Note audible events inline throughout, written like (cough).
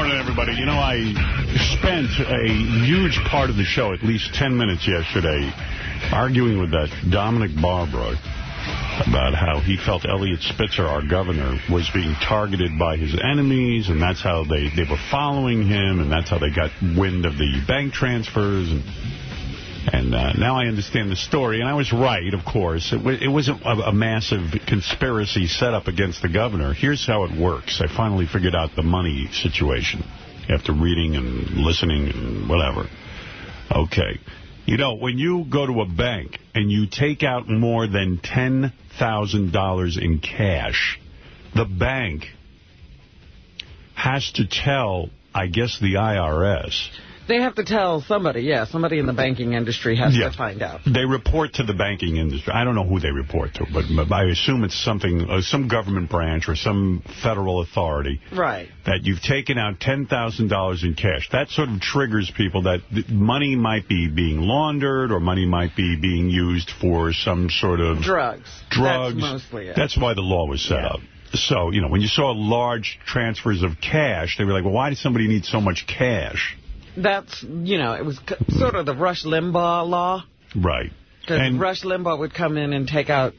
morning, everybody. You know, I spent a huge part of the show, at least 10 minutes yesterday, arguing with that Dominic Barbara about how he felt Eliot Spitzer, our governor, was being targeted by his enemies, and that's how they, they were following him, and that's how they got wind of the bank transfers. And, and uh, now I understand the story, and I was right, of course. It, it wasn't a, a massive conspiracy set up against the governor. Here's how it works. I finally figured out the money situation after reading and listening and whatever. Okay. You know, when you go to a bank and you take out more than $10,000 in cash, the bank has to tell, I guess, the IRS they have to tell somebody, yeah, somebody in the banking industry has yeah. to find out. They report to the banking industry. I don't know who they report to, but, I assume it's something, uh, some government branch or some federal authority. Right. That you've taken out $10,000 in cash. That sort of triggers people that money might be being laundered or money might be being used for some sort of... Drugs. Drugs. That's mostly it. That's why the law was set yeah. up. So, you know, when you saw large transfers of cash, they were like, well, why does somebody need so much cash? That's, you know, it was sort of the Rush Limbaugh law. Right. Because Rush Limbaugh would come in and take out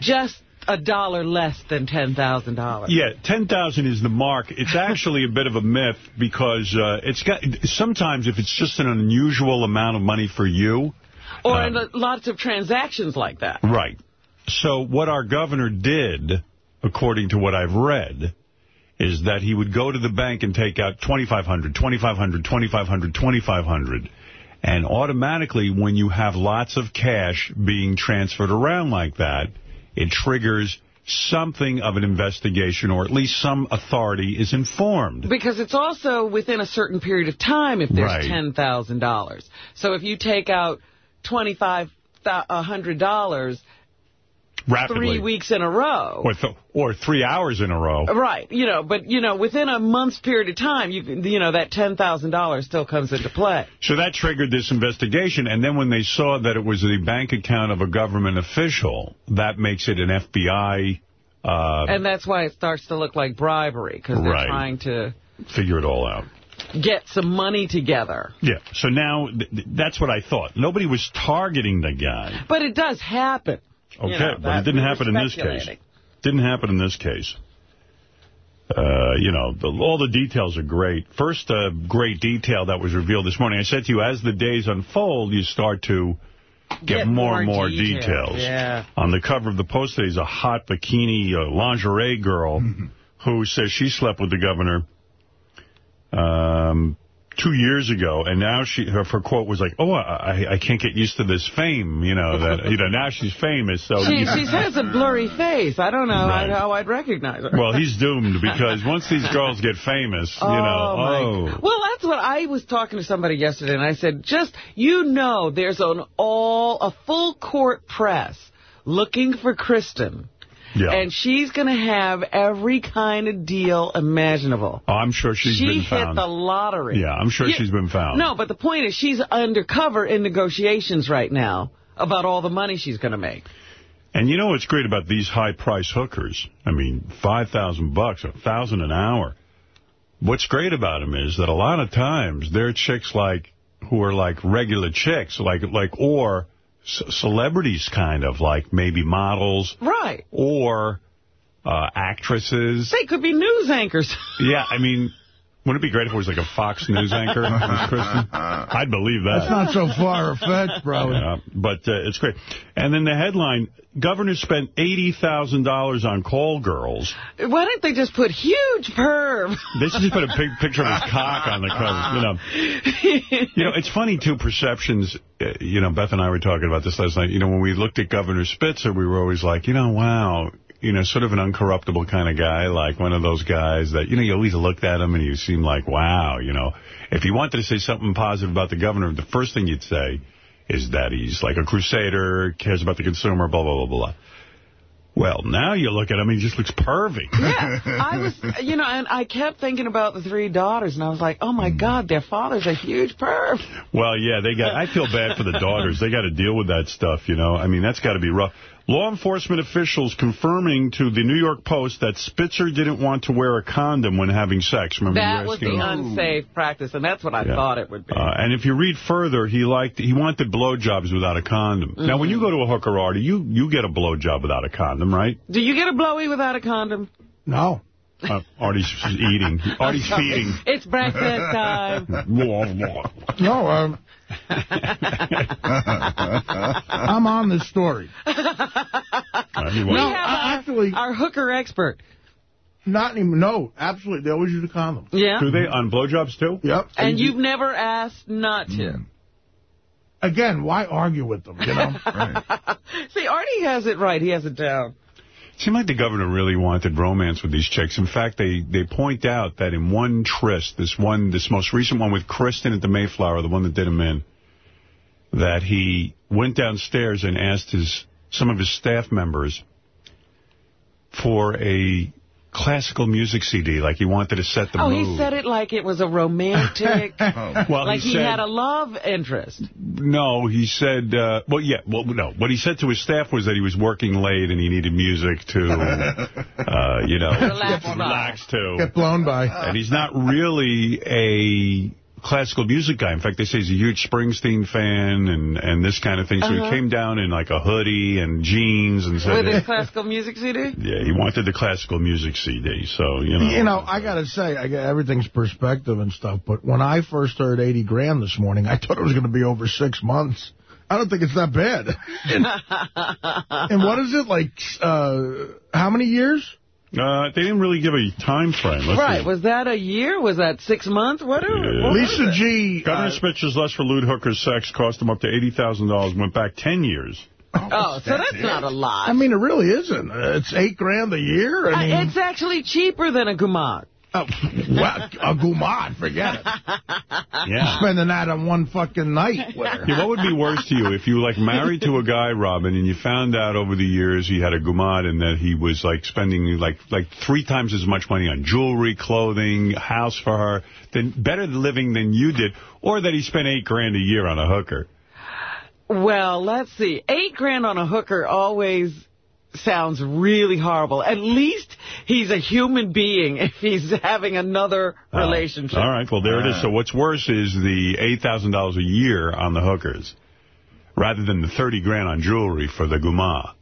just a dollar less than $10,000. Yeah, 10000 is the mark. It's (laughs) actually a bit of a myth because uh, it's got sometimes if it's just an unusual amount of money for you. Or um, lots of transactions like that. Right. So what our governor did, according to what I've read, is that he would go to the bank and take out 2500 2500 2500 2500 and automatically, when you have lots of cash being transferred around like that, it triggers something of an investigation, or at least some authority is informed. Because it's also within a certain period of time if there's right. $10,000. So if you take out $2,500, rapidly. Three weeks in a row. Or, th or three hours in a row. Right. You know, but, you know, within a month's period of time, you you know, that $10,000 still comes into play. So that triggered this investigation. And then when they saw that it was the bank account of a government official, that makes it an FBI... Uh, and that's why it starts to look like bribery, because they're right. trying to... Figure it all out get some money together. Yeah, so now th that's what I thought. Nobody was targeting the guy. But it does happen. Okay, you know, but it didn't happen in this case. Didn't happen in this case. Uh, you know, the, all the details are great. First uh, great detail that was revealed this morning, I said to you, as the days unfold, you start to get, get more, and more details. details. Yeah. On the cover of the post today is a hot bikini uh, lingerie girl (laughs) who says she slept with the governor. Um, two years ago, and now she her, her quote was like, "Oh, I, I can't get used to this fame." You know that you know now she's famous. So she, she has a blurry face. I don't know right. how I'd recognize her. Well, he's doomed because once these girls get famous, oh, you know. oh. Well, that's what I was talking to somebody yesterday, and I said, just you know, there's an all a full court press looking for Kristen yeah. And she's going to have every kind of deal imaginable. Oh, I'm sure she's she been found. She hit the lottery. Yeah, I'm sure you, she's been found. No, but the point is she's undercover in negotiations right now about all the money she's going to make. And you know what's great about these high-price hookers? I mean, 5000 bucks, a 1000 an hour. What's great about them is that a lot of times they're chicks like who are like regular chicks, like like or celebrities, kind of, like maybe models. Right. Or uh, actresses. They could be news anchors. (laughs) yeah, I mean, wouldn't it be great if it was like a Fox News anchor, (laughs) Kristen? I'd believe that. That's not so far-fetched, bro. Yeah, but uh, it's great. And then the headline, Governor spent $80,000 on call girls. Why don't they just put huge perv? They should just put a big picture of his cock on the cover. You know, you know it's funny, too, perceptions. Uh, you know, Beth and I were talking about this last night. You know, when we looked at Governor Spitzer, we were always like, you know, wow, you know, sort of an uncorruptible kind of guy, like one of those guys that, you know, you always looked at him and you seem like, wow, you know. If you wanted to say something positive about the governor, the first thing you'd say is that he's like a crusader, cares about the consumer, blah, blah, blah, blah. Well, now you look at him, he just looks pervy. (laughs) Yeah, I was, you know, and I kept thinking about the three daughters, and I was like, oh, my hmm. God, their father's a huge perv. Well, yeah, they got. I feel bad for the daughters. They got to deal with that stuff, you know. I mean, that's got to be rough. Law enforcement officials confirming to the New York Post that Spitzer didn't want to wear a condom when having sex. Remember that was the unsafe practice, and that's what I yeah. thought it would be. Uh, and if you read further, he liked he wanted blowjobs without a condom. Mm -hmm. Now, when you go to a hooker, Artie, you, you get a blowjob without a condom, right? Do you get a blowy without a condom? No. Uh, Artie's eating. Artie's (laughs) feeding. It's breakfast time. (laughs) no, um, (laughs) I'm on this story. Uh, no, have our, actually, our hooker expert. Not even, no, absolutely. They always use a condom. Yeah. Do they on blowjobs, too? Yep. And, you've never asked not to? Mm. Again, why argue with them, you know? right. See, Artie has it right. He has it down. Seemed like the governor really wanted romance with these chicks. In fact, they, they point out that in one tryst, this one, this most recent one with Kristen at the Mayflower, the one that did him in, that he went downstairs and asked his some of his staff members for a classical music CD, like he wanted to set the oh, mood. he said it like it was a romantic, (laughs) oh. well, like he, said, had a love interest. No, he said, uh, well, yeah, well, no. What he said to his staff was that he was working late and he needed music to, (laughs) uh, you know, relax, relax to. Get blown by. And he's not really a classical music guy. In fact, they say he's a huge Springsteen fan and and this kind of thing. So uh -huh. he uh-huh. came down in like a hoodie and jeans and said... With his classical music CD? Yeah, he wanted the classical music CD. So, you know... You know, I got to say, I got everything's perspective and stuff, but when I first heard 80 grand this morning, I thought it was going to be over six months. I don't think it's that bad. and, (laughs) and what is it, like, uh, how many years? Uh, they didn't really give a time frame. Let's right. See. Was that a year? Was that six months? What? Yeah. what Lisa G. Governor uh, Spitzer's lust for lewd hookers sex cost him up to $80,000. Went back 10 years. Oh, oh so that's, not a lot. I mean, it really isn't. It's eight grand a year. I uh, mean, uh, it's actually cheaper than a gumat. Oh, well, a gumad, forget it. (laughs) Yeah. Spending that on one fucking night with her. Yeah, what would be worse to you if you, were, like, married to a guy, Robin, and you found out over the years he had a gumad and that he was, like, spending, like, like three times as much money on jewelry, clothing, house for her, than better living than you did, or that he spent eight grand a year on a hooker? Well, let's see. Eight grand on a hooker always sounds really horrible. At least he's a human being if he's (laughs) having another uh, relationship. All right, well, there uh. it is. So what's worse is the $8,000 a year on the hookers rather than the 30 grand on jewelry for the guma.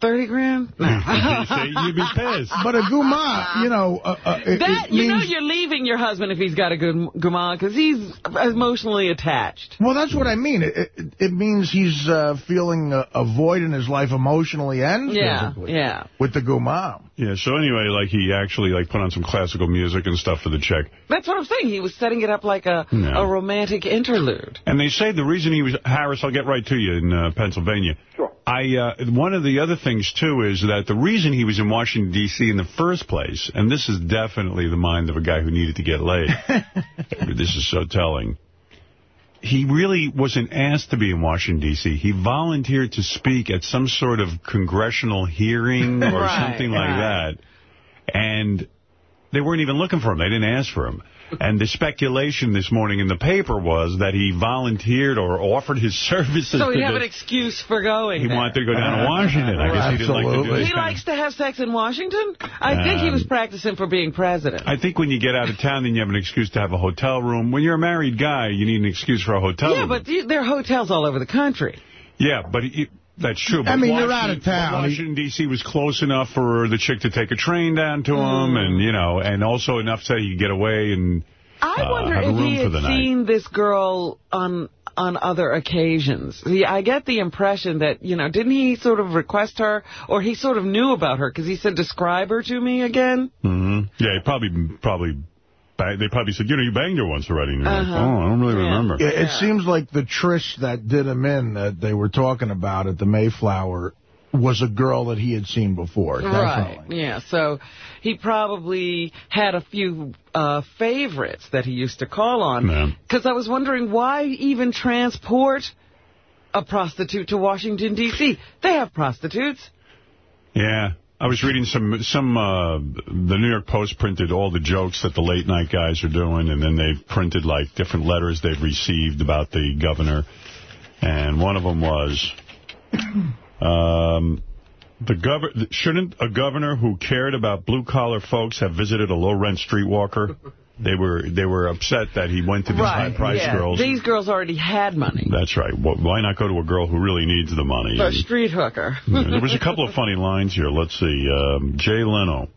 30 grand? (laughs) you'd be pissed. But a guma, you know... Uh, uh, it, that, it you know you're leaving your husband if he's got a good guma because he's emotionally attached. Well, that's what I mean. It, it, it means he's uh, feeling a, a, void in his life emotionally and yeah, physically. Yeah, With the guma. Yeah, so anyway, like he actually like put on some classical music and stuff for the chick. That's what I'm saying. He was setting it up like a, a romantic interlude. And they say the reason he was... Harris, I'll get right to you in uh, Pennsylvania. Sure. I uh, One of the other things, too, is that the reason he was in Washington, D.C. in the first place, and this is definitely the mind of a guy who needed to get laid. (laughs) this is so telling. He really wasn't asked to be in Washington, D.C. He volunteered to speak at some sort of congressional hearing or (laughs) right, something like that. And they weren't even looking for him. They didn't ask for him. And the speculation this morning in the paper was that he volunteered or offered his (laughs) services. So he'd have an excuse for going He there. wanted to go down to Washington. I guess he didn't like to do He likes to have sex in Washington? I um, think he was practicing for being president. I think when you get out of town, then you have an excuse to have a hotel room. When you're a married guy, you need an excuse for a hotel yeah, room. Yeah, but there are hotels all over the country. Yeah, but... He, that's true. I mean, Washington, you're out of town. Washington, D.C. was close enough for the chick to take a train down to him, mm. and, you know, and also enough so he could get away and I uh, wonder if he had seen this girl on on other occasions. See, I get the impression that, you know, didn't he sort of request her, or he sort of knew about her, because he said, describe her to me again? Mm -hmm. Yeah, he probably, probably, they probably said, you know, you banged her once already. And uh -huh. like, uh-huh. oh, I don't really yeah. remember. Yeah, it yeah. seems like the Trish that did him in that they were talking about at the Mayflower was a girl that he had seen before. Definitely. Right, yeah. So he probably had a few uh, favorites that he used to call on. Because I was wondering, why even transport a prostitute to Washington, D.C.? They have prostitutes. Yeah. I was reading some, some uh, the New York Post printed all the jokes that the late night guys are doing, and then they've printed like different letters they've received about the governor. And one of them was, (coughs) Um, the gov shouldn't a governor who cared about blue-collar folks have visited a low-rent streetwalker? They were they were upset that he went to these right, high-priced yeah. girls. These girls already had money. That's right. Why not go to a girl who really needs the money? A street hooker. there was a couple of funny lines here. Let's see. Um, Jay Leno.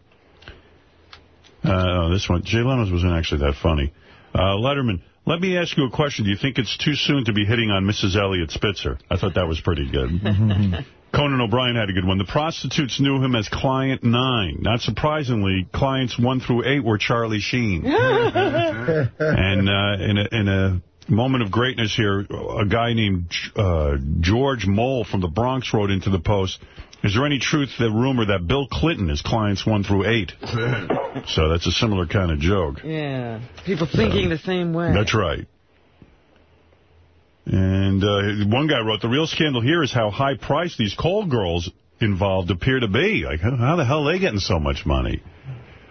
Uh, this one, Jay Leno's wasn't actually that funny. Uh, Letterman, let me ask you a question. Do you think it's too soon to be hitting on Mrs. Eliot Spitzer? I thought that was pretty good. (laughs) Conan O'Brien had a good one. The prostitutes knew him as Client 9. Not surprisingly, clients 1 through 8 were Charlie Sheen. (laughs) and uh, in, a, in a moment of greatness here, a guy named uh, George Mole from the Bronx wrote into the Post, is there any truth to the rumor that Bill Clinton is clients 1 through 8? (laughs) so that's a similar kind of joke. Yeah. People thinking um, the same way. That's right. And uh, one guy wrote, the real scandal here is how high-priced these call girls involved appear to be. Like, how the hell are they getting so much money?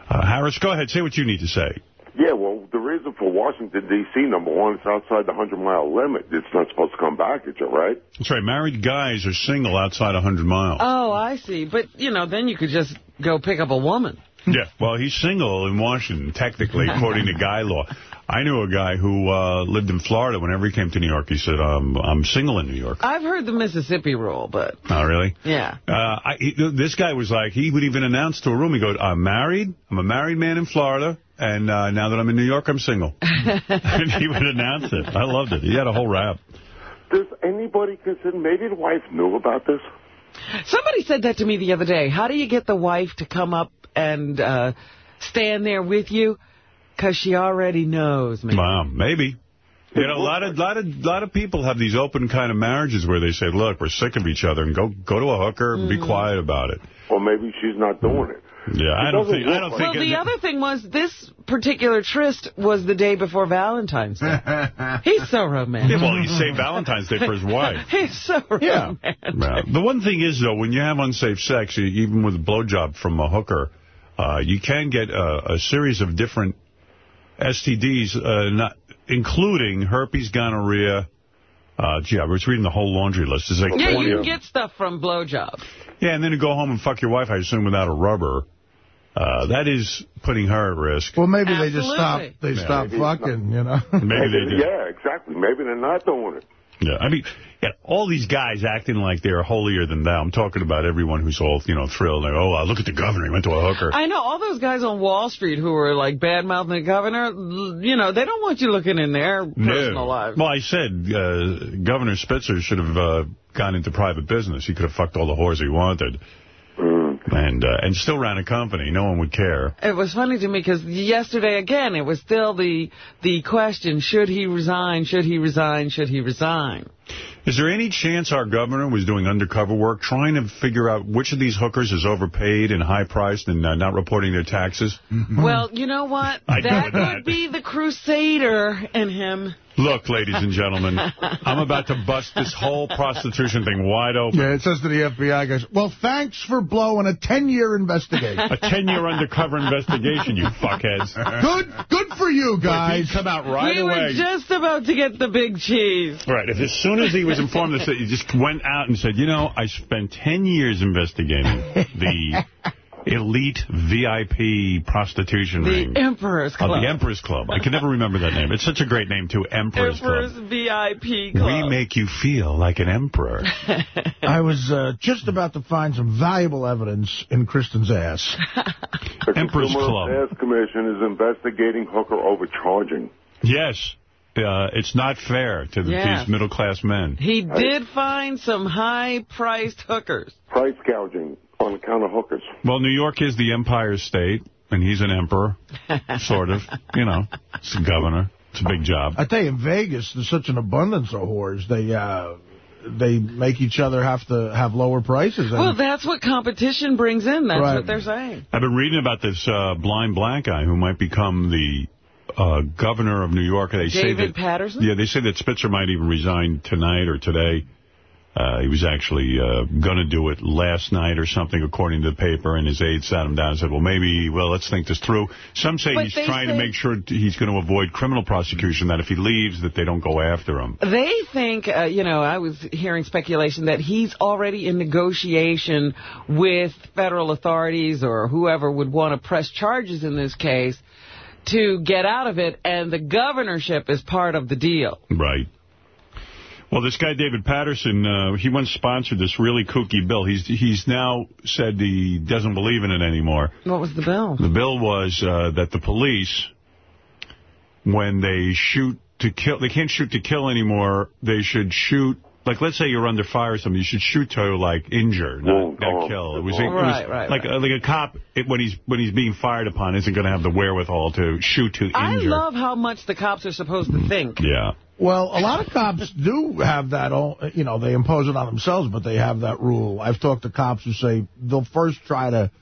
Uh, Harris, go ahead. Say what you need to say. Yeah, well, the reason for Washington, D.C., number one, it's outside the 100-mile limit. It's not supposed to come back at you, right? That's right. Married guys are single outside 100 miles. Oh, I see. But, you know, then you could just go pick up a woman. (laughs) Yeah, well, he's single in Washington, technically, according to guy law. I knew a guy who uh, lived in Florida. Whenever he came to New York, he said, um, I'm single in New York. I've heard the Mississippi rule, but... Oh, really? Yeah. Uh, I, he, this guy was like, he would even announce to a room, he goes, I'm married, I'm a married man in Florida, and uh, now that I'm in New York, I'm single. (laughs) and he would announce it. I loved it. He had a whole rap. Does anybody consider, maybe the wife knew about this? Somebody said that to me the other day. How do you get the wife to come up and uh, stand there with you? Because she already knows, man. Wow, maybe. You know, a lot of lot of lot of people have these open kind of marriages where they say, "Look, we're sick of each other, and go go to a hooker and mm. be quiet about it." Or maybe she's not doing it. Yeah, I don't think. I don't well, think. the other thing was this particular tryst was the day before Valentine's Day. (laughs) He's so romantic. Yeah, well, you say Valentine's Day for his wife. (laughs) He's so romantic. Yeah. The one thing is though, when you have unsafe sex, even with a blowjob from a hooker, uh, you can get a, a series of different STDs, uh, not including herpes, gonorrhea. Uh, gee, I was reading the whole laundry list. It's like yeah, you can get stuff from blowjobs. Yeah, and then you go home and fuck your wife, I assume, without a rubber. Uh, that is putting her at risk. Well, maybe Absolutely. they just stop. They yeah, stop fucking, you know. Maybe, maybe they (laughs) do. Yeah, exactly. Maybe they're not doing it. Yeah, I mean, yeah, all these guys acting like they're holier than thou. I'm talking about everyone who's all, you know, thrilled. Like, oh, uh, look at the governor. He went to a hooker. I know. All those guys on Wall Street who are, like, bad-mouthing the governor, you know, they don't want you looking in their personal no. lives. Well, I said uh, Governor Spitzer should have uh, gone into private business. He could have fucked all the whores he wanted. And uh, and still ran a company. No one would care. It was funny to me because yesterday, again, it was still the the question, should he resign, should he resign, should he resign? Is there any chance our governor was doing undercover work, trying to figure out which of these hookers is overpaid and high-priced and uh, not reporting their taxes? Well, you know what? (laughs) that would be the crusader in him. Look, ladies and gentlemen, I'm about to bust this whole prostitution thing wide open. Yeah, it says to the FBI guys, well, thanks for blowing a 10-year investigation. A 10-year undercover investigation, you fuckheads. Good good for you, guys. come out right we away. We were just about to get the big cheese. Right. If as soon as he was informed, that he just went out and said, you know, I spent 10 years investigating the elite VIP prostitution the ring. The Emperor's Club. Oh, the Emperor's Club. I can never remember that name. It's such a great name, too. Emperor's, Emperor's Club. VIP Club. We make you feel like an emperor. (laughs) I was uh, just about to find some valuable evidence in Kristen's ass. the (laughs) Emperor's Consumer Club. Affairs Commission is investigating hooker overcharging. Yes. Uh, it's not fair to the, yeah. these middle-class men. He did find some high-priced hookers. Price gouging on account of hookers. Well, New York is the empire state, and he's an emperor, sort of. (laughs) You know, it's a governor. It's a big job. I tell you, in Vegas, there's such an abundance of whores. They uh, they make each other have to have lower prices. Well, that's what competition brings in. That's right. what they're saying. I've been reading about this uh, blind black guy who might become the uh, governor of New York. They David say that, Paterson? Yeah, they say that Spitzer might even resign tonight or today. Uh, he was actually uh, going to do it last night or something, according to the paper, and his aide sat him down and said, well, maybe, well, let's think this through. Some say but he's trying to make sure he's going to avoid criminal prosecution, that if he leaves, that they don't go after him. They think, uh, you know, I was hearing speculation that he's already in negotiation with federal authorities or whoever would want to press charges in this case to get out of it, and the governorship is part of the deal. Right. Well, this guy, David Paterson, uh, he once sponsored this really kooky bill. He's he's now said he doesn't believe in it anymore. What was the bill? The bill was uh, that the police, when they shoot to kill, they can't shoot to kill anymore. They should shoot like, let's say you're under fire or something, you should shoot to, like, injure, not, not kill. It was, it was right, right, like, right. like a cop, it, when he's when he's being fired upon, isn't going to have the wherewithal to shoot to injure. I love how much the cops are supposed to think. Yeah. Well, a lot of cops do have that, all, you know, they impose it on themselves, but they have that rule. I've talked to cops who say they'll first try to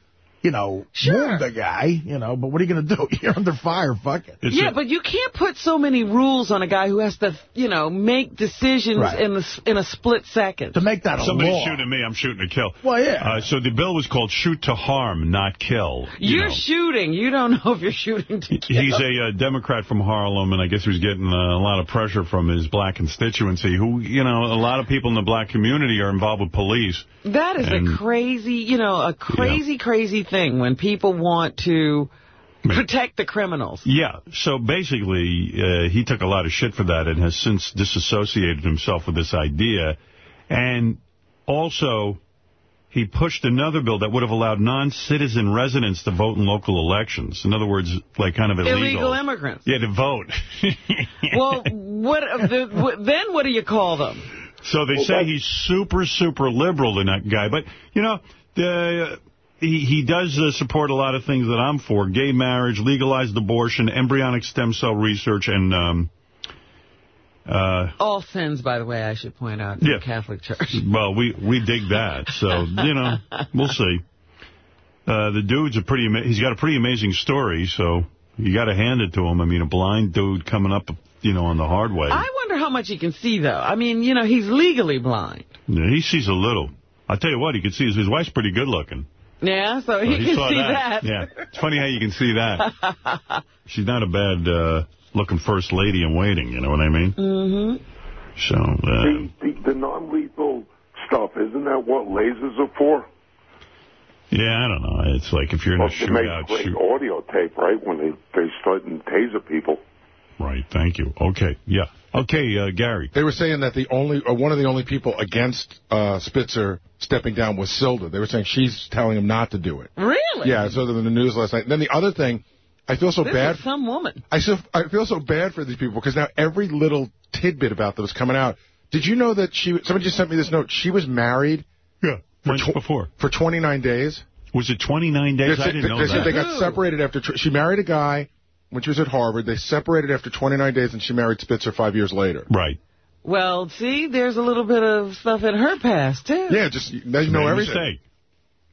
you know, sure. wound the guy, you know, but what are you going (laughs) to do? You're under fire, fuck it. It's yeah, a, but you can't put so many rules on a guy who has to, you know, make decisions right. in the in a split second. To make that a Somebody's law. shooting me, I'm shooting to kill. Well, yeah. Uh, so the bill was called shoot to harm, not kill. You you're know. shooting. You don't know if you're shooting to kill. He's a uh, Democrat from Harlem, and I guess he was getting uh, a lot of pressure from his black constituency, who, you know, a lot of people in the black community are involved with police. That is and, a crazy, you know, a crazy, yeah. crazy thing when people want to protect the criminals. Yeah, so basically, uh, he took a lot of shit for that and has since disassociated himself with this idea. And also, he pushed another bill that would have allowed non-citizen residents to vote in local elections. In other words, like kind of illegal. Illegal immigrants. Yeah, to vote. (laughs) well, what, the, then what do you call them? So they well, say he's super, super liberal in that guy. But, you know, the he, he does uh, support a lot of things that I'm for. Gay marriage, legalized abortion, embryonic stem cell research, and... Um, uh, All sins, by the way, I should point out, yeah. the Catholic Church. (laughs) Well, we, we dig that. So, you know, we'll see. Uh, the dude's a pretty... He's got a pretty amazing story, so you got to hand it to him. I mean, a blind dude coming up, you know, on the hard way. I wonder how much he can see, though. I mean, you know, he's legally blind. Yeah, he sees a little. I'll tell you what, he can see. His wife's pretty good looking. Yeah, so he, he can see that. that. Yeah, it's funny how you can see that. (laughs) She's not a bad uh, looking first lady in waiting, you know what I mean? Mm-hmm. So, uh, the, the, the non-lethal stuff, isn't that what lasers are for? Yeah, I don't know. It's like if you're in well, a shootout... They make shoot audio tape, right, when they, they start and taser people. Right, thank you. Okay, yeah. Okay, uh, Gary. They were saying that the only, uh, one of the only people against uh, Spitzer stepping down was Silda. They were saying she's telling him not to do it. Really? Yeah, so in the news last night. And then the other thing, I feel so this bad. Is some woman. I, so, I feel so bad for these people because now every little tidbit about them is coming out. Did you know that she, somebody just sent me this note, she was married. Yeah, months before. For 29 days. Was it 29 days? They, I didn't they, know they that. said they got separated after, she married a guy when she was at Harvard. They separated after 29 days, and she married Spitzer five years later. Right. Well, see, there's a little bit of stuff in her past, too. Yeah, just they know Made everything. A mistake.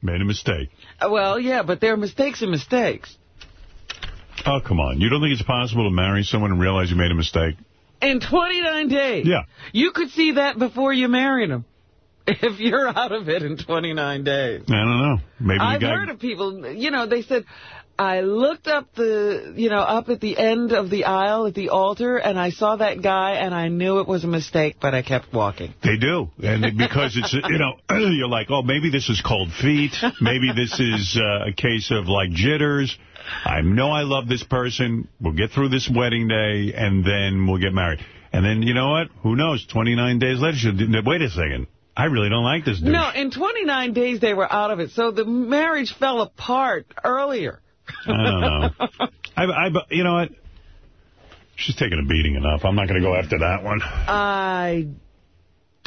Made a mistake. Uh, well, yeah, but there are mistakes and mistakes. Oh, come on. You don't think it's possible to marry someone and realize you made a mistake? In 29 days? Yeah. You could see that before you married him. (laughs) If you're out of it in 29 days. I don't know. Maybe I've guy... heard of people, you know, they said, I looked up the, you know, up at the end of the aisle at the altar, and I saw that guy, and I knew it was a mistake, but I kept walking. They do. And because it's, you know, (clears throat) you're like, oh, maybe this is cold feet. Maybe this is uh, a case of, like, jitters. I know I love this person. We'll get through this wedding day, and then we'll get married. And then, you know what? Who knows? 29 days later, she'll, wait a second. I really don't like this dude. No, in 29 days, they were out of it. So the marriage fell apart earlier. I don't know. (laughs) I, I, you know what? She's taking a beating enough. I'm not going to go after that one. I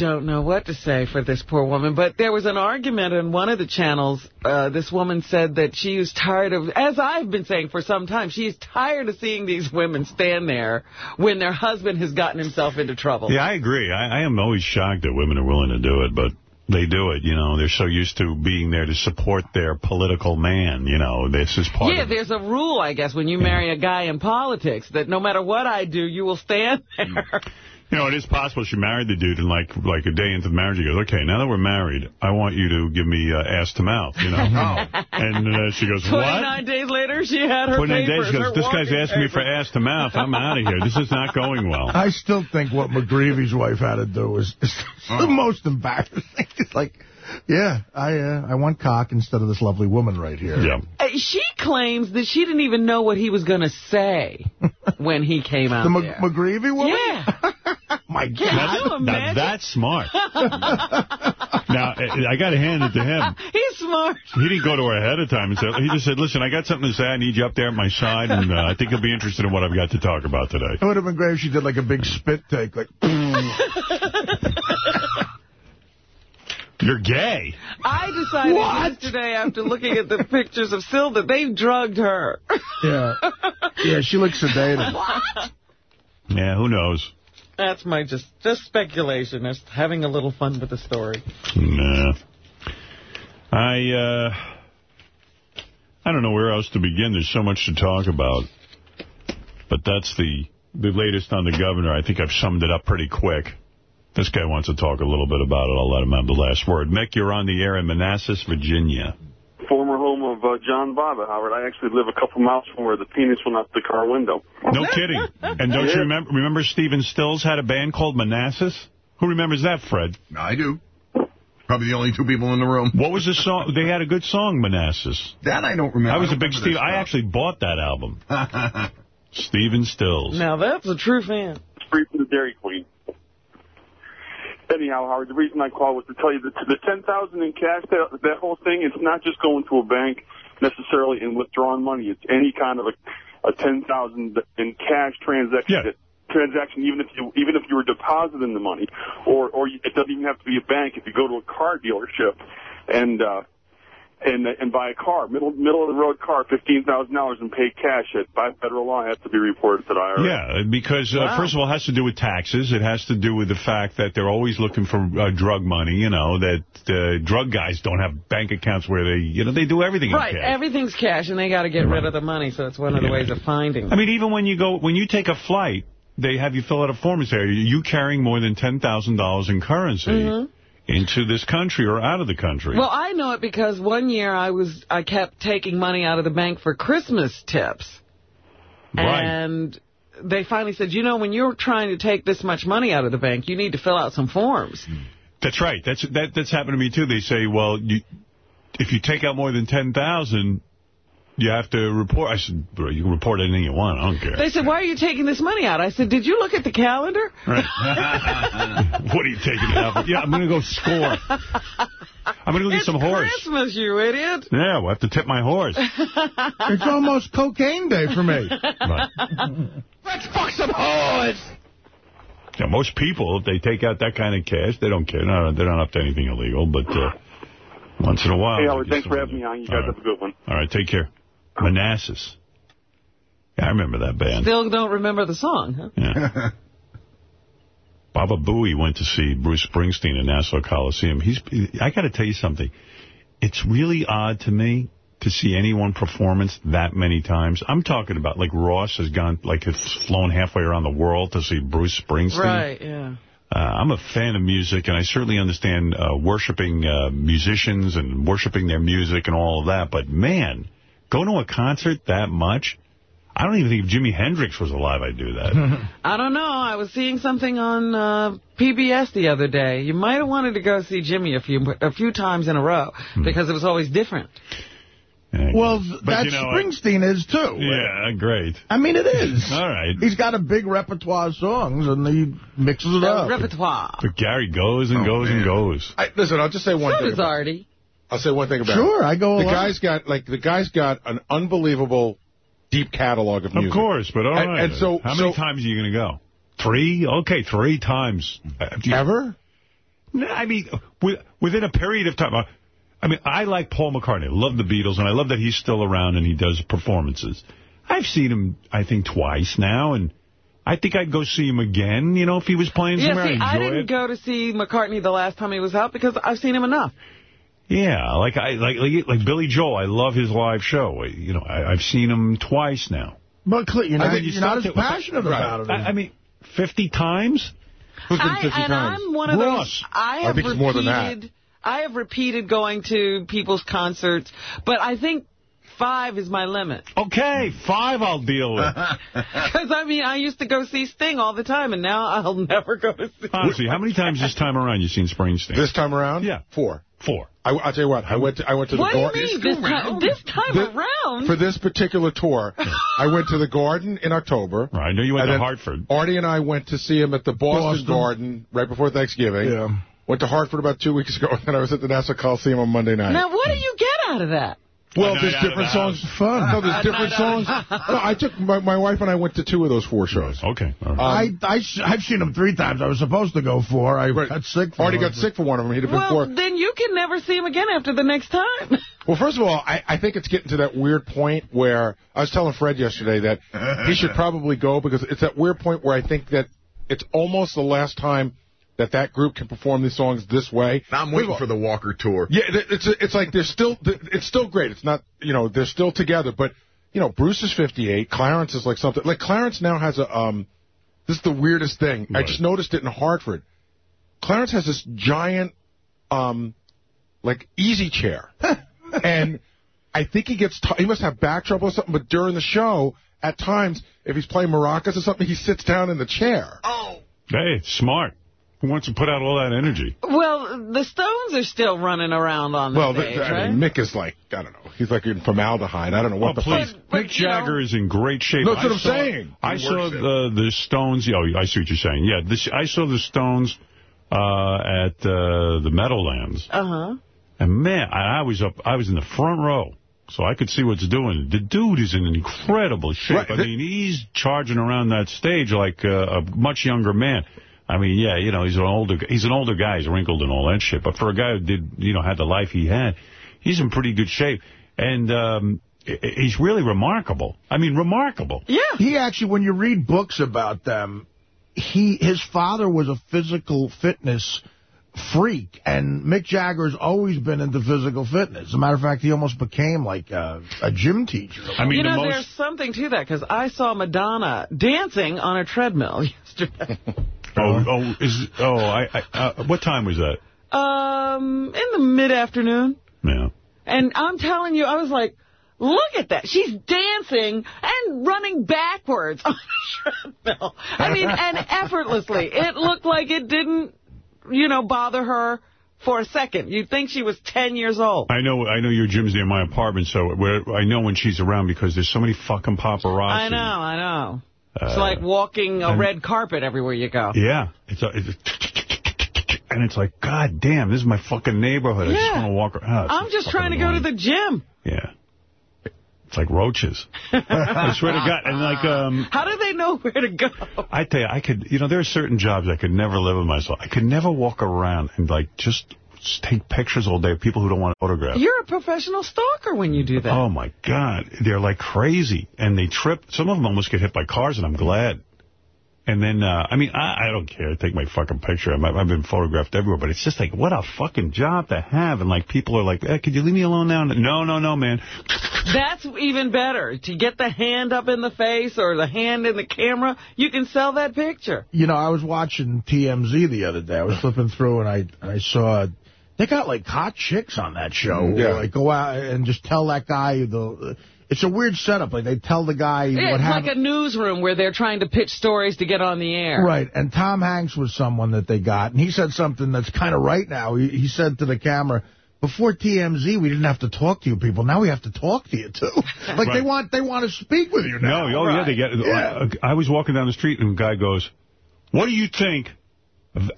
don't know what to say for this poor woman, but there was an argument on one of the channels. Uh, this woman said that she was tired of, as I've been saying for some time, she's tired of seeing these women stand there when their husband has gotten himself into trouble. Yeah, I agree. I, I am always shocked that women are willing to do it, but they do it, you know. They're so used to being there to support their political man, you know. This is part yeah, of Yeah, there's a rule, I guess, when you marry a guy in politics, that no matter what I do, you will stand mm. there. (laughs) You know, it is possible she married the dude, and like like a day into the marriage, he goes, okay, now that we're married, I want you to give me uh, ass to mouth, you know? (laughs) oh. And uh, she goes, 29 what? 29 days later, she had her 29 papers, days, she goes, this guy's asking papers. me for ass to mouth. I'm out of here. This is not going well. I still think what McGreevey's wife had to do is, is oh. the most embarrassing. It's like... Yeah, I uh, I want cock instead of this lovely woman right here. Yeah. Uh, she claims that she didn't even know what he was going to say (laughs) when he came out The M there. McGreevey woman? Yeah. (laughs) My God. That's, that's smart. (laughs) now, I got to hand it to him. He's smart. He didn't go to her ahead of time and say, he just said, listen, I got something to say. I need you up there at my side, and uh, I think you'll be interested in what I've got to talk about today. It would have been great if she did like a big spit take, like... You're gay. I decided what? yesterday after looking at the pictures of Syl that they drugged her. Yeah. Yeah, she looks sedated. (laughs) What? Yeah, who knows? That's my just just speculation. Just having a little fun with the story. Nah. I, uh, I don't know where else to begin. There's so much to talk about. But that's the, the latest on the governor. I think I've summed it up pretty quick. This guy wants to talk a little bit about it. I'll let him have the last word. Mick, you're on the air in Manassas, Virginia. Former home of uh, John Bobbitt, Howard. I actually live a couple miles from where the penis went out the car window. No kidding. And don't yeah. you remember, remember Stephen Stills had a band called Manassas? Who remembers that, Fred? I do. Probably the only two people in the room. What was the song? They had a good song, Manassas. That I don't remember. I was a big Steve. I actually bought that album. (laughs) Stephen Stills. Now, that's a true fan. Free from the Dairy Queen anyhow, Howard, the reason I called was to tell you that the 10000 in cash, that, that whole thing, it's not just going to a bank necessarily and withdrawing money. It's any kind of a, a 10000 in cash transaction. Yeah. Transaction, even if you even if you were depositing the money, or or it doesn't even have to be a bank. If you go to a car dealership, and uh, and and buy a car, middle middle of the road car, fifteen thousand dollars, and pay cash it by federal law has to be reported to the IRS. Yeah, because uh, wow. first of all, it has to do with taxes. It has to do with the fact that they're always looking for uh, drug money. You know that uh, drug guys don't have bank accounts where they, you know, they do everything. Right, everything's cash, and they got to get right. rid of the money. So it's one of the ways of finding. I mean, even when you go when you take a flight, they have you fill out a form and say, "Are you carrying more than ten thousand dollars in currency?" Mm -hmm into this country or out of the country. Well, I know it because one year I was I kept taking money out of the bank for Christmas tips. Right. And they finally said, you know, when you're trying to take this much money out of the bank, you need to fill out some forms. That's right. That's that, that's happened to me, too. They say, well, you, if you take out more than 10000 you have to report. I said, bro, you can report anything you want. I don't care. They said, why are you taking this money out? I said, did you look at the calendar? Right. (laughs) what are you taking it out Yeah, I'm going to go score. I'm going to go get some horse. It's Christmas, you idiot. Yeah, we'll have to tip my horse. (laughs) it's almost cocaine day for me. Right. Let's fuck some horse. Yeah, most people, if they take out that kind of cash, they don't care. No, they're not up to anything illegal, but uh, once in a while. Hey, Howard, thanks for having me on. You guys right. have a good one. All right, take care. Manassas. Yeah, I remember that band. Still don't remember the song, huh? Yeah. (laughs) Baba Booey went to see Bruce Springsteen in Nassau Coliseum. He's. I got to tell you something. It's really odd to me to see anyone performance that many times. I'm talking about, like, Ross has gone, like, has flown halfway around the world to see Bruce Springsteen. Right, yeah. Uh, I'm a fan of music, and I certainly understand uh, worshiping uh, musicians and worshiping their music and all of that. But, man, Going to a concert that much? I don't even think if Jimi Hendrix was alive, I'd do that. (laughs) I don't know. I was seeing something on uh, PBS the other day. You might have wanted to go see Jimmy a few a few times in a row hmm. because it was always different. well, that you know, Springsteen is, too. Yeah, great. I mean, it is. (laughs) All right. He's got a big repertoire of songs, and he mixes it up. repertoire. But Gary goes and oh, goes man. and goes. I, listen, I'll just say one so thing. does Artie. I'll say one thing about sure, it. Sure, I go The along. guy's got, like, the guy's got an unbelievable deep catalog of music. Of course, but all and, right. And so, How so, many times are you going to go? Three? Okay, three times. Uh, you, Ever? I mean, within a period of time. Uh, I mean, I like Paul McCartney. I love the Beatles, and I love that he's still around and he does performances. I've seen him, I think, twice now, and I think I'd go see him again, you know, if he was playing yeah, somewhere. See, I didn't it. go to see McCartney the last time he was out because I've seen him enough. Yeah, like I like like, like Billy Joel. I love his live show. You know, I, have seen him twice now. But you're not, you're not as passionate about it. I, I mean, 50 times? Who's been I, and times? I'm one of Ross. those. I have I think it's more than that. repeated. I have repeated going to people's concerts, but I think five is my limit. Okay, five I'll deal with. (laughs) (laughs) Because, I mean, I used to go see Sting all the time, and now I'll (laughs) never go to see Honestly, how many times this time around you seen Springsteen? This time around? Yeah. Four. Four. I, will tell you what. I went to I went to What the do you Garden. mean, this time, this time This- around? For this particular tour, (laughs) I went to the Garden in October. Right, I know you went to then Hartford. Artie and I went to see him at the Boston, Boston. Garden right before Thanksgiving. Yeah. Went to Hartford about two weeks (laughs) ago, and then I was at the Nassau Coliseum on Monday night. now, what do you get out of that? Well, there's different the songs. house. Fun. No, there's (laughs) different songs. No, I took my, my wife and I went to two of those four shows. Okay. all right. Um, I, I, have seen them three times. I was supposed to go four. I Right. got sick for Artie one. got sick for one of them. He'd have been Well, four. then you can never see him again after the next time. (laughs) Well, first of all, I, I think it's getting to that weird point where I was telling Fred yesterday that he should probably go because it's that weird point where I think that it's almost the last time that that group can perform these songs this way. I'm waiting for the Walker tour. Yeah, it's it's like they're still it's still great. It's not you know they're still together, but you know Bruce is 58, Clarence is like something like Clarence now has a um. This is the weirdest thing. I just noticed it in Hartford. Clarence has this giant um like easy chair, (laughs) and I think he gets t- he must have back trouble or something. But during the show, at times if he's playing maracas or something, he sits down in the chair. Oh. Hey, smart. Who wants to put out all that energy? well, the Stones are still running around on the Well, the, stage, the- I right? mean, Mick is like I don't know. He's like in formaldehyde. I don't know what Oh, the please. fuck. But, Mick you know- Jagger is in great shape. No, that's I what I'm saw- saying. I He saw the the Stones. Oh, I see what you're saying. Yeah, this, I saw the Stones uh, at uh, the Meadowlands, Uh-huh. and man, I, I was up. I was in the front row. So I could see what's doing. The dude is in incredible shape. Right. I mean, he's charging around that stage like uh, a much younger man. I mean, yeah, you know, he's an older he's an older guy. He's wrinkled and all that shit. But for a guy who did, you know, had the life he had, he's in pretty good shape. And um, i- i- he's really remarkable. I mean, remarkable. Yeah. He actually, when you read books about them, he his father was a physical fitness freak, and Mick Jagger's always been into physical fitness. As a matter of fact, he almost became like a, a gym teacher. I mean, you the know, most... there's something to that, because I saw Madonna dancing on a treadmill (laughs) yesterday. Oh, oh, is oh, I, I uh, what time was that? um, in the mid-afternoon. Yeah. And I'm telling you, I was like, look at that. She's dancing and running backwards on a treadmill. I mean, and effortlessly. It looked like it didn't, you know, bother her for a second. You'd think she was 10 years old. I know, I know your gym's near my apartment, so I know when she's around because there's so many fucking paparazzi. I know, I know. It's Uh, like walking a red carpet everywhere you go. Yeah, it's, a, it's and it's like, God damn, this is my fucking neighborhood. Yeah. I just want to walk around. I'm just trying to go to the gym. Yeah. It's like roaches. I swear to God. And like, um, (laughs) How do they know where to go? I tell you, I could, you know, there are certain jobs I could never live with myself. I could never walk around and like just take pictures all day of people who don't want autographs. You're a professional stalker when you do that. Oh, my God. They're like crazy. And they trip. Some of them almost get hit by cars, and I'm glad. And then, uh, I mean, I, I don't care. I take my fucking picture. I'm, I've been photographed everywhere. But it's just like, what a fucking job to have. And, like, people are like, hey, could you leave me alone now? No, no, no, man. (laughs) That's even better. To get the hand up in the face or the hand in the camera, you can sell that picture. You know, I was watching TMZ the other day. I was flipping through, and I I saw they got like hot chicks on that show. Mm-hmm. Yeah. Like go out and just tell that guy the. It's a weird setup. Like they tell the guy Yeah, what it's happened. like a newsroom where they're trying to pitch stories to get on the air. Right, and Tom Hanks was someone that they got, and he said something that's kind of right now. He, he said to the camera, before TMZ, we didn't have to talk to you people. Now we have to talk to you, too. (laughs) Like, Right. they want they want to speak with you now. No, oh, yeah, they get Yeah. Uh, I was walking down the street, and a guy goes, what do you think of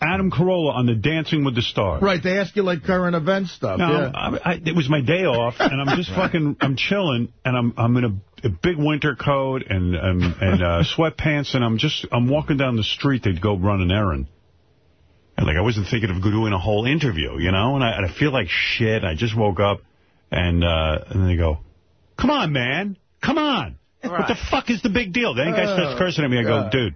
Adam Carolla on the Dancing with the Stars? Right, they ask you, like, current event stuff. No, yeah. I, I, it was my day off, and I'm just (laughs) fucking, I'm chilling, and I'm I'm in a, a big winter coat and and, and uh, (laughs) sweatpants, and I'm just, I'm walking down the street to go run an errand. And, like, I wasn't thinking of doing a whole interview, you know, and I, and I feel like shit. I just woke up, and uh, and then they go, come on, man, come on. What the fuck is the big deal? Then guy starts cursing at me. I go, dude,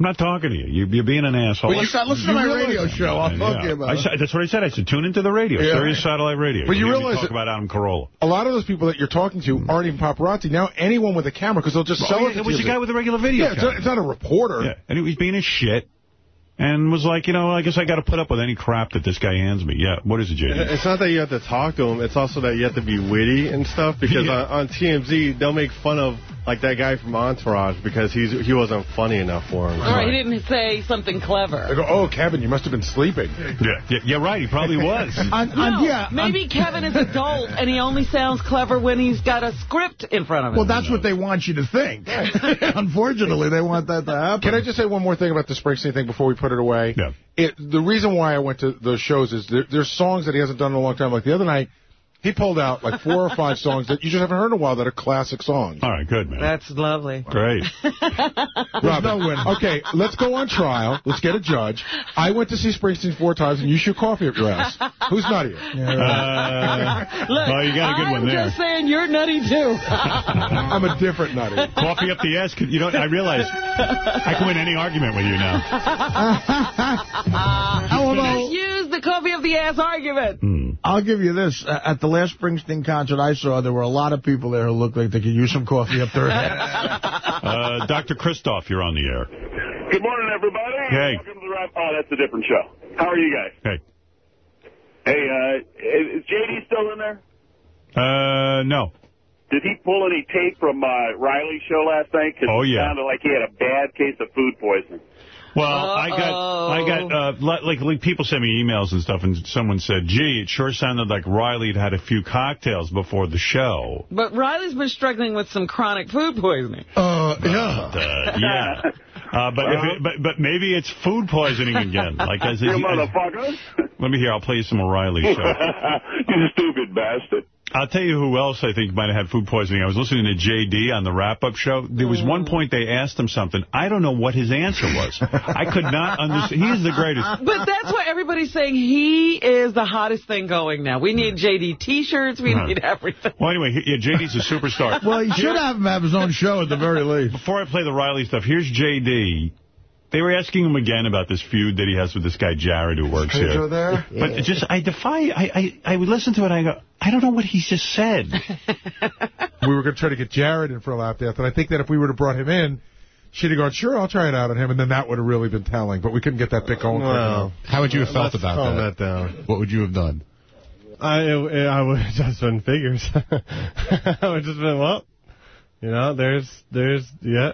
I'm not talking to you. You- You're being an asshole. Well, listen, listen to my radio show. I'll talk to you about it. That's what I said. I said, tune into the radio, Yeah. Sirius Satellite Radio. But you hear realize talk about Adam Carolla. A lot of those people that you're talking to aren't even paparazzi. Now anyone with a camera, because they'll just sell Oh, it it was you. a guy with a regular video Yeah, it's not, it's not a reporter. Yeah, and he was being a shit. And was like, you know, I guess I got to put up with any crap that this guy hands me. Yeah, what is it, JD? It's not that you have to talk to him. It's also that you have to be witty and stuff. Because Yeah. on, on TMZ, they'll make fun of like that guy from Entourage because he's he wasn't funny enough for him. Or he didn't say something clever. I go, oh, Kevin, you must have been sleeping. Yeah, yeah, yeah right. He probably (laughs) was. On, No, on, yeah, on- maybe Kevin is adult and he only sounds clever when he's got a script in front of him. well, that's what they want you to think. (laughs) Unfortunately, they want that to happen. Can I just say one more thing about the Springsteen thing before we put it away? Yeah. It, the reason why I went to those shows is there, there's songs that he hasn't done in a long time. Like the other night, he pulled out like four or five songs that you just haven't heard in a while that are classic songs. All right, good, man. That's lovely. Great. (laughs) Robin, no winner. Okay, let's go on trial. Let's get a judge. I went to see Springsteen four times, and you shoot coffee up your ass. Who's nuttier? (laughs) Uh, Look, well, you got a good I'm one there. just saying you're nutty, too. (laughs) I'm a different nutty. Coffee up the ass. could- You know, I realize I can win any argument with you now. Although, Just use the coffee of the ass argument. Hmm. I'll give you this. Uh, At the last Springsteen concert I saw, there were a lot of people there who looked like they could use some coffee up their ass. (laughs) Uh, Dr. Christoph, you're on the air. Good morning, everybody. Hey. Welcome to the Rap. Oh, that's a different show. How are you guys? Hey. Hey, uh, is JD still in there? Uh, no. Did he pull any tape from uh, Riley's show last night? 'Cause Oh, yeah. it sounded like he had a bad case of food poisoning. Well, I got, I got, uh, li- like, like people send me emails and stuff, and someone said, "Gee, it sure sounded like Riley had had a few cocktails before the show." But Riley's been struggling with some chronic food poisoning. Uh, yeah. Uh, yeah. (laughs) Uh, but, if it, but but maybe it's food poisoning again. Like as, You as- motherfuckers. let me hear. I'll play you some O'Reilly show. (laughs) you stupid bastard. I'll tell you who else I think might have had food poisoning. I was listening to JD on the wrap-up show. There was one mm. point they asked him something. I don't know what his answer was. I could not (laughs) understand. He's the greatest. But that's why everybody's saying he is the hottest thing going now. We need JD T-shirts. We Right. need everything. Well, anyway, he- yeah, JD's a superstar. Well, you should have him have his own show at the very least. Before I play the Riley stuff, here's JD. They were asking him again about this feud that he has with this guy Jared who works Pedro here. there? But it just, I defy, I, I, I would listen to it and I go, I don't know what he just said. (laughs) we were going to try to get Jared in for a lap dance, and I think that if we would have brought him in, she'd have gone, sure, I'll try it out on him, and then that would have really been telling. But we couldn't get that bit going. quick Well. How would you have felt let's about calm that? that down. What would you have done? I it, I would have (laughs) just been figures. (laughs) I would have just been well, you know, there's there's yeah.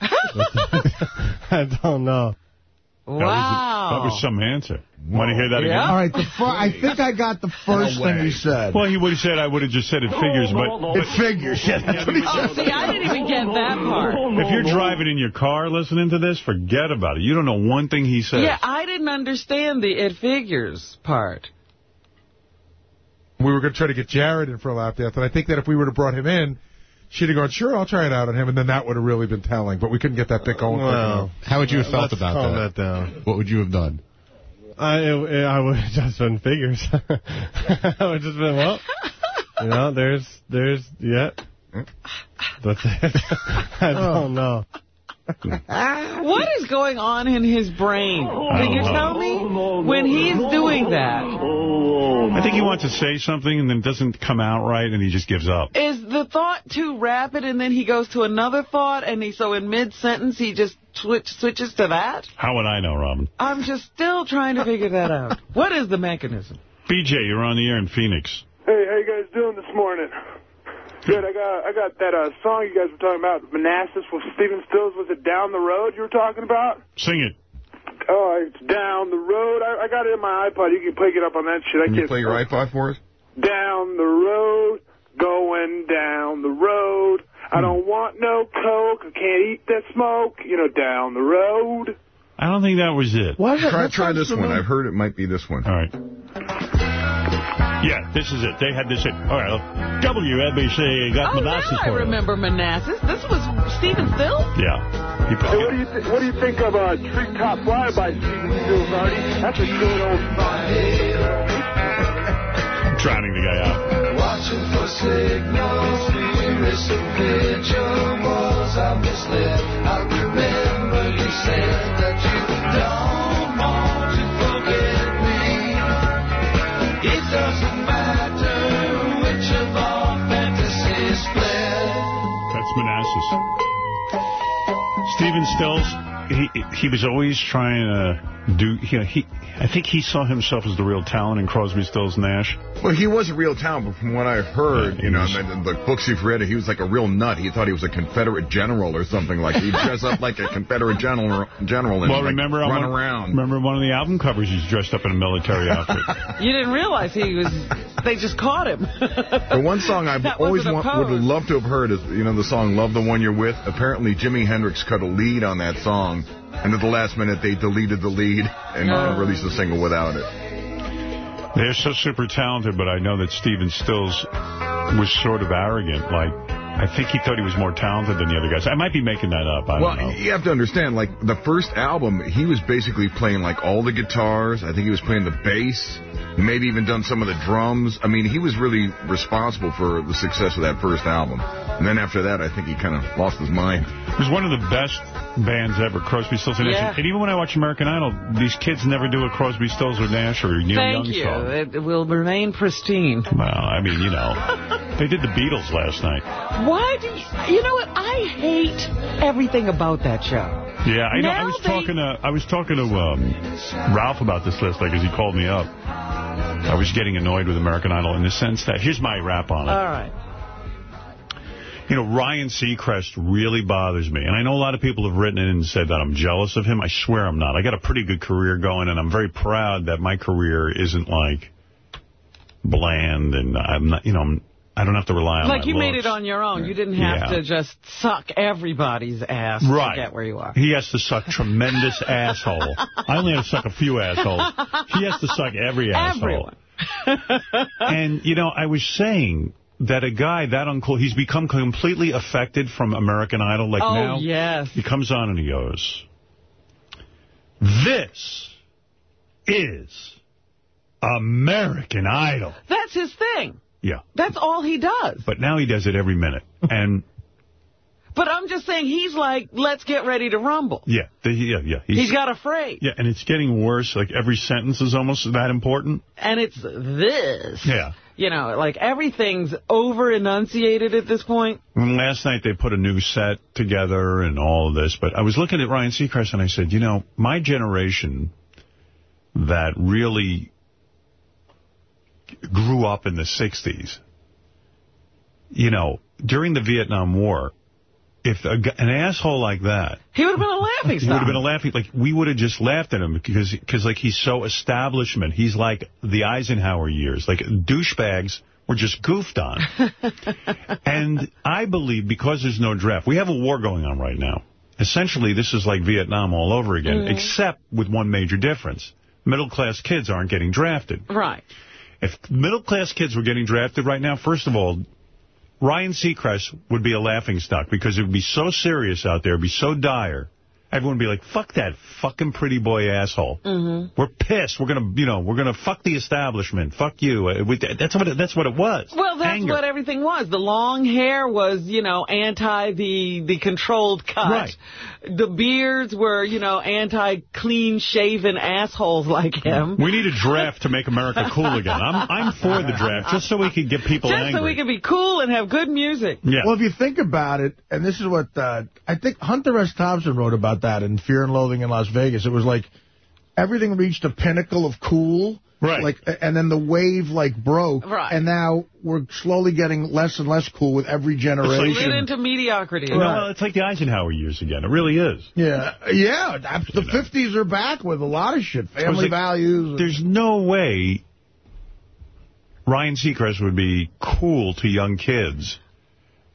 (laughs) I don't know. That was, that was some answer. Want to hear that again? All right, the fir- I think I got the first thing he said. Well, he would have said I would have just said it figures, but, It figures. Yeah, that's what he Oh, said. see, I didn't even get that part. if you're driving in your car listening to this, forget about it. You don't know one thing he said. Yeah, I didn't understand the it figures part. We were going to try to get Jared in for a lap dance, and I think that if we would have brought him in, she'd have gone, sure, I'll try it out on him, and then that would have really been telling. But we couldn't get that bit going. Well. How would you have felt about calm that? that down. What would you have done? I it, I would have (laughs) just been figures. (laughs) I would have just been well, you know, there's there's yeah. That's it. (laughs) I don't oh. know. What is going on in his brain? Can you tell me? When he's doing that, I think he wants to say something and then it doesn't come out right and he just gives up. is the thought too rapid and then he goes to another thought and he so in mid-sentence he just switch, switches to that? How would I know, Robin? I'm just still trying to figure that out. What is the mechanism? BJ, you're on the air in Phoenix. Hey, how you guys doing this morning? Good. I got I got that uh, song you guys were talking about, Manassas with Stephen Stills. Was it Down the Road you were talking about? Sing it. Oh, it's Down the Road. I, I got it in my iPod. You can pick it up on that shit. I Can you can't- play your iPod for us? Down the road, going down the road. I don't want no coke. I can't eat that smoke. You know, down the road. I don't think that was it. Try, try this one. I've heard it might be this one. All right. Yeah, this is it. They had this. It. All right. WNBC got Oh, Manassas now I for you. remember Manassas. This was Stephen Stills? Yeah. He Hey, what do you th what do you think of uh, Treetop Fly by Stephen Stills, Artie? That's a good old song. drowning the guy out. Watching for signals, we miss a pigeon was I misled. I remember you said that you don't want to forget me. It doesn't Manassas. Stephen Stills he he was always trying to do, you know, he, I think he saw himself as the real talent in Crosby, Stills, Nash. Well, he was a real talent, but from what I heard, yeah, you know, was, in the books you've read, he was like a real nut. He thought he was a Confederate general or something like. He dressed up like a Confederate general, general and well, like, remember run one, around. Remember one of the album covers? He's dressed up in a military (laughs) outfit. you didn't realize he was. They just caught him. (laughs) the one song I've always want, would love to have heard is, you know, the song "Love the One You're With." Apparently, Jimi Hendrix cut a lead on that song. And at the last minute, they deleted the lead and uh, released the single without it. They're so super talented, but I know that Stephen Stills was sort of arrogant. Like, I think he thought he was more talented than the other guys. I might be making that up. I well, you have to understand, like, the first album, he was basically playing, like, all the guitars. I think he was playing the bass, maybe even done some of the drums. I mean, he was really responsible for the success of that first album. And then after that, I think he kind of lost his mind. It was one of the best bands ever, Crosby, Stills, and Nash. Yeah. And even when I watch American Idol, these kids never do a Crosby, Stills, or Nash or Neil Thank Young you. song. It will remain pristine. Well, I mean, you know, (laughs) they did the Beatles last night. Why do you, you know what? I hate everything about that show. Yeah, I know. Now I was they... talking to I was talking to um, Ralph about this last night because he called me up. I was getting annoyed with American Idol in the sense that here's my rap on it. All right. You know, Ryan Seacrest really bothers me. And I know a lot of people have written in and said that I'm jealous of him. I swear I'm not. I got a pretty good career going, and I'm very proud that my career isn't, like, bland, and I'm not, you know, I'm, I don't have to rely on Like you looks. made it on your own. You didn't have Yeah. to just suck everybody's ass Right. to get where you are. He has to suck tremendous (laughs) asshole. I only have to suck a few assholes. He has to suck every asshole. Everyone. (laughs) and, you know, I was saying that a guy that uncool, he's become completely affected from American Idol. Like oh, now, yes. he comes on and he goes, this is American Idol. That's his thing. Yeah. That's all he does. But now he does it every minute. (laughs) And But I'm just saying, he's like, let's get ready to rumble. yeah, the, yeah, yeah. he's got a phrase. Yeah, and it's getting worse. Like every sentence is almost that important. And it's this. Yeah. You know, like everything's over-enunciated at this point. And last night they put a new set together and all of this, but I was looking at Ryan Seacrest and I said, you know, my generation that really grew up in the 60s, you know, during the Vietnam War, if a, an asshole like that He would have been a laughing He would have been a laughing, like, we would have just laughed at him because, because like, he's so establishment. He's like the Eisenhower years. Like, douchebags were just goofed on. (laughs) and I believe because there's no draft, we have a war going on right now. Essentially, this is like Vietnam all over again, Mhm. except with one major difference. Middle-class kids aren't getting drafted. Right. If middle-class kids were getting drafted right now, first of all, Ryan Seacrest would be a laughingstock because it would be so serious out there, it would be so dire. Everyone would be like, fuck that fucking pretty boy asshole. Mm-hmm. We're pissed. We're going to, you know, we're going to fuck the establishment. Fuck you. Uh, That's what it, that's what it was. Well, that's Anger. what everything was. The long hair was, you know, anti the the controlled cut. Right. The beards were, you know, anti clean shaven assholes like him. We need a draft to make America cool again. I'm I'm for the draft, just so we can get people Just angry. Just so we can be cool and have good music. Yeah. Well, if you think about it, and this is what uh, I think Hunter S. Thompson wrote about that in Fear and Loathing in Las Vegas. It was like everything reached a pinnacle of cool. Right. Like, and then the wave, like, broke. Right. And now we're slowly getting less and less cool with every generation. Slid into mediocrity. You know, well, it's like the Eisenhower years again. It really is. Yeah, yeah. that's- The 50s are back with a lot of shit. Family like, values. There's no way Ryan Seacrest would be cool to young kids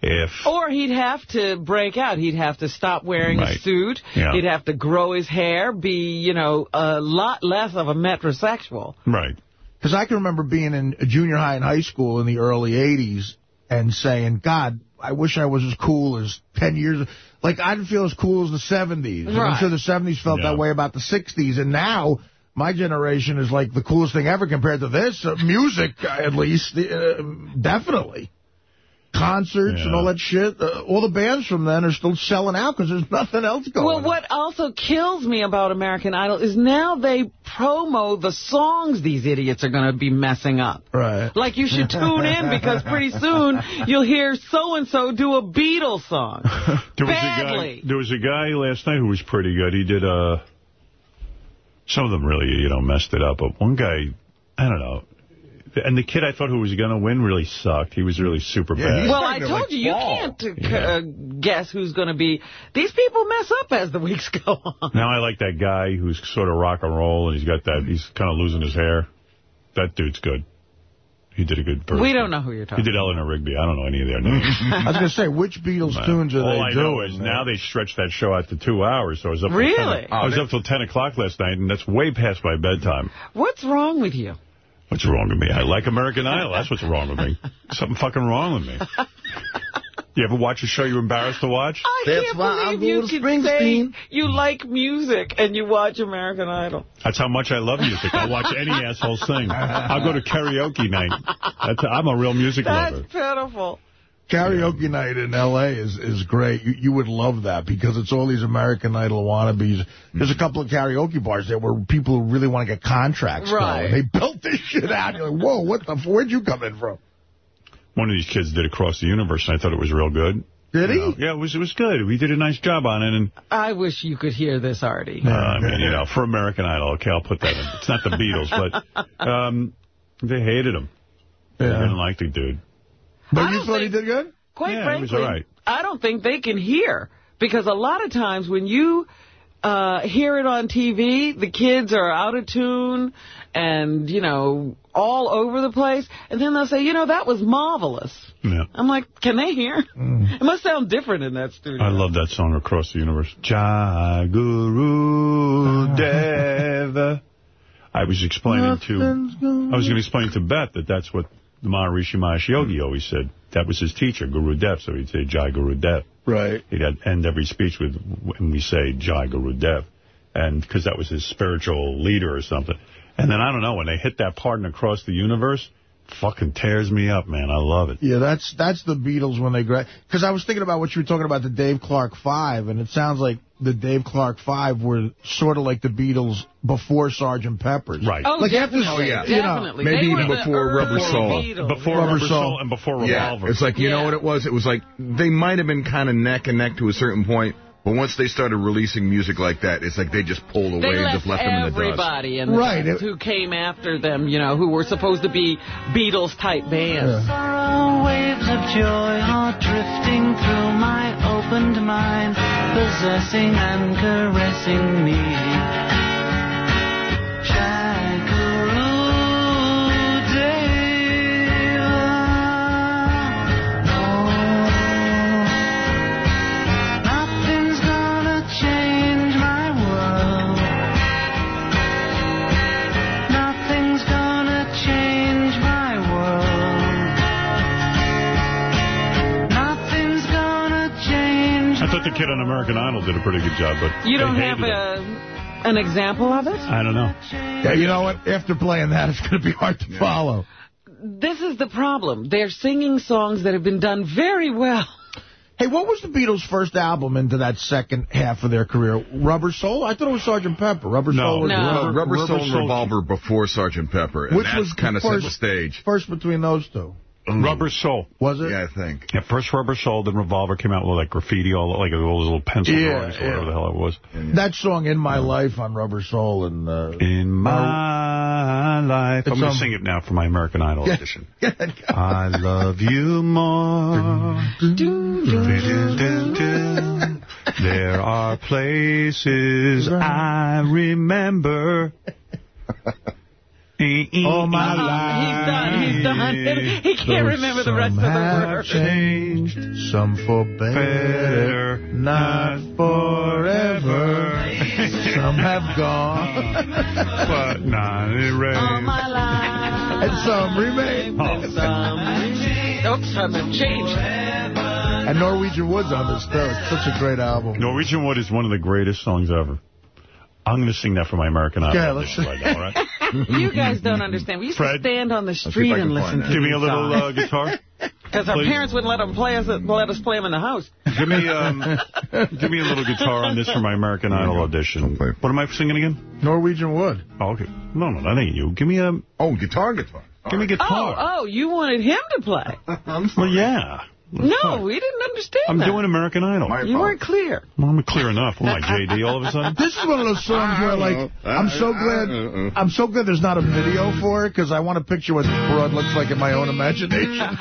if... Or he'd have to break out. He'd have to stop wearing Right. a suit. Yeah. He'd have to grow his hair, be, you know, a lot less of a metrosexual. Right. Because I can remember being in junior high and high school in the early 80s and saying, God, I wish I was as cool as 10 years. Like, I didn't feel as cool as the 70s. And I'm sure the 70s felt Yeah. that way about the 60s. And now, my generation is like the coolest thing ever compared to this. Uh, music, uh, at least, uh, definitely. Concerts Yeah. and all that shit. Uh, all the bands from then are still selling out because there's nothing else going Well, on. what also kills me about American Idol is now they promo the songs these idiots are going to be messing up. Right. Like you should tune in because pretty (laughs) soon you'll hear so-and-so do a Beatles song. (laughs) There was Badly. a guy. There was a guy last night who was pretty good. He did uh Some of them really, you know, messed it up. But one guy, I don't know. And the kid I thought who was going to win really sucked. He was really super bad. well, I told you, you can't uh, uh, guess who's going to be. These people mess up as the (laughs) weeks go on. Now I like that guy who's sort of rock and roll, and he's got that. He's kind of losing his hair. That dude's good. He did a good person. We don't know who you're talking He did Eleanor Rigby. I don't know any of their names. (laughs) I was going to say, which Beatles tunes are All they I doing? know is now they stretched that show out to two hours, so I was up. till Really? 10, I was up till 10 o'clock last night, and that's way past my bedtime. What's wrong with you? What's wrong with me? I like American Idol. That's what's wrong with me. (laughs) Something fucking wrong with me. You ever watch a show you're embarrassed to watch? I can't believe you can say you like music and you watch American Idol. That's how much I love music. I'll watch any (laughs) asshole sing. I'll go to karaoke night. That's, I'm a real music That's lover. pitiful. Karaoke night in L.A. is is great. You, you would love that because it's all these American Idol wannabes. There's a couple of karaoke bars there where people who really want to get contracts Right. going. They built this shit out. You're like, whoa, what the? Where'd you come in from? One of these kids did Across the Universe, and I thought it was real good. Did he? You know, yeah, it was it was good. We did a nice job on it, and I wish you could hear this, Artie. uh, I mean, you know, for American Idol, okay, I'll put that in. It's not the Beatles, but (laughs) um, they hated him. They didn't like the dude. But you thought he did good? Quite Yeah, frankly, all right. I don't think they can hear. Because a lot of times when you uh, hear it on TV, the kids are out of tune and, you know, all over the place. And then they'll say, you know, that was marvelous. Yeah. I'm like, can they hear? Mm. It must sound different in that studio. I love that song, Across the Universe. Jai Guru (laughs) Deva. I was explaining to, I was going to explain to Beth that that's what the Maharishi Mahesh Yogi always said. That was his teacher, Guru Dev, so he'd say Jai Guru Dev. Right. He'd end every speech with, when we say Jai Guru Dev, and because that was his spiritual leader or something. And then, I don't know, when they hit that part in Across the Universe, fucking tears me up, man. I love it. Yeah, that's that's the Beatles when they gra Because I was thinking about what you were talking about, the Dave Clark Five, and it sounds like the Dave Clark Five were sort of like the Beatles before Sergeant Pepper's. Right. Oh, like definitely. after, you know, definitely. maybe They were even before Rubber Soul. Beatles. Before Rubber Rubber, Soul. Soul and before Revolver. Yeah, Revolver. it's like, you know what it was? It was like, they might have been kind of neck and neck to a certain point, but once they started releasing music like that, it's like they just pulled away They and just left them in the dust. everybody in the Right. dust who came after them, you know, who were supposed to be Beatles-type bands. Sorrow waves of joy are drifting through my opened mind, possessing and caressing me. Change. I thought the kid on American Idol did a pretty good job, but You don't have a, an example of it? I don't know. Yeah, you know what? After playing that, it's going to be hard to follow. This is the problem. They're singing songs that have been done very well. Hey, what was the Beatles' first album into that second half of their career? Rubber Soul? I thought it was Sergeant Pepper. Rubber No. Soul was No. Uh, Rubber, Soul and Soul- Revolver before Sergeant Pepper, and Which that was kind of set the stage. first between those two. Rubber Soul. Was it? Yeah, I think. Yeah, first Rubber Soul, then Revolver came out with like graffiti, all like all those little pencil Yeah, drawings or whatever the hell it was. That song, In My Life, on Rubber Soul. and uh, In my life. I'm going to sing it now for my American Idol audition. Yeah. (laughs) I love you more. (laughs) there are places I remember. (laughs) All oh, my Uh-uh, life. He's done. He's done. He can't Though remember the rest of some the have words. changed, some for better, not forever. some have (laughs) gone, but not erased. All my life. and some remain. And some, oops, some have changed. And Norwegian Wood's on this, too. It's such a great album. Norwegian Wood is one of the greatest songs ever. I'm going to sing that for my American Idol Yeah, let's- audition right (laughs) now, all right? You guys don't understand. We used Fred? to stand on the street and listen that. to Give me a little uh, guitar. (laughs) Because our parents wouldn't let them play us let us play them in the house. Give me um, give me a little guitar on this for my American Idol audition. What am I singing again? Norwegian Wood. Oh, okay. No, no, that ain't you. Give me a... Oh, guitar, guitar. Give me guitar. Oh, oh, you wanted him to play. (laughs) Well, yeah. No, we didn't understand I'm that. doing American Idol. You weren't clear. Well, I'm clear enough. What am I, JD all of a sudden? This is one of those songs where, like, I'm so glad I'm so glad there's not a video for it, because I want to picture what Broad looks like in my own imagination. (laughs)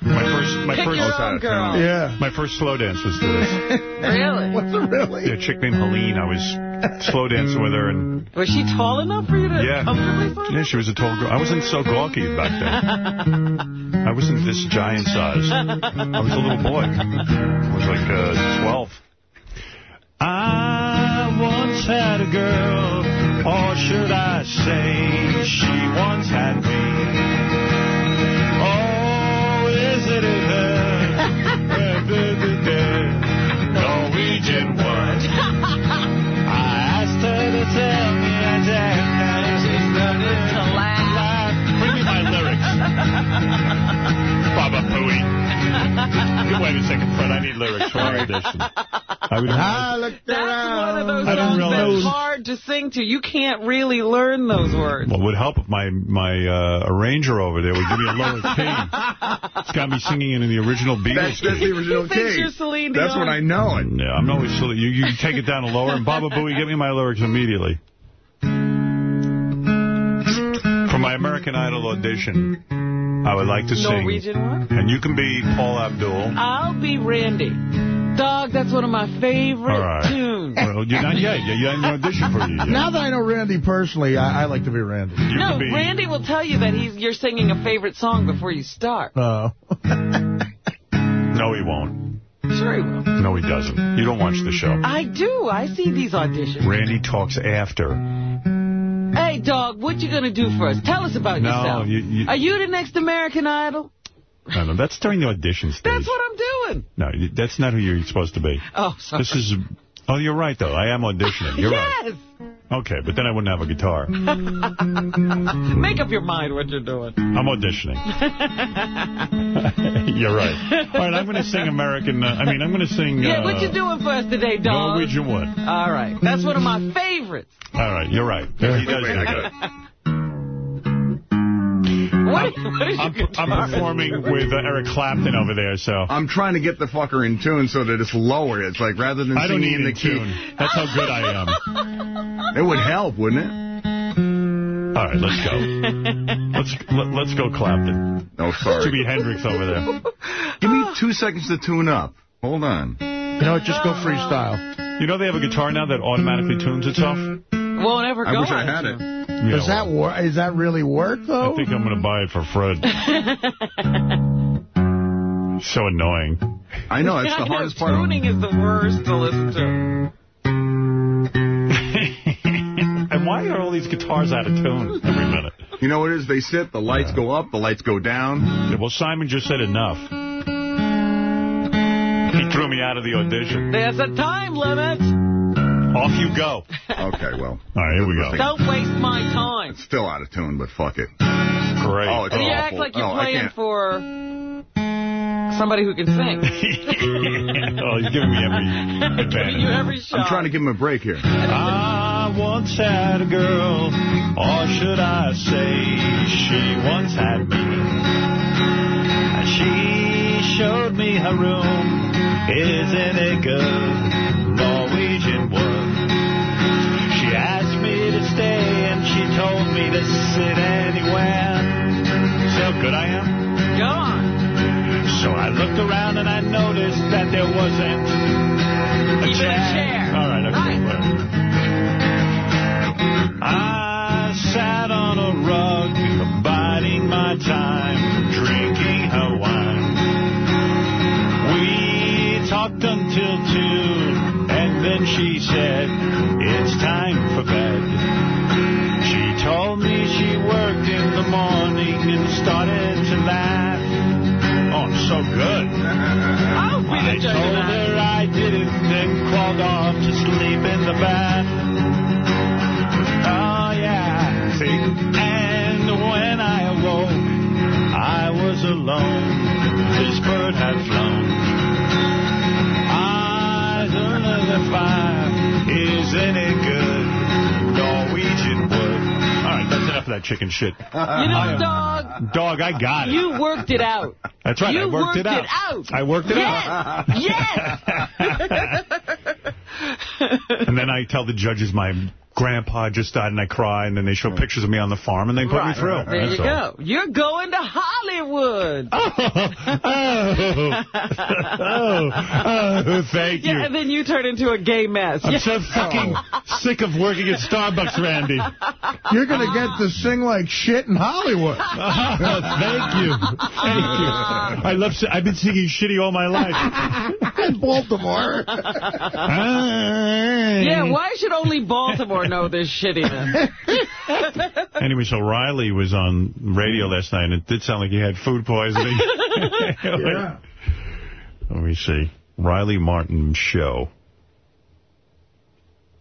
My first, my Pick first, your own girl. Yeah. my first slow dance was to this. (laughs) Really? (laughs) What's it really? Yeah, a chick named Helene. I was (laughs) slow dancing with her, and Was she tall enough for you to yeah, comfortably find yeah, she was a tall girl. I wasn't so gawky back then. (laughs) I wasn't this giant size. I was a little boy. I was like uh, 12. I once had a girl, or should I say, she once had me. Wait a second, Fred. I need lyrics for our audition. I would I looked That's one of those songs that's hard to sing to. You can't really learn those words. What would help if my my uh, arranger over there would give me a lower key. It's got me singing it in the original Beatles That's, that's the original He thinks key. you're Celine That's Dion. what I know. it. Yeah, I'm always silly. You, you take it down a lower, and Baba Booey, get me my lyrics immediately. For my American Idol audition, I would like to sing. Norwegian one? And you can be Paula Abdul. I'll be Randy. Dog, that's one of my favorite All right. tunes. Well, you're not yet. You you haven't auditioned for you yet. Now that I know Randy personally, I, I like to be Randy. You no, be. Randy will tell you that he's you're singing a favorite song before you start. Uh, No, he won't. Sure he will. No, he doesn't. You don't watch the show. I do. I see these auditions. Randy talks after. Hey, dog, what you gonna do for us? Tell us about No, yourself. you- you- Are you the next American Idol? No, no, that's during the audition stage. That's what I'm doing. No, that's not who you're supposed to be. Oh, sorry. This is... Oh, you're right, though. I am auditioning. You're right. yes. Okay, but then I wouldn't have a guitar. (laughs) Make up your mind what you're doing. I'm auditioning. (laughs) You're right. All right, I'm going to sing American... Uh, I mean, I'm going to sing... yeah, uh, what you doing for us today, dog? Norwegian Wood. All right. That's one of my favorites. All right, you're right. He does wait, do I that. What, what is I'm. I'm performing with uh, Eric Clapton over there, so... I'm trying to get the fucker in tune so that it's lower. It's like rather than I don't singing need in in the key. tune. That's how good I am. (laughs) It would help, wouldn't it? All right, let's go. Let's let, let's go, Clapton. Oh, sorry. Jimi Hendrix over there. Give me two seconds to tune up. Hold on. you know what? Just go freestyle. You know they have a guitar now that automatically tunes itself? Won't ever I go I wish I had tune. it. Yeah, Does that well, work? Is that really work though? I think I'm going to buy it for Fred. (laughs) so annoying. I know, it's the hardest part. Tuning is the worst to listen to. (laughs) and why are all these guitars out of tune every minute? You know what it is? They sit, the lights go up, the lights go down. Yeah, well, Simon just said enough. He threw me out of the audition. There's a time limit. Off you go. (laughs) Okay, well. All right, here we go. Don't waste my time. It's still out of tune, but fuck it. Great. Oh, it's And you awful. act like you're oh, No, playing for somebody who can sing. (laughs) oh, he's giving me every (laughs) Giving you every shot. I'm trying to give him a break here. I once had a girl, or should I say, she once had me. And she showed me her room, isn't it good? Told me to sit anywhere. See how good I am? Go on. So I looked around and I noticed that there wasn't a Even chair. a chair. All right, okay. Right. whatever. I sat on a rug, biding my time, drinking her wine. We talked until two, and then she said, it's time for bed. She me she worked in the morning and started to laugh. Oh, I'm so good. (laughs) I'll be I the judge of told that. her I didn't, then crawled off to sleep in the bath. Oh, yeah. See? And when I awoke, I was alone. this bird had flown. I don't the fire is any good. Norwegian wood. Right, that's enough of that chicken shit. (laughs) You know, dog, Dog, I got it. you worked it out. That's right, You I worked, it, out. out. I worked it Yes. out. Yes. (laughs) (laughs) And then I tell the judges my grandpa just died, and I cry, and then they show pictures of me on the farm, and they put Right. me through. There That's you all. go. You're going to Hollywood. (laughs) oh, oh, oh, thank you. Yeah, and then you turn into a gay mess. I'm Yeah. so fucking (laughs) sick of working at Starbucks, Randy. You're going to get to sing like shit in Hollywood. (laughs) Thank you. Thank you. I love. si- I've been singing shitty all my life. in Baltimore. Yeah, why should only Baltimore know this shittiness? (laughs) Anyway, so Riley was on radio last night, and it did sound like he had food poisoning. (laughs) Yeah. Let me see. Riley Martin Show.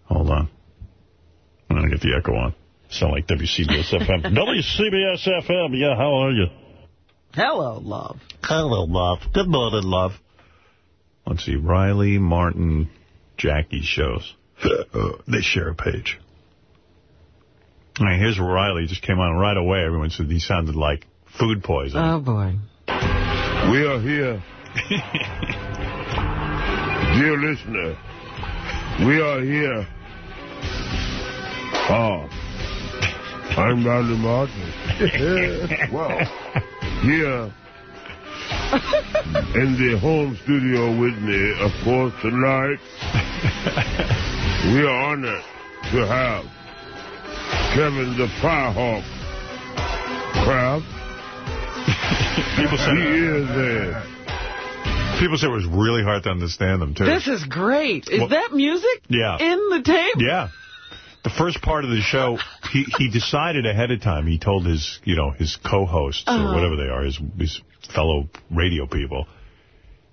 Hold on. I'm going to get the echo on. Sound like WCBS FM. (laughs) WCBS FM. Yeah, how are you? Hello, love. Hello, love. Good morning, love. Let's see. Riley Martin Jackie shows. (laughs) they share a page. All right, here's Riley. Just came on right away. Everyone said he sounded like food poisoning. Oh, boy. We are here. (laughs) Dear listener, we are here. Oh, I'm Riley Martin. (laughs) well, here in the home studio with me, of course, tonight, we are honored to have Kevin the Firehawk Kraft. People said, he is there. people said it was really hard to understand them, too. This is great. Is Well- that music Yeah. in the tape? Yeah. The first part of the show, he, he decided ahead of time, he told his, you know, his co-hosts or Uh-huh. whatever they are, his, his fellow radio people,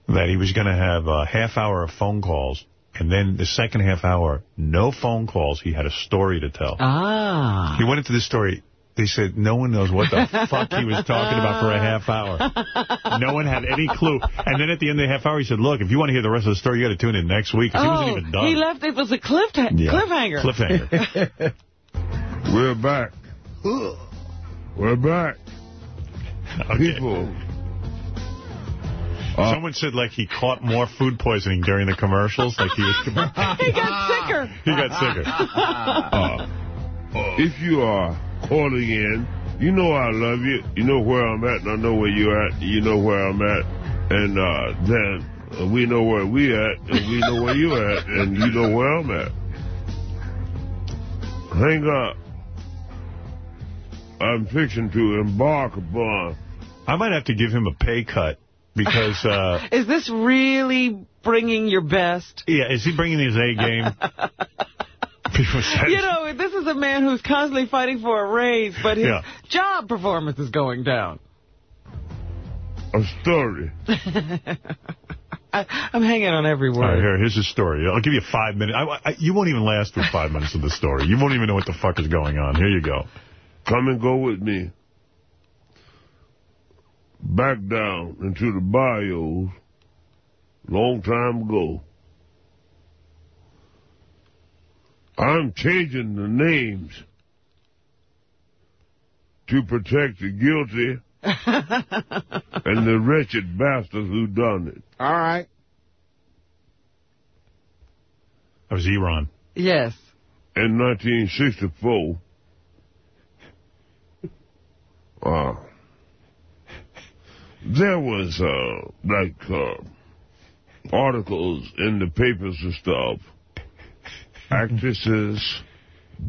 that he was going to have a half hour of phone calls. And then the second half hour, no phone calls. He had a story to tell. Ah. He went into the story. They said no one knows what the (laughs) fuck he was talking about for a half hour. No one had any clue. And then at the end of the half hour, he said, look, if you want to hear the rest of the story, you got to tune in next week. 'cause he wasn't Oh, even done. he left. It was a cliff Yeah. cliffhanger. Cliffhanger. (laughs) We're back. We're back. (laughs) People. Someone said, like, he caught more food poisoning during the commercials. Like, he was... (laughs) he got sicker. He got sicker. Uh, (laughs) if you are calling in, you know I love you. You know where I'm at, and I know where you're at. You know where I'm at. And uh, then uh, we know where we at, and we know where you're at, and you know where I'm at. Hang up. I'm fixing to embark upon. I might have to give him a pay cut because, uh, (laughs) Is this really bringing your best? yeah, is he bringing his A game? (laughs) You know, this is a man who's constantly fighting for a raise, but his Yeah. job performance is going down. A story. (laughs) I, I'm hanging on every All right, word. here, here's his story. I'll give you five minutes. I, I, you won't even last through five minutes of the story. You won't even know what the fuck is going on. Here you go. Come and go with me. Back down into the bios long time ago. I'm changing the names to protect the guilty (laughs) and the wretched bastards who done it. All right. That was Iran. Yes. In 1964, (laughs) uh, there was, uh, like, uh, articles in the papers and stuff. Actresses,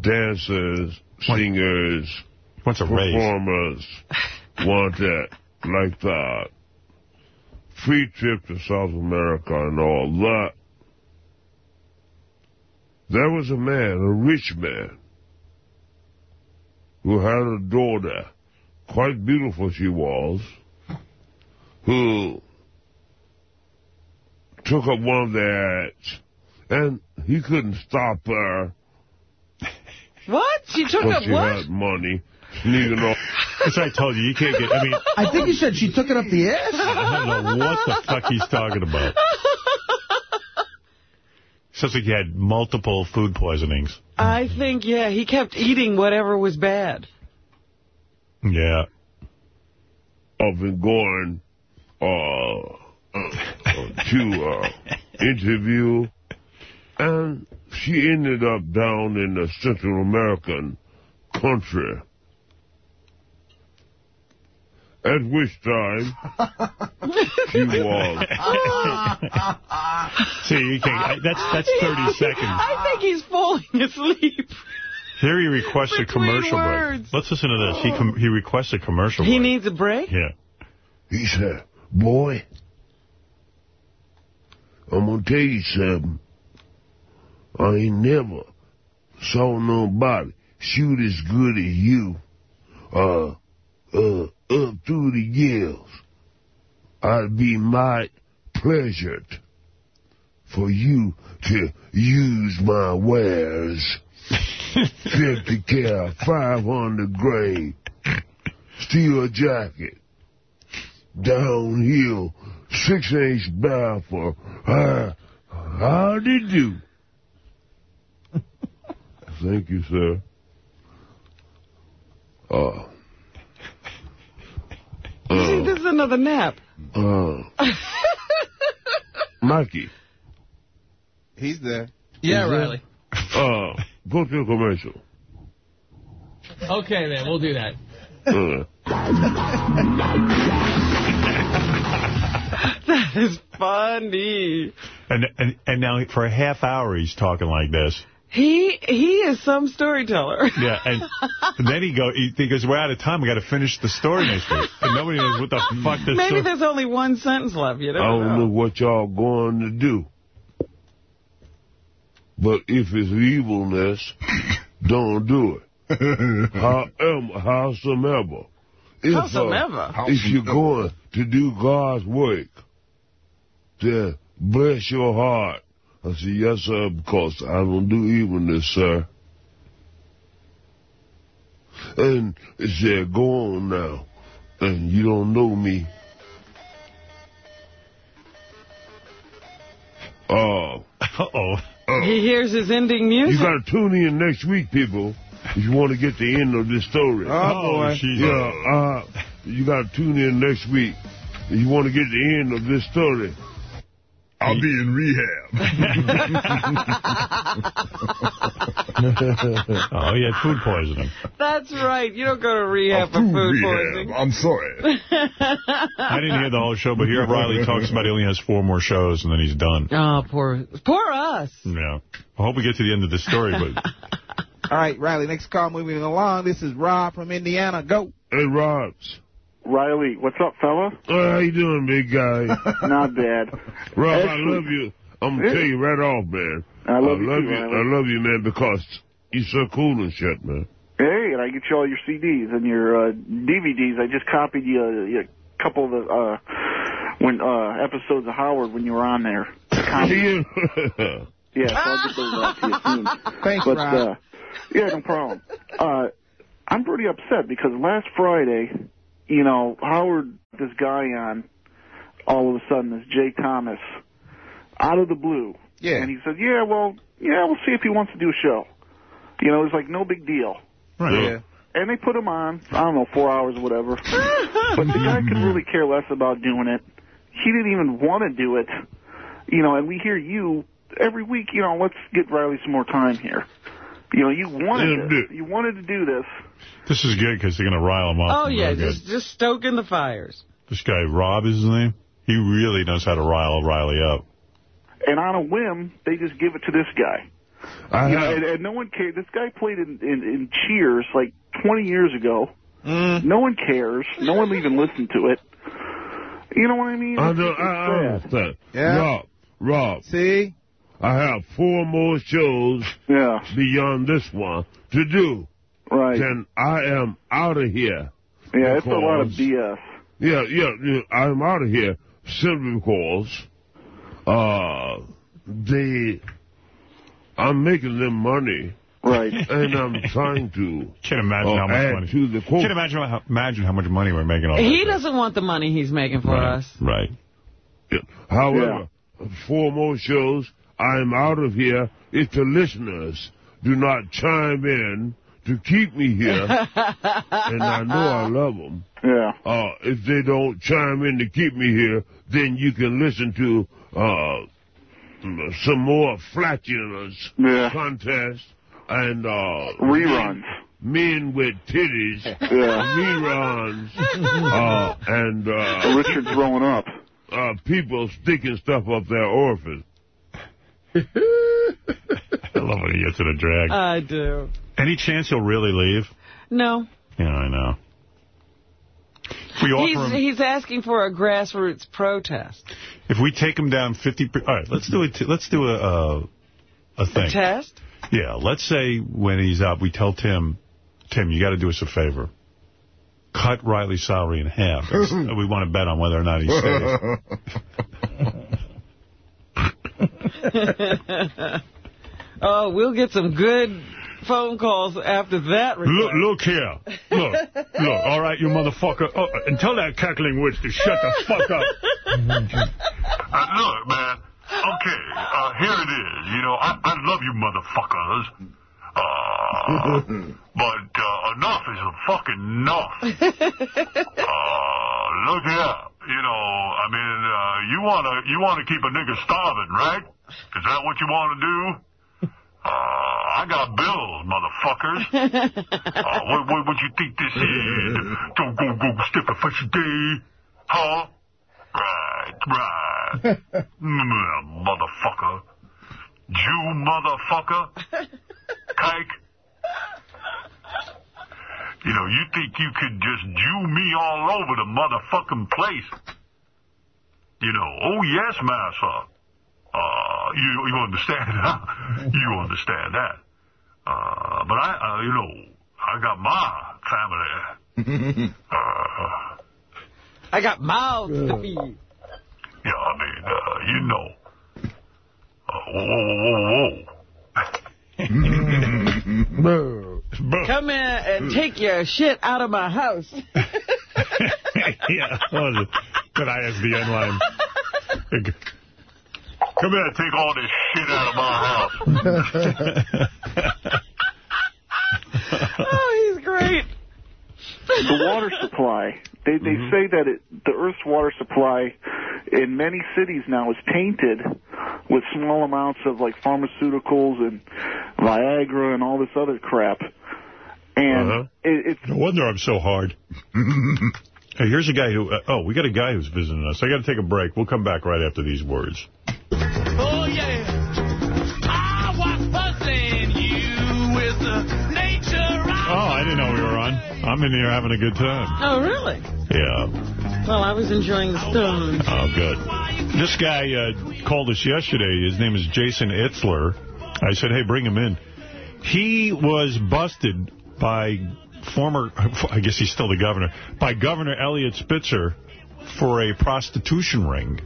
dancers, singers, What's a raise? performers want that, like that. Free trip to South America and all that. There was a man, a rich man, who had a daughter, quite beautiful she was, who took up one of their ads, and he couldn't stop her (laughs) What? She took up she what? had money. sneaking off. As I told you, you can't get, I mean... I think he said she took it up the ass. I don't know what the fuck he's talking about. (laughs) Sounds like he had multiple food poisonings. I think, yeah, he kept eating whatever was bad. Yeah. I've been going to uh, interview, and she ended up down in the Central American country. At which time she was. (laughs) See, you can't, that's, that's 30 seconds. I think he's falling asleep. Here he requests a commercial words. break. Let's listen to this. He com he requests a commercial He break. needs a break? Yeah. He said, boy, I'm going to tell you something. I ain't never saw nobody shoot as good as you. Uh, uh, up through the years. I'd be might pleasured for you to use my wares. (laughs) 50 cal, 500 grade, steel jacket, downhill, six inch baffle. How, how did you? (laughs) Thank you, sir. Uh, You (laughs) think this is another nap? uh, Mikey. He's there. Yeah, Is there? Riley. Uh, go to a commercial. Okay, man, we'll do that. Uh, That (laughs) (laughs) is funny. And, and and now for a half hour he's talking like this. He he is some storyteller. (laughs) Yeah, and, and then he go he, he goes, we're out of time. We got to finish the story next week. And nobody knows what the fuck this Maybe story- there's only one sentence left. You I don't don't know. know what y'all going to do. But if it's evilness, (laughs) don't do it. However, howsoever. If, uh, Howsoever? if you're going to do God's work, then bless your heart. I said, yes, sir, because I don't do evilness, sir. And it said, go on now. And you don't know me. Uh, Uh-oh. He hears his ending music. You got to tune in next week, people, if you want to get the end of this story. Oh, boy. Yeah, uh, you got to tune in next week if you want to get the end of this story. I'll be in rehab. (laughs) oh, he had food poisoning. That's right. You don't go to rehab for food poisoning. I'm sorry. (laughs) I didn't hear the whole show, but here Riley talks about he only has four more shows and then he's done. Oh, poor, poor us. Yeah. I hope we get to the end of the story, but (laughs) All right, Riley, next call moving along. This is Rob from Indiana. Go. Hey, Robs. Riley, what's up, fella? Oh, how you doing, big guy? (laughs) Not bad. Rob, I love you. I'm gonna tell you right off, man. I love you too, you. Riley. I love you, man, because you're so cool and shit, man. Hey, and I get you all your CDs and your uh, DVDs. I just copied you a, a couple of the uh, when uh, episodes of Howard when you were on there. (laughs) Copied. Yeah, so I'll get those out to you soon. (laughs) Thanks, but, Rob. Uh, yeah, no problem. Uh, I'm pretty upset because last Friday, you know, Howard, this guy on, all of a sudden, this Jay Thomas, out of the blue. Yeah. And he said, yeah, well, yeah, we'll see if he wants to do a show. You know, it's like no big deal. Right. Yeah. And they put him on, I don't know, four hours or whatever. (laughs) but the guy could really care less about doing it. He didn't even want to do it. You know, and we hear you every week, you know, let's get Riley some more time here. You know, you wanted Yeah, this. You wanted to do this. This is good because they're going to rile him up. Oh, yeah, just, just stoking the fires. This guy, Rob is his name. He really knows how to rile Riley up. And on a whim, they just give it to this guy. I You know, have, and, and no one cared. This guy played in, in, in Cheers like 20 years ago. Mm. No one cares. No one even (laughs) listened to it. You know what I mean? I, It's- know, I, I sad. understand. Yeah. Rob, Rob, See? I have four more shows Yeah, beyond this one to do. Right. Then I am out of here. Yeah, it's a lot of BS. Yeah, yeah, yeah, I'm out of here simply because uh, they, I'm making them money Right. And I'm trying to (laughs) Can't imagine uh, how much add money. to the quote. Can't imagine how, imagine how much money we're making off He doesn't want the money he's making for Right, us. Right. However, four more shows, I'm out of here if the listeners do not chime in to keep me here. (laughs) and I know I love them. Yeah. Uh, if they don't chime in to keep me here, then you can listen to uh, some more flatulence Yeah. contest and uh, Reruns. Men with titties, Yeah. reruns, (laughs) uh, and uh, Richard throwing up. uh, people sticking stuff up their orifice. (laughs) I love when he gets in a drag. I do. Any chance he'll really leave? No. Yeah, I know. If we He's, him, he's asking for a grassroots protest. if we take him down 50, per- all right, let's do it. Let's do a a, a thing. A test? Yeah, let's say when he's up, we tell Tim, Tim, you got to do us a favor. Cut Riley's salary in half. (laughs) we want to bet on whether or not he stays. (laughs) (laughs) oh, we'll get some good phone calls after that. Look, look here. Look, look. All right, you motherfucker. Oh, and tell that cackling witch to shut the fuck up. uh, look, man. Okay, uh, here it is. You know, I, I love you motherfuckers. Uh, (laughs) but uh, enough is a fucking enough. (laughs) Uh, look here. You know, I mean, uh, you wanna you wanna keep a nigga starving, right? Is that what you wanna do? Uh, I got bills, motherfuckers. (laughs) Uh, what, what, what you think this is? (laughs) Don't go, go, step a fishy day. Huh? Right, right. (laughs) Motherfucker. Jew motherfucker. Kike. You know, you think you could just Jew me all over the motherfucking place. You know, oh yes, master. Uh, you, you understand, huh? (laughs) You understand that. Uh, but I, uh, you know, I got my family. (laughs) uh, I got mouths to feed. yeah, I mean, uh, you know. Uh, whoa, whoa, whoa, whoa. (laughs) Come in and take your shit out of my house. yeah, what was it? Good ISDN line. Come here and take all this shit out of my house. oh, he's great. the water supply. They they Mm-hmm. say that it, the Earth's water supply in many cities now is tainted with small amounts of like pharmaceuticals and Viagra and all this other crap. And Uh-huh. it, it's No wonder I'm so hard. (laughs) hey, here's a guy who, uh, oh, we got a guy who's visiting us. I got to take a break. We'll come back right after these words. Oh, yeah. I was fussing you with the nature Oh, I didn't know we were on. I'm in here having a good time. Oh, really? Yeah. Well, I was enjoying the Stones. Oh, good. This guy uh, called us yesterday. His name is Jason Itzler. I said, hey, bring him in. He was busted by former, I guess he's still the governor, by Governor Eliot Spitzer for a prostitution ring.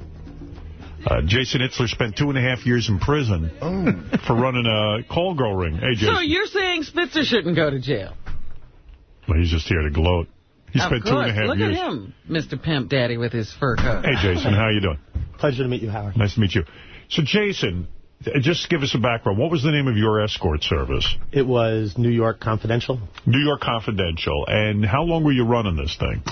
Uh, Jason Itzler spent two and a half years in prison for running a call girl ring. Hey, Jason. So you're saying Spitzer shouldn't go to jail? Well, he's just here to gloat. He of spent course. two and a half Look years. at him, Mr. Pimp Daddy with his fur coat. Hey, Jason, how are you doing? Pleasure to meet you, Howard. Nice to meet you. So, Jason, just give us a background. What was the name of your escort service? It was New York Confidential. New York Confidential. And how long were you running this thing?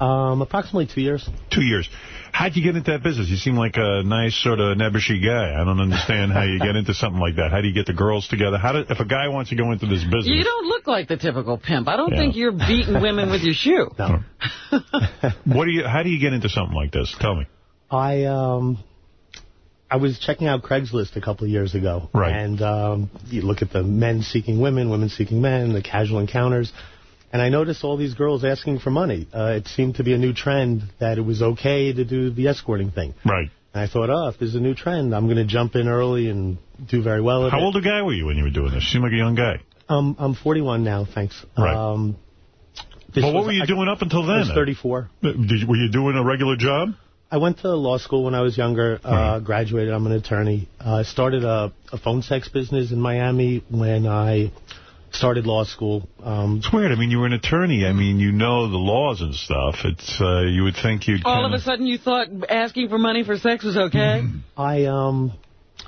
Um, approximately two years. Two years. How'd you get into that business? You seem like a nice sort of nebbishy guy. I don't understand how you get into something like that. How do you get the girls together? How do, if a guy wants to go into this business? You don't look like the typical pimp. I don't Yeah. think you're beating women with your shoe. No. (laughs) what do you? How do you get into something like this? Tell me. I um, I was checking out Craigslist a couple of years ago. Right. And um, you look at the men seeking women, women seeking men, the casual encounters. And I noticed all these girls asking for money. Uh, it seemed to be a new trend that it was okay to do the escorting thing. Right. And I thought, oh, if there's a new trend, I'm going to jump in early and do very well at it. How it. old a guy were you when you were doing this? You seem like a young guy. Um, I'm 41 now, thanks. Right. Um, But what was- were you I- doing up until I then? was 34. Did you, were you doing a regular job? I went to law school when I was younger, uh, graduated. I'm an attorney. I uh, started a, a phone sex business in Miami when I started law school. Um, it's weird. I mean, you were an attorney. I mean, you know the laws and stuff. It's uh, You would think you'd All kinda... of a sudden you thought asking for money for sex was okay? I um,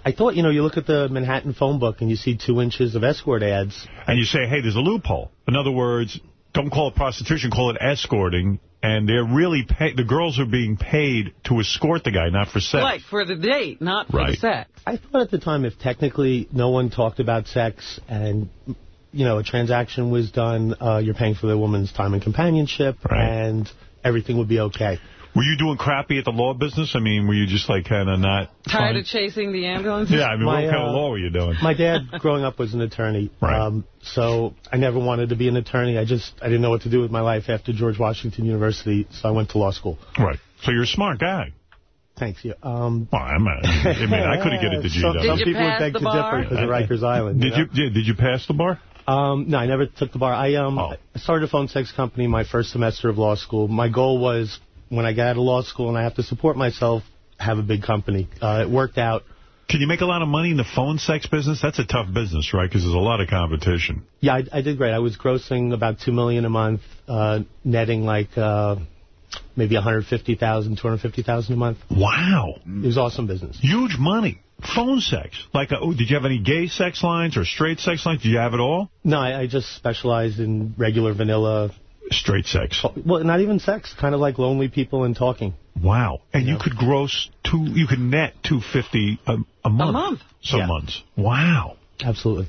I thought, you know, you look at the Manhattan phone book and you see two inches of escort ads. And you say, hey, there's a loophole. In other words, don't call it prostitution, call it escorting. And they're really pay the girls are being paid to escort the guy, not for sex. Right, for the date, not for Right. the sex. I thought at the time if technically no one talked about sex and, you know, a transaction was done, uh, you're paying for the woman's time and companionship and everything would be okay. Were you doing crappy at the law business? I mean, were you just like kind of not... Tired fun? of chasing the ambulances? Yeah, I mean, My, what kind of uh, law were you doing? My dad, growing up, was an attorney. Right. Um, so I never wanted to be an attorney. I just, I didn't know what to do with my life after George Washington University, so I went to law school. Right. So you're a smart guy. Thanks. Yeah. Um, well, I'm a, I mean, I could have get into GW. (laughs) Some, some people would beg to differ because of Rikers (laughs) Island. Did know? you, did, did you pass the bar? Um, no, I never took the bar. I um, Oh. I started a phone sex company my first semester of law school. My goal was when I got out of law school and I have to support myself, have a big company. Uh, it worked out. Can you make a lot of money in the phone sex business? That's a tough business, right? Because there's a lot of competition. Yeah, I, I did great. I was grossing about 2 million a month, uh, netting like uh, maybe $150,000, $250,000 a month. Wow. It was awesome business. Huge money. Phone sex. Like, uh, oh, did you have any gay sex lines or straight sex lines? Did you have it all? No, I, I just specialized in regular vanilla. Straight sex. Well, not even sex. Kind of like lonely people and talking. Wow. And you could gross two, you could net 250 a, a month. month. Some Yeah. months. Wow. Absolutely.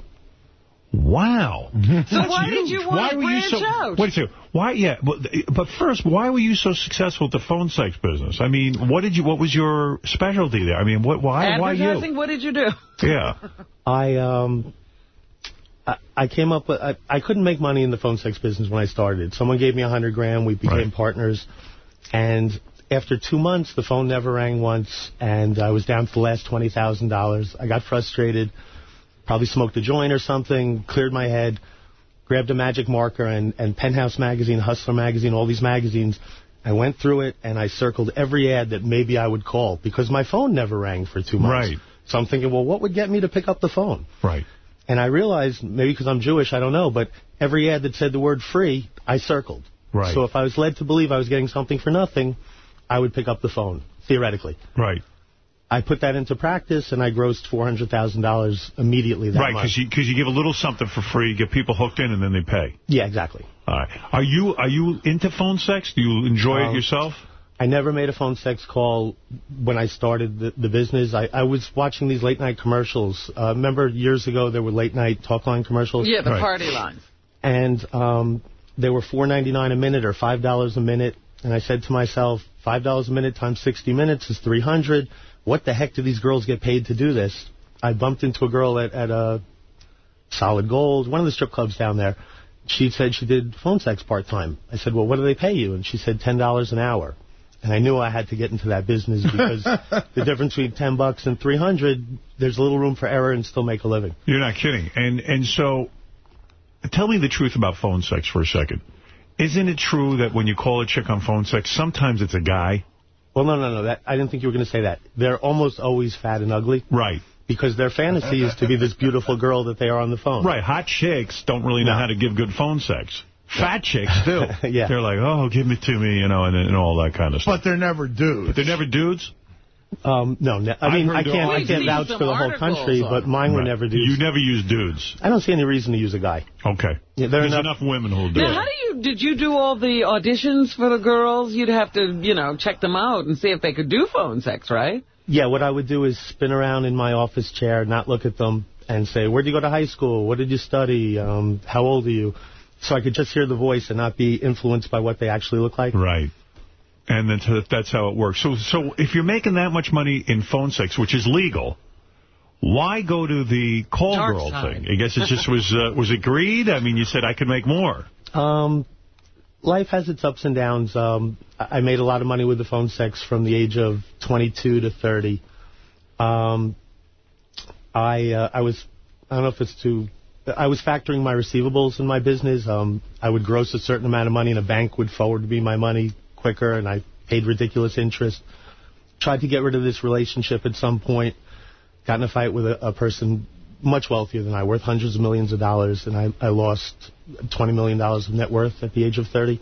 Wow. So That's why did you want why to were you branch so, out? Wait a second. Why, yeah, but, but first, why were you so successful at the phone sex business? I mean, what did you, what was your specialty there? I mean, what, why, why you Advertising, what did you do? Yeah. (laughs) I um I, I came up with I, I couldn't make money in the phone sex business when I started. Someone gave me a hundred grand. We became partners, and after two months, the phone never rang once, and I was down to the last twenty thousand dollars. I got frustrated, probably smoked a joint or something, cleared my head, grabbed a magic marker and and Penthouse magazine, Hustler magazine, all these magazines. I went through it and I circled every ad that maybe I would call because my phone never rang for two months. Right. So I'm thinking, well, what would get me to pick up the phone? Right. And I realized, maybe because I'm Jewish, I don't know, but every ad that said the word free, I circled. Right. So if I was led to believe I was getting something for nothing, I would pick up the phone, theoretically. Right. I put that into practice, and I grossed $400,000 immediately that Right, month. because you, cause you give a little something for free, get people hooked in, and then they pay. Yeah, exactly. All right. Are you are you into phone sex? Do you enjoy it Um, yourself? I never made a phone sex call when I started the, the business. I, I was watching these late-night commercials. Uh, remember years ago there were late-night talk line commercials? Yeah, the party lines. and um, they were $4.99 a minute or $5 a minute. And I said to myself, $5 a minute times 60 minutes is 300 What the heck do these girls get paid to do this? I bumped into a girl at, at a Solid Gold, one of the strip clubs down there. She said she did phone sex part-time. I said, well, what do they pay you? And she said $10 an hour. And I knew I had to get into that business because (laughs) the difference between 10 bucks and 300 there's a little room for error and still make a living. You're not kidding. And and so, tell me the truth about phone sex for a second. Isn't it true that when you call a chick on phone sex, sometimes it's a guy? Well, no, no, no. That, I didn't think you were going to say that. They're almost always fat and ugly. Right. Because their fantasy is to be this beautiful girl that they are on the phone. Right. Hot chicks don't really know how to give good phone sex. Fat chicks do. (laughs) Yeah. They're like, oh, give it to me, you know, and, and all that kind of stuff. But they're never dudes. But they're never dudes? Um, no, ne- I mean, I can't, I can't vouch for the whole country, but mine were Right. never dudes. You never use dudes. I don't see any reason to use a guy. Okay. Yeah, there are There's enough- enough, women who'll do Now, it. how do you, did you do all the auditions for the girls? You'd have to, you know, check them out and see if they could do phone sex, right? Yeah, what I would do is spin around in my office chair, not look at them, and say, where did you go to high school? What did you study? Um, how old are you? So I could just hear the voice and not be influenced by what they actually look like. Right. And that's, that's how it works. So so if you're making that much money in phone sex, which is legal, why go to the call Dark girl side. thing? I guess it just was uh, was it greed? I mean, you said I could make more. Um, life has its ups and downs. Um, I I made a lot of money with the phone sex from the age of 22 to 30. Um, I uh, I was I don't know if it's too. I was factoring my receivables in my business. Um, I would gross a certain amount of money, and a bank would forward me my money quicker, and I paid ridiculous interest. tried to get rid of this relationship at some point, got in a fight with a, a person much wealthier than I, worth hundreds of millions of dollars, and I, I lost $20 million of net worth at the age of 30.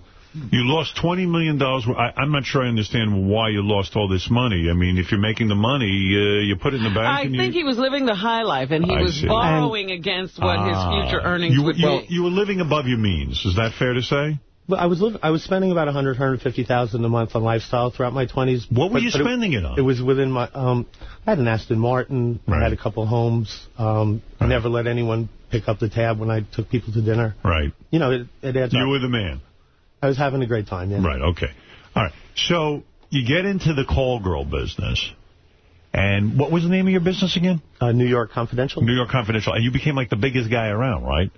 You lost $20 million. I, I'm not sure I understand why you lost all this money. I mean, if you're making the money, uh, you put it in the bank. I and think you, he was living the high life, and he I was see. borrowing against what his Ah. future earnings you, would you, be. You were living above your means. Is that fair to say? But I was liv- I was spending about 100, 150,000 a month on lifestyle throughout my 20s. What were But- you but spending it on? It was within my. Um, I had an Aston Martin. I had a couple homes. Um, I never let anyone pick up the tab when I took people to dinner. Right. You know, it, it adds You up. were the man. I was having a great time. Yeah. Right, okay. All right. So you get into the call girl business. And what was the name of your business again? Uh, New York Confidential. New York Confidential. And you became like the biggest guy around, right?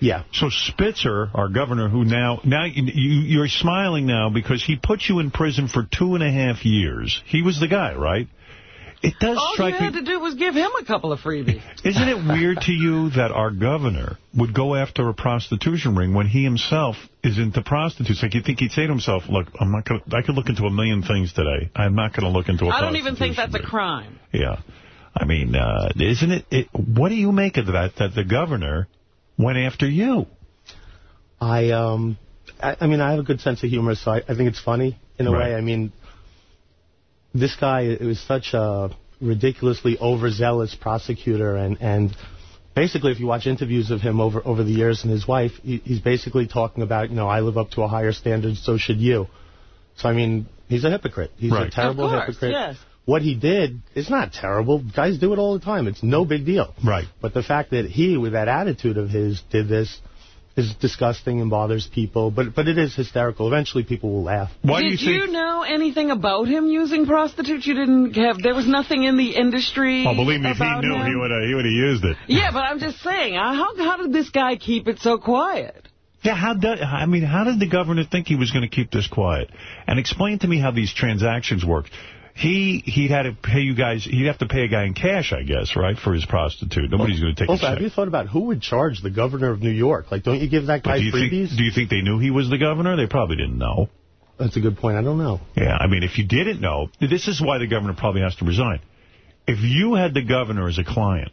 Yeah. So Spitzer, our governor, who now, now you, you're smiling now because he put you in prison for two and a half years. He was the guy, right? It does All you had me. to do was give him a couple of freebies. (laughs) Isn't it weird to you that our governor would go after a prostitution ring when he himself is into prostitutes? Like you think he'd say to himself, "Look, I'm not going. to I could look into a million things today. I'm not going to look into a I don't even think prostitution that's a crime. Yeah, I mean, uh, isn't it, it? What do you make of that? That the governor went after you? I um, I, I mean, I have a good sense of humor, so I, I think it's funny in a Right. way. I mean, this guy it was such a ridiculously overzealous prosecutor, and and basically, if you watch interviews of him over over the years and his wife, he, he's basically talking about, you know, I live up to a higher standard, so should you. So I mean, he's a hypocrite. He's Right. a terrible Of course, hypocrite. yes. What he did is not terrible. Guys do it all the time. It's no big deal. Right. But the fact that he, with that attitude of his, did this is disgusting and bothers people. But but it is hysterical. Eventually, people will laugh. Why Did you, know anything about him using prostitutes? You didn't have. There was nothing in the industry. Oh, believe me, if he knew, him? he would have he would have used it. Yeah, but I'm just saying. uh, How how did this guy keep it so quiet? Yeah, how did I mean? How did the governor think he was going to keep this quiet? And explain to me how these transactions work. He he'd had to pay you guys. He'd have to pay a guy in cash, I guess, right, for his prostitute. Nobody's going to take a Also, have you thought about who would charge the governor of New York? Like, don't you give that guy do you freebies? think do you think they knew he was the governor? They probably didn't know. That's a good point. I don't know. Yeah, I mean, if you didn't know, this is why the governor probably has to resign. If you had the governor as a client,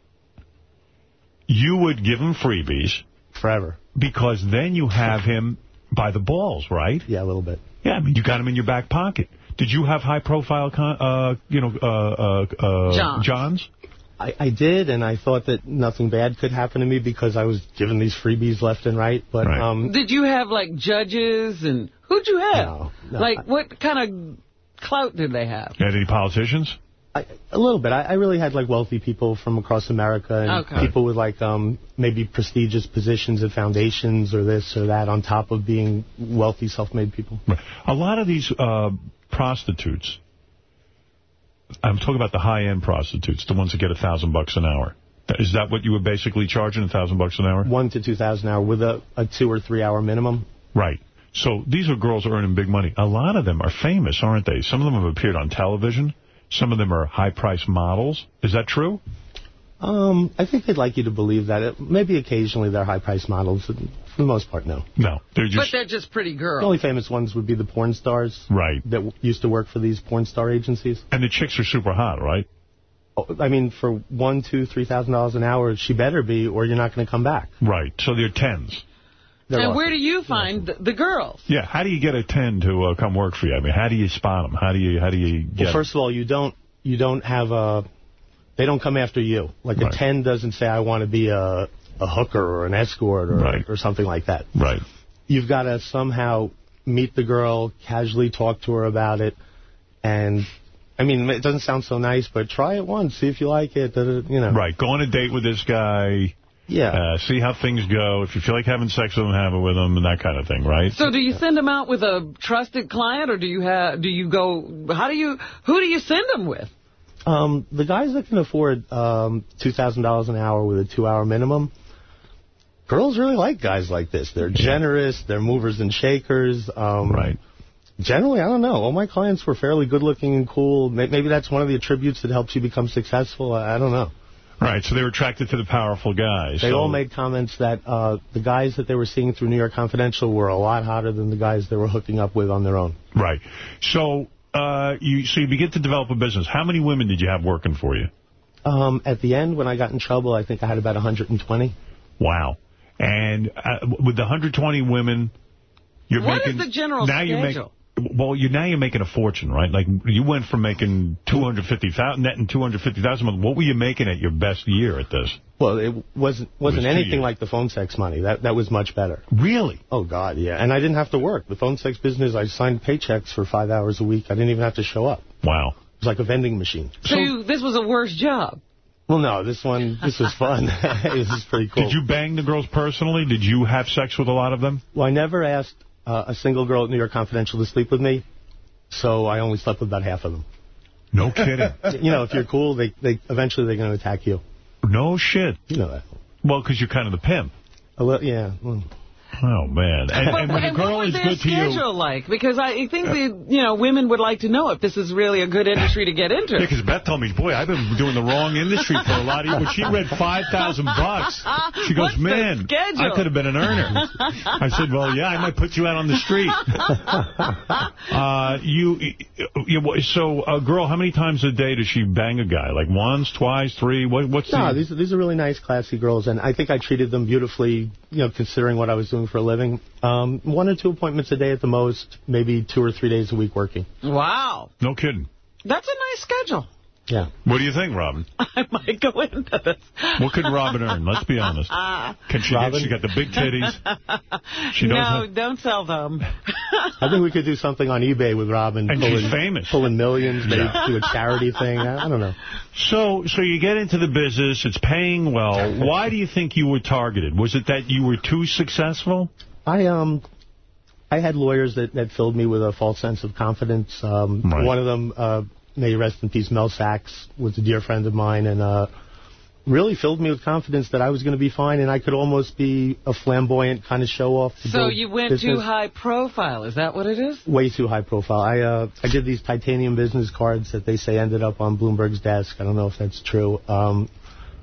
you would give him freebies forever because then you have him by the balls, right? Yeah, a little bit. Yeah, I mean, you got him in your back pocket. Did you have high-profile, con- uh, you know, uh, uh, uh, Johns. Johns? I, I did, and I thought that nothing bad could happen to me because I was given these freebies left and right. But um, Did you have like judges and who'd you have? No, no, like what kind of clout did they have? Had any politicians? I, a little bit. I, I really had like wealthy people from across America and Okay. people with like um maybe prestigious positions at foundations or this or that on top of being wealthy, self-made people. A lot of these uh, prostitutes, I'm talking about the high-end prostitutes, the ones that get a thousand bucks an hour. Is that what you were basically charging, a thousand bucks an hour? One to two thousand an hour with a, a two or three hour minimum. Right. So these are girls earning big money. A lot of them are famous, aren't they? Some of them have appeared on television. Some of them are high-priced models. Is that true? Um, I think they'd like you to believe that. It, maybe occasionally they're high-priced models. For the most part, no. No, they're just, but they're just pretty girls. The only famous ones would be the porn stars. Right. That w- used to work for these porn star agencies. And the chicks are super hot, right? Oh, I mean, for one, two, three thousand dollars an hour, she better be, or you're not going to come back. Right. So they're tens. They're and awesome. where do you find the, the girls? Yeah. How do you get a ten to uh, come work for you? I mean, how do you spot them? How do you how do you get? Well, first of all, you don't you don't have a. They don't come after you. Like Right. a ten doesn't say I want to be a a hooker or an escort or Right. or something like that. Right. You've got to somehow meet the girl, casually talk to her about it, and. I mean, it doesn't sound so nice, but try it once, see if you like it. da- da- You know, Right. Go on a date with this guy. Yeah. Uh, see how things go. If you feel like having sex with him, have it with him, and that kind of thing, right? So do you send them out with a trusted client, or do you have? Do you go? How do you? Who do you send them with? Um, the guys that can afford um, $2,000 an hour with a two-hour minimum, girls really like guys like this. They're generous. They're movers and shakers. Um, right. Generally, I don't know. All my clients were fairly good-looking and cool. Maybe that's one of the attributes that helps you become successful. I don't know. Right. So they were attracted to the powerful guys. They so, all made comments that uh, the guys that they were seeing through New York Confidential were a lot hotter than the guys they were hooking up with on their own. Right. So uh, you so you begin to develop a business. How many women did you have working for you? Um, at the end, when I got in trouble, I think I had about 120. Wow. And uh, with the 120 women, you're What is making... the general now You're schedule? Make, well, you now you're making a fortune, right? Like, you went from making 250000 net and 250000 a month. What were you making at your best year at this? Well, it wasn't wasn't was anything like the phone sex money. That that was much better. Really? Oh God, yeah. And I didn't have to work. The phone sex business, I signed paychecks for five hours a week. I didn't even have to show up. Wow. It was like a vending machine. So, you, this was a worse job. Well, no, this one, this was fun. (laughs) this is pretty cool. Did you bang the girls personally? Did you have sex with a lot of them? Well, I never asked uh, a single girl at New York Confidential to sleep with me, so I only slept with about half of them. No kidding. (laughs) you know, if you're cool, they they eventually they're going to attack you. No shit. You know that. Well, because you're kind of the pimp. A li- yeah. well, Oh, man. And, and when a girl what was is their good to you... schedule like? Because I think the you know women would like to know if this is really a good industry to get into. (laughs) Yeah, because Beth told me, boy, I've been doing the wrong industry for a lot of years. When she read 5000 bucks, she goes, What's man. I could have been an earner. (laughs) I said, well, yeah, I might put you out on the street. (laughs) uh, you, you, so a girl, how many times a day does she bang a guy? Like once, twice, three? What, what's No, the... these are, these are really nice, classy girls, and I think I treated them beautifully, you know, considering what I was doing for a living. Um, one or two appointments a day at the most, maybe two or three days a week working. Wow, No kidding. that's a nice schedule. Yeah. What do you think, Robin? (laughs) I might go into this. What could Robin earn? Let's be honest. (laughs) Can she Robin? get, she got the big titties. She knows no, how- don't sell them. I think we could do something on eBay with Robin. And pulling, she's famous. Pulling millions, maybe Yeah. do a charity thing. I, I don't know. So, so you get into the business. It's paying well. Why do you think you were targeted? Was it that you were too successful? I um, I had lawyers that, that filled me with a false sense of confidence. Um, Right. One of them, uh, may rest in peace, Mel Sachs, was a dear friend of mine, and uh, really filled me with confidence that I was going to be fine, and I could almost be a flamboyant kind of show-off. So you went business. too high profile. Is that what it is? Way too high profile. I uh, I did these titanium business cards that they say ended up on Bloomberg's desk. I don't know if that's true. Um,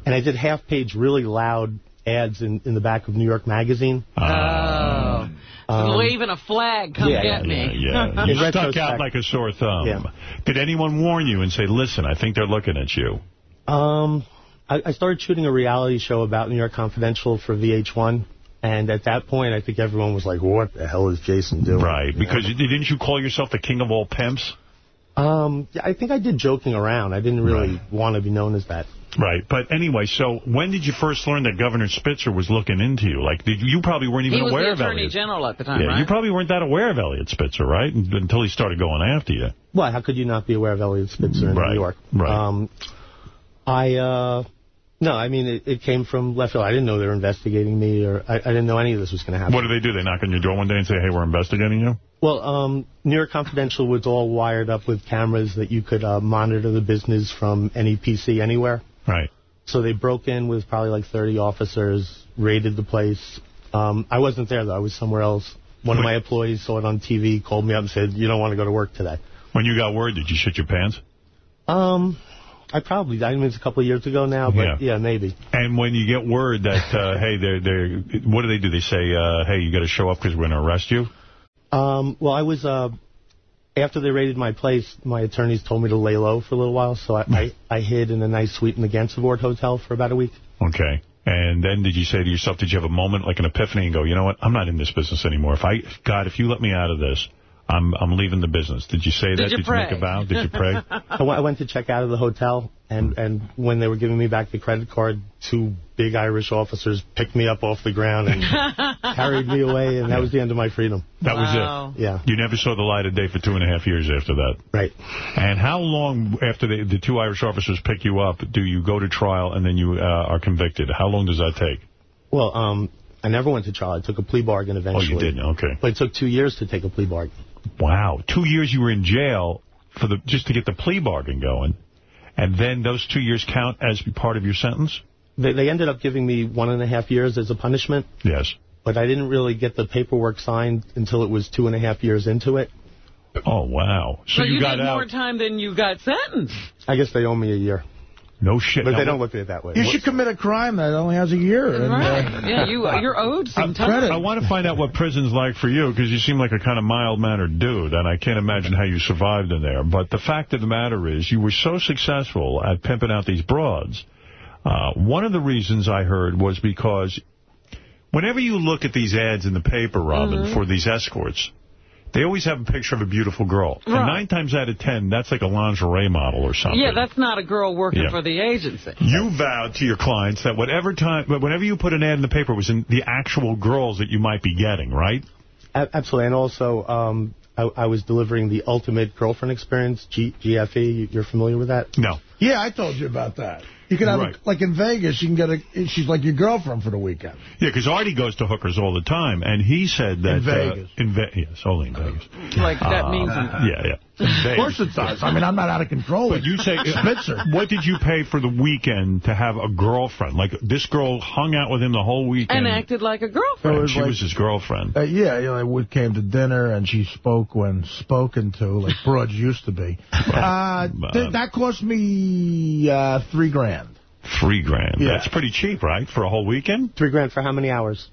and I did half-page, really loud ads in, in the back of New York Magazine. Oh. Um, Waving a flag, come yeah, get Yeah, me. yeah. (laughs) You In stuck out like a sore thumb. Yeah. Did anyone warn you and say, listen, I think they're looking at you? Um, I, I started shooting a reality show about New York Confidential for VH1, and at that point, I think everyone was like, "What the hell is Jason doing?" Right, because you- didn't you call yourself the king of all pimps? Know? um, I think I did joking around. I didn't really want to be known as that. Right, but anyway, so when did you first learn that Governor Spitzer was looking into you? Like, did you, you probably weren't even He was aware the of attorney Eliot. general at the time, yeah, right? you probably weren't that aware of Eliot Spitzer, right? Until he started going after you. Well, how could you not be aware of Eliot Spitzer in Right, New York? right. Um, I, uh, no, I mean, it, it came from left field. I didn't know they were investigating me, or I, I didn't know any of this was going to happen. What do they do? They knock on your door one day and say, hey, we're investigating you? Well, um, New York Confidential was all wired up with cameras that you could uh, monitor the business from any PC anywhere. Right. So they broke in with probably like 30 officers, raided the place. Um, I wasn't there, though. I was somewhere else. One of my employees saw it on TV, called me up and said, you don't want to go to work today. When you got word, did you shit your pants? Um, I probably, I mean, it's a couple of years ago now, but Yeah. yeah, maybe. And when you get word that, uh, (laughs) hey, they're, they're, what do they do? They say, uh, hey, you got to show up because we're going to arrest you? Um, well, I was, uh, after they raided my place, my attorneys told me to lay low for a little while, so I, I, I hid in a nice suite in the Gansevoort Hotel for about a week. Okay. And then did you say to yourself, did you have a moment, like an epiphany, and go, you know what, I'm not in this business anymore. If I, God, if you let me out of this, I'm I'm leaving the business. Did you say that? you did pray? you make a vow? Did you pray? (laughs) I went to check out of the hotel, and, and when they were giving me back the credit card, two big Irish officers picked me up off the ground and (laughs) carried me away, and that was the end of my freedom. That was it? Yeah. You never saw the light of day for two and a half years after that? Right. And how long after the, the two Irish officers pick you up do you go to trial and then you uh, are convicted? How long does that take? Well, um, I never went to trial. I took a plea bargain eventually. Oh, you didn't? Okay. But it took two years to take a plea bargain. Wow. Two years you were in jail for the just to get the plea bargain going. And then those two years count as part of your sentence? They, they ended up giving me one and a half years as a punishment. Yes. But I didn't really get the paperwork signed until it was two and a half years into it. Oh, wow. So, you, got more time than you got sentenced. I guess they owe me a year. No shit. But Now, they don't look at it that way. You should commit a crime that only has a year. And, Right. uh, Yeah, you, (laughs) you're owed some time. credit. I want to find out what prison's like for you, because you seem like a kind of mild-mannered dude, and I can't imagine how you survived in there. But the fact of the matter is, you were so successful at pimping out these broads. Uh, one of the reasons I heard was because whenever you look at these ads in the paper, Robin, Mm-hmm. for these escorts, they always have a picture of a beautiful girl. And Right. nine times out of ten, that's like a lingerie model or something. Yeah, that's not a girl working Yeah. for the agency. You vowed to your clients that whatever time, but whenever you put an ad in the paper, it was in the actual girls that you might be getting, right? A- Absolutely. And also, um, I, I was delivering the ultimate girlfriend experience, G- GFE. You're familiar with that? No. Yeah, I told you about that. You can have, Right. a, like in Vegas, you can get a, she's like your girlfriend for the weekend. Yeah, because Artie goes to hookers all the time, and he said that... In Vegas. Uh, in Ve yes, only in Vegas. Like, that Uh, means... Yeah, yeah. In Of course it does. I mean, I'm not out of control. But you say, Spitzer. (laughs) what did you pay for the weekend to have a girlfriend? Like, this girl hung out with him the whole weekend. And acted like a girlfriend. was she like- was his girlfriend. Uh, yeah, you know, we came to dinner and she spoke when spoken to, like broads used to be. (laughs) Uh, th that cost me uh, three grand. Three grand. Yeah. That's pretty cheap, right, for a whole weekend? Three grand for how many hours?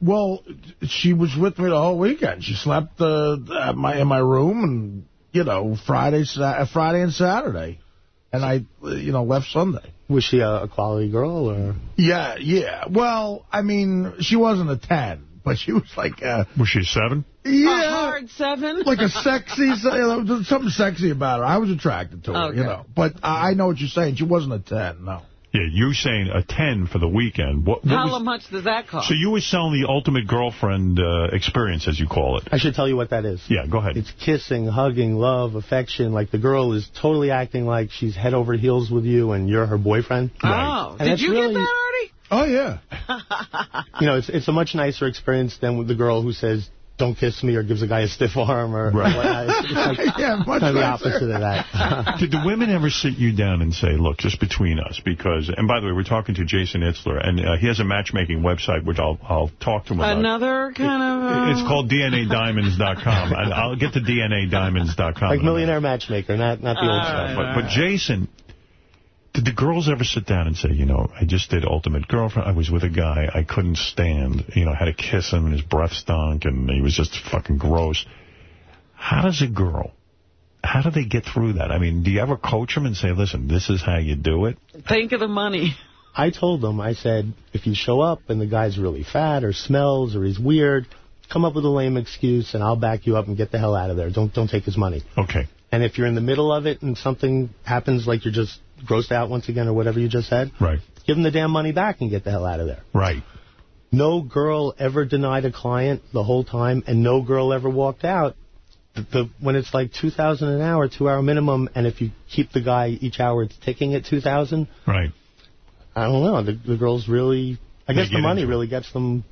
Well, she was with me the whole weekend. She slept uh, at my in my room, and you know, Friday, Sa Friday and Saturday, and I, uh, you know, left Sunday. Was she a, a quality girl or? Yeah, yeah. Well, I mean, she wasn't a ten, but she was like, uh, Was she a seven? A yeah, hard seven? (laughs) like a sexy, you know, something sexy about her. I was attracted to her, Okay. you know. But I I know what you're saying. She wasn't a ten, no. Yeah, you saying a 10 for the weekend. What, what How was, much does that cost? so you were selling the ultimate girlfriend uh, experience, as you call it. I should tell you what that is. Yeah, go ahead. It's kissing, hugging, love, affection. Like the girl is totally acting like she's head over heels with you and you're her boyfriend. Oh, And did you really- get that, Artie? Oh yeah. (laughs) You know, it's it's a much nicer experience than with the girl who says, don't kiss me or gives a guy a stiff arm or Right. whatnot. It's, it's like (laughs) yeah, much kind of the opposite of that. (laughs) Did the women ever sit you down and say, look, just between us, because, and by the way, we're talking to Jason Itzler, and uh, he has a matchmaking website, which I'll I'll talk to him about. Another kind of... Uh, It's called DNADiamonds.com. and I'll get to DNADiamonds.com. like in a Millionaire Matchmaker, not not the old stuff. right. But, but Jason, did the girls ever sit down and say, you know, I just did Ultimate Girlfriend. I was with a guy I couldn't stand. You know, I had to kiss him and his breath stunk and he was just fucking gross. How does a girl, how do they get through that? I mean, do you ever coach them and say, listen, this is how you do it? Think of the money. I told them, I said, if you show up and the guy's really fat or smells or he's weird, come up with a lame excuse and I'll back you up and get the hell out of there. Don't don't take his money. Okay. And if you're in the middle of it and something happens like you're just grossed out once again or whatever you just said, Right. give them the damn money back and get the hell out of there. Right. No girl ever denied a client the whole time, and no girl ever walked out. The, the, when it's like 2000 an hour, two-hour minimum, and if you keep the guy each hour, it's ticking at 2000 Right. I don't know. The, the girls really, I They guess the money really gets them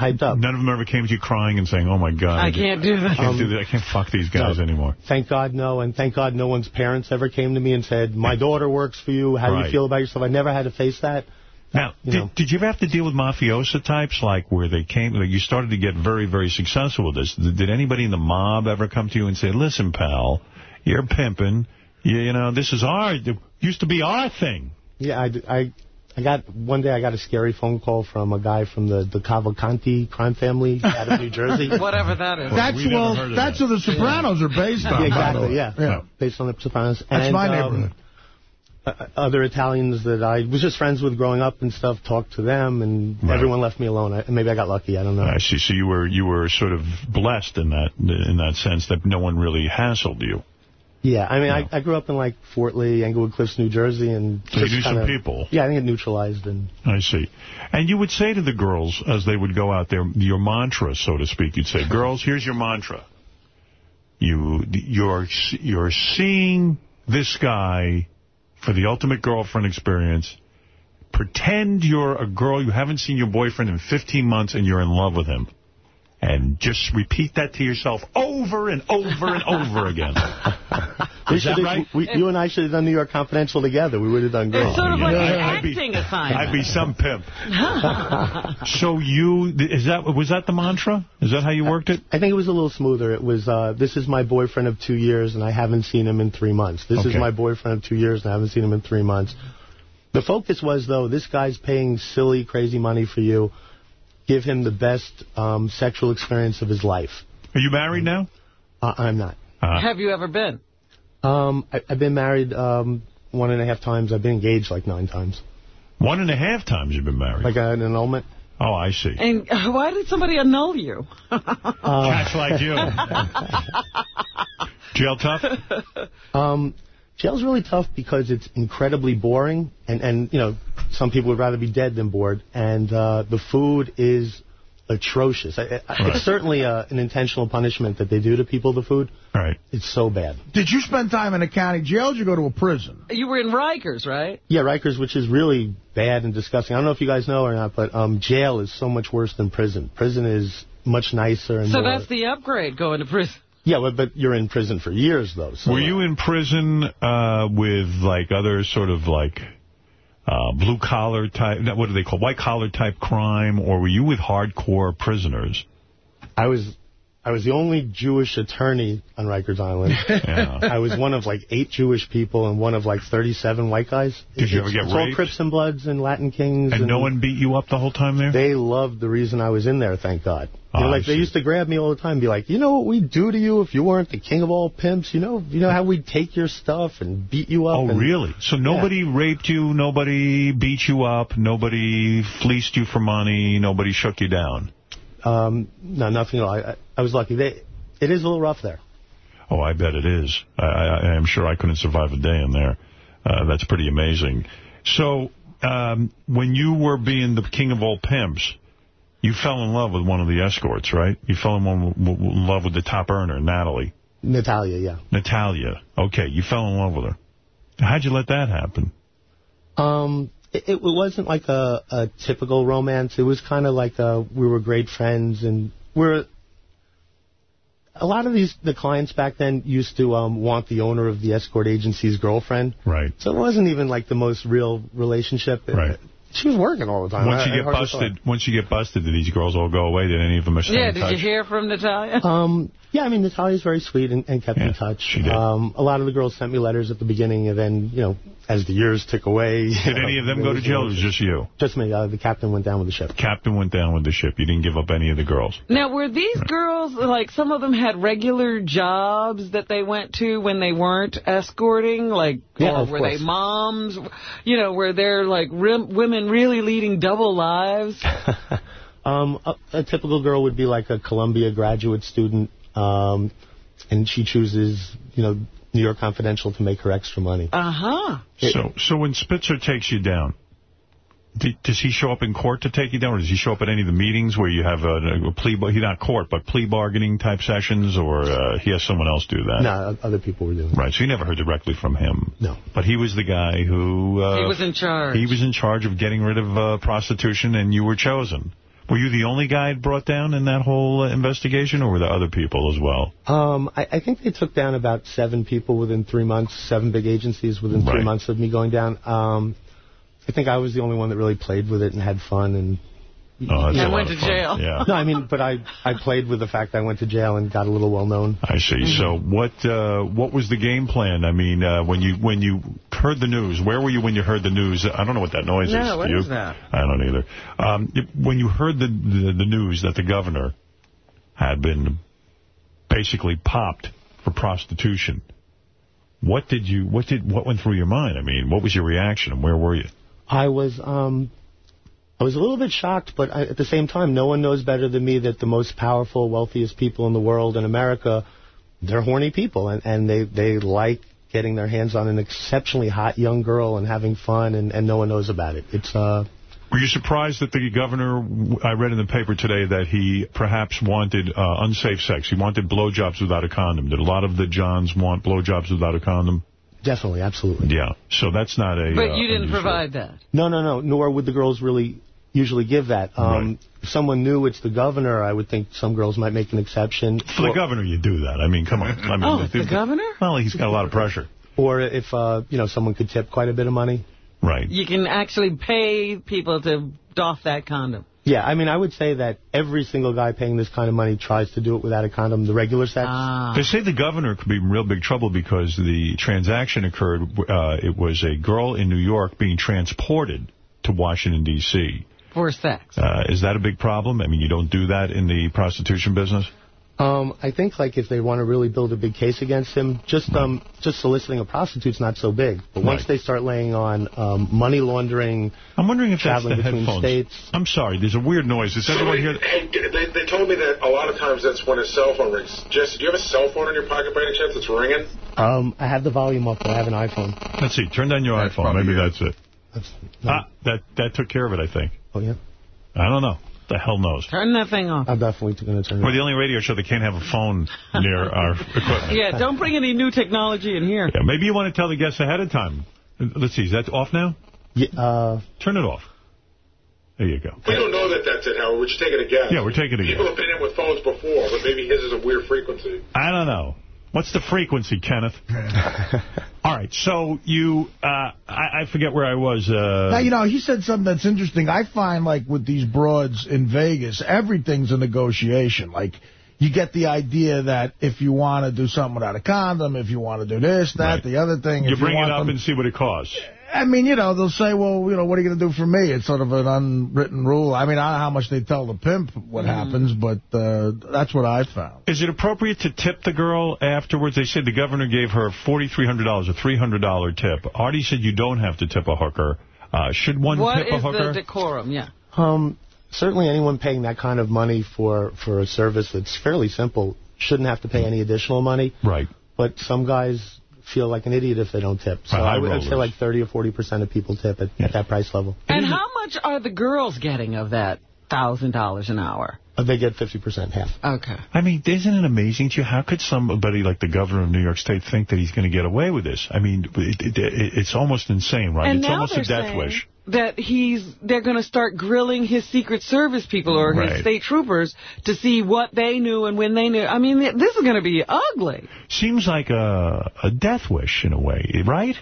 hyped up. None of them ever came to you crying and saying, oh, my God. I can't do I can't do Um, that. I can't fuck these guys no. anymore. Thank God, no, and thank God no one's parents ever came to me and said, my daughter works for you, how do you feel about yourself? I never had to face that. Now, You did, did you ever have to deal with mafiosa types, like where they came, like you started to get very, very successful with this? Did, did anybody in the mob ever come to you and say, listen, pal, you're pimping, you, you know, this is our, it used to be our thing. Yeah, I, I, I got, one day I got a scary phone call from a guy from the, the Cavalcanti crime family (laughs) out of New Jersey. Whatever that is. That's we never well. That's that. what the Sopranos are based on. Yeah, exactly, yeah. yeah. Based on the Sopranos. That's and, my um, neighborhood. uh, other Italians that I was just friends with growing up and stuff, talked to them, and Right. everyone left me alone. I, maybe I got lucky. I don't know. I see. So you were you were sort of blessed in that in that sense that no one really hassled you. Yeah, I mean, No. I, I grew up in like Fort Lee, Englewood Cliffs, New Jersey, and So you knew some kinda- people. Yeah, I think it neutralized and I see. And you would say to the girls as they would go out there, your mantra, so to speak, you'd say, girls, here's your mantra. You, you're, you're seeing this guy for the ultimate girlfriend experience. Pretend you're a girl, you haven't seen your boyfriend in 15 months and you're in love with him. And just repeat that to yourself over and over and over again. (laughs) Is that right? we, you and I should have done New York Confidential together. We would have done great. It's sort of like yeah. an I'd be- acting assignment. I'd be some pimp. (laughs) So you, is that, was that the mantra? Is that how you worked it? I think it was a little smoother. It was, uh, this is my boyfriend of two years, and I haven't seen him in three months. This Okay. is my boyfriend of two years, and I haven't seen him in three months. The focus was, though, this guy's paying silly, crazy money for you. Give him the best um, sexual experience of his life. Are you married now? Uh, I'm not. Have you ever been? Um, I, I've been married um, one and a half times. I've been engaged like nine times. One and a half times you've been married. Like an annulment. Oh, I see. And uh, (laughs) why did somebody annul you? (laughs) Cats like you. (laughs) Jail tough? Um, jail's really tough because it's incredibly boring, and, and you know, some people would rather be dead than bored, and uh, the food is atrocious. I, I, Right. It's certainly uh an intentional punishment that they do to people, the food. Right. It's so bad. Did you spend time in a county jail or did you go to a prison? You were in Rikers, right? Yeah, Rikers, which is really bad and disgusting. I don't know if you guys know or not, but um, jail is so much worse than prison. Prison is much nicer and So more... that's the upgrade, going to prison. Yeah, but, but you're in prison for years, though. So Were you in prison uh, with, like, other sort of, like, uh, blue-collar type, what do they call, white-collar type crime, or were you with hardcore prisoners? I was I was the only Jewish attorney on Rikers Island. (laughs) Yeah. I was one of like eight Jewish people and one of like 37 white guys. Did you ever It's- get it's all raped? Crips and Bloods and Latin Kings. And no one beat you up the whole time there? They loved the reason I was in there, thank God. Oh, You know, I like they used to grab me all the time and be like, you know what we'd do to you if you weren't the king of all pimps? You know, you know how we'd take your stuff and beat you up. Oh, and, really? So nobody raped you, nobody beat you up, nobody fleeced you for money, nobody shook you down? Um, no, nothing at all. I, I, was lucky. They, it is a little rough there. Oh, I bet it is. I, I, I am sure I couldn't survive a day in there. Uh, that's pretty amazing. So, um, when you were being the king of all pimps, you fell in love with one of the escorts, right? You fell in, in love with the top earner, Natalie. Natalia, yeah. Natalia. Okay, you fell in love with her. How'd you let that happen? Um, it, it wasn't like a, a typical romance. It was kind of like a, we were great friends, and we're a lot of these the clients back then used to um, want the owner of the escort agency's girlfriend. Right. So it wasn't even like the most real relationship. Right. She was working all the time. Once you I get hardly busted, once you get busted, do these girls all go away? Did any of them stay Yeah, in did touch? you hear from Natalia? Um, yeah, I mean, Natalia's very sweet and, and kept in touch. she did. Um, a lot of the girls sent me letters at the beginning, and then, you know, as the years tick away. Did any of them go to jail, or was just you? Just me. Uh, the captain went down with the ship. Captain went down with the ship. You didn't give up any of the girls. Now, were these girls, like, some of them had regular jobs that they went to when they weren't escorting? Like, Yeah, or of were course. they moms? You know, were there, like, rim, women really leading double lives? (laughs) Um, a, a typical girl would be like a Columbia graduate student, um, and she chooses, you know, New York Confidential to make her extra money. Uh-huh. So, so when Spitzer takes you down, d does he show up in court to take you down, or does he show up at any of the meetings where you have a, a plea, bar- he not court, but plea bargaining type sessions, or uh, he has someone else do that? No, other people were doing it. Right, so you never heard directly from him. No. But he was the guy who... Uh, he was in charge. He was in charge of getting rid of uh, prostitution, and you were chosen. Were you the only guy brought down in that whole uh, investigation, or were there other people as well? Um, I, I think they took down about seven people within three months, seven big agencies within three months of me going down. Um, I think I was the only one that really played with it and had fun and. Oh, that's And a lot went of to fun. jail. Yeah. No, I mean, but I I played with the fact I went to jail and got a little well known. I see. So what uh, what was the game plan? I mean, uh, when you when you heard the news, where were you when you heard the news? I don't know what that noise No, is. what Do you? is that? I don't either. Um, if- when you heard the, the the news that the governor had been basically popped for prostitution, what did you what did what went through your mind? I mean, what was your reaction and where were you? I was um I was a little bit shocked, but I, at the same time, no one knows better than me that the most powerful, wealthiest people in the world in America, they're horny people, and, and they, they like getting their hands on an exceptionally hot young girl and having fun, and, and no one knows about it. It's uh. Were you surprised that the governor, I read in the paper today that he perhaps wanted uh, unsafe sex. He wanted blowjobs without a condom. Did a lot of the Johns want blowjobs without a condom? Definitely, absolutely. Yeah. So that's not a... But uh, you didn't unusual. provide that. No, no, no. Nor would the girls really usually give that. Um, If someone knew it's the governor, I would think some girls might make an exception. For the governor, you do that. I mean, come on. I mean, Oh, the governor? Well, he's got a lot of pressure. Or if, uh, you know, someone could tip quite a bit of money. Right. You can actually pay people to doff that condom. Yeah, I mean, I would say that every single guy paying this kind of money tries to do it without a condom, the regular sex. They say the governor could be in real big trouble because the transaction occurred, uh, it was a girl in New York being transported to Washington, D.C. For sex. Uh, is that a big problem? I mean, you don't do that in the prostitution business? Um, I think like if they want to really build a big case against him, just um, just soliciting a prostitute's not so big. But once Right. they start laying on um, money laundering, I'm wondering if that's the between headphones. states. I'm sorry, there's a weird noise. Does everyone hear that? Hey, they, they told me that a lot of times that's when a cell phone rings. Jesse, do you have a cell phone in your pocket by any chance that's ringing? Um, I have the volume up, but I have an iPhone. Let's see, turn down your iPhone. Maybe that's it. Ah, that, that took care of it, I think. Oh, yeah? I don't know. The hell knows. Turn that thing off. I'm definitely going to turn it We're the only radio show that can't have a phone near our equipment. Yeah, don't bring any new technology in here. Yeah, maybe you want to tell the guests ahead of time. Let's see, is that off now? Yeah, uh, Turn it off. There you go. We don't know that that's it, Howard. We're just taking a guess. Yeah, we're taking a People guess. have been in with phones before, but maybe his is a weird frequency. I don't know. What's the frequency, Kenneth? (laughs) All right, so you, uh, I, I forget where I was. Uh, Now, you know, he said something that's interesting. I find, like, with these broads in Vegas, everything's a negotiation. Like, you get the idea that if you want to do something without a condom, if you want to do this, that, Right. the other thing. you bring you it up them, and see what it costs. I mean, you know, they'll say, well, you know, what are you going to do for me? It's sort of an unwritten rule. I mean, I don't know how much they tell the pimp what happens, but uh, that's what I found. Is it appropriate to tip the girl afterwards? They said the governor gave her $4,300, a $300 tip. Artie said you don't have to tip a hooker. Uh, should one What tip a is hooker? the decorum? Yeah. Um, certainly anyone paying that kind of money for, for a service that's fairly simple shouldn't have to pay any additional money. Right. But some guys feel like an idiot if they don't tip. So I would say like 30 or 40% of people tip at, at that price level. And how much are the girls getting of that $1,000 an hour? They get 50% half. Okay. I mean, isn't it amazing to you? How could somebody like the governor of New York State think that he's going to get away with this? I mean, it, it, it, it's almost insane, right? And it's now almost they're a death saying wish. that he's they're going to start grilling his Secret Service people or Right. his state troopers to see what they knew and when they knew. I mean, this is going to be ugly. Seems like a, a death wish in a way, right?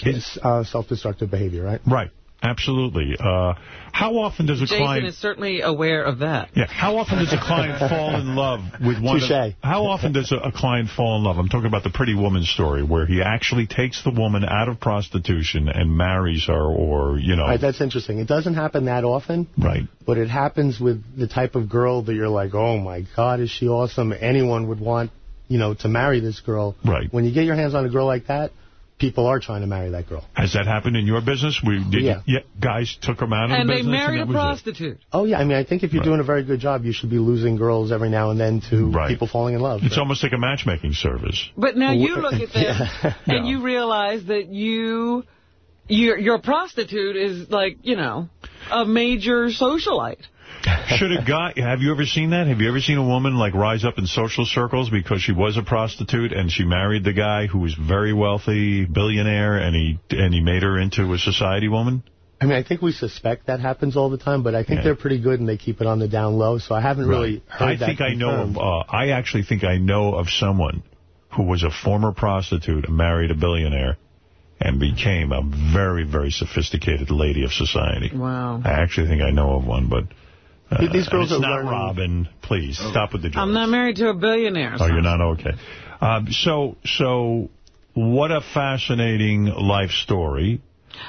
It's uh, self-destructive behavior, right? Right. Absolutely. Uh, how often does a Jason client... is certainly aware of that. Yeah. How often does a client (laughs) fall in love with one? Of, Touche. how often does a, a client fall in love? I'm talking about the Pretty Woman story, where he actually takes the woman out of prostitution and marries her, or you know. Right, that's interesting. It doesn't happen that often. Right. But it happens with the type of girl that you're like, oh, my God, is she awesome? Anyone would want, you know, to marry this girl. Right. When you get your hands on a girl like that, people are trying to marry that girl. Has that happened in your business? We did. Yeah. yeah guys took them out of And the they business. married a and that was it? prostitute. Oh, yeah. I mean, I think if you're doing a very good job, you should be losing girls every now and then to Right. people falling in love. It's almost like a matchmaking service. But now you look at this (laughs) yeah. and you realize that you, your your prostitute is like, you know, a major socialite. Should a guy, have you ever seen that? Have you ever seen a woman like rise up in social circles because she was a prostitute and she married the guy who was very wealthy, billionaire, and he and he made her into a society woman? I mean, I think we suspect that happens all the time, but I think Yeah. they're pretty good and they keep it on the down low, so I haven't really heard I that think I know of, uh, I actually think I know of someone who was a former prostitute and married a billionaire and became a very, very sophisticated lady of society. Wow. I actually think I know of one, but... Uh, These girls it's are not learning- Robin. Please, stop with the jokes. I'm not married to a billionaire. Oh, you're not okay. Um, so, so what a fascinating life story.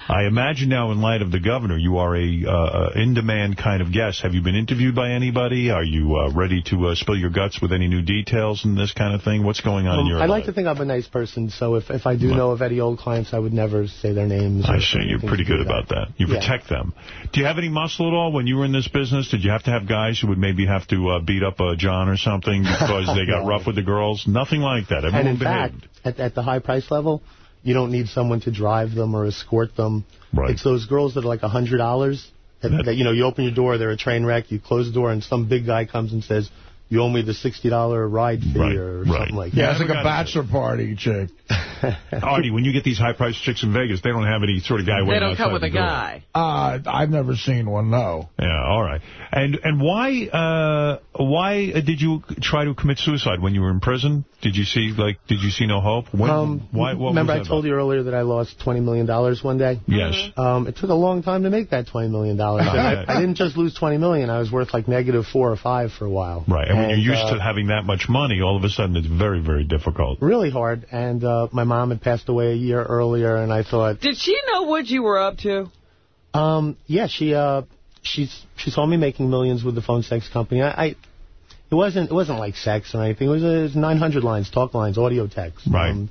I imagine now, in light of the governor, you are a uh, in-demand kind of guest. Have you been interviewed by anybody? Are you uh, ready to uh, spill your guts with any new details and this kind of thing? What's going on in Um, your I life? like to think I'm a nice person, so if, if I do know of any old clients, I would never say their names. I see. You're pretty good about that. You Yeah. protect them. Do you have any muscle at all when you were in this business? Did you have to have guys who would maybe have to uh, beat up uh, John or something because they got No. (laughs) rough with the girls? Nothing like that. Everyone And in behaved. fact, at, at the high price level, you don't need someone to drive them or escort them. Right. It's those girls that are like a $100 that, that, you know, you open your door, they're a train wreck, you close the door, and some big guy comes and says, you owe me the $60 ride fee or something like that. Yeah, it's like a bachelor party chick. (laughs) Artie, when you get these high-priced chicks in Vegas, they don't have any sort of guy They don't outside the door. Uh, I've never seen one, no. Yeah, all right. And and why uh, why did you try to commit suicide when you were in prison? Did you see like did you see no hope? When, Um, why? What remember I that told you earlier that I lost $20 million one one day? Yes. Um, it took a long time to make that $20 million. I, (laughs) I didn't just lose 20 million. I was worth like negative four or five for a while. Right, and, when you're used uh, to having that much money, all of a sudden it's very, very difficult. Really hard. And uh, my mom had passed away a year earlier, and I thought, Did she know what you were up to? um, yeah, she uh, she's she saw me making millions with the phone sex company. I, I it wasn't it wasn't like sex or anything. It was, it was 900 lines, talk lines, audio text, right? Um,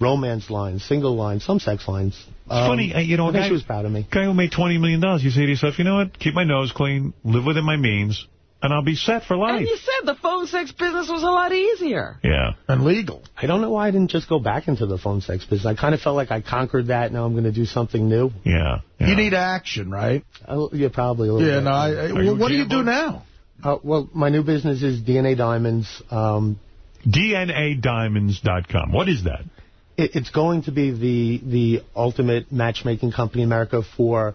romance lines, single lines, some sex lines. It's Um, funny, uh, you know, I a think guy, she was proud of me. guy who made $20 million, dollars, you say to yourself, you know what, keep my nose clean, live within my means, and I'll be set for life. And you said the phone sex business was a lot easier. Yeah. And legal. I don't know why I didn't just go back into the phone sex business. I kind of felt like I conquered that. Now I'm going to do something new. Yeah. You need action, right? Uh, yeah, probably a little Yeah, bit. no, I, I- well, what do you do now? Uh, well, my new business is DNA Diamonds. Um, DNADiamonds.com. What is that? it, it's going to be the the ultimate matchmaking company in America for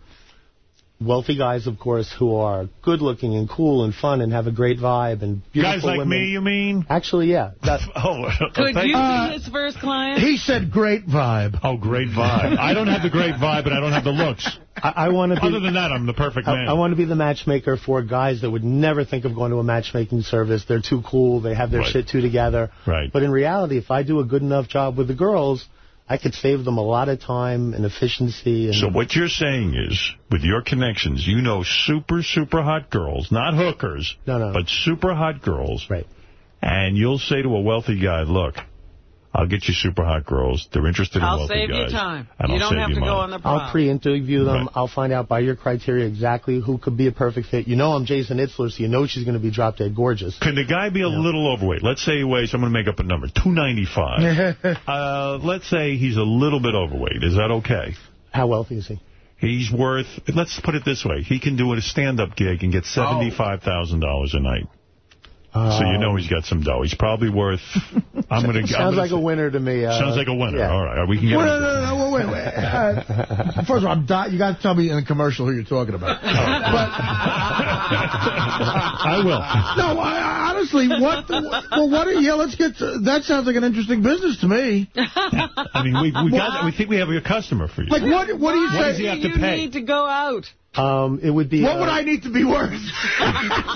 wealthy guys, of course, who are good looking and cool and fun and have a great vibe and beautiful Guys like women. me, you mean? Actually, yeah. (laughs) That, oh, Could thank you Uh, be his first client? He said great vibe. Oh, great vibe. I don't have the great vibe, but I don't have the looks. I, I want to be. Other than that, I'm the perfect man. I, I want to be the matchmaker for guys that would never think of going to a matchmaking service. They're too cool. They have their Right. shit too together. Right. But in reality, if I do a good enough job with the girls, I could save them a lot of time and efficiency. And So what you're saying is, with your connections, you know super, super hot girls, not hookers, No, no. but super hot girls. Right. And you'll say to a wealthy guy, look, I'll get you super hot girls. They're interested in I'll wealthy save you time. And You I'll don't have you to go on the prom. I'll pre-interview them. Right. I'll find out by your criteria exactly who could be a perfect fit. You know I'm Jason Itzler, so you know she's going to be drop-dead gorgeous. Can the guy be a little overweight? Let's say he weighs, I'm going to make up a number, 295. (laughs) uh, let's say he's a little bit overweight. Is that okay? How wealthy is he? He's worth, let's put it this way. He can do a stand-up gig and get $75,000 a night. So you know he's got some dough. He's probably worth, (laughs) I'm going to... Sounds like a winner to me. Uh, Sounds like a winner. yeah. All right. We can get Well, him- no, no, no, wait, wait, wait. Uh, (laughs) first of all, I'm di- you got to tell me in the commercial who you're talking about. (laughs) I will. No, I, I- honestly, what? The, Well, what? Are, yeah, let's get. To, that sounds like an interesting business to me. I mean, we, we, got, we think we have a customer for you. Like, what? What do you What say? does he have to you pay? need to go out. Um, it would be. What uh, would I need to be worth? (laughs)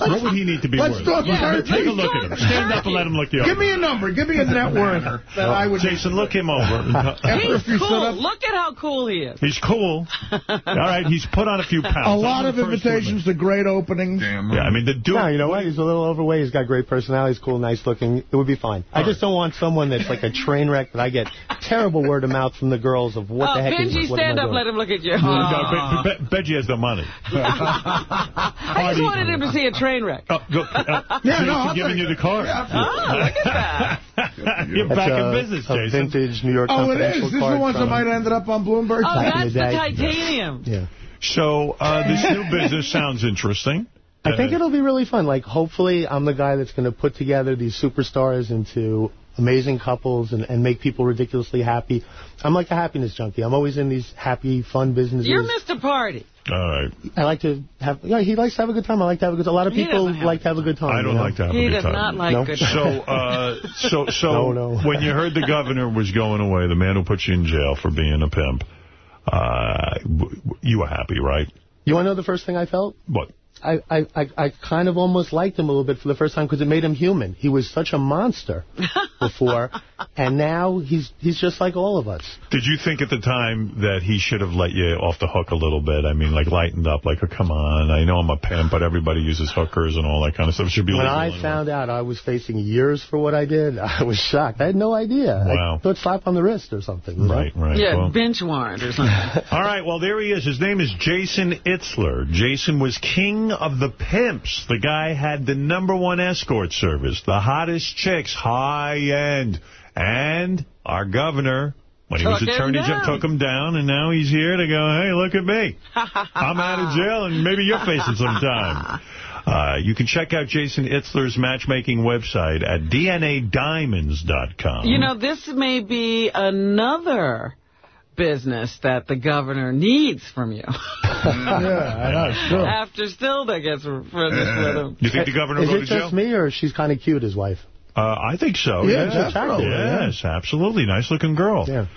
What would he need to be Let's worth? talk Yeah, about Take a look at him. Stand up and let him look you Give me a number. Give me a net worth that I would. Jason, look him over. (laughs) He's cool. Look at how cool he is. He's cool. All right, he's put on a few pounds. A lot of the first to invitations to great openings. Damn. Yeah, I mean, the dude... No, you know what? He's a little overweight. He's got great personality. He's cool, nice looking. It would be fine. I just don't want someone that's like a train wreck that I get terrible word of mouth from the girls of what oh, the heck Benji, is what am stand up. doing? Let him look at you. No, Be- Be- Benji has the money. (laughs) I just wanted him to see a train wreck. Oh, go, uh, (laughs) Yeah, no, I'll giving you the car. Oh, look at that. (laughs) You're That's back a, in business, a Jason. vintage New York Oh, it is. Confidential is. This is the ones that might have ended up on Bloomberg. Oh, that's the the titanium. Yeah. So uh, this new business sounds interesting. I think it'll be really fun. Like, hopefully, I'm the guy that's going to put together these superstars into amazing couples and, and make people ridiculously happy. I'm like a happiness junkie. I'm always in these happy, fun businesses. You're Mr. Party. All right. I like to have, yeah, he likes to have a good time. I like to have a good A lot of people like to have a good time. I don't know? like to have He a good does not like No. good So, uh, so, (laughs) so No, no. when you heard the governor was going away, the man who put you in jail for being a pimp, uh, w- w- you were happy, right? You want to know the first thing I felt? What? I, I, I, I kind of almost liked him a little bit for the first time because it made him human. He was such a monster (laughs) before, and now he's he's just like all of us. Did you think at the time that he should have let you off the hook a little bit? I mean, like lightened up, like, oh, come on, I know I'm a pimp, but everybody uses hookers and all that kind of stuff. Should be When I found out I was facing years for what I did, (laughs) I was shocked. I had no idea. Wow. I thought slap on the wrist or something. you know? Right, right. Yeah, well. bench warrant or something. (laughs) All right, well, there he is. His name is Jason Itzler. Jason was king of the pimps. The guy had the number one escort service, the hottest chicks, high end. And our governor, when he was Took attorney general, took him down, and now he's here to go, hey, look at me. (laughs) I'm out of jail, and maybe you're facing some time. (laughs) Uh, you can check out Jason Itzler's matchmaking website at DNADiamonds.com. You know, this may be another business that the governor needs from you. (laughs) yeah, I know. It's true. After Silda gets finished with him. You think the governor Is will go it to jail? just me, or she's kind of cute, his wife? Uh, I think so. Yeah, yes, she's attractive, yeah. yes absolutely. Nice-looking girl. Yeah.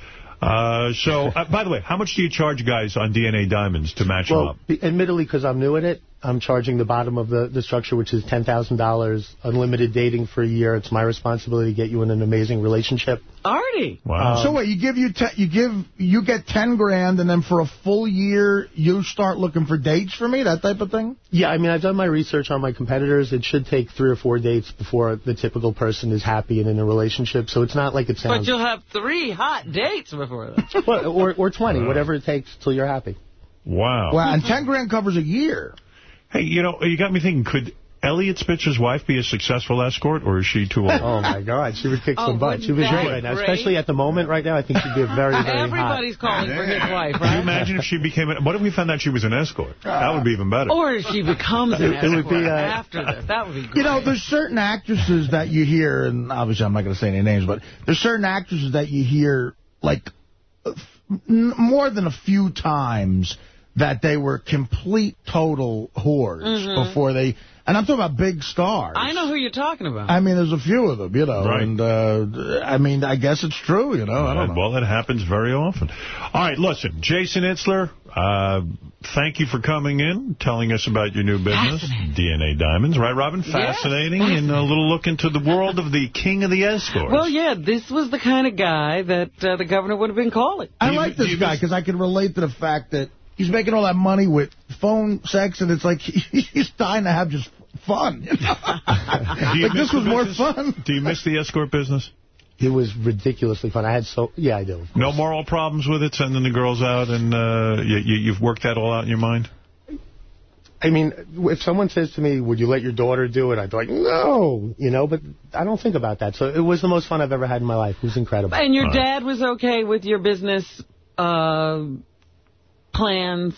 Uh, so, uh, by the way, how much do you charge guys on DNA Diamonds to match them up? be- admittedly, because I'm new at it, I'm charging the bottom of the, the structure, which is $10,000, unlimited dating for a year. It's my responsibility to get you in an amazing relationship. Artie. Wow. Um, so wait, you give you te you give you get ten grand, and then for a full year you start looking for dates for me, that type of thing. Yeah, I mean, I've done my research on my competitors. It should take three or four dates before the typical person is happy and in a relationship. So it's not like it But you'll have three hot dates before that. (laughs) Well, or, or 20, whatever it takes till you're happy. Wow. Wow, and ten grand covers a year. Hey, you know, you got me thinking, could Eliot Spitzer's wife be a successful escort, or is she too old? Oh, my God. She would kick Oh, some butt. She'd be great right now. great? Especially at the moment right now, I think she'd be a very, very hot. Everybody's calling for his wife, Can you imagine if she became a, what if we found out she was an escort? That would be even better. Or if she becomes an It- it would be, uh, after this. That would be great. You know, there's certain actresses that you hear, and obviously I'm not going to say any names, but there's certain actresses that you hear, like, f- n- more than a few times that they were complete, total whores Mhm. before they... And I'm talking about big stars. I know who you're talking about. I mean, there's a few of them, you know, Right. and, uh, I mean, I guess it's true, you know, I don't know. Well, it happens very often. All right, listen, Jason Itzler, uh, thank you for coming in, telling us about your new business, DNA Diamonds. Right, Robin? Fascinating, and a little look into the world of the king of the escorts. Well, yeah, this was the kind of guy that uh, the governor would have been calling. I like this guy because I can relate to the fact that he's making all that money with phone sex, and it's like (laughs) he's dying to have just fun. (laughs) you know? You like this was more fun. Do you miss the escort business? It was ridiculously fun. I had so... Yeah, I do. No moral problems with it, sending the girls out, and uh, you, you, you've worked that all out in your mind? I mean, if someone says to me, would you let your daughter do it? I'd be like, no, you know, but I don't think about that. So it was the most fun I've ever had in my life. It was incredible. And your dad was okay with your business uh, plans?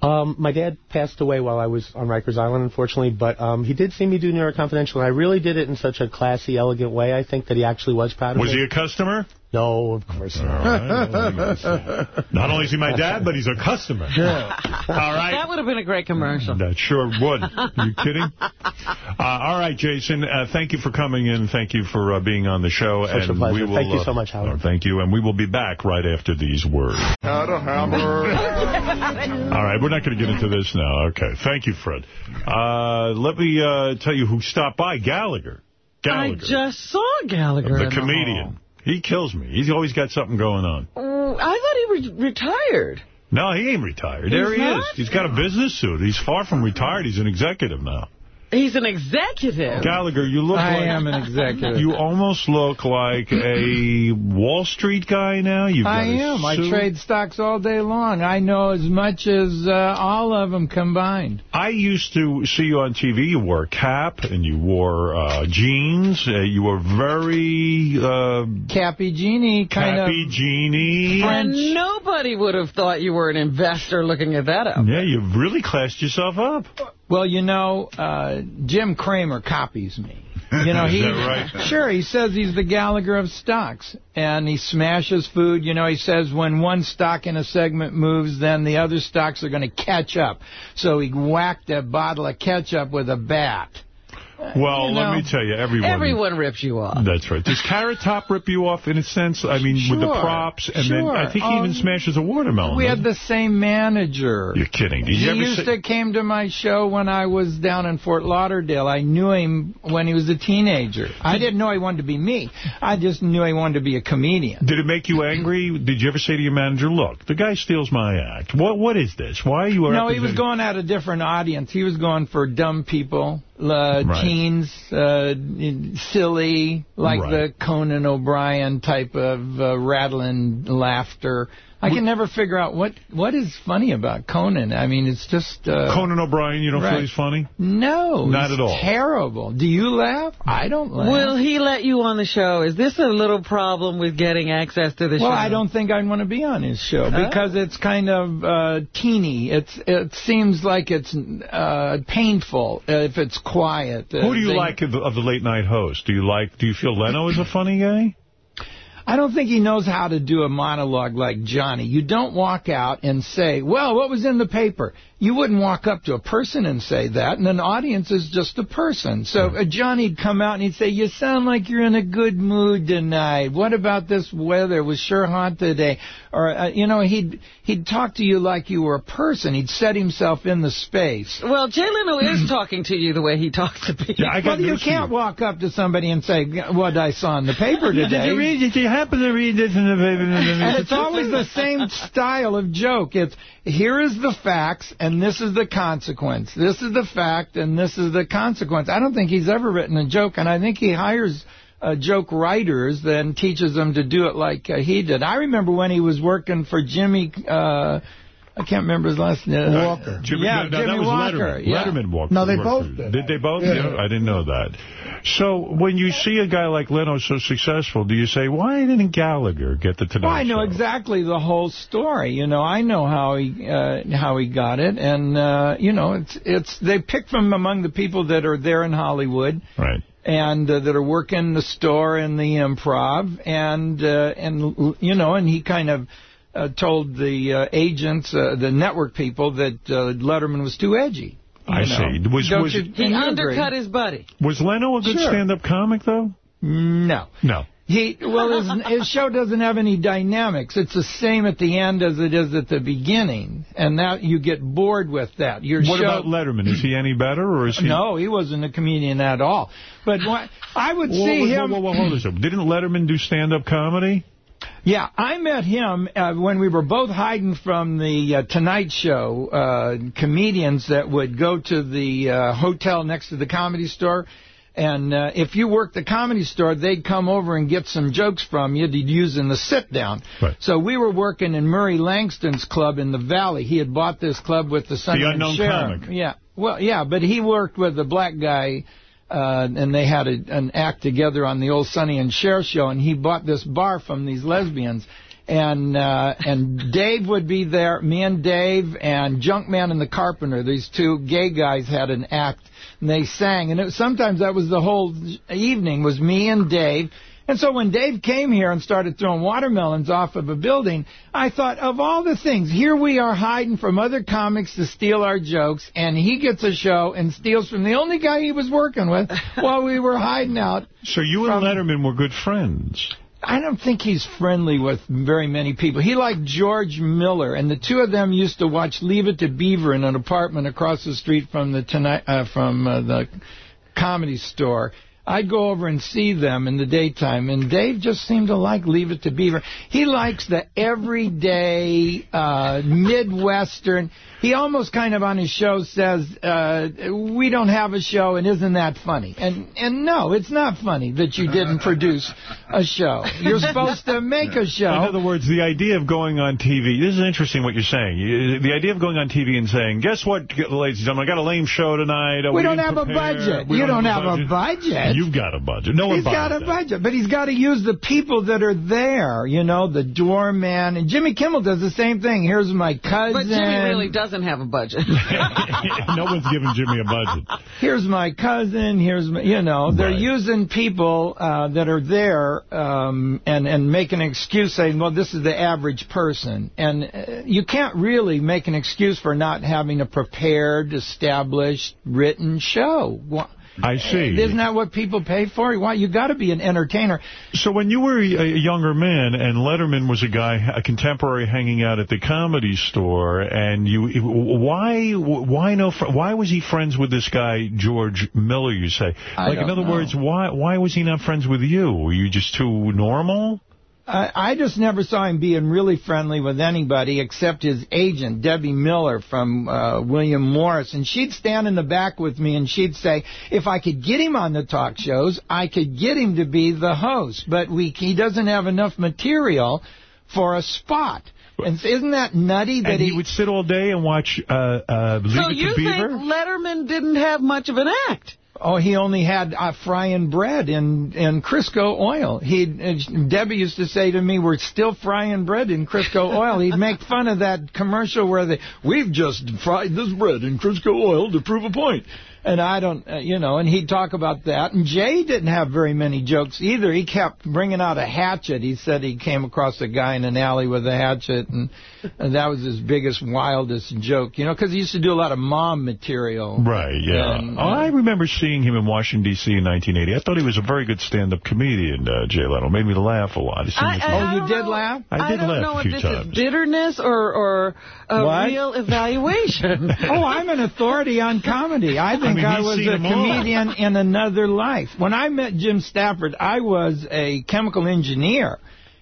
Um, my dad passed away while I was on Rikers Island, unfortunately, but um, he did see me do New York Confidential, and I really did it in such a classy, elegant way, I think, that he actually was proud of Was it. he a customer? No, of course not. Not only is he my dad, but he's a customer. Yeah. (laughs) All right. That would have been a great commercial. That sure would. Are you kidding? Uh, all right, Jason. Uh, thank you for coming in. Thank you for uh, being on the show. Such a pleasure. We will, Thank you so much, Howard. uh, thank you. And we will be back right after these words. Had a hammer. (laughs) All right, we're not going to get into this now. Okay. Thank you, Fred. Uh, let me uh, tell you who stopped by. Gallagher. Gallagher. I just saw Gallagher. the in comedian. He kills me. He's always got something going on. Oh, I thought he was retired. No, he ain't retired. there he not? is. He's got a business suit. He's far from retired. He's an executive now. He's an executive. Gallagher, you look I like... I am an executive. You almost look like a Wall Street guy now. You've got I a am. I trade stocks all day long. I know as much as uh, all of them combined. I used to see you on TV. You wore a cap and you wore uh, jeans. Uh, you were very uh, Cappy Genie kind happy of. genie. And nobody would have thought you were an investor looking at that up. Yeah, you've really classed yourself up. Well, you know, uh, Jim Cramer copies me. You know, (laughs) he right? sure he says he's the Gallagher of stocks, and he smashes food. You know, he says when one stock in a segment moves, then the other stocks are going to catch up. So he whacked a bottle of ketchup with a bat. Well, you let me tell you, everyone... Everyone rips you off. That's right. Does Carrot Top rip you off in a sense? I mean, with the props, and then. I think he Oh, even smashes a watermelon. We had the same manager. You're kidding. Did He you used to came to my show when I was down in Fort Lauderdale. I knew him when he was a teenager. I didn't know he wanted to be me. I just knew he wanted to be a comedian. Did it make you angry? Did you ever say to your manager, look, the guy steals my act. What What is this? Why are you... No, he was going at a different audience. He was going for dumb people, uh, Right. teens, uh, silly, like Right. the Conan O'Brien type of uh, rattling laughter. I can never figure out what what is funny about Conan. I mean, it's just... Uh, Conan O'Brien, you don't right. feel he's funny? No. Not at all. terrible. Do you laugh? I don't laugh. Will he let you on the show? Is this a little problem with getting access to the well, show? Well, I don't think I'd want to be on his show Oh. because it's kind of uh, teeny. It's It seems like it's uh, painful if it's quiet. Who do you They- like of the, of the late night host? Do you like? Do you feel Leno is a funny guy? I don't think he knows how to do a monologue like Johnny. You don't walk out and say, well, what was in the paper? You wouldn't walk up to a person and say that, and an audience is just a person. So uh, Johnny'd come out and he'd say, you sound like you're in a good mood tonight. What about this weather? It was sure hot today. Or, uh, you know, he'd he'd talk to you like you were a person. He'd set himself in the space. Well, Jay Leno is (clears throat) talking to you the way he talks to people. well, you can't walk up to somebody and say, what I saw in the paper (laughs) today. Did you read? Did you happen to read this in the paper? And (laughs) it's always the same style of joke. It's here is the facts and this is the consequence. This is the fact and this is the consequence. I don't think he's ever written a joke, and I think he hires uh, joke writers then teaches them to do it like uh, he did. I remember when he was working for Jimmy. Uh, I can't remember his last name. Walker. Jimmy, yeah, no, no, Jimmy that was Walker. Letterman. Yeah. Letterman walked. No, they worked both did. Did they both? Yeah. I didn't know that. So when you see a guy like Leno so successful, do you say, why didn't Gallagher get the Tonight Well, I know Show? exactly the whole story. You know, I know how he uh, how he got it, and uh, you know, it's it's they pick from among the people that are there in Hollywood, Right. and uh, that are working the store and the improv, and uh, and you know, and he kind of. Uh, told the uh, agents, uh, the network people, that uh, Letterman was too edgy. I you see. Was- was- you- He undercut agree. his buddy. Was Leno a good Sure. stand-up comic, though? No. No. He well, his, his show doesn't have any dynamics. It's the same at the end as it is at the beginning, and that you get bored with that. Your What show, about Letterman? Is he any better, or is he... No, he wasn't a comedian at all. But what, I would Whoa, see whoa, him. Whoa, whoa, whoa, hold a second. Didn't Letterman do stand-up comedy? Yeah, I met him uh, when we were both hiding from the uh, Tonight Show uh, comedians that would go to the uh, hotel next to the comedy store. And uh, if you worked the comedy store, they'd come over and get some jokes from you to use in the sit-down. Right. So we were working in Murray Langston's club in the Valley. He had bought this club with the Sunday Unknown Sheriff. Comic. Yeah, well, yeah, but he worked with the black guy uh, and they had a, an act together on the old Sonny and Cher show, and he bought this bar from these lesbians. And uh, and Dave would be there, me and Dave and Junkman and the Carpenter. These two gay guys had an act, and they sang. And it, sometimes that was the whole evening was me and Dave. And so when Dave came here and started throwing watermelons off of a building, I thought, of all the things, here we are hiding from other comics to steal our jokes, and he gets a show and steals from the only guy he was working with (laughs) while we were hiding out. So you and Letterman were good friends. I don't think he's friendly with very many people. He liked George Miller, and the two of them used to watch Leave It to Beaver in an apartment across the street from the tonight uh, from uh, the comedy store. I'd go over and see them in the daytime, and Dave just seemed to like Leave It to Beaver. He likes the everyday uh, Midwestern. He almost kind of on his show says, uh, "We don't have a show, and isn't that funny?" And and no, it's not funny that you didn't produce a show. You're supposed to make a show. In other words, the idea of going on TV, this is interesting what you're saying. The idea of going on TV and saying, guess what, ladies and gentlemen, I got a lame show tonight. Uh, We don't have a budget. We You don't have a budget. You've got a budget. No one He's got a that. budget, but he's got to use the people that are there. You know, the doorman. And Jimmy Kimmel does the same thing. Here's my cousin. But Jimmy really doesn't have a budget. (laughs) no one's giving Jimmy a budget. Here's my cousin. Here's my, you know, they're Right. using people uh, that are there um, and and make an excuse saying, well, this is the average person, and uh, you can't really make an excuse for not having a prepared, established, written show. Wha- I see. Isn't that what people pay for? Why you got to be an entertainer. So when you were a younger man and Letterman was a guy, a contemporary hanging out at the comedy store, and you, why, why no, why was he friends with this guy George Miller? You say, like in other know. words, why, why was he not friends with you? Were you just too normal? I, I just never saw him being really friendly with anybody except his agent, Debbie Miller from uh, William Morris. And she'd stand in the back with me and she'd say, if I could get him on the talk shows, I could get him to be the host. But we he doesn't have enough material for a spot. And isn't that nutty that and he, would sit all day and watch uh, uh, Leave So It you think Letterman didn't have much of an act? Oh, he only had uh, frying bread in, in Crisco oil. He Debbie used to say to me, "We're still frying bread in Crisco oil." He'd make fun of that commercial where they, "We've just fried this bread in Crisco oil to prove a point." And I don't, uh, you know, and he'd talk about that. And Jay didn't have very many jokes either. He kept bringing out a hatchet. He said he came across a guy in an alley with a hatchet, and, and that was his biggest, wildest joke, you know, because he used to do a lot of mom material. Right, yeah. And, oh, I remember seeing him in Washington, D.C. in 1980. I thought he was a very good stand-up comedian, uh, Jay Leno. Made me laugh a lot. It seemed like he- oh, you did laugh? I did don't laugh know a if few this times. is bitterness or, or a What? real evaluation. (laughs) oh, I'm an authority on comedy. I (laughs) think mean, I, was a them all. comedian in another life. When I met Jim Stafford, I was a chemical engineer.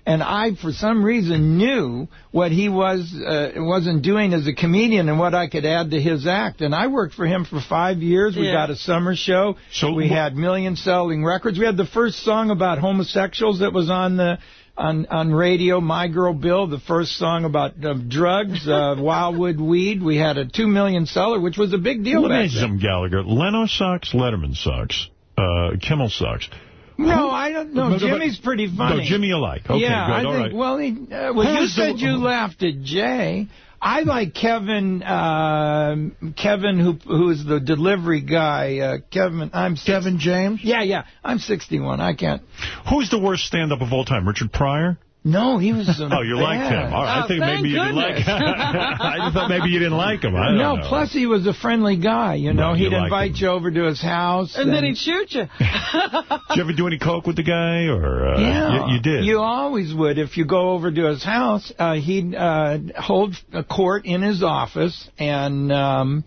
And I, for some reason, knew what he was uh, wasn't doing as a comedian and what I could add to his act. And I worked for him for five years. We Yeah. got a summer show. So we had million-selling records. We had the first song about homosexuals that was on the on on radio. My Girl Bill, the first song about uh, drugs, uh, (laughs) Wildwood Weed. We had a two million seller, which was a big deal Let me back ask you Gallagher. Leno sucks, Letterman sucks, uh, Kimmel sucks. No, I don't know. Jimmy's pretty funny. No, Jimmy you like. Okay, yeah, good, I all think. right. Well, he, uh, well, you Who's the- said you laughed at Jay. I like Kevin. Uh, Kevin, who who is the delivery guy. Uh, Kevin. I'm Kevin James. Yeah, yeah. I'm 61. I can't. Who's the worst stand-up of all time? Richard Pryor? No, he was. Oh, you liked him. All right, I Oh, think maybe you didn't like goodness. (laughs) I just thought maybe you didn't like him. I don't no, know. plus he was a friendly guy. You know, No, he'd liked invite you over to his house, and then he'd shoot you. (laughs) Did you ever do any coke with the guy? or uh, Yeah, you, you did. You always would. If you go over to his house, uh, he'd uh, hold a court in his office and um,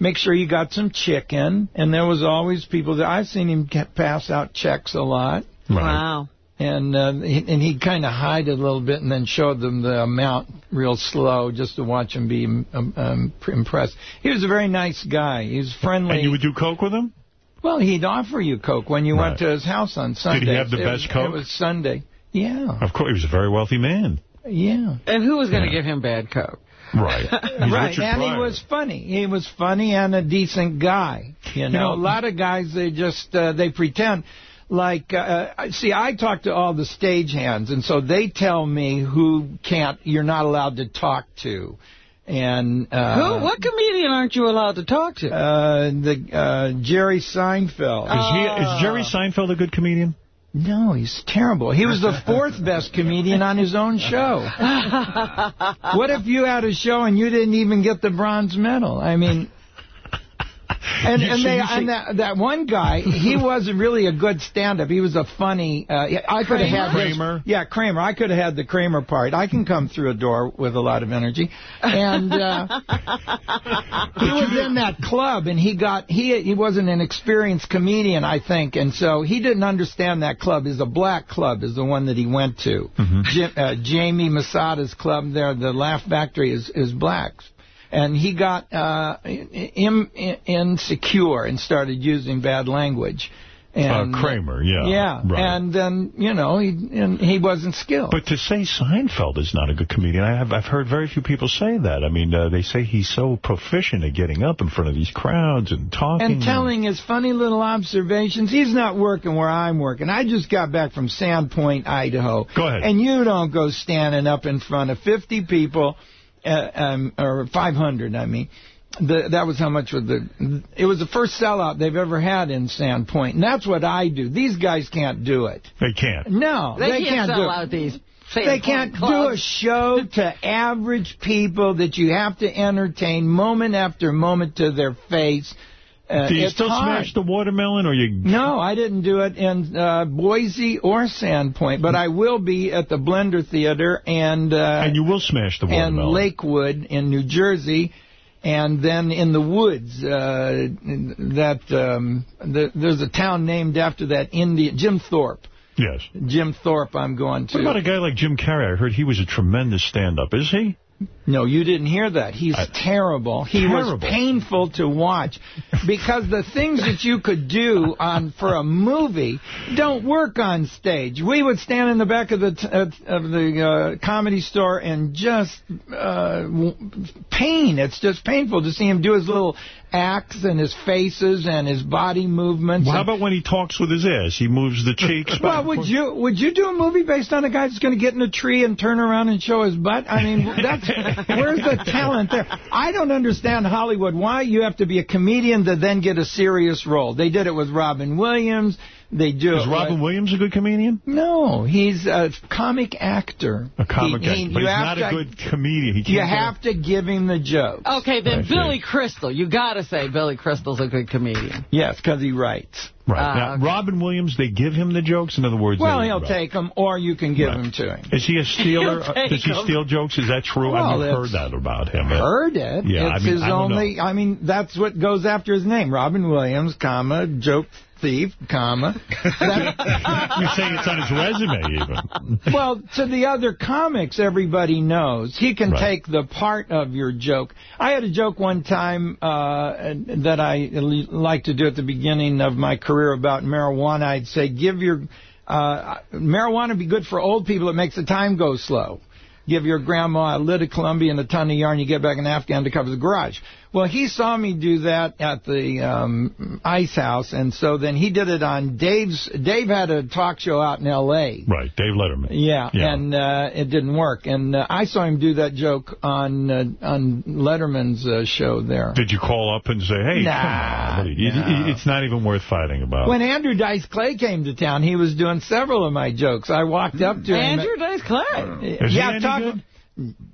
make sure you got some chicken. And there was always people that I've seen him ca- pass out checks a lot. Wow. And uh, he, and he'd kind of hide it a little bit and then show them the amount real slow just to watch him be um, um, impressed. He was a very nice guy. He was friendly. And you would do coke with him? Well, he'd offer you Coke when you Right. went to his house on Sunday. Did he have the best Coke? It was Sunday. Yeah. Of course, he was a very wealthy man. Yeah. And who was going to give him bad coke? Right. (laughs) right, Richard and Pryor. he was funny. He was funny and a decent guy. You know, know- a lot of guys they just uh, they pretend. Like, uh, see, I talk to all the stagehands, and so they tell me who can't, you're not allowed to talk to. And uh, Who? What comedian aren't you allowed to talk to? Uh, the uh, Jerry Seinfeld. Is, he, is Jerry Seinfeld a good comedian? No, he's terrible. He was the fourth best comedian on his own show. (laughs) what if you had a show and you didn't even get the bronze medal? I mean, (laughs) and and, they, and that that one guy, he (laughs) wasn't really a good stand-up. He was a funny. Uh, I could have had his- Kramer? yeah, Kramer. I could have had the Kramer part. I can come through a door with a lot of energy, and uh, (laughs) he was in that club, and he got he he wasn't an experienced comedian, I think, and so he didn't understand that club. Is a black club is the one that he went to. Jim, uh, Jamie Masada's club there, the Laugh Factory is is blacks. And he got uh, in, in, insecure and started using bad language. And, uh, Kramer, yeah. Yeah, Right. and then you know he and he wasn't skilled. But to say Seinfeld is not a good comedian, I have I've heard very few people say that. I mean, uh, they say he's so proficient at getting up in front of these crowds and talking. and telling his funny little observations. He's not working where I'm working. I just got back from Sandpoint, Idaho. Go ahead. And you don't go standing up in front of 50 people, uh, um, or 500, I mean. The, that was how much was the. It was the first sellout they've ever had in Sandpoint, and that's what I do. These guys can't do it. They can't. No, They, they, can't, do sell it. out these. They can't do a show (laughs) to average people that you have to entertain moment after moment to their face. Uh, Do you still hard. smash the watermelon, or you? No, I didn't do it in uh, Boise or Sandpoint, but I will be at the Blender Theater and uh, And you will smash the and watermelon. Lakewood in New Jersey, and then in the woods. Uh, that um, the, there's a town named after that Indian Jim Thorpe. Yes. Jim Thorpe, I'm going to. What about a guy like Jim Carrey? I heard he was a tremendous stand-up. Is he? No, you didn't hear that. He's terrible. He Terrible. was painful to watch because the things that you could do on for a movie don't work on stage. We would stand in the back of the t- uh, of the uh, comedy store and just uh, pain. It's just painful to see him do his little acts and his faces and his body movements. Well, how about when he talks with his ass? He moves the cheeks. well, would you would you do a movie based on a guy that's going to get in a tree and turn around and show his butt? I mean, that's (laughs) where's the talent there? I don't understand Hollywood. Why you have to be a comedian to then get a serious role? They did it with Robin Williams. They do Is Robin with, Williams a good comedian? No, he's a comic actor. A comic He- he- actor, but he's have not a good comedian. He You can't have to give him the joke. Okay, then I see. Billy Crystal. You got to say Billy Crystal's a good comedian. Yes, because he writes. Right. Ah, now, okay. Robin Williams, they give him the jokes? In other words, Well, he'll take them, or you can give them to him. Is he a (laughs) stealer? He'll Does he 'em. steal jokes? Is that true? Well, I've that's- heard that about him. Heard it. Yeah, it's I mean, his I don't only. I mean, that's what goes after his name, Robin Williams, comma joke thief, comma. (laughs) You're saying it's on his resume, even. well, to the other comics, everybody knows he can Right. take the part of your joke. I had a joke one time uh, that I like to do at the beginning of my career about marijuana. I'd say, give your uh, marijuana be good for old people. It makes the time go slow. Give your grandma a lid of Colombia and a ton of yarn. You get back in Afghan to cover the garage. Well, he saw me do that at the um, Ice House, and so then he did it on Dave's. Dave had a talk show out in L.A. Right, Dave Letterman. Yeah, Yeah. and uh, it didn't work. And uh, I saw him do that joke on uh, on Letterman's uh, show there. Did you call up and say, hey, Nah, come on. what are you- no. It's not even worth fighting about. When Andrew Dice Clay came to town, he was doing several of my jokes. I walked up to him. Andrew Dice Clay. Is yeah, any talk- good?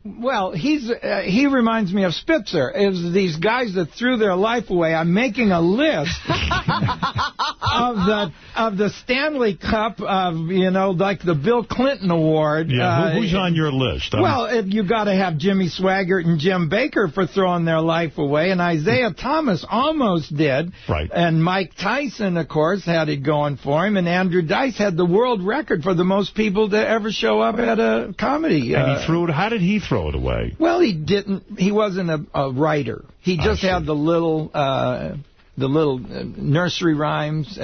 Well, he's uh, he reminds me of Spitzer. It was these guys that threw their life away. I'm making a list (laughs) of the of the Stanley Cup of you know like the Bill Clinton Award. Yeah, uh, who's on your list? I'm- Well, if you got to have Jimmy Swaggart and Jim Bakker for throwing their life away, and Isiah Thomas almost did. Right. And Mike Tyson, of course, had it going for him, and Andrew Dice had the world record for the most people to ever show up at a comedy. and uh, he threw it. How did he throw it away? well, he didn't. He wasn't a, a writer. He just had the little, uh, the little uh, nursery rhymes.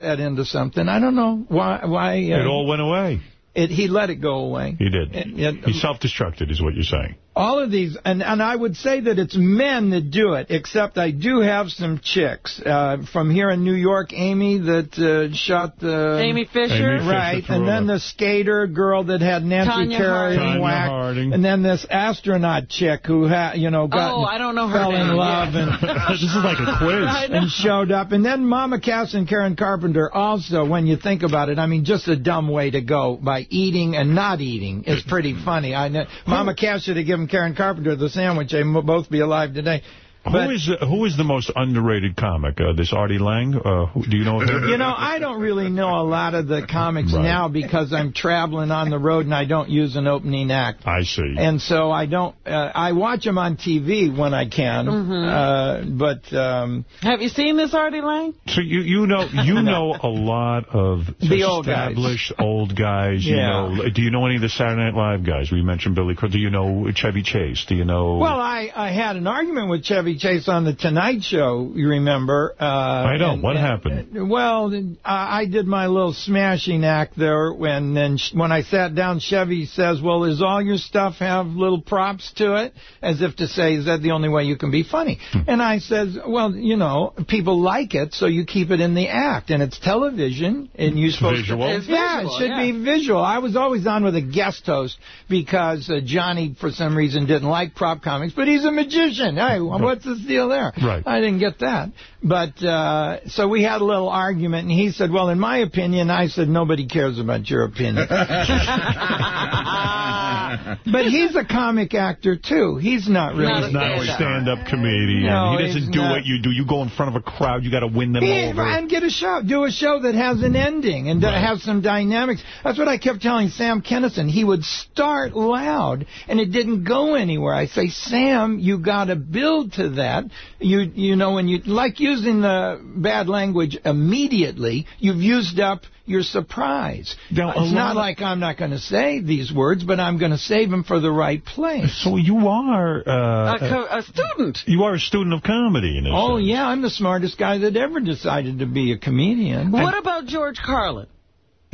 That into something. I don't know why. Why uh, It all went away. it, he let it go away. He did. It- it- he self-destructed, is what you're saying. All of these, and, and I would say that it's men that do it, except I do have some chicks. Uh, from here in New York, Amy that uh, shot the... Amy Fisher. Amy Right, threw and then the skater girl that had Nancy Tonya Terry Harding. Whack, Harding. and then this astronaut chick who had, you know, got Oh, I don't know her fell in love yeah. and (laughs) this is like a quiz. And showed up. And then Mama Cass and Karen Carpenter also, when you think about it, I mean, just a dumb way to go by eating and not eating is pretty funny. I know Mama Cass should have given Karen Carpenter the sandwich. They both be alive today. But- who is uh, who is the most underrated comic? Uh, this Artie Lange? Uh, who, do you know him? You know, I don't really know a lot of the comics Right. now because I'm traveling on the road and I don't use an opening act. I see. And so I don't. Uh, I watch them on TV when I can, uh, but um, Have you seen this Artie Lange? So you you know you (laughs) know a lot of The old guys. established old guys. You Yeah. know, do you know any of the Saturday Night Live guys? We mentioned Billy. Crystal. Do you know Chevy Chase? Do you know? well, I, I had an argument with Chevy Chase on the Tonight Show. You remember? Uh, I don't. and- What and- happened? Well, I, I did my little smashing act there. and then sh- when I sat down, Chevy says, "Well, does all your stuff have little props to it?" As if to say, "Is that the only way you can be funny?" Hmm. And I says, "Well, you know, people like it, so you keep it in the act, and it's television, and you're supposed Visual? to." It's yeah, visual, it should yeah. be visual. I was always on with a guest host because uh, Johnny, for some reason, didn't like prop comics, but he's a magician. Hey, what's the deal there? Right. I didn't get that. But uh, so we had a little argument, and he said, "Well, in my opinion," I said, "Nobody cares about your opinion." (laughs) (laughs) (laughs) but he's a comic actor too. He's not really. He's not a stand-up. comedian. No, he doesn't do not. what you do. You go in front of a crowd. You got to win them He- over. and get a show. Do a show that has an ending and that Right. has some dynamics. That's what I kept telling Sam Kinison. He would start loud and it didn't go anywhere. I say, Sam, you got to build to that. You you know when you like using the bad language immediately, you've used up your surprise. Now, it's not like I'm not going to say these words, but I'm going to save them for the right place. So you are... Uh, A a student. You are a student of comedy. In a Oh, sense. yeah, I'm the smartest guy that ever decided to be a comedian. What about George Carlin?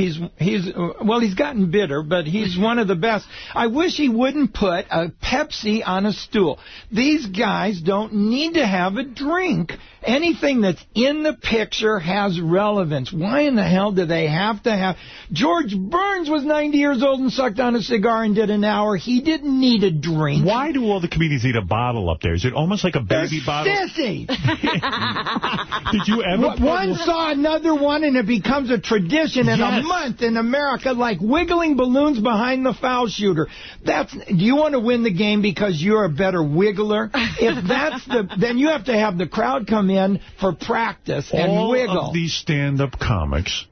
He's he's uh, well, he's gotten bitter, but he's (laughs) one of the best. I wish he wouldn't put a Pepsi on a stool. These guys don't need to have a drink. Anything that's in the picture has relevance. Why in the hell do they have to have? George Burns was 90 years old and sucked on a cigar and did an hour. He didn't need a drink. Why do all the comedians need a bottle up there? Is it almost like a baby bottle? Sissy. (laughs) (laughs) Did you ever One- One saw another one, and it becomes a tradition in a Yes. Month in America, like wiggling balloons behind the foul shooter. That's. Do you want to win the game because you're a better wiggler? If (laughs) that's the, then you have to have the crowd come in for practice and all wiggle. of these stand-up comics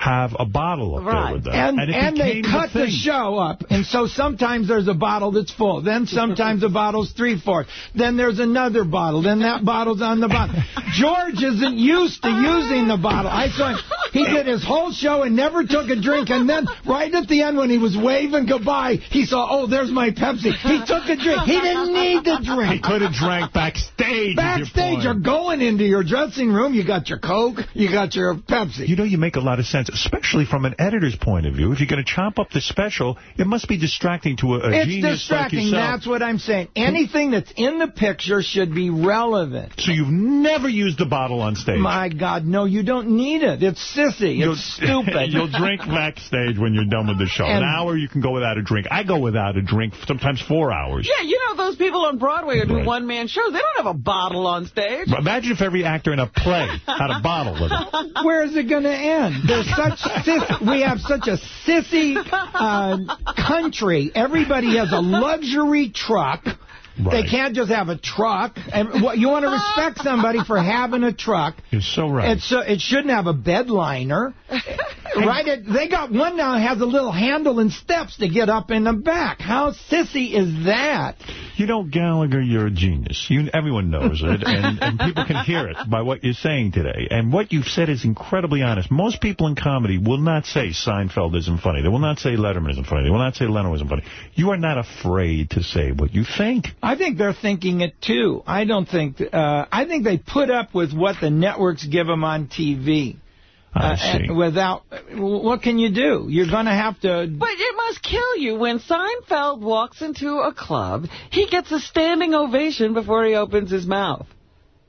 have a bottle up there with them. And, it and they cut the, thing. show up. And so sometimes there's a bottle that's full. Then sometimes the bottle's three-fourths. Then there's another bottle. Then that bottle's on the bottom. (laughs) George isn't used to using the bottle. I saw him. He did his whole show and never took a drink. And then right at the end when he was waving goodbye, he saw, oh, there's my Pepsi. He took a drink. He didn't need the drink. He could have drank backstage. Backstage, you're going into your dressing room. You got your Coke. You got your Pepsi. You know, you make a lot of sense, especially from an editor's point of view. If you're going to chop up the special, it must be distracting to a, a It's genius distracting. like yourself. That's what I'm saying. Anything that's in the picture should be relevant. So you've never used the bottle on stage? My God, no, you don't need it. It's sissy. You'll- It's stupid. (laughs) You'll drink backstage when you're done with the show. An hour, you can go without a drink. I go without a drink, sometimes four hours. Yeah, you know those people on Broadway who do Right. one-man shows. They don't have a bottle on stage. Imagine if every actor in a play had a bottle with them. (laughs) Where is it going to end? There's such sis- we have such a sissy uh, country. Everybody has a luxury truck. They can't just have a truck. And what, you want to respect somebody for having a truck. (laughs) You're so right. It's, uh, it shouldn't have a bed liner. (laughs) right? It, they got one now that has a little handle and steps to get up in the back. How sissy is that? You know, Gallagher, you're a genius. You, everyone knows it, and, (laughs) and people can hear it by what you're saying today. And what you've said is incredibly honest. Most people in comedy will not say Seinfeld isn't funny. They will not say Letterman isn't funny. They will not say Leno isn't funny. You are not afraid to say what you think. I think they're thinking it too. I don't think. Uh, I think they put up with what the networks give them on TV. I Uh, see. without, what can you do? You're going to have to. But it must kill you when Seinfeld walks into a club. He gets a standing ovation before he opens his mouth.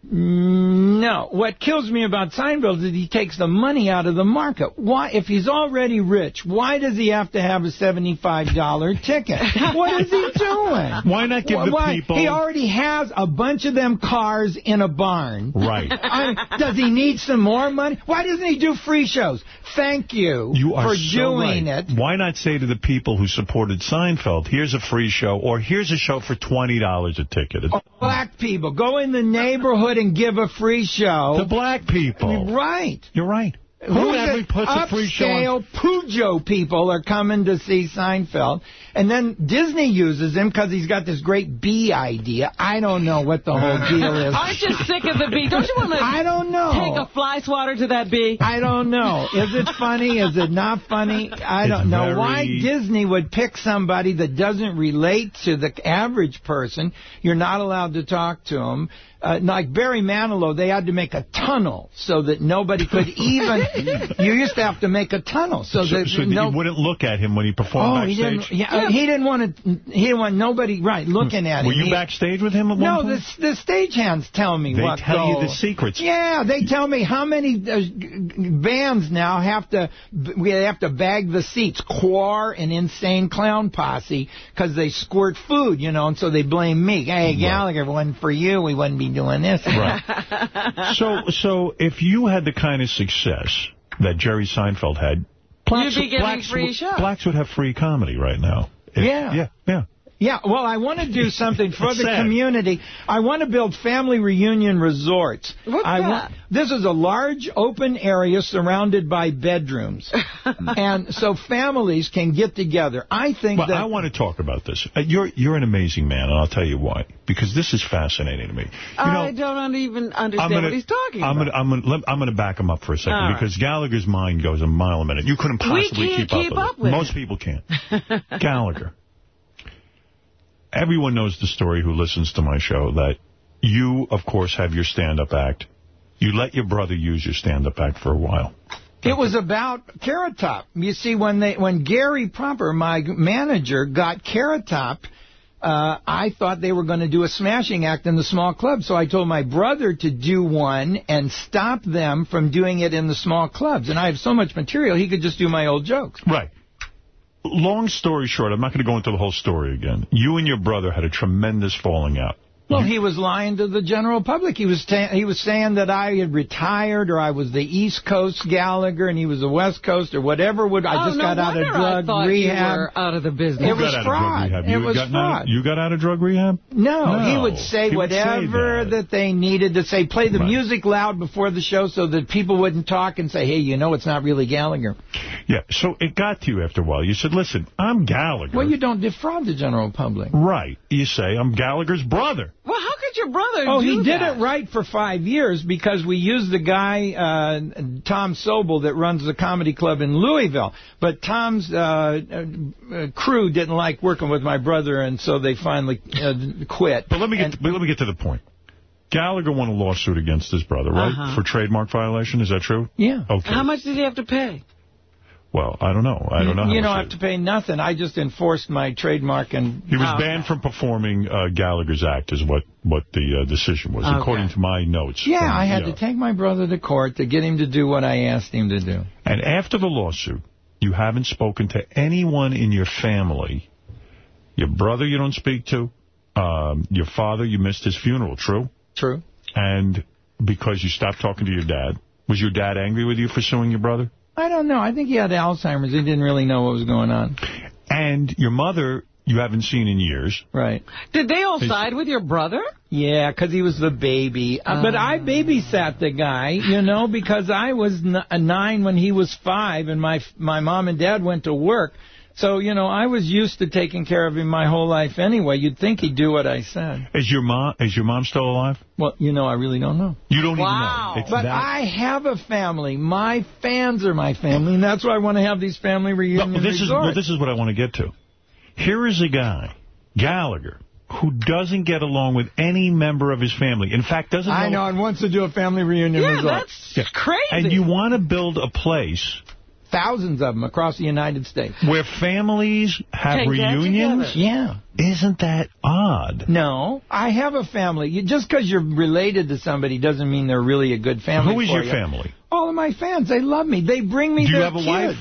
No. What kills me about Seinfeld is he takes the money out of the market. Why, if he's already rich, why does he have to have a $75 ticket? (laughs) What is he doing? Why not give the Why- people... He already has a bunch of them cars in a barn. Right. (laughs) I- does he need some more money? Why doesn't he do free shows? Thank you, You are for so doing right. it. Why not say to the people who supported Seinfeld, here's a free show, or here's a show for $20 a ticket? Black people, go in the neighborhood and give a free show. The black people. Right. You're right. Who Who is ever it? puts a free show on? Pujo people are coming to see Seinfeld. And then Disney uses him because he's got this great bee idea. I don't know what the whole deal is. Aren't you sick of the bee? Don't you want to I don't know. take a fly swatter to that bee? I don't know. Is it funny? Is it not funny? I don't know very- why Disney would pick somebody that doesn't relate to the average person. You're not allowed to talk to him. Uh, like Barry Manilow, they had to make a tunnel so that nobody could (laughs) even. you used to have to make a tunnel so, So, that so no. you wouldn't look at him when he performed Oh, he didn't. Yeah, he didn't want to. He didn't want nobody right looking at Were him. Were you He- backstage with him at one no, point? the the stagehands tell me They what They tell you the secrets. Yeah, they tell me how many uh, g- g- bands now have to we have to bag the seats. GWAR and Insane Clown Posse because they squirt food, you know, and so they blame me. Hey, Gallagher, if it wasn't for you, we wouldn't be doing this. Right. (laughs) so, so if you had the kind of success that Jerry Seinfeld had, blacks, You'd be getting blacks, blacks would have free comedy right now. Yeah. Yeah, yeah. Yeah, well, I want to do (laughs) something for the community. I want to build family reunion resorts. What's I that? Want, this is a large open area surrounded by bedrooms. (laughs) and so families can get together. I think Well, that... I want to talk about this. Uh, You're you're an amazing man, and I'll tell you why. Because this is fascinating to me. You know, I don't even understand gonna, what he's talking I'm about. Gonna, I'm gonna, let- I'm gonna back him up for a second All right. because Gallagher's mind goes a mile a minute. You couldn't We possibly can't keep, keep up, up with with it. Most people can't. (laughs) Gallagher. Everyone knows the story who listens to my show that you, of course, have your stand-up act. You let your brother use your stand-up act for a while. It was about Carrot Top. You see, when they when Gary Proper, my manager, got Carrot Top, uh, I thought they were going to do a smashing act in the small club. So I told my brother to do one and stop them from doing it in the small clubs. And I have so much material, he could just do my old jokes. Right. Long story short, I'm not going to go into the whole story again. You and your brother had a tremendous falling out. Well, he was lying to the general public. He was ta- he was saying that I had retired or I was the East Coast Gallagher and he was the West Coast or whatever. Would I oh, just no got out of drug I rehab? You were out of the business. It was fraud. Of. It was fraud. Out, you got out of drug rehab? No, he would say he would say whatever that. that. they needed to say. Play the Right. music loud before the show so that people wouldn't talk and say, hey, you know it's not really Gallagher. Yeah, so it got to you after a while. You said, listen, I'm Gallagher. Well, you don't defraud the general public. Right. You say, I'm Gallagher's brother. Well, how could your brother Oh, do he did that? it right for five years because we used the guy, uh, Tom Sobel, that runs the comedy club in Louisville. But Tom's uh, uh, uh, crew didn't like working with my brother, and so they finally uh, quit. But let me get but let me get to the point. Gallagher won a lawsuit against his brother, right? Uh-huh. For trademark violation, is that true? Yeah. Okay. How much did he have to pay? Well, I don't know. I don't know You don't it- have to pay nothing. I just enforced my trademark and He was banned from performing uh, Gallagher's act, is what what the uh, decision was, Okay. according to my notes. Yeah, from- I had to take my brother to court to get him to do what I asked him to do. And after the lawsuit, you haven't spoken to anyone in your family. Your brother you don't speak to. Um, your father, you missed his funeral, true? True. And because you stopped talking to your dad. Was your dad angry with you for suing your brother? I don't know. I think he had Alzheimer's. He didn't really know what was going on. And your mother, you haven't seen in years. Right. Did they all Hey, side with your brother? Yeah, because he was the baby. Uh, but I babysat the guy, you know, because I was n- uh, nine when he was five, and my my mom and dad went to work. So, you know, I was used to taking care of him my whole life anyway. You'd think he'd do what I said. Is your mom is your mom still alive? Well, you know, I really don't know. You don't even know. It's But that- I have a family. My fans are my family, and that's why I want to have these family reunion Well, this is resorts. well, this is what I want to get to. Here is a guy, Gallagher, who doesn't get along with any member of his family. In fact, doesn't I know, and wants to do a family reunion Yeah, resort. that's Yeah. crazy. And you want to build a place Thousands of them across the United States. where families have get reunions? Yeah. Isn't that odd? No, I have a family. You, just because you're related to somebody doesn't mean they're really a good family. Who is your you. family? All of my fans. They love me. They bring me Do you their have a kids. wife?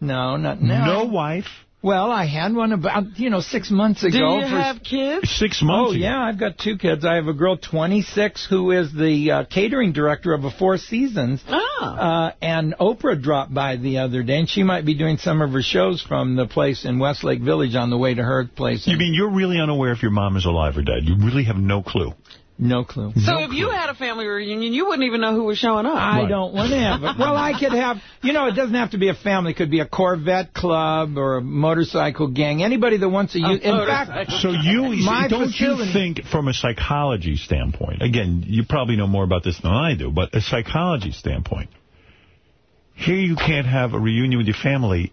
No, not now. No wife? Well, I had one about, you know, six months ago. Do ago. you for- have kids? Six months Oh, ago. yeah, I've got two kids. I have a girl, 26, who is the uh, catering director of a Four Seasons. Ah. Uh, and Oprah dropped by the other day, and she might be doing some of her shows from the place in Westlake Village on the way to her place. You mean you're really unaware if your mom is alive or dead? You really have no clue. No clue. So if you had a family reunion, you wouldn't even know who was showing up. I don't want to have it. (laughs) Well, I could have, you know, it doesn't have to be a family. It could be a Corvette club or a motorcycle gang. Anybody that wants to use. In fact, So you (laughs) my don't facility, you think from a psychology standpoint, again, you probably know more about this than I do, but a psychology standpoint, here you can't have a reunion with your family,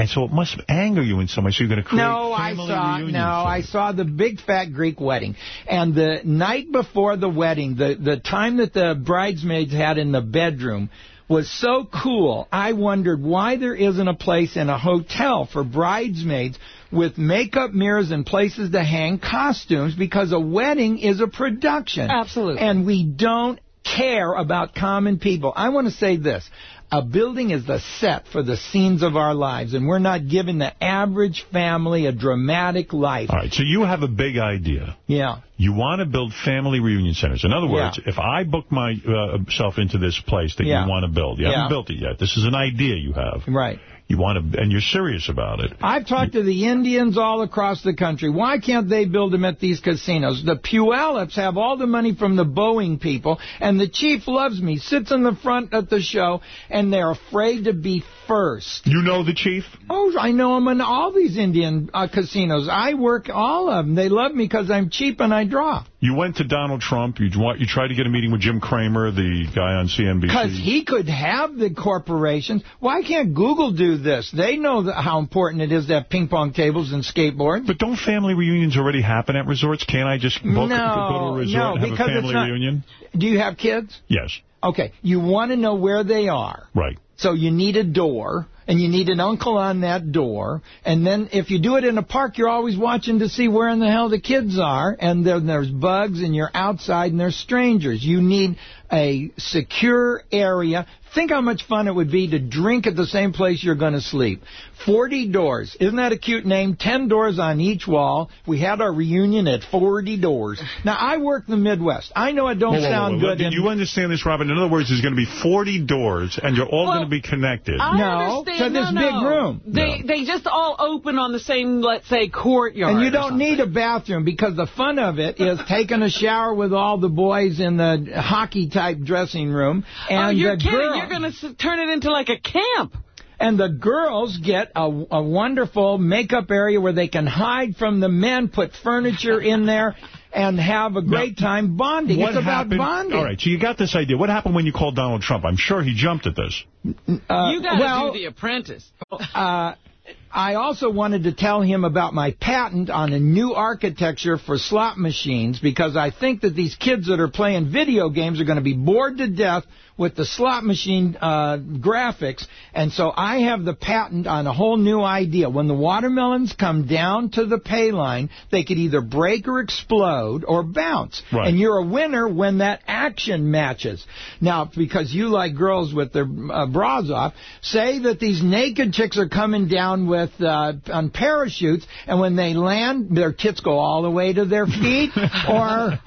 and so it must anger you in some way, so you're going to create No, I family saw no, reunions. I saw the big fat Greek wedding, and the night before the wedding, the the time that the bridesmaids had in the bedroom was so cool. I wondered why there isn't a place in a hotel for bridesmaids with makeup mirrors and places to hang costumes because a wedding is a production. Absolutely. And we don't care about common people. I want to say this. A building is the set for the scenes of our lives, and we're not giving the average family a dramatic life. All right, so you have a big idea. Yeah. You want to build family reunion centers. In other words, if I book myself into this place that Yeah. you want to build, you Yeah. haven't built it yet. This is an idea you have. Right. You want to, and you're serious about it. I've talked to the Indians all across the country. Why can't they build them at these casinos? The Puyallups have all the money from the Boeing people, and the chief loves me, sits in the front at the show, and they're afraid to be first. You know the chief? Oh, I know him in all these Indian uh, casinos. I work all of them. They love me because I'm cheap and I draw. You went to Donald Trump. You, you tried to get a meeting with Jim Cramer, the guy on CNBC. Because he could have the corporations. Why can't Google do this? They know how important it is to have ping pong tables and skateboards. But don't family reunions already happen at resorts? Can't I just book, no, go to a resort no, and have a family not, reunion? Do you have kids? Yes. Okay, you want to know where they are. Right. So you need a door, and you need an uncle on that door. And then if you do it in a park, you're always watching to see where in the hell the kids are. And then there's bugs, and you're outside, and there's strangers. You need a secure area. Think how much fun it would be to drink at the same place you're going to sleep. 40 doors. Isn't that a cute name? 10 doors on each wall. We had our reunion at 40 doors. Now, I work the Midwest. I know it don't Whoa, whoa, sound whoa, whoa. good. Do you understand this, Robin? In other words, there's going to be 40 doors, and you're all going to be connected. I No, understand. to this no, big room. They they just all open on the same, let's say, courtyard. And you don't need a bathroom because the fun of it is taking a shower with all the boys in the hockey-type dressing room. And oh, you're the kidding. girl- You're going to turn it into like a camp. And the girls get a, a wonderful makeup area where they can hide from the men, put furniture in there, and have a great time bonding. What it's about happened? bonding. All right, so you got this idea. What happened when you called Donald Trump? I'm sure he jumped at this. Uh, you got to well, do The Apprentice. uh, I also wanted to tell him about my patent on a new architecture for slot machines because I think that these kids that are playing video games are going to be bored to death with the slot machine uh, graphics. And so I have the patent on a whole new idea. When the watermelons come down to the pay line, they could either break or explode or bounce. Right. And you're a winner when that action matches. Now, because you like girls with their uh, bras off, say that these naked chicks are coming down with uh, on parachutes, and when they land, their tits go all the way to their feet, (laughs) or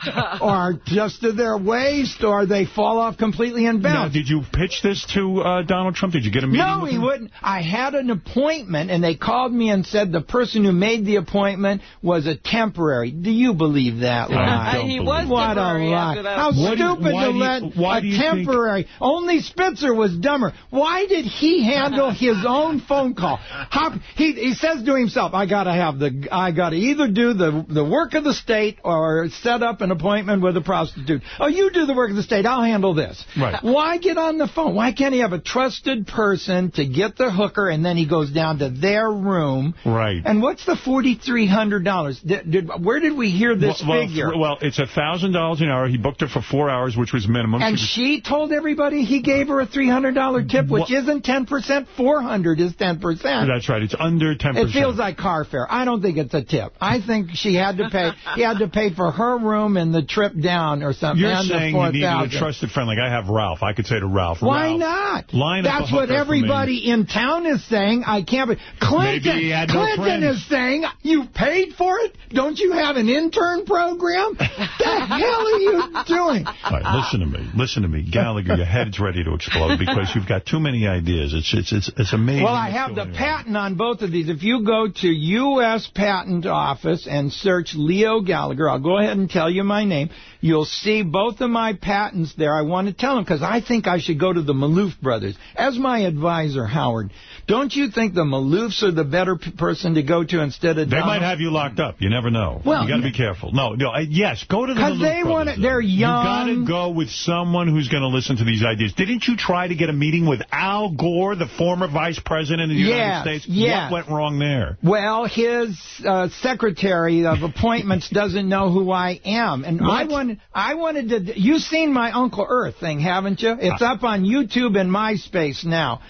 or just to their waist, or they fall off completely and Now, bounce. did you pitch this to uh, Donald Trump? Did you get a meeting No, with he him? wouldn't. I had an appointment, and they called me and said the person who made the appointment was a temporary. Do you believe that I lie? don't he believe was it. What a lie. How What do you- stupid to do you- let why a do you think- temporary. Only Spitzer was dumber. Why did he handle his own phone call? How, he, he says to himself, I got to have the, I got to either do the, the work of the state or set up an appointment with a prostitute. Oh, you do the work of the state. I'll handle this. Right. Why get on the phone? Why can't he have a trusted person to get the hooker and then he goes down to their room? Right. And what's the $4,300? Did, did, where did we hear this well, figure? Well, well, it's a $1,000 an hour. He booked her for four hours, which was minimum. And She she told everybody he gave her a $300 tip, which isn't 10%. 400 is 10%. That's right. It's under 10%. It feels like car fare. I don't think it's a tip. I think she had to pay. he had to pay for her room and the trip down or something. You're saying you needed a trusted friend. Like I have Ralph. I could say to Ralph, Why Ralph, not? Line That's what hooker for me. everybody in town is saying. I can't be. Clinton, Maybe he had no Clinton friends. is saying, you paid for it? Don't you have an intern program? (laughs) the hell are you doing? All right, listen to me. Listen to me. Gallagher, your head's ready to explode because you've got too many ideas. It's it's it's, it's amazing. Well, I have the patent on both of these. If you go to U.S. Patent Office and search Leo Gallagher, I'll go ahead and tell you my name. You'll see both of my patents there. I want to tell them because I think I should go to the Maloof brothers. As my advisor, Howard, don't you think the Maloofs are the better p- person to go to instead of They Donald? might have you locked up. You never know. Well, you got to be careful. No, no. Yes, go to the Maloof they brothers, wanna- they're young. You got to go with someone who's going to listen to these ideas. Didn't you try to get a meeting with Al Gore, the former vice president of the United Yes, States? yes. What went wrong there? Well, his uh, secretary of (laughs) appointments doesn't know who I am, and I What? wanted I wanted to. You've seen my Uncle Earth thing, haven't you? It's up on YouTube and MySpace now.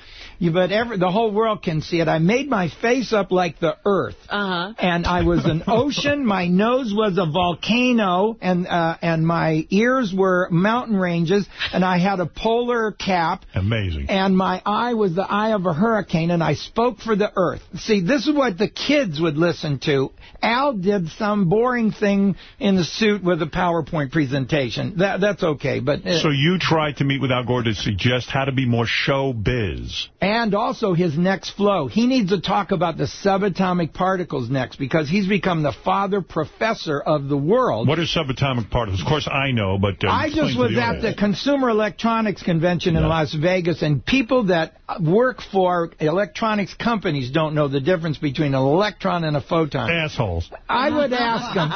You, but every, the whole world can see it. I made my face up like the Earth, Uh-huh. and I was an (laughs) ocean. My nose was a volcano, and uh, and my ears were mountain ranges, and I had a polar cap. Amazing. And my eye was the eye of a hurricane, and I spoke for the earth. See, this is what the kids would listen to. Al did some boring thing in the suit with a PowerPoint presentation. That That's okay, but... uh, So you tried to meet with Al Gore to suggest how to be more show biz. And also his next flow. He needs to talk about the subatomic particles next because he's become the father professor of the world. What are subatomic particles? Of course, I know, but uh, I just was the at audience. the Consumer Electronics Convention in Las Vegas, and people that work for electronics companies don't know the difference between an electron and a photon. Assholes. I would ask them.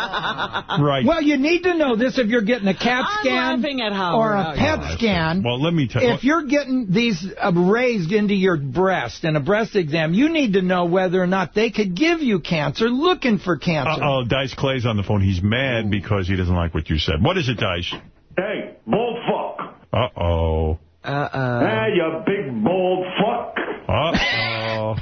(laughs) Right. Well, you need to know this if you're getting a CAT scan laughing at Howard. or a Oh, PET scan. Well, let me tell you. If you're getting these uh, raised into your breast in a breast exam, you need to know whether or not they could give you cancer looking for cancer. Uh-oh, Dice Clay's on the phone. He's mad because he doesn't like what you said. What is it, Dice? Hey, bald fuck. Uh-oh. Uh-uh. Hey, you big bald fuck. Uh-oh.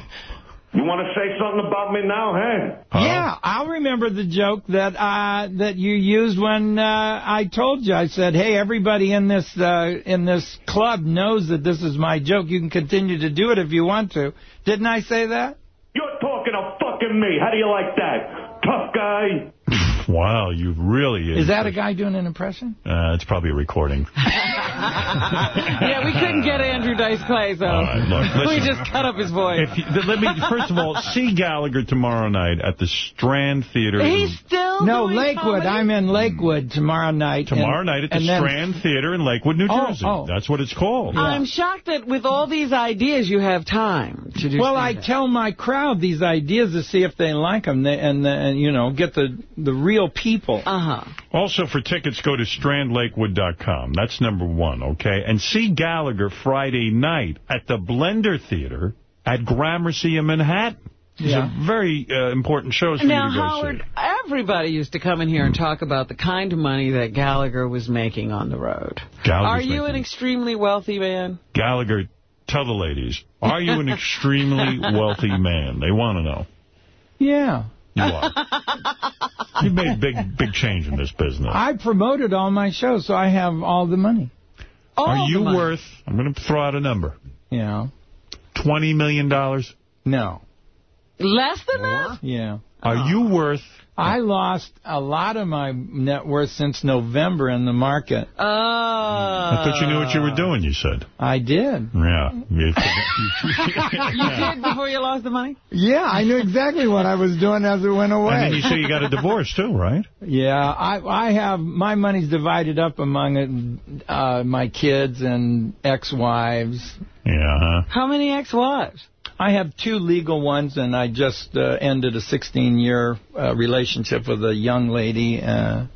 You want to say something about me now, hey? Yeah, I'll remember the joke that uh, that you used when uh, I told you. I said, "Hey, everybody in this uh, in this club knows that this is my joke. You can continue to do it if you want to." Didn't I say that? You're talking to fucking me. How do you like that? Tough guy. Wow, you really Is that a guy doing an impression? Uh, it's probably a recording. (laughs) yeah, we couldn't get Andrew Dice Clay, so All right, look, (laughs) we just cut up his voice. If you, let me first of all (laughs) see Gallagher tomorrow night at the Strand Theater. He's still No, Lakewood. comedy? I'm in Lakewood tomorrow night. tomorrow and- night at the Strand Theater in Lakewood, New Oh, Jersey. oh. That's what it's called. I'm shocked that with all these ideas you have time to do Well, I stand-up. tell my crowd these ideas to see if they like them, they, and, and you know, get the the real people. Uh huh. Also, for tickets, go to strandlakewood.com. That's number one, okay? And see Gallagher Friday night at the Blender Theater at Gramercy in Manhattan. These Yeah. are very uh, important shows for Now, you to go Howard, see. everybody used to come in here and talk about the kind of money that Gallagher was making on the road. Gallagher's Are you an extremely wealthy man? Gallagher, tell the ladies, are you an (laughs) extremely wealthy man? They want to know. Yeah. You are. (laughs) You've made big, big change in this business. I promoted all my shows, so I have all the money. Are you worth, I'm going to throw out a number, Yeah. 20 million? dollars? No. Less than that? Yeah. Are you worth... I lost a lot of my net worth since November in the market. Oh. I thought you knew what you were doing, you said. I did. Yeah. (laughs) You- You did before you lost the money? Yeah, I knew exactly what I was doing as it went away. and then you say you got a divorce, too, right? Yeah, I I have my money's divided up among uh, my kids and ex-wives. Yeah. huh? How many ex-wives? I have two legal ones, and I just uh, ended a 16-year uh, relationship with a young lady. Uh,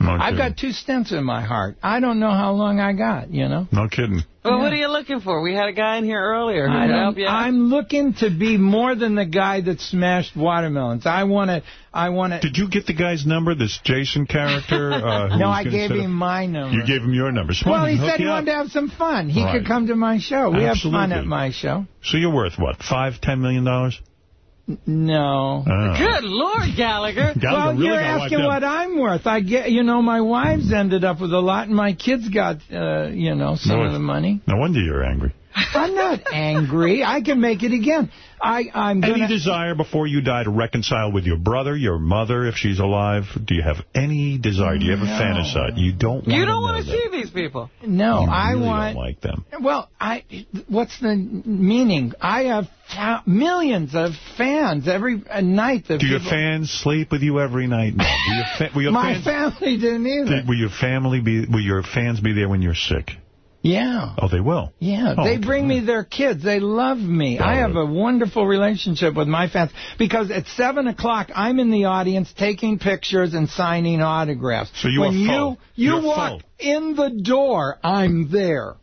I've got two stents in my heart. I don't know how long I got, you know? No kidding. Well, what are you looking for? We had a guy in here earlier who could help you out. I'm looking to be more than the guy that smashed watermelons. I want to. I want to. Did you get the guy's number, this Jason character? Uh, (laughs) No, I gave him my number. You gave him your number. Smart, well, he said he you up. wanted to have some fun. He Right. could come to my show. We have fun at my show. So you're worth, what, five, ten million dollars? No. Oh. Good Lord, Gallagher. (laughs) Gallagher well, really you're asking what I'm worth. I get, you know, my wives ended up with a lot, and my kids got, uh, you know, some No, of the money. No wonder you're angry. I'm not angry. I can make it again. I, I'm Any gonna. desire before you die to reconcile with your brother, your mother, if she's alive? Do you have any desire? Do you ever No. fantasize? You don't want You to don't want to that. see these people. no, You I really want. don't like them. Well, I. What's the meaning? I have fa- millions of fans every uh, night. That Do your fans sleep with you every night? No. Do your fa- your My fans, family didn't either. Did- will your family be? Will your fans be there when you're sick? Yeah. Oh, they will. Yeah, Oh, they bring me their kids. They love me. I have a wonderful relationship with my fans because at 7 o'clock, I'm in the audience taking pictures and signing autographs. So you when you, you You're walk full. in the door, I'm there.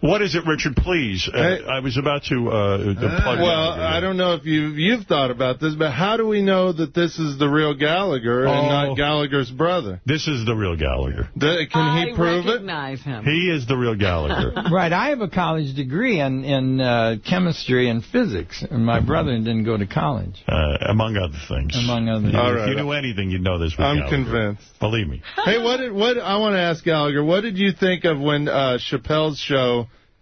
What is it, Richard? Please. Uh, I was about to uh, to plug in. Well, I don't know if you've, you've thought about this, but how do we know that this is the real Gallagher and Oh. not Gallagher's brother? This is the real Gallagher. Th- Can he I prove it? recognize him. He is the real Gallagher. (laughs) right, I have a college degree in, in uh, chemistry and physics, and my brother didn't go to college, uh, among other things. among other You- All if right. you knew anything, you'd know this was I'm Gallagher. convinced. Believe me. Hey, what did what I want to ask Gallagher? What did you think of when uh, Chappelle's show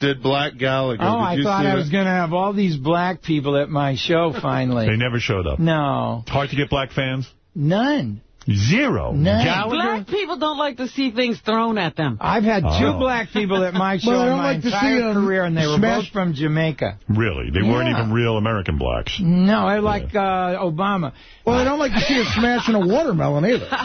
did Black Gallagher? Oh, Did I you thought see I was going to have all these black people at my show finally. They never showed up. No, It's hard to get black fans. none. Zero. None. Gallagher? Black people people don't like to see things thrown at them. I've had Oh. two black people at my show Well, I in my like to see entire career, and they were both from Jamaica. Really? They weren't even real American blacks. No, I like uh, Obama. Well, I don't like to see us smashing a watermelon either. (laughs)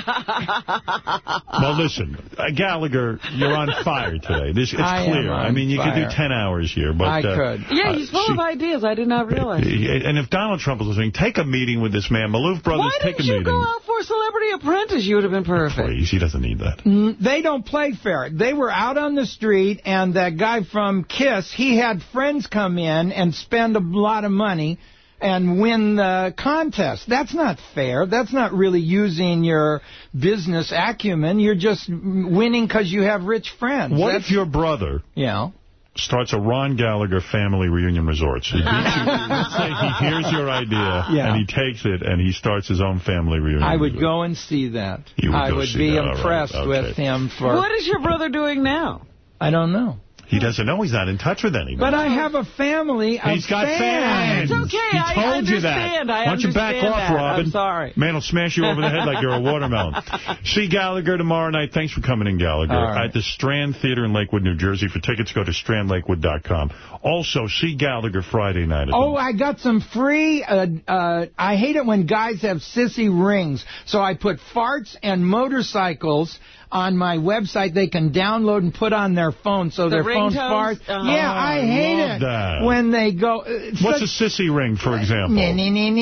Well, listen, uh, Gallagher, you're on fire today. This It's I clear. I mean, you could do 10 hours here. but I uh, could. Yeah, he's full uh, of ideas. I did not realize. And if Donald Trump was listening, take a meeting with this man. Maloof Brothers, Why take a didn't you meeting. go out for Celebrity Apprentice? You would have been perfect. Please, he doesn't need that. Mm, They don't play fair. They were out on the street, and that guy from KISS, he had friends come in and spend a lot of money and win the contest. That's not fair. That's not really using your business acumen. You're just winning because you have rich friends. What That's, if your brother Yeah. Starts a Ron Gallagher family reunion resorts? He beats let's (laughs) say he hears your idea, Yeah. and he takes it, and he starts his own family reunion I would resort. go and see that. Would I would be that. All right. impressed Okay. with him for... What is your brother doing now? I don't know. He doesn't know he's not in touch with anybody. But I have a family of He's got fans. fans. It's okay. He I told you that. understand. I Why don't you back understand off. Robin? I'm sorry. Man will smash you over the head like you're a (laughs) watermelon. See Gallagher tomorrow night. Thanks for coming in, Gallagher. All right. At the Strand Theater in Lakewood, New Jersey. For tickets, go to strandlakewood.com. Also, see Gallagher Friday night. At the Oh, I got some free. Uh, uh, I hate it when guys have sissy rings. So I put farts and motorcycles on my website they can download and put on their phone so the their phone's far. Yeah, I, I hate it that. when they go. What's such, a sissy ring, for example? Anything.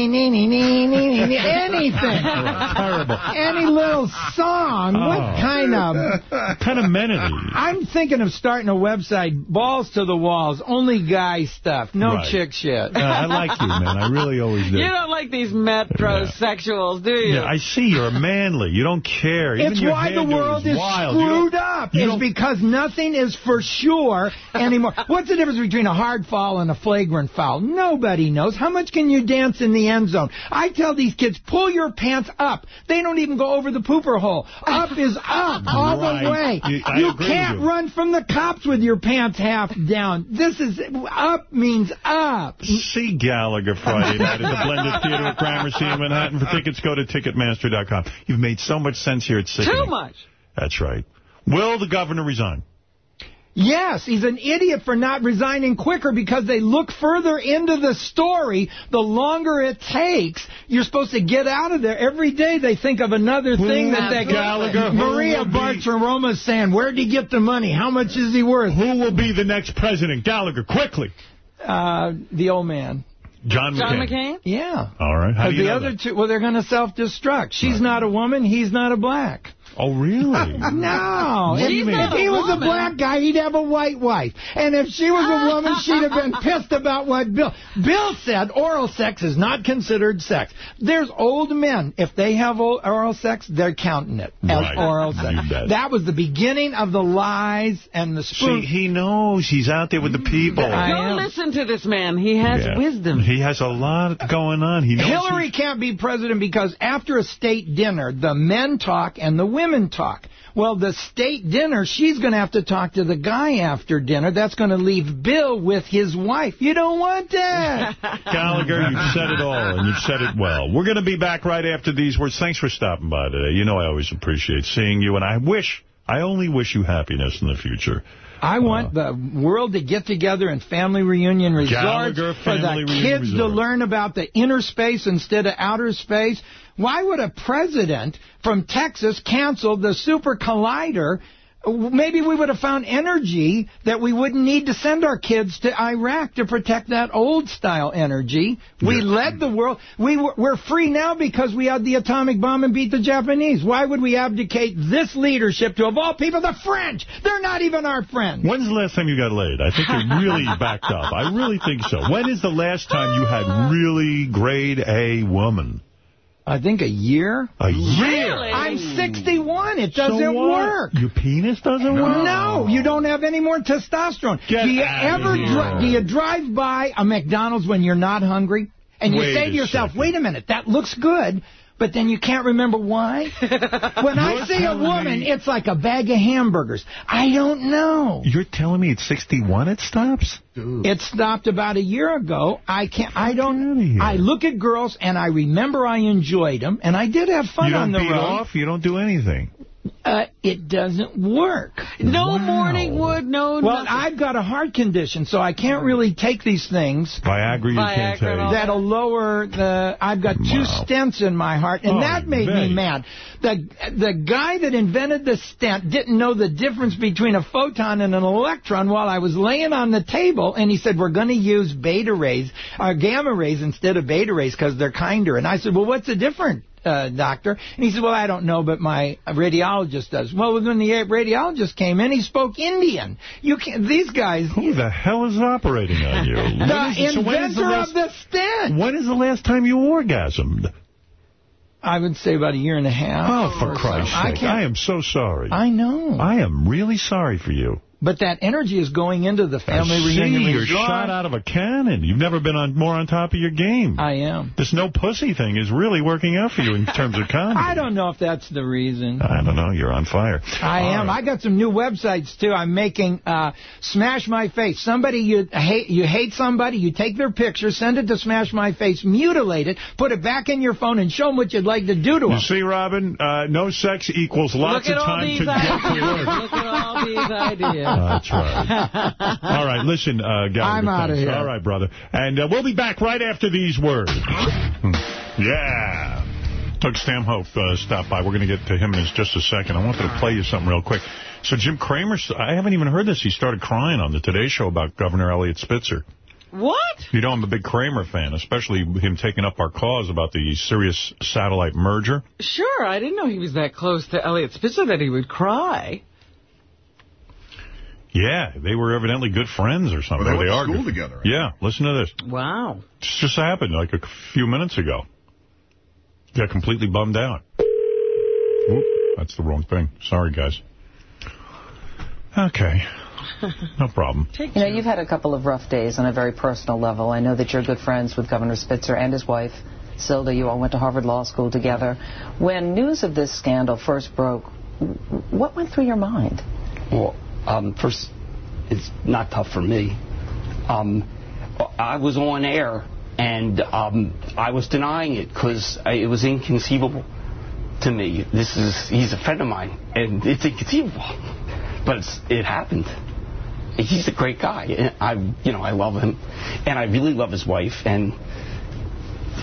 Terrible. Any little song. Oh. What kind of... kind of amenity. I'm thinking of starting a website, balls to the walls, only guy stuff, no right. chick shit. I like you, man. I really always do. You don't like these metrosexuals, yeah. do you? Yeah, I see. You're manly. You don't care. It's Even why the world world is wild. Screwed up. you because nothing is for sure anymore. (laughs) What's the difference between a hard foul and a flagrant foul? Nobody knows. How much can you dance in the end zone? I tell these kids, pull your pants up. They don't even go over the pooper hole. Up (laughs) is up all Right. the way. You- I You can't you. run from the cops with your pants half down. This is up means up. See Gallagher Friday night at the Blender Theater at Gramercy in Manhattan. For tickets, go to Ticketmaster.com. You've made so much sense here. It's sickening. Too much. That's right. Will the governor resign? Yes, he's an idiot for not resigning quicker because they look further into the story. The longer it takes, you're supposed to get out of there. Every day they think of another thing that they Gallagher, Maria will be- Bartiromo's saying, where'd he get the money? How much is he worth? Who will be the next president? Gallagher, quickly. Uh, the old man. John McCain. John McCain? Yeah. All right. How do you the know other that? two, well, they're going to self-destruct. She's not a woman. He's not a black. Oh, really? (laughs) No. If, do you mean? if he was a black guy, he'd have a white wife. And if she was a ah. woman, she'd have been pissed about what Bill... Bill said oral sex is not considered sex. There's old men. If they have oral sex, they're counting it as Right. oral sex. That was the beginning of the lies and the spoon. See, he knows. He's out there with the mm, people. I Don't am. listen to this man. He has Yeah. wisdom. He has a lot going on. He knows Hillary can't be president because after a state dinner, the men talk and the women talk. Well, the state dinner, she's going to have to talk to the guy after dinner. That's going to leave Bill with his wife. You don't want that. (laughs) Gallagher, you've said it all, and you've said it well. We're going to be back right after these words. Thanks for stopping by today. You know I always appreciate seeing you, and I wish, I only wish you happiness in the future. I want uh, the world to get together in family reunion resorts Gallagher for the Family Reunion kids to learn about the inner space instead of outer space. Why would a president from Texas cancel the super collider? Maybe we would have found energy that we wouldn't need to send our kids to Iraq to protect that old style energy. We led the world. We were, we're free now because we had the atomic bomb and beat the Japanese. Why would we abdicate this leadership to, of all people, the French? They're not even our friends. When's the last time you got laid? I think you're really (laughs) backed up. I really think so. When is the last time you had really grade A woman? I think a year. A year? Really? I'm 61. It doesn't So work. Your penis doesn't work? No, you don't have any more testosterone. Get do you ever here. do you drive by a McDonald's when you're not hungry and you Wait say to yourself, second. "Wait a minute, that looks good." But then you can't remember why. (laughs) when I see a woman, me- it's like a bag of hamburgers. I don't know. You're telling me at 61 it stops? It stopped about a year ago. I can't. I don't. I look at girls and I remember I enjoyed them and I did have fun on the road. You on don't beat off? You don't do anything? Uh, it doesn't work. No morning wood, no Well, nothing. I've got a heart condition, so I can't really take these things. Viagra you can't Viagra take. That'll lower the. I've got two stents in my heart, and Oh, that made me mad. The the guy that invented the stent didn't know the difference between a photon and an electron while I was laying on the table, and he said we're going to use beta rays or gamma rays instead of beta rays because they're kinder. And I said, well, what's the difference? Uh, doctor, and he said, "Well, I don't know, but my radiologist does." Well, when the radiologist came in, he spoke Indian. You can't; these guys. Who the hell is operating on you? (laughs) The is it- so the inventor last- of the stent. When is the last time you orgasmed? I would say about a year and a half. Oh, for or so. Christ's I sake. I am so sorry. I know. I am really sorry for you. But that energy is going into the family I see, reunion you're shot out of a cannon. You've never been on more on top of your game. I am. This no pussy thing is really working out for you in terms of comedy. (laughs) I don't know if that's the reason. I don't know. You're on fire. I All am. right. I got some new websites too. I'm making uh, Smash My Face. Somebody you hate, you hate somebody, you take their picture, send it to Smash My Face, mutilate it, put it back in your phone, and show them what you'd like to do to You them. see, Robin, uh, no sex equals lots of time to get to work. Look at all these (laughs) ideas. (laughs) That's right. All right, listen, uh, Gallagher. I'm outta thanks. here. All right, brother. And uh, we'll be back right after these words. Hmm. yeah. Doug Stanhope uh, stopped by. We're going to get to him in just a second. I wanted to play you something real quick. So Jim Cramer, I haven't even heard this. He started crying on the Today Show about Governor Eliot Spitzer. What? You know, I'm a big Cramer fan, especially him taking up our cause about the Sirius satellite merger. Sure, I didn't know he was that close to Eliot Spitzer that he would cry. Yeah, they were evidently good friends or something. Well, they or went to are school good- together. Yeah, listen to this. Wow. This just happened like a few minutes ago. Got completely bummed out. Oop, that's the wrong thing. Sorry, guys. Okay. (laughs) No problem. You know, you've had a couple of rough days on a very personal level. I know that you're good friends with Governor Spitzer and his wife, Silda. You all went to Harvard Law School together. When news of this scandal first broke, what went through your mind? Well, um, first, it's not tough for me. Um, I was on air, and um, I was denying it because it was inconceivable to me. This is he's a friend of mine, and it's inconceivable, (laughs) but it's, it happened. He's a great guy. and I, you know, I love him, and I really love his wife, and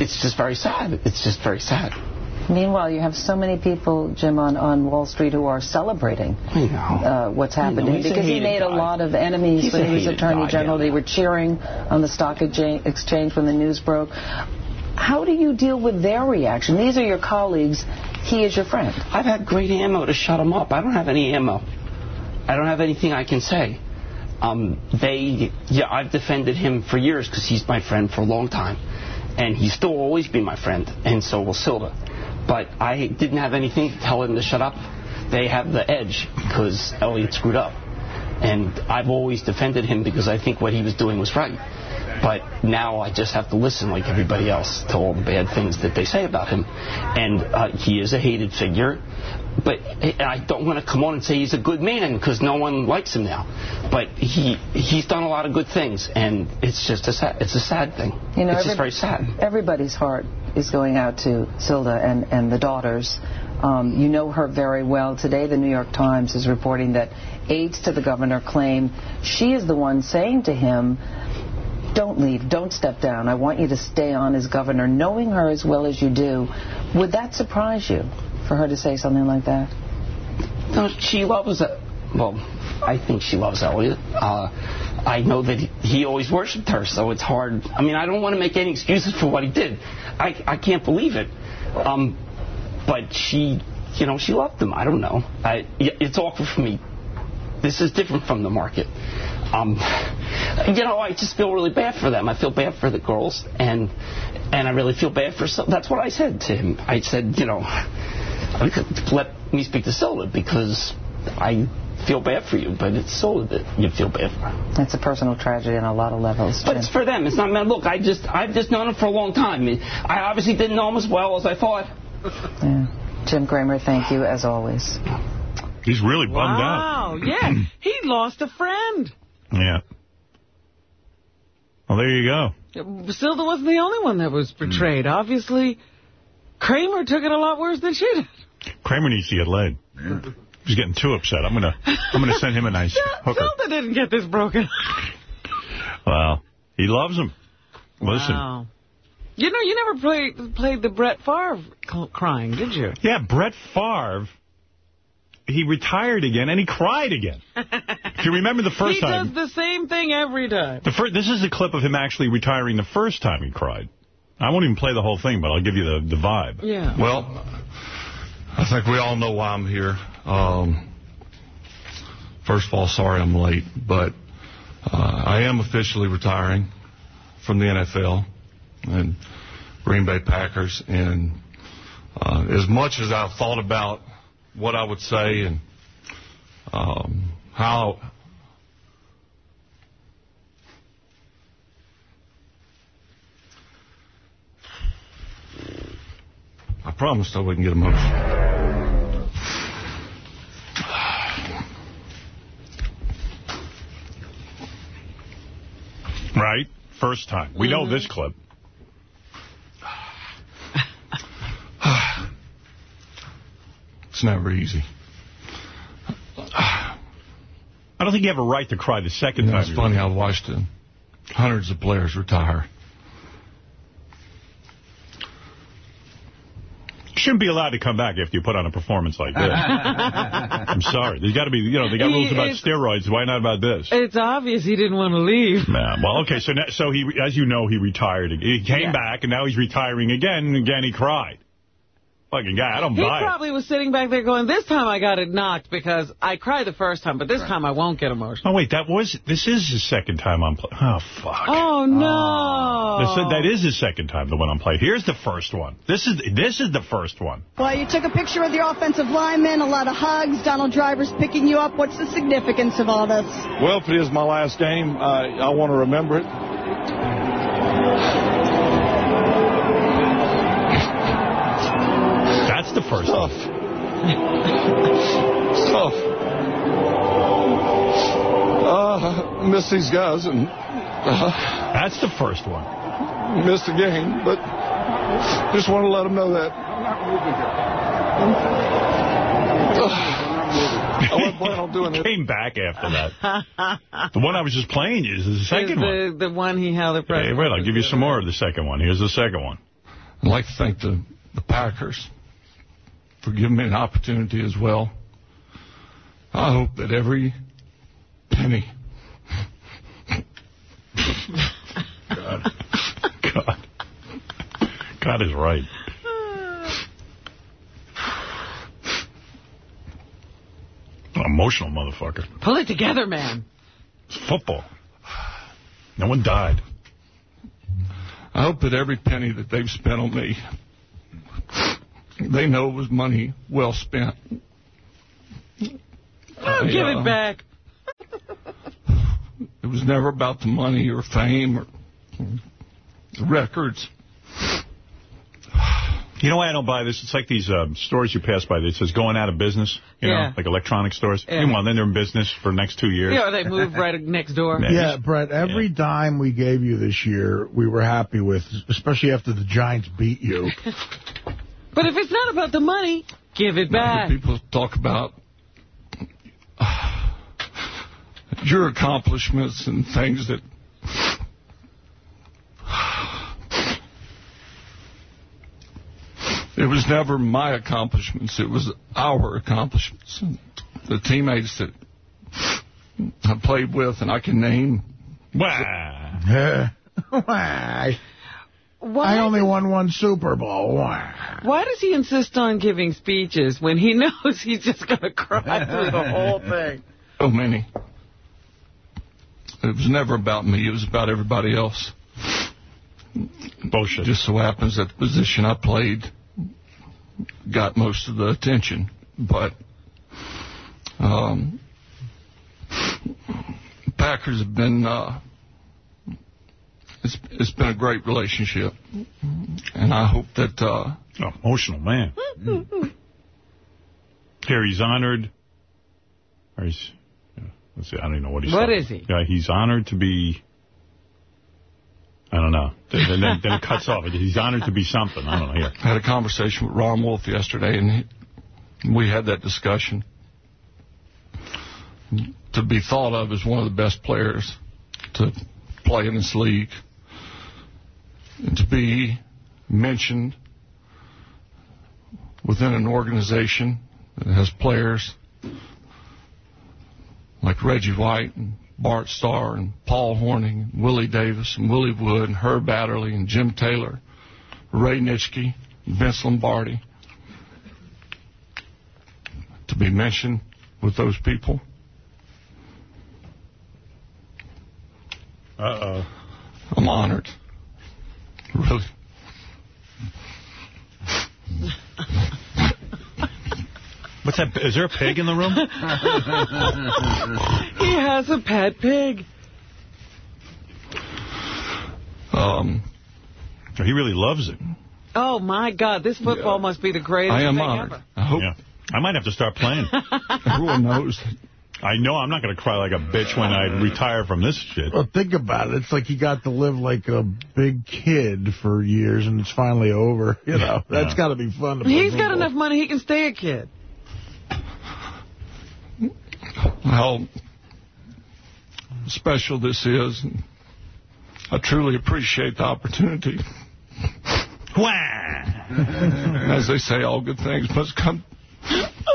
it's just very sad. It's just very sad. Meanwhile, you have so many people, Jim, on, on Wall Street who are celebrating uh, what's happened know, to him because he made a lot of enemies He's when he was Attorney General. yeah. They were cheering on the stock exchange when the news broke. How do you deal with their reaction? These are your colleagues. He is your friend. I've had great ammo to shut him up. I don't have any ammo. I don't have anything I can say. Um, they, yeah, I've defended him for years because he's my friend for a long time, and he's still always be my friend, and so will Silda. But I didn't have anything to tell him to shut up. They have the edge because Eliot screwed up, and I've always defended him because I think what he was doing was right. But now I just have to listen like everybody else to all the bad things that they say about him. And uh, he is a hated figure. But I don't want to come on and say he's a good man because no one likes him now. But he he's done a lot of good things, and it's just a sad, it's a sad thing. You know, it's just very sad. Everybody's heart is going out to Silda and, and the daughters. Um, you know her very well. Today, the New York Times is reporting that aides to the governor claim she is the one saying to him, don't leave, don't step down. I want you to stay on as governor. Knowing her as well as you do, would that surprise you for her to say something like that? No, she loves it. Well, I think she loves Eliot. Uh, I know that he, he always worshipped her, so it's hard. I mean, I don't want to make any excuses for what he did. I, I can't believe it. Um, but she, you know, she loved him. I don't know. I, it's awkward for me. This is different from the market. Um, you know, I just feel really bad for them. I feel bad for the girls, and and I really feel bad for. Sil- That's what I said to him. I said, you know, let me speak to Silda because I feel bad for you, but it's Silda that you feel bad for. It's a personal tragedy on a lot of levels. But it's for them. It's not. Man, look, I just I've just known him for a long time. I obviously didn't know him as well as I thought. Yeah. Jim Cramer, thank you as always. He's really bummed out. Wow, yeah. (clears throat) He lost a friend. Yeah. Well, there you go. Silda wasn't the only one that was hmm. betrayed. Obviously, Cramer took it a lot worse than she did. Cramer needs to get laid. He's getting too upset. I'm gonna I'm gonna send him a nice (laughs) hooker. Silda didn't get this broken. Well, he loves him. Listen. Wow. You know, you never played played the Brett Favre crying, did you? Yeah, Brett Favre, he retired again, and he cried again. Do you remember the first (laughs) he time? He does the same thing every time. The first, this is a clip of him actually retiring the first time he cried. I won't even play the whole thing, but I'll give you the, the vibe. Yeah. Well, I think we all know why I'm here. Um, first of all, sorry I'm late, but uh, I am officially retiring from the NFL and Green Bay Packers. And uh, as much as I've thought about what I would say and um, how I promised I wouldn't get emotional. Right? First time. We know this clip. (sighs) (laughs) It's never easy. I don't think you have a right to cry the second You know, time. it's funny. I've watched uh, hundreds of players retire. You shouldn't be allowed to come back after you put on a performance like this. (laughs) I'm sorry. There's got to be, you know, they got He rules about steroids. Why not about this? It's obvious he didn't want to leave. Man, well, okay, so now, so he, as you know, he retired. He came Yeah. back, and now he's retiring again, and again he cried. Fucking guy, I don't He buy it. probably was sitting back there going, this time I got it knocked because I cried the first time, but this time I won't get emotional. Oh, wait, that was, this is his second time on play. Oh, fuck. Oh, no. This, that is his second time, the one on play. Here's the first one. This is this is the first one. Well, you took a picture with the offensive lineman, a lot of hugs. Donald Driver's picking you up. What's the significance of all this? Well, if it is my last game, uh, I want to remember it. That's the first Tough. (laughs) Tough. Uh, miss these guys and uh, That's the first one. missed the game, but just want to let them know that. I wasn't planning on doing it. Came back after that. the one I was just playing is the second Is one. the, the one he held the press. Hey, wait, I'll give you some more of the second one. Here's the second one. I'd like to thank the, the Packers for giving me an opportunity as well. I hope that every penny God. God. God is right. Emotional motherfucker. Pull it together, man. It's football. No one died. I hope that every penny that they've spent on me, they know it was money well spent. Oh, give uh, it back. It was never about the money or fame or the records. You know why I don't buy this? It's like these um, stores you pass by that says going out of business, you Yeah. know, like electronic stores. Yeah. Meanwhile, then they're in business for the next two years. Yeah, they moved right next door. (laughs) Yeah, Brett, every dime we gave you this year, we were happy with, especially after the Giants beat you. (laughs) But if it's not about the money, give it back. People talk about (sighs) your accomplishments and things that (sighs) it was never my accomplishments it was our accomplishments the teammates that I played with and I can name Why? (laughs) Why? Why I only won one Super Bowl. Why? Why does he insist on giving speeches when he (laughs) knows he's just going to cry through the whole (laughs) thing? so many it was never about me it was about everybody else Bullshit. just so happens that the position I played got most of the attention. But um, Packers have been uh, it's it's been a great relationship, and I hope that uh, Oh, emotional man. Here he's honored. Or he's, yeah, let's see, I don't even know what he's. What talking- is he? Yeah, he's honored to be. I don't know. Then, then, then it cuts off. He's honored to be something. I don't know. Here. I had a conversation with Ron Wolf yesterday, and he, we had that discussion. to be thought of as one of the best players to play in this league. To be mentioned within an organization that has players like Reggie White and Bart Starr and Paul Hornung, and Willie Davis and Willie Wood and Herb Adderley and Jim Taylor, Ray Nitschke, Vince Lombardi. To be mentioned with those people. Uh-oh. I'm honored. Really. What's that? Is there a pig in the room? he has a pet pig. Um, he really loves it. Oh, my God. This football must be the greatest I am thing honored. ever. I hope. Yeah. I might have to start playing. Everyone knows. I know I'm not going to cry like a bitch when I retire from this shit. Well, think about it. It's like you got to live like a big kid for years, and it's finally over. (laughs) You know, that's Yeah. got to be fun. To He's got enough money he can stay a kid. how special this is. I truly appreciate the opportunity. As they say, all good things must come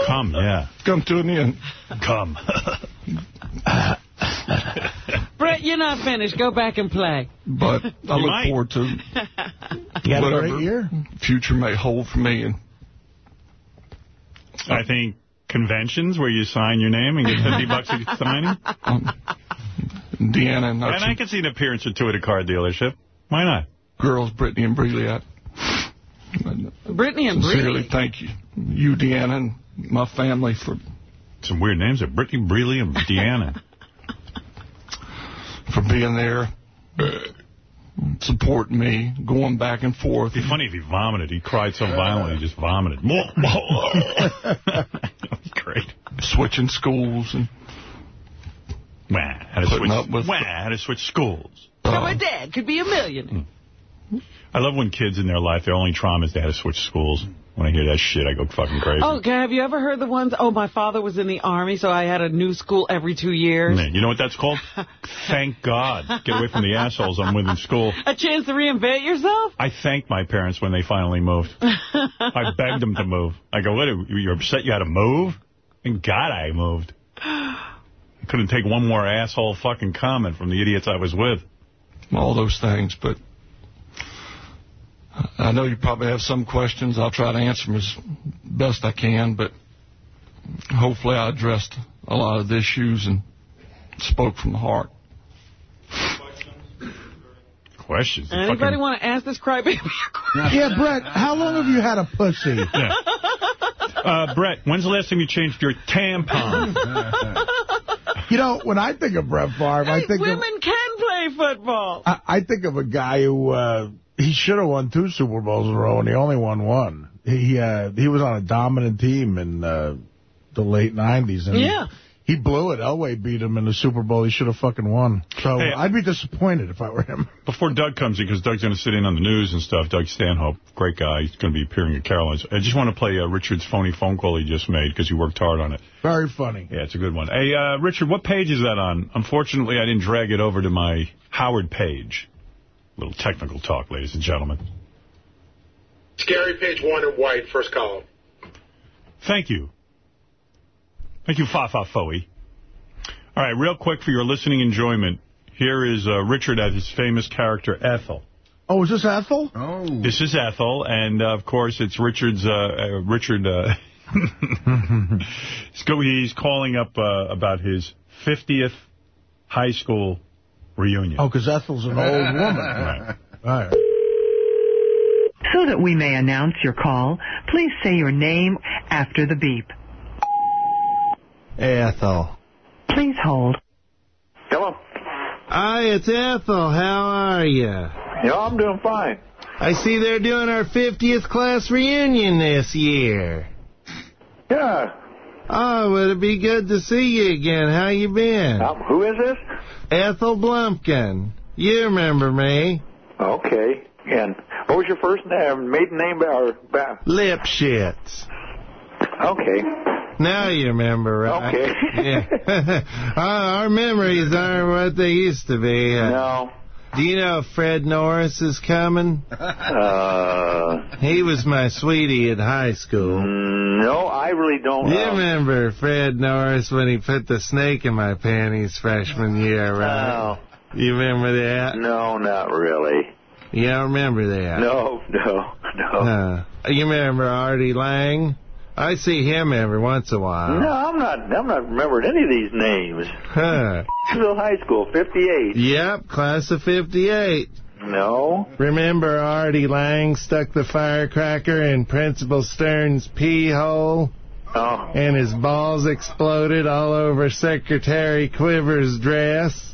Come, yeah. come to an end. Come. (laughs) Brett, you're not finished. Go back and play. But I look might. forward to You whatever great year. future may hold for me. And I think conventions where you sign your name and get 50 (laughs) bucks a signing. um, Deanna and, And I can see an appearance or two at a car dealership. Why not? girls, Brittany and Breleigh. Brittany and Sincerely, thank you. You, Deanna, and my family for Some weird names there. Brittany, Breleigh, and Deanna. (laughs) for being there, uh, supporting me, going back and forth. It'd be funny if he vomited. He cried so violently, he just vomited. (laughs) Great. Switching schools and Wah, had to switch, up with- wah, had to switch schools. So my dad could be a millionaire. Hmm. I love when kids in their life, their only trauma is they had to switch schools. When I hear that shit, I go fucking crazy. Oh, okay, have you ever heard the ones, oh, my father was in the Army, so I had a new school every two years? Man, you know what that's called? (laughs) Thank God. Get away from the assholes I'm with in school. A chance to reinvent yourself? I thanked my parents when they finally moved. I (laughs) begged them to move. I go, what, you're upset you had to move? And God, I moved. I couldn't take one more asshole fucking comment from the idiots I was with. all those things. But I know you probably have some questions. I'll try to answer them as best I can. But hopefully I addressed a lot of the issues and spoke from the heart. Questions? Anybody want to ask this crybaby? Yeah, Brett, how long have you had a pussy? Yeah. (laughs) Uh, Brett, when's the last time you changed your tampon? (laughs) You know, when I think of Brett Favre, I Hey, think of women can play football. I, I think of a guy who uh, he should have won two Super Bowls in a row, and he only won one. He uh, he was on a dominant team in uh, the late '90s, and Yeah. he blew it. Elway beat him in the Super Bowl. He should have fucking won. So Hey, I'd be disappointed if I were him. (laughs) Before Doug comes in, because Doug's going to sit in on the news and stuff, Doug Stanhope, great guy, he's going to be appearing at Caroline's. I just want to play uh, Richard's phony phone call he just made, because he worked hard on it. Very funny. Yeah, it's a good one. Hey, uh, Richard, what page is that on? Unfortunately, I didn't drag it over to my Howard page. Little technical talk, ladies and gentlemen. Scary page one in white, first column. Thank you. Thank you, Fa Fa Foey. All right, real quick for your listening enjoyment, here is uh, Richard as his famous character, Ethel. Oh, is this Ethel? Oh. This is Ethel, and uh, of course it's Richard's. Uh, uh, Richard. Uh, (laughs) he's, he's calling up uh, about his 50th high school reunion. Oh, because Ethel's an old woman. (laughs) Right. All right. So that we may announce your call, please say your name after the beep. Ethel. Please hold. Hello. Hi, it's Ethel. How are you? Yeah, I'm doing fine. I see they're doing our 50th class reunion this year. Yeah. Oh, well, it'd be good to see you again. How you been? Um, who is this? Ethel Blumpkin. You remember me. Okay. And what was your first name, maiden name, or Lipschitz. Okay. Now you remember, right? Okay. (laughs) yeah. (laughs) our, our memories aren't what they used to be. Uh, No. Do you know Fred Norris is coming? (laughs) Uh, He was my sweetie at high school. no, I really don't You know. remember Fred Norris when he put the snake in my panties freshman year, right? You remember that? No, not really. You don't remember that? No, no, no. Uh, you remember Artie Lange? I see him every once in a while. No, I'm not. I'm not remembering any of these names. Huh. High school, 58. Yep, class of 58. No. Remember Artie Lange stuck the firecracker in Principal Stern's pee hole? Oh. And his balls exploded all over Secretary Quiver's dress?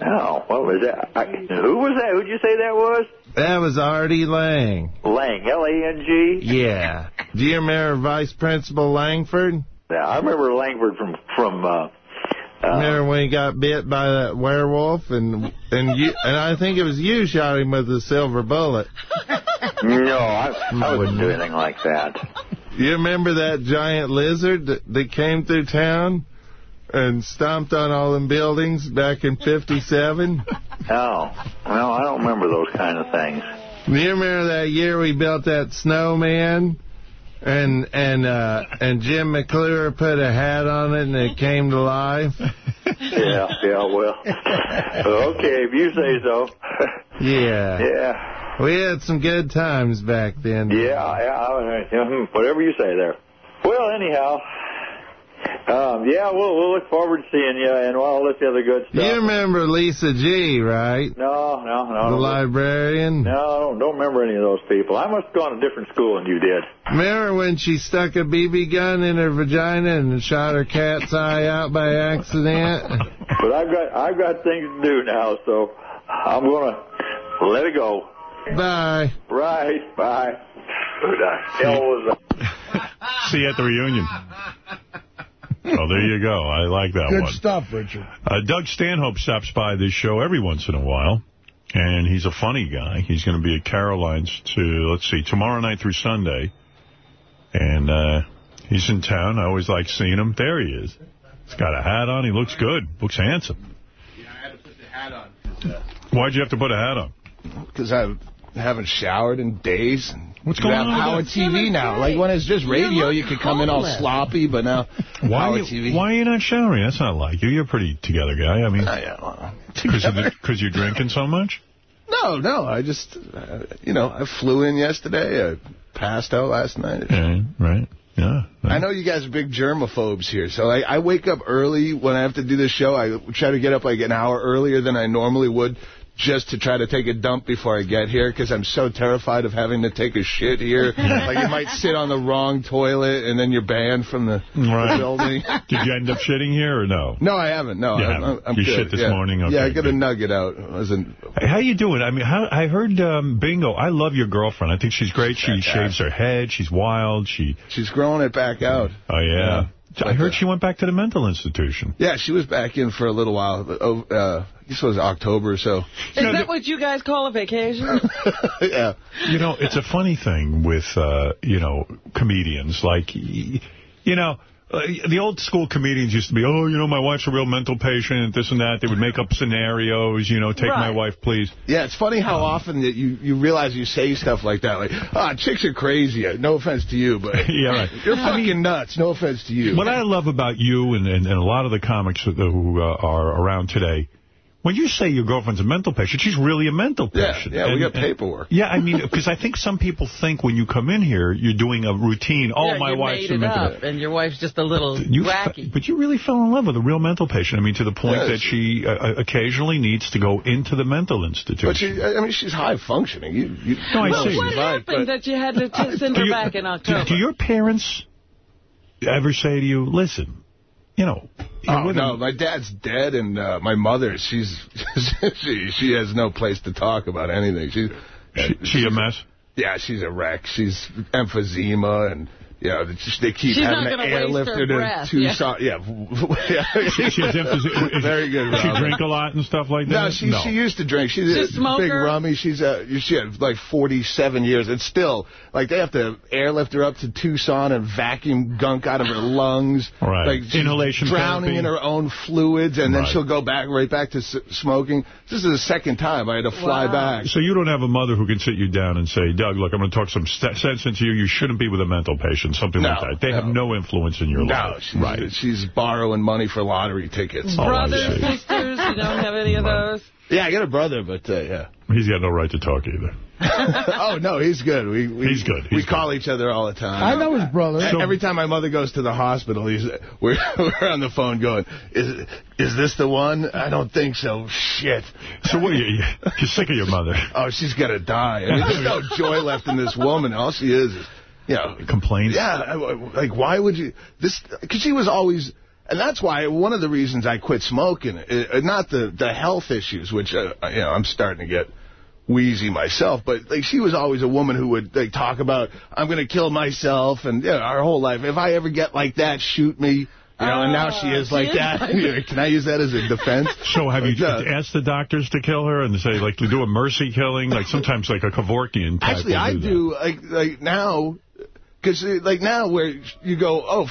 Oh, what was that? I, who was that? Who'd you say that was? That was Artie Lange. Lang, L-A-N-G? Yeah. Do you remember Vice Principal Langford? Yeah, I remember Langford from, from, uh, remember when he got bit by that werewolf and and you and I think it was you shot him with a silver bullet. no, I, I wouldn't do anything like that. You remember that giant lizard that, that came through town and stomped on all them buildings back in 57? Oh, well, I don't remember those kind of things. Do you remember that year we built that snowman? And and uh, and Jim McClure put a hat on it and it came to life. (laughs) Yeah, yeah, well, (laughs) okay, if you say so. Yeah. Yeah, We had some good times back then. yeah, yeah, yeah, whatever you say there. Well, anyhow, um, yeah, we'll we'll look forward to seeing you and all this other good stuff. You remember Lisa G, right? No, no, no. The librarian? No, I don't, don't remember any of those people. I must have gone to a different school than you did. Remember when she stuck a BB gun in her vagina and shot her cat's eye out by accident? (laughs) But I've got I've got things to do now, so I'm gonna let it go. Bye. Right, bye. Who the hell was that? (laughs) See you at the reunion. (laughs) Oh, there you go. I like that Good one. stuff, Richard. Uh, Doug Stanhope stops by this show every once in a while, and he's a funny guy. He's going to be at Caroline's to, let's see, tomorrow night through Sunday. And uh, he's in town. I always like seeing him. There he is. He's got a hat on. He looks good. Looks handsome. Yeah, I had to put the hat on. Why'd you have to put a hat on? Because I haven't showered in days. And What's going on Howard that? TV now. Like when it's just radio, you could come in all sloppy, but now Why, Howard you, TV. why are you not showering? That's not like you. You're a pretty together guy. I mean, because you're drinking so much? No, no. I just, uh, you know, I flew in yesterday. I passed out last night. Yeah, right. Yeah. I know you guys are big germaphobes here, so I, I wake up early when I have to do this show. I try to get up like an hour earlier than I normally would just to try to take a dump before I get here because I'm so terrified of having to take a shit here. (laughs) like you might sit on the wrong toilet and then you're banned from the, Right. the building. (laughs) Did you end up shitting here or no? No, I haven't. No, You I'm, haven't. I'm You good. shit this yeah. morning? Yeah, I Okay, got a nugget out. Wasn't. Hey, How you doing? I mean, how, I heard um, Bingo. I love your girlfriend. I think she's great. She shaves her head. She's wild. She. She's growing it back out. Oh yeah. I heard she went back to the mental institution. Yeah, she was back in for a little while. but, oh, Uh, I guess it was October or so. Is that what you guys call a vacation? (laughs) yeah. You know, it's a funny thing with, uh, you know, comedians. Like, you know, uh, the old school comedians used to be, oh, you know, my wife's a real mental patient, this and that. They would make up scenarios, you know, take my wife, please. Yeah, it's funny how often that you, you realize you say stuff like that. Like, ah, chicks are crazy. No offense to you, but (laughs) Yeah, right. you're fucking nuts. No offense to you. What I love about you and, and, and a lot of the comics who who, uh, are around today, when you say your girlfriend's a mental patient, she's really a mental patient. yeah, we And- got paperwork. Yeah, I mean, because I think some people think when you come in here, you're doing a routine. Oh, yeah, my you wife's made a it mental up, and your wife's just a little You wacky. But you really fell in love with a real mental patient. I mean, to the point Yes. that she uh, occasionally needs to go into the mental institution. But she, I mean, she's high functioning. You, you No, I know see. she's What right, happened but- that you had to send her you- back in do, October? do your parents ever say to you, listen, you know, Oh, no, my dad's dead, and uh, my mother, she's (laughs) she she has no place to talk about anything. She, she, she a mess? Yeah, she's a wreck. She's emphysema and You know, they just- they keep She's having an gonna waste airlift her to Tucson. Yeah. (laughs) She, she has emphasis. Very good. Does she drink a lot and stuff like that? No, she she used to drink. She's She's a a big rummy. She's a she had like 47 years. and still like they have to airlift her up to Tucson and vacuum gunk out of her lungs. Right. Like she's Inhalation drowning therapy. in her own fluids, and then Right. she'll go back right back to s smoking. This is the second time I had to fly back. So you don't have a mother who can sit you down and say, Doug, look, I'm going to talk some sense into you. You shouldn't be with a mental patient, something like that. They have no influence in your No, life. she's, right. she's borrowing money for lottery tickets. Oh, Brothers, sisters, you don't have any of those? Yeah, I got a brother, but uh, yeah. He's got no right to talk either. (laughs) oh no, he's good. We, we He's good. we call each other all the time. I know his brother. E- Every time my mother goes to the hospital, he's we're (laughs) we're on the phone going, "Is is this the one? I don't think so. Shit." So what? Are you, you're sick of your mother? Oh, she's gonna die. I mean, there's no joy left in this woman. All she is is, you know, complaints. Yeah, I- I- like why would you this? Because she was always. And that's why one of the reasons I quit smoking, uh, not the the health issues, which uh, you know I'm starting to get wheezy myself, but like she was always a woman who would like talk about I'm going to kill myself, and you know, our whole life. If I ever get like that, shoot me. You know, and now she is like that. like You know, Can I use that as a defense? (laughs) So have you uh, asked the doctors to kill her and say, like, to do a mercy killing? Like sometimes like a Kevorkian type Actually, I do that. do like like now, because uh, like now where you go, oh,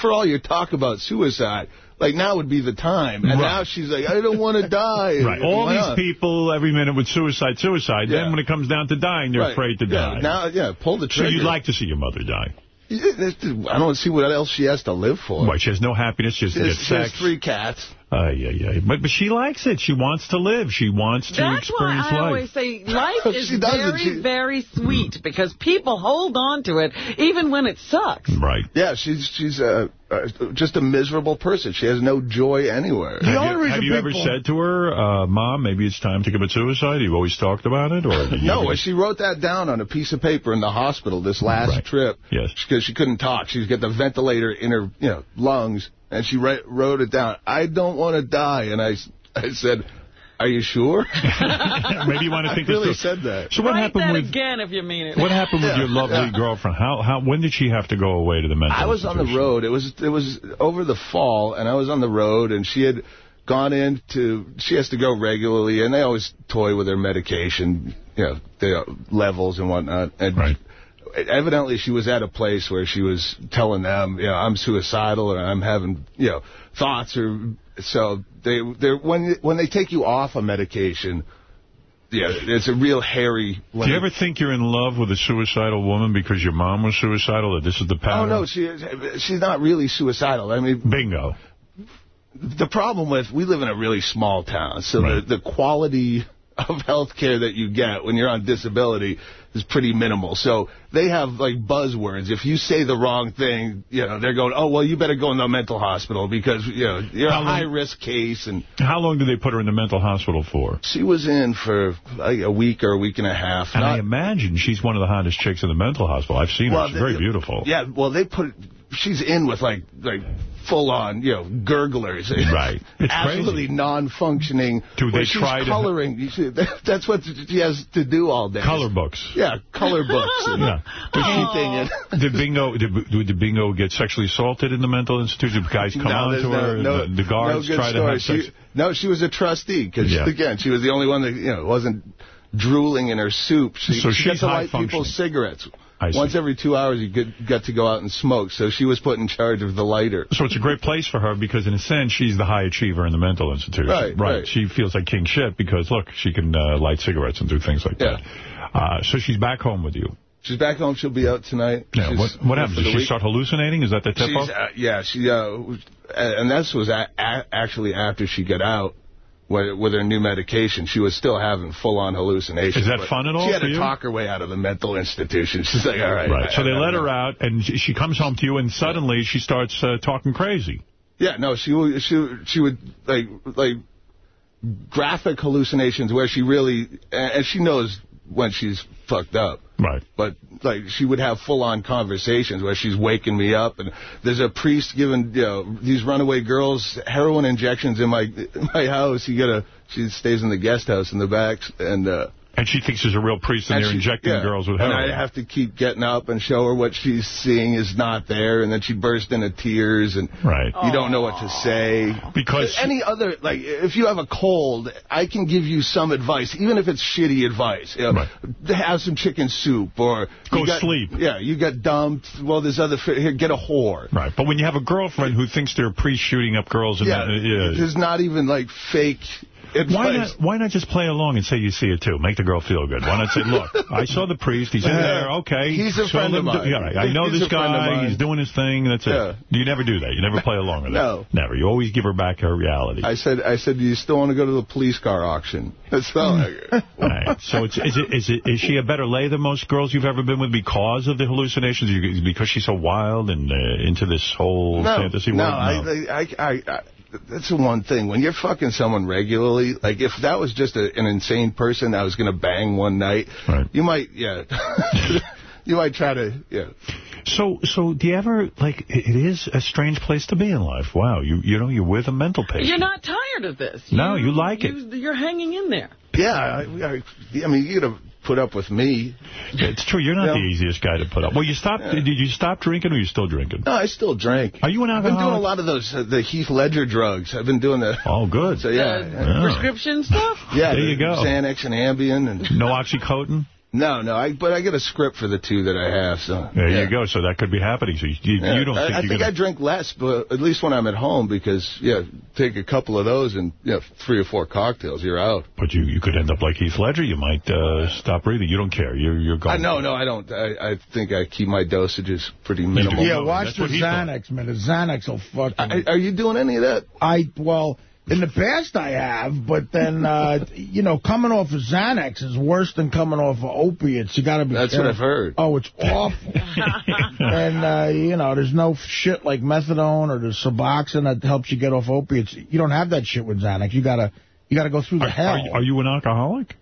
for all your talk about suicide, like now would be the time, and Right. now she's like, I don't want to die. Right. All these not? people every minute with suicide, suicide. Yeah. Then when it comes down to dying, they're Right. afraid to Yeah, die. Now, yeah, pull the trigger. so you'd like to see your mother die. I don't see what else she has to live for. Why, she has no happiness, she has to She get has, she has three cats. Uh, yeah, yeah. But, but she likes it. She wants to live. She wants to That's why I life. always say (laughs) life is very, She- very sweet because people hold on to it even when it sucks. Right. Yeah, she's she's uh, uh, just a miserable person. She has no joy anywhere. have you, have you ever said to her, uh, Mom, maybe it's time to commit suicide? You've always talked about it? or (laughs) No, ever- she wrote that down on a piece of paper in the hospital this last trip. Yes. Because she couldn't talk. She's got the ventilator in her you know lungs, and she write, wrote it down. I don't want to die. And I, I said, are you sure? (laughs) Maybe you want to think I this really through. said that. So what Write happened that with again if you mean it. what happened with your lovely yeah. girlfriend? How how when did she have to go away to the mental I was on the road. It was it was over the fall, and I was on the road, and she had gone in to She has to go regularly, and they always toy with her medication, you know, the levels and whatnot. And right. Evidently, she was at a place where she was telling them, you know, I'm suicidal or I'm having, you know, thoughts or so they they when when they take you off a medication, yeah, it's a real hairy. Do you ever think you're in love with a suicidal woman because your mom was suicidal, or this is the pattern? Oh no, she she's not really suicidal. I mean, bingo. The problem with we live in a really small town, so the the quality of health care that you get when you're on disability is pretty minimal. So they have like buzzwords. If you say the wrong thing, you know, they're going, "Oh, well, you better go in the mental hospital because you know you're How a high risk case." And How long did they put her in the mental hospital for? she was in for like a week or a week and a half. And I imagine she's one of the hottest chicks in the mental hospital. I've seen her. Well, She's they- very beautiful. Yeah, well, they put she's in with like like full on you know gurglers. (laughs) Right. It's Absolutely non-functioning. Do they try to- coloring? You see, that- (laughs) That's what she has to do all day. Color books. Yeah, color books. And (laughs) Yeah. Painting and Did Bingo did, did Bingo get sexually assaulted in the mental institution? Did guys come no, on to no, her? no, the, the guards no try to story. have sex? She, no, she was a trustee because Yeah. again, she was the only one that you know wasn't drooling in her soup. She, So she she's got to light people's cigarettes. Once every two hours, you get, got to go out and smoke. So she was put in charge of the lighter. So it's a great place for her because, in a sense, she's the high achiever in the mental institution. Right, right. She feels like king shit because, look, she can uh, light cigarettes and do things like that. Uh, so she's back home with you. She's back home. She'll be out tonight. Yeah, She's what, what happens? Does she week. start hallucinating? Is that the tip-off? Uh, yeah, she, uh, was- and this was a, a, actually after she got out with, with her new medication. She was still having full-on hallucinations. Is that fun at all She had to you? talk her way out of the mental institution. She's like, all right. Right. I- So they I- let her out, and she comes home to you, and suddenly she starts uh, talking crazy. Yeah, no, she would, she, she would, like, like, graphic hallucinations where she really, and she knows when she's fucked up. Right. But, like, she would have full-on conversations where she's waking me up, and there's a priest giving, you know, these runaway girls heroin injections in my (laughs) my house. You gotta, she stays in the guest house in the back, and, uh, And she thinks there's a real priest and, And they're she- injecting yeah. girls with heroin. And. I have to keep getting up and show her what she's seeing is not there, and then she bursts into tears, and right. you don't know what to say. Because any other, like, if you have a cold, I can give you some advice, even if it's shitty advice. You know, Have some chicken soup, or Go got- sleep. Yeah, you got dumped. Well, there's other here. Get a whore. Right, but when you have a girlfriend who thinks they're priest shooting up girls, and Yeah, uh, yeah. there's not even like fake. Advice. Why not, why not just play along and say you see it too? Make the girl feel good. Why not say, look, I saw the priest. He's in there. Okay. He's a show friend of mine. yeah, right. I know He's this a friend of guy. He's doing his thing. That's it. Yeah. You never do that. You never play along with No. it. Never. You always give her back her reality. I said, I said, do you still want to go to the police car auction? (laughs) That's not. (laughs) Right. So it's, is it is it is she a better lay than most girls you've ever been with because of the hallucinations? Because she's so wild and uh, into this whole no, fantasy no, world? I, I, I, I, that's the one thing. When you're fucking someone regularly, like if that was just a, an insane person I was going to bang one night, you might, yeah, (laughs) you might try to, yeah. So, so do you ever like? It it is a strange place to be in life. Wow, you you know you're with a mental patient. You're not tired of this. No, you like it. You're hanging in there. Yeah, I, I, I mean, you got to put up with me. It's true. You're not the easiest guy to put up. Well, you stopped. Did you stop drinking, or are you still drinking? No, I still drink. Are you an alcoholic? I've been doing a lot of those, uh, the Heath Ledger drugs. I've been doing the. Oh, good. So yeah, Uh, Prescription stuff? yeah. There the you go. Xanax and Ambien and. No oxycodone. No, no, I but I get a script for the two that I have, so. There yeah. you go. So that could be happening. So you, you, Yeah. you don't I, think I think gonna. I drink less, but at least when I'm at home, because yeah, take a couple of those and yeah, three or four cocktails, you're out. But you you could end up like Heath Ledger. You might uh, stop breathing. You don't care. You're you're going. I no, no, I don't. I, I think I keep my dosages pretty minimal. Yeah, watch the Xanax, man. The Xanax will fuck Are, are you doing any of that? I, well, in the past I have, but then, uh, you know, coming off of Xanax is worse than coming off of opiates. You got to be That's what. I've heard. Oh, it's awful. (laughs) and, uh, you know, there's no shit like methadone or the Suboxone that helps you get off opiates. You don't have that shit with Xanax. You got to you got to go through the hell. Are, you- are you an alcoholic?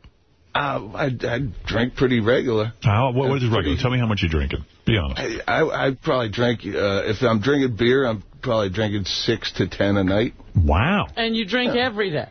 Uh, I, I drink pretty regular. How? What, what is regular? Tell me how much you're drinking. Be honest. I, I, I probably drink, uh, if I'm drinking beer, I'm probably drinking six to ten a night. Wow. And you drink every day.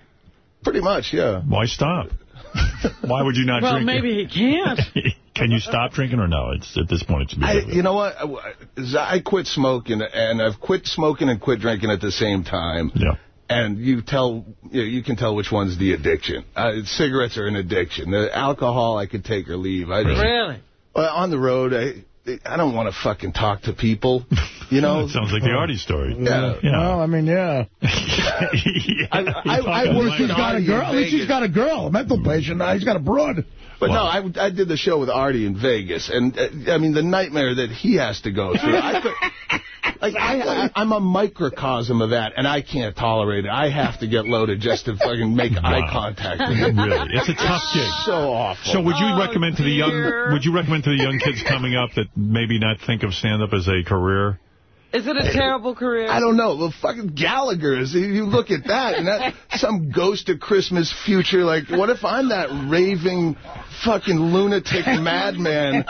Pretty much, yeah. Why stop? (laughs) Why would you not well, drink? Well, maybe he can't. (laughs) Can you stop drinking or no? It's at this point it's I, you know what? I, I quit smoking, and I've quit smoking and quit drinking at the same time. Yeah. And you tell, you, know, you can tell which one's the addiction. Uh, cigarettes are an addiction. The alcohol, I could take or leave. I just, Really? Well, on the road, I I don't want to fucking talk to people. You know, it (laughs) sounds like the Artie story. Yeah. Well, I mean, yeah. (laughs) I, I, I At worked least he's with got a girl. At least he's Vegas. got a girl, a mental patient. Now he's got a broad. But no, I, I did the show with Artie in Vegas, and uh, I mean the nightmare that he has to go through. I could, (laughs) like I, I, I'm a microcosm of that, and I can't tolerate it. I have to get loaded just to fucking make eye contact. With (laughs) him. Really? It's a tough gig. So awful. So would you Oh, recommend to the young would you recommend to the young kids coming up that maybe not think of stand up as a career? Is it a terrible career? I don't know. Well, fucking Gallagher is. You look at that, and that some ghost of Christmas future. Like, what if I'm that raving, fucking lunatic (laughs) madman?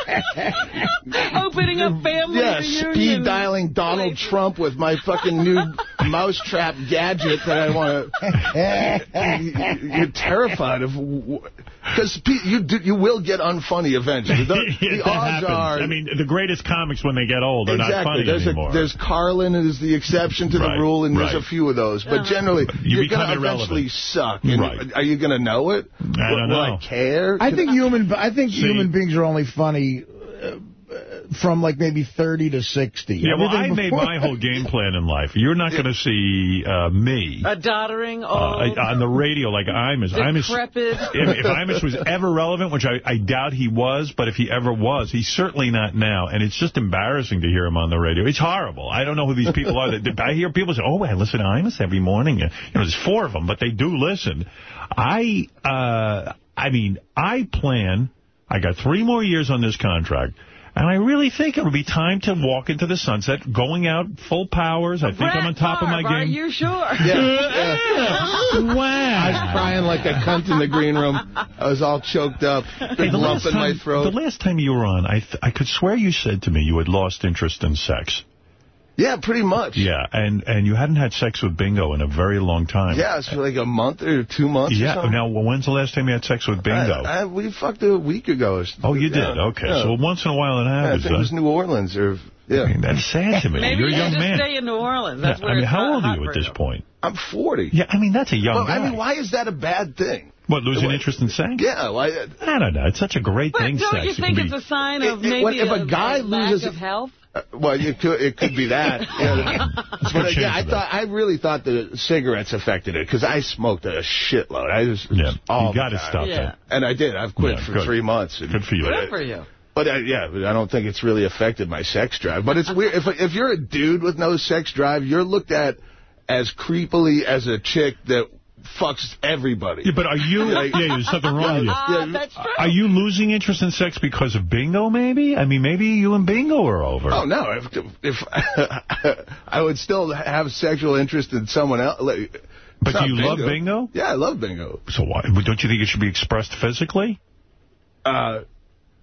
Opening up family Yeah, reunions. speed dialing Donald Trump with my fucking new mousetrap gadget that I want to. You're terrified of. Because you do, you will get unfunny eventually. (laughs) The, the odds happens. are. I mean, the greatest comics when they get old are exactly. not funny there's anymore. A, there's Carlin is the exception to Right, the rule, and right. there's a few of those. But generally, You you're going to irrelevant. eventually suck. And Right. Are you going to know it? I don't will know. I care? I think human. I think See- human beings are only funny uh, from like maybe 30 to 60. yeah, well, I Everything made my whole game plan in life. You're not going to see uh, me A doddering uh, on the radio like Imus. Imus decrepit. (laughs) if, if Imus was ever relevant, which I, I doubt he was, but if he ever was, he's certainly not now. And it's just embarrassing to hear him on the radio. It's horrible. I don't know who these people are. That- I hear people say, oh, I listen to Imus every morning. You know, there's four of them, but they do listen. I, uh, I mean, I plan, I got three more years on this contract. And I really think it would be time to walk into the sunset, going out full powers. I think I'm on top of my game. Are game. you sure? Yeah, (laughs) yeah. Wow. I was crying like a cunt in the green room. I was all choked up, Hey, the, lump last in my time, throat. the last time you were on, I th I could swear you said to me you had lost interest in sex. Yeah, pretty much. Yeah, and and you hadn't had sex with Bingo in a very long time. Yeah, it's for like a month or two months. Yeah. Or something. Now, when's the last time you had sex with Bingo? I, I, we fucked a week ago. or oh, you did. Okay. Yeah. So once in a while it Yeah, I happens. think it was? New Orleans or yeah. I mean, that's sad to me. Maybe You're a you young should man. stay in New Orleans. That's Yeah, where I mean, how old are you at this point? I'm 40. Yeah, I mean, that's a young Well, guy. I mean, why is that a bad thing? What, losing interest in sex? Yeah, why? I don't know. It's such a great But thing, don't sex. you think can it's be- a sign of It- it- maybe when- if a a, guy a lack loses- of health? Uh, well, it could, it could be that. (laughs) Yeah. But good uh, yeah, I thought I really thought the cigarettes affected it because I smoked a shitload. I just Yeah, all you got to stop Yeah. that. and I did. I've quit Yeah, for good. three months. And, Good for you. Good for you. But uh, yeah, but I don't think it's really affected my sex drive. But it's (laughs) weird if if you're a dude with no sex drive, you're looked at as creepily as a chick that fucks everybody. Yeah, but are you... (laughs) Like- yeah, there's something wrong with you. Ah, that's true. Are you losing interest in sex because of bingo, maybe? I mean, maybe you and bingo are over. Oh no! If, if (laughs) I would still have sexual interest in someone else, like, But do you love bingo? Yeah, I love bingo. So why? Don't you think it should be expressed physically? Uh,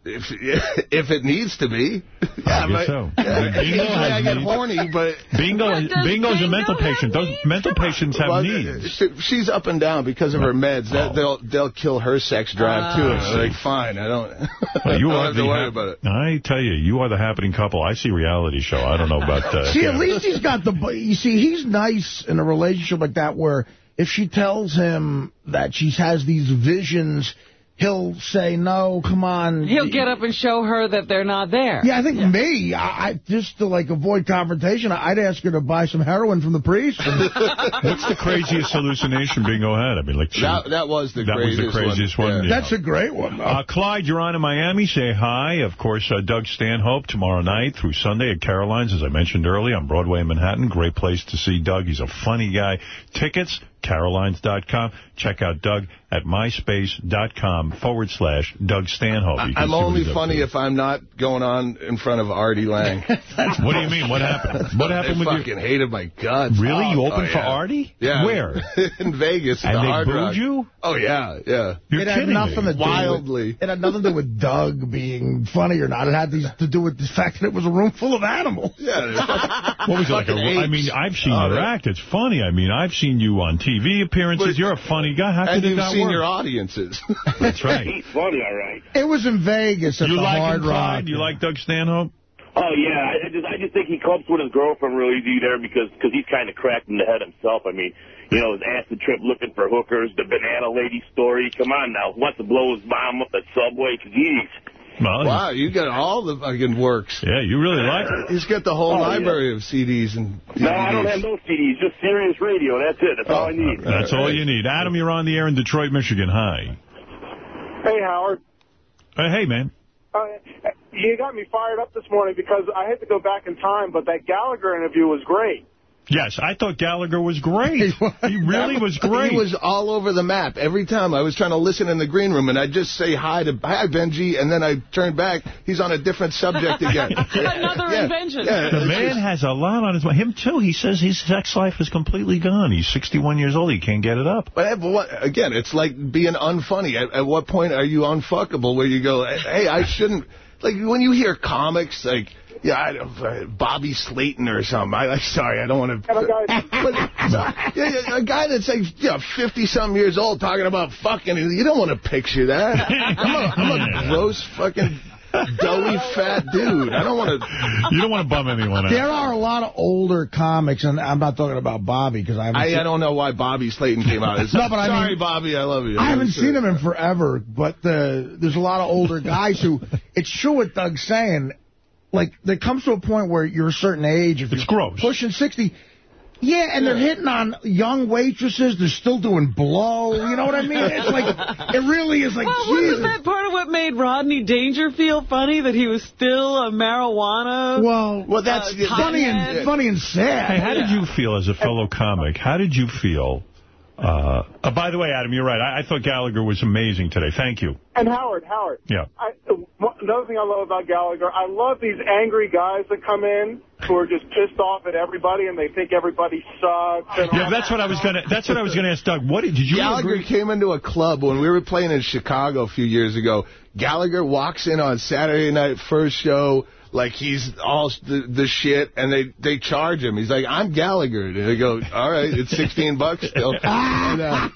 if (laughs) if it needs to be, I guess but- so. (laughs) yeah, Bingo I get horny, but Bingo, What, does bingo's a mental patient. Those needs? mental patients have Well, needs. she's up and down because of her meds. That, Oh. they'll they'll kill her sex drive too. Ah. It's like fine, I don't. (laughs) Well, you I don't are have the to worry about it. I tell you, you are the happening couple. I see reality show. I don't know about uh, See, yeah. at least he's got the... You see, he's nice in a relationship like that where if she tells him that she has these visions, he'll say, no, come on. He'll get up and show her that they're not there. Yeah, I think me, I, I just to like avoid confrontation, I'd ask her to buy some heroin from the priest. (laughs) What's the craziest hallucination Bingo had? I mean, like she, That that was the that was craziest the craziest one. one. Yeah. yeah. That's a great one. though. Uh, Clyde, you're on in Miami. Say hi. Of course, uh, Doug Stanhope tomorrow night through Sunday at Caroline's, as I mentioned earlier, on Broadway in Manhattan. Great place to see Doug. He's a funny guy. Tickets, carolines.com. Check out Doug at myspace.com forward slash Doug Stanhope. You I'm only funny if I'm not going on in front of Artie Lange. (laughs) What do you mean? What happened? What happened they with fucking you? hated my guts. Really? Oh, You opened oh, for. Artie? Yeah. Where? (laughs) in Vegas. And the they Hard booed Rock. you? Oh, yeah, yeah. You're it had kidding nothing me. to do Wildly. With, it had nothing to do with Doug being funny or not. It had these, to do with the fact that it was a room full of animals. Yeah. (laughs) What was it like? A, Fucking I mean. I've seen Oh, your yeah. act. It's funny. I mean, I've seen you on TV appearances. But- You're a funny guy. How and could it you've not seen your audiences. (laughs) That's right. He's funny, all right. It was in Vegas at You the like Hard him, Rock. Clyde? You like Doug Stanhope? Oh yeah, I I just I just think he copes with his girlfriend really easy there because cause he's kind of cracked in the head himself. I mean, you know, his acid trip looking for hookers, the banana lady story. Come on now, wants to blow his mom up at Subway. Geez. Well, wow, you got all the fucking works. Yeah, you really like it. He's got the whole Oh, yeah. library of CDs and DVDs. No, I don't have no CDs, just Sirius Radio. That's it. That's all I need. That's all you need. Adam, you're on the air in Detroit, Michigan. Hi. Hey, Howard. Uh, hey, man. Uh, you got me fired up this morning because I had to go back in time, but that Gallagher interview was great. Yes, I thought Gallagher was great. (laughs) He really was (laughs) great. He was all over the map. Every time I was trying to listen in the green room, and I'd just say hi to hi Benji, and then I turned back. He's on a different subject again. (laughs) Another Yeah, invention. yeah. The man just- has a lot on his mind. Him, too. He says his sex life is completely gone. He's 61 years old. He can't get it up. But but what, again, it's like being unfunny. At, at what point are you unfuckable where you go, hey, I shouldn't... Like, when you hear comics, like, yeah, I don't, uh, Bobby Slayton or something. I like, sorry, I don't want to... (laughs) But, yeah, yeah, a guy that's like, you know, 50-something years old talking about fucking, you don't want to picture that. I'm a, I'm a (laughs) gross fucking doughy fat dude. I don't want to... You don't want to bum anyone out. There are a lot of older comics, and I'm not talking about Bobby because I haven't I, seen, I don't know why Bobby Slayton came out. It's, (laughs) No, but I sorry, mean- Bobby, I love you. I haven't Sure. seen him in forever, but uh, there's a lot of older guys who, it's true what Doug's saying, like, there comes to a point where you're a certain age, if It's you're gross. pushing 60, yeah, and they're hitting on young waitresses, they're still doing blow, you know what I mean? It's like, it really is like, Well, Jesus. wasn't that part of what made Rodney Dangerfield funny, that he was still a marijuana Well, Well, that's- uh, funny and funny and sad. Hey, how did you feel as a fellow comic? How did you feel? Uh, uh, by the way, Adam, you're right. I, I thought Gallagher was amazing today. Thank you. And Howard, Howard. Yeah. I, another thing I love about Gallagher, I love these angry guys that come in who are just pissed off at everybody and they think everybody sucks. And Yeah, that's what I was gonna. That's what I was gonna ask Doug. What did, did you Gallagher agree? came into a club when we were playing in Chicago a few years ago. Gallagher walks in on Saturday night, first show, like he's all the, the shit, and they, they charge him. He's like, I'm Gallagher. And they go, all right, it's 16 bucks still. and, uh,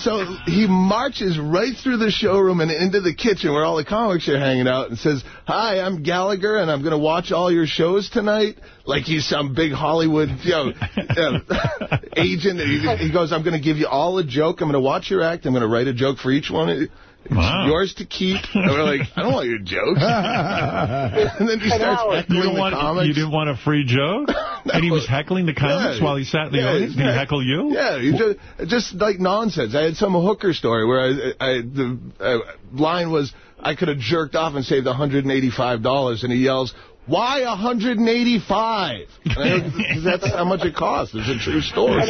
so he marches right through the showroom and into the kitchen where all the comics are hanging out and says, hi, I'm Gallagher, and I'm going to watch all your shows tonight. Like he's some big Hollywood you know, (laughs) uh, (laughs) agent. He, he goes, I'm going to give you all a joke. I'm going to watch your act. I'm going to write a joke for each one. It's Wow. yours to keep. And we're like, I don't want your jokes. (laughs) and then he starts You, heckling don't the want, comics. you didn't want a free joke? (laughs) And he was heckling the comics Yeah. while he sat in the Yeah, audience? Did he yeah. heckle you? Yeah, he just, just like nonsense. I had some hooker story where I, I the uh, line was, I could have jerked off and saved $185, and he yells, why 185? And I that's how much it costs. It's a true (laughs) story.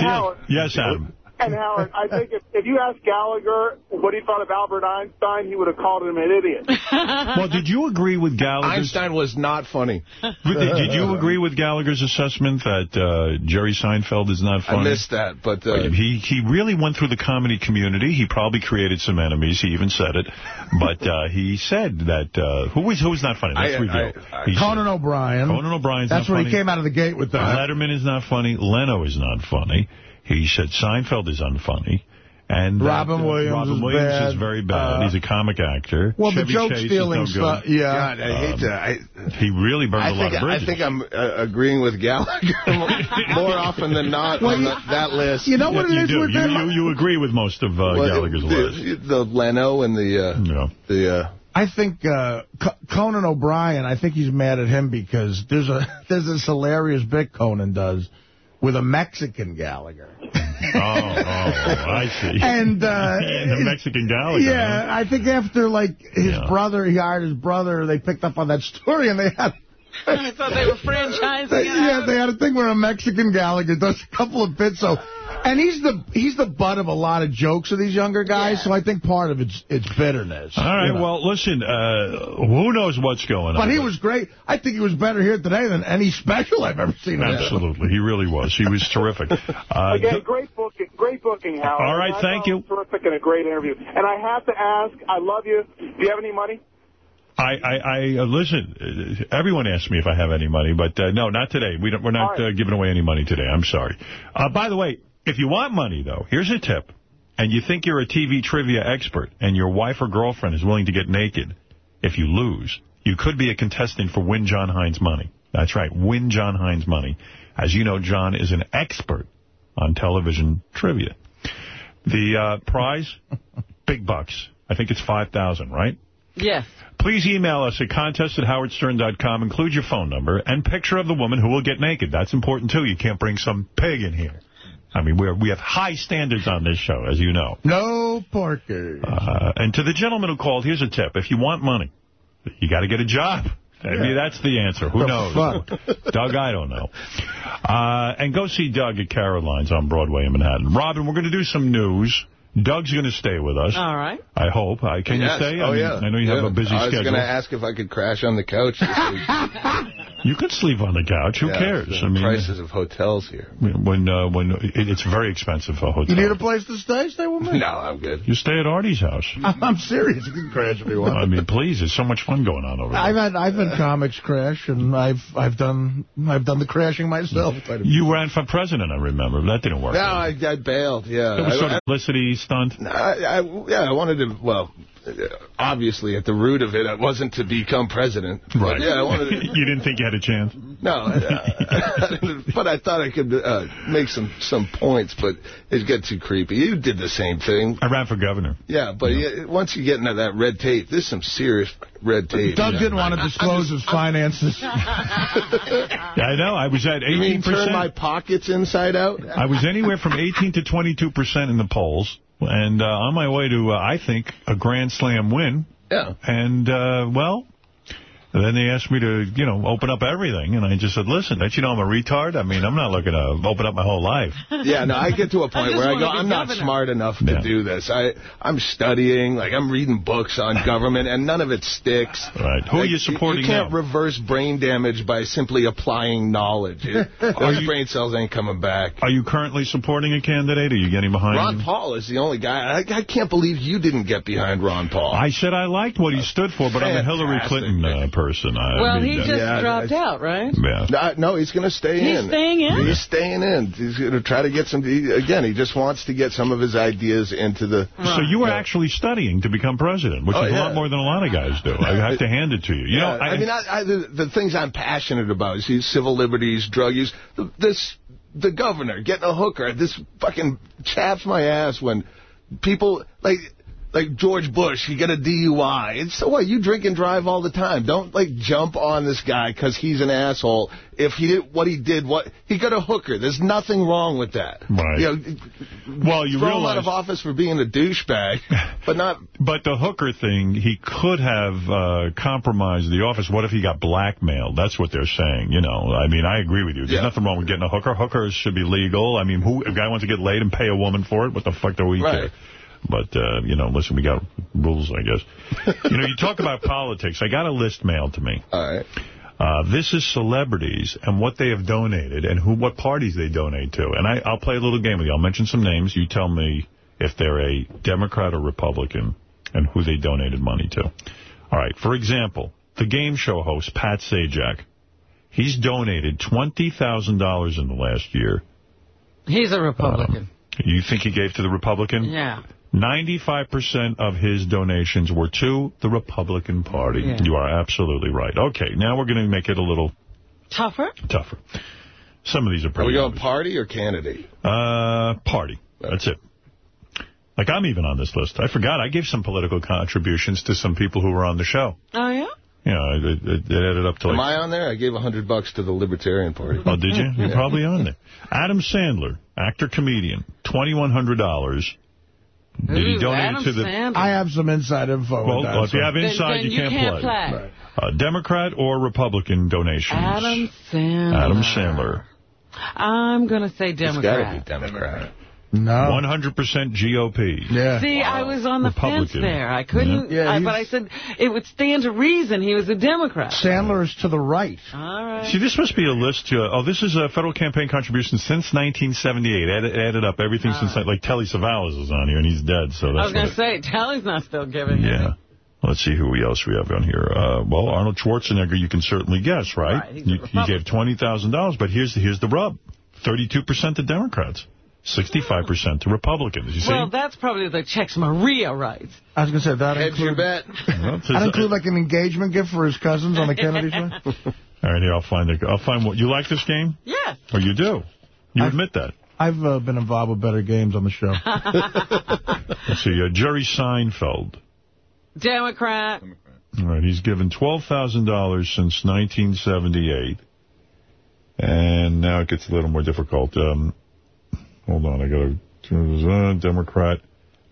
Yes, Adam. And Howard, I think if, if you asked Gallagher what he thought of Albert Einstein, he would have called him an idiot. (laughs) Well, did you agree with Gallagher's... Einstein was not funny. (laughs) Did, did you agree with Gallagher's assessment that uh, Jerry Seinfeld is not funny? I missed that, but... Uh, he he really went through the comedy community. He probably created some enemies. He even said it, but uh, he said that uh, who was who was not funny. Let's I- reveal. I- He Conan O'Brien. Conan O'Brien's That's not when funny. he came out of the gate with that. Letterman is not funny. Leno is not funny. He said Seinfeld is unfunny. And that, Robin uh, Williams Robin is Williams bad. is very bad. Uh, He's a comic actor. Well, the Chevy joke Chase stealing no stuff, yeah. God, I hate Um, to... I, He really burned I a lot think, of I think I'm uh, agreeing with Gallagher (laughs) more often than not Well, on you- that, that list. you know what it you is do. with You, you, you agree with most of uh, Well, Gallagher's list. the, the Leno and the uh, Yeah. the uh, I think uh, Co- Conan O'Brien, I think he's mad at him because there's a (laughs) there's this hilarious bit Conan does with a Mexican Gallagher. (laughs) Oh, oh, I see. And, uh, the Mexican Gallagher. Yeah, I think after, like, his Yeah. brother, he hired his brother, they picked up on that story, and they had... I thought they were (laughs) franchising They, yeah, they had a thing where a Mexican Gallagher does a couple of bits. So, and he's the he's the butt of a lot of jokes of these younger guys. So I think part of it's it's bitterness. All right, you know. well, listen, uh, who knows what's going on? But he was great. I think he was better here today than any special I've ever seen. him in. Absolutely. He really was. He was terrific. (laughs) Uh, Again, great booking, great booking, Howard. All right, I thank you. was Terrific and a great interview. And I have to ask, I love you. Do you have any money? I, I, I uh, listen, uh, everyone asks me if I have any money, but uh, no, not today. We don't, we're not All right. uh, giving away any money today. I'm sorry. Uh, by the way, if you want money, though, here's a tip. And you think you're a TV trivia expert and your wife or girlfriend is willing to get naked, if you lose, you could be a contestant for Win John Hein's money. That's right, Win John Hein's money. As you know, John is an expert on television trivia. The uh, prize, (laughs) big bucks. I think it's 5000 right? Yes. Please email us at contest at howardstern.com. Include your phone number and picture of the woman who will get naked. That's important, too. You can't bring some pig in here. I mean, we're, we have high standards on this show, as you know. No porkers. Uh, and to the gentleman who called, here's a tip. If you want money, you got to get a job. Maybe Yeah. that's the answer. Who The knows? fuck? Doug, I don't know. Uh, and go see Doug at Caroline's on Broadway in Manhattan. Robin, we're going to do some news. Doug's going to stay with us. All right. I hope. I, can yes. you stay? I Oh, mean, yeah. I know you have a busy schedule. I was going to ask if I could crash on the couch this week. (laughs) You could sleep on the couch. Who Yeah, cares? the I mean, prices of hotels here. when uh, when it, it's very expensive for hotels. You need a place to stay? Stay with me. (laughs) No, I'm good. You stay at Artie's house. (laughs) I'm serious. You can crash if you want. I mean, please, there's so much fun going on over there. I've had I've had comics crash, and I've I've done I've done the crashing myself. You ran for president, I remember. That didn't work. No, I, I bailed, yeah. It was I- sort of publicity stunt. I, I, yeah, I wanted to, well, obviously at the root of it, I wasn't to become president. Right. yeah, I wanted to, (laughs) you didn't think you had a chance? no, uh, (laughs) but I thought I could uh, make some, some points, but it got too creepy. You did the same thing. I ran for governor. Yeah, but yeah, once you get into that red tape, there's some serious red tape. Doug Yeah. didn't want to disclose his finances. (laughs) I know. I was at You mean 18%. turn my pockets inside out? I was anywhere from 18 to 22% in the polls. And uh, on my way to, uh, I think, a Grand Slam win. Yeah. And, uh, well, then they asked me to, you know, open up everything. And I just said, listen, don't you know I'm a retard? I mean, I'm not looking to open up my whole life. (laughs) Yeah, no, I get to a point just where I go, I'm not smart enough to Yeah. do this. I, I'm studying, like, I'm reading books on (laughs) government, and none of it sticks. Right. Who are you supporting You can't now? reverse brain damage by simply applying knowledge. (laughs) It, our brain cells ain't coming back. Are you currently supporting a candidate? Are you getting behind Ron him? Paul is the only guy. I, I can't believe you didn't get behind Ron Paul. I said I liked what he stood for, but I'm a Hillary Clinton uh, person. I well, mean, he that- just dropped out, right? Yeah. No, no, he's going to stay He's in. staying in? He's staying in. He's going to try to get some. He, again, he just wants to get some of his ideas into the. So you were actually studying to become president, which Oh, is a lot more than a lot of guys do. I have to hand it to you. You yeah, know, I, mean, I, I, the, the things I'm passionate about is these civil liberties, drug use. This, the governor getting a hooker. This fucking chaps my ass when people like. Like George Bush, you get a DUI. And so what? You drink and drive all the time. Don't, like, jump on this guy because he's an asshole. If he did what he did, what he got a hooker. There's nothing wrong with that. Right. You know, well, you realize out of office for being a douchebag, (laughs) but not But the hooker thing, he could have uh, compromised the office. What if he got blackmailed? That's what they're saying. You know, I mean, I agree with you. There's Yeah. nothing wrong with getting a hooker. Hookers should be legal. I mean, who if a guy wants to get laid and pay a woman for it, what the fuck do we Right. care? But, uh, you know, listen, we got rules, I guess. (laughs) you know, you talk about politics. I got a list mailed to me. All right. Uh, this is celebrities and what they have donated and who what parties they donate to. And I, I'll play a little game with you. I'll mention some names. You tell me if they're a Democrat or Republican and who they donated money to. All right. For example, the game show host, Pat Sajak. He's donated $20,000 in the last year. He's a Republican. You think he gave to the Republican? yeah. 95% of his donations were to the Republican Party. Yeah. You are absolutely right. Okay, now we're going to make it a little Tougher? tougher. Some of these are probably... Are we going obvious. party or candidate? Uh, party. That's it. Like, I'm even on this list. I forgot. I gave some political contributions to some people who were on the show. Oh, yeah? You know, it, it, it added up to Am. I on there? I gave a hundred bucks to the Libertarian Party. Oh, did you? (laughs) You're Yeah. probably on there. Adam Sandler, actor, comedian, $2,100. Did he donate Adam to the... Sandler. I have some inside info. Well, with that, well, if so- you have inside, then you, you can't, can't play. play. Uh, Democrat or Republican donations? Adam Sandler. Adam Sandler. I'm going to say Democrat. It's got to Democrat. be Democrat. No. 100% GOP. Yeah. See, I was on the fence there. I couldn't, Yeah. Yeah, I, but I said it would stand to reason he was a Democrat. Sandler is to the right. All right. See, this must be a list. Uh, oh, this is a federal campaign contribution since 1978. Added, added up everything since, like, Telly Savalas is on here, and he's dead, so I was going to say, Telly's not still giving it- it. Yeah. Let's see who else we have on here. Uh, well, Arnold Schwarzenegger, you can certainly guess, right? Right, he's a you, you gave $20,000, but here's the, here's the rub. 32% to Democrats, 65% to Republicans. You see? Well, that's probably the checks Maria writes. I was going to say that Hedge your include, bet. (laughs) Well, it's- that include like an engagement gift for his cousins on the Kennedy (laughs) show. All right, here, I'll find the, I'll find what, you like this game? Yes. Or you do? You I've- admit that? I've uh, been involved with better games on the show. (laughs) Let's see, uh, Jerry Seinfeld. Democrat. All right, he's given $12,000 since 1978. And now it gets a little more difficult. Um, hold on, I got a Uh, Democrat.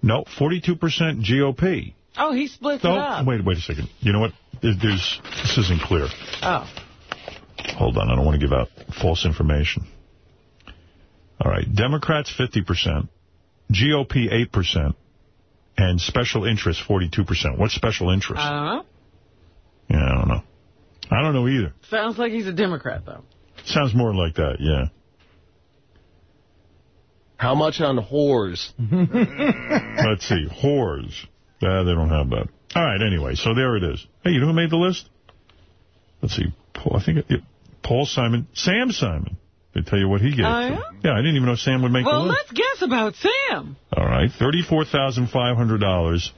No, 42% GOP. Oh, he splits No, it up. wait, wait a second. You know what? There- There's, this isn't clear. Oh. Hold on, I don't want to give out false information. All right, Democrats 50%, GOP 8%, and special interest 42%. What's special interest? I don't know. yeah, I don't know. I don't know either. Sounds like he's a Democrat, though. Sounds more like that, yeah. How much on whores? (laughs) Let's see, whores. Uh, they don't have that. All right, anyway, so there it is. Hey, you know who made the list? Let's see, Paul, I think it, it- Paul Simon, Sam Simon. They tell you what he gave. Oh, yeah? Yeah, I didn't even know Sam would make Well, the list. let's guess about Sam. All right, $34,500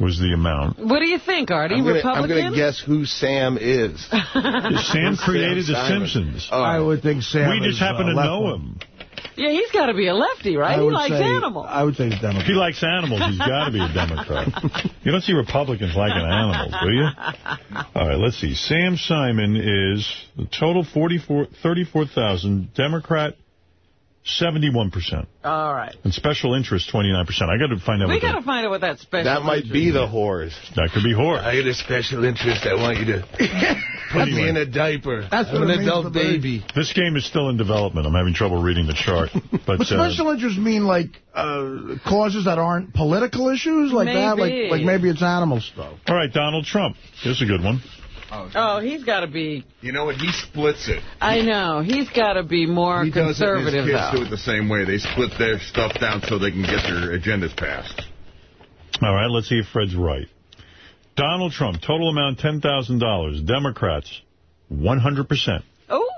was the amount. What do you think, Artie? I'm gonna, I'm going to guess who Sam is. (laughs) Sam created The Simon. Simpsons. Oh, I would think Sam we just happen uh, to know wing. him. Yeah, he's got to be a lefty, right? He likes say, animals. I would say he's Democrat. If he likes animals, he's (laughs) got to be a Democrat. you don't see Republicans liking animals, do you? All right, let's see. Sam Simon is the total 44 34,000. Democrat, 71%. All right. And special interest, 29%. I got to find out We what got that, to find out what that special That might be the whores. that could be horse. I get a special interest. I want you to (laughs) put me in a diaper. That's I'm an adult to baby. This game is still in development. I'm having trouble reading the chart. (laughs) But, But uh, special interests mean like uh, causes that aren't political issues like that? Like like maybe it's animal stuff. all right, Donald Trump. Here's a good one. Oh, he's got to be. You know what? He splits it. I know. He's got to be more He does it, his kids though. do it the same way. They split their stuff down so they can get their agendas passed. All right, let's see if Fred's right. Donald Trump, total amount $10,000. Democrats, 100%. Oh.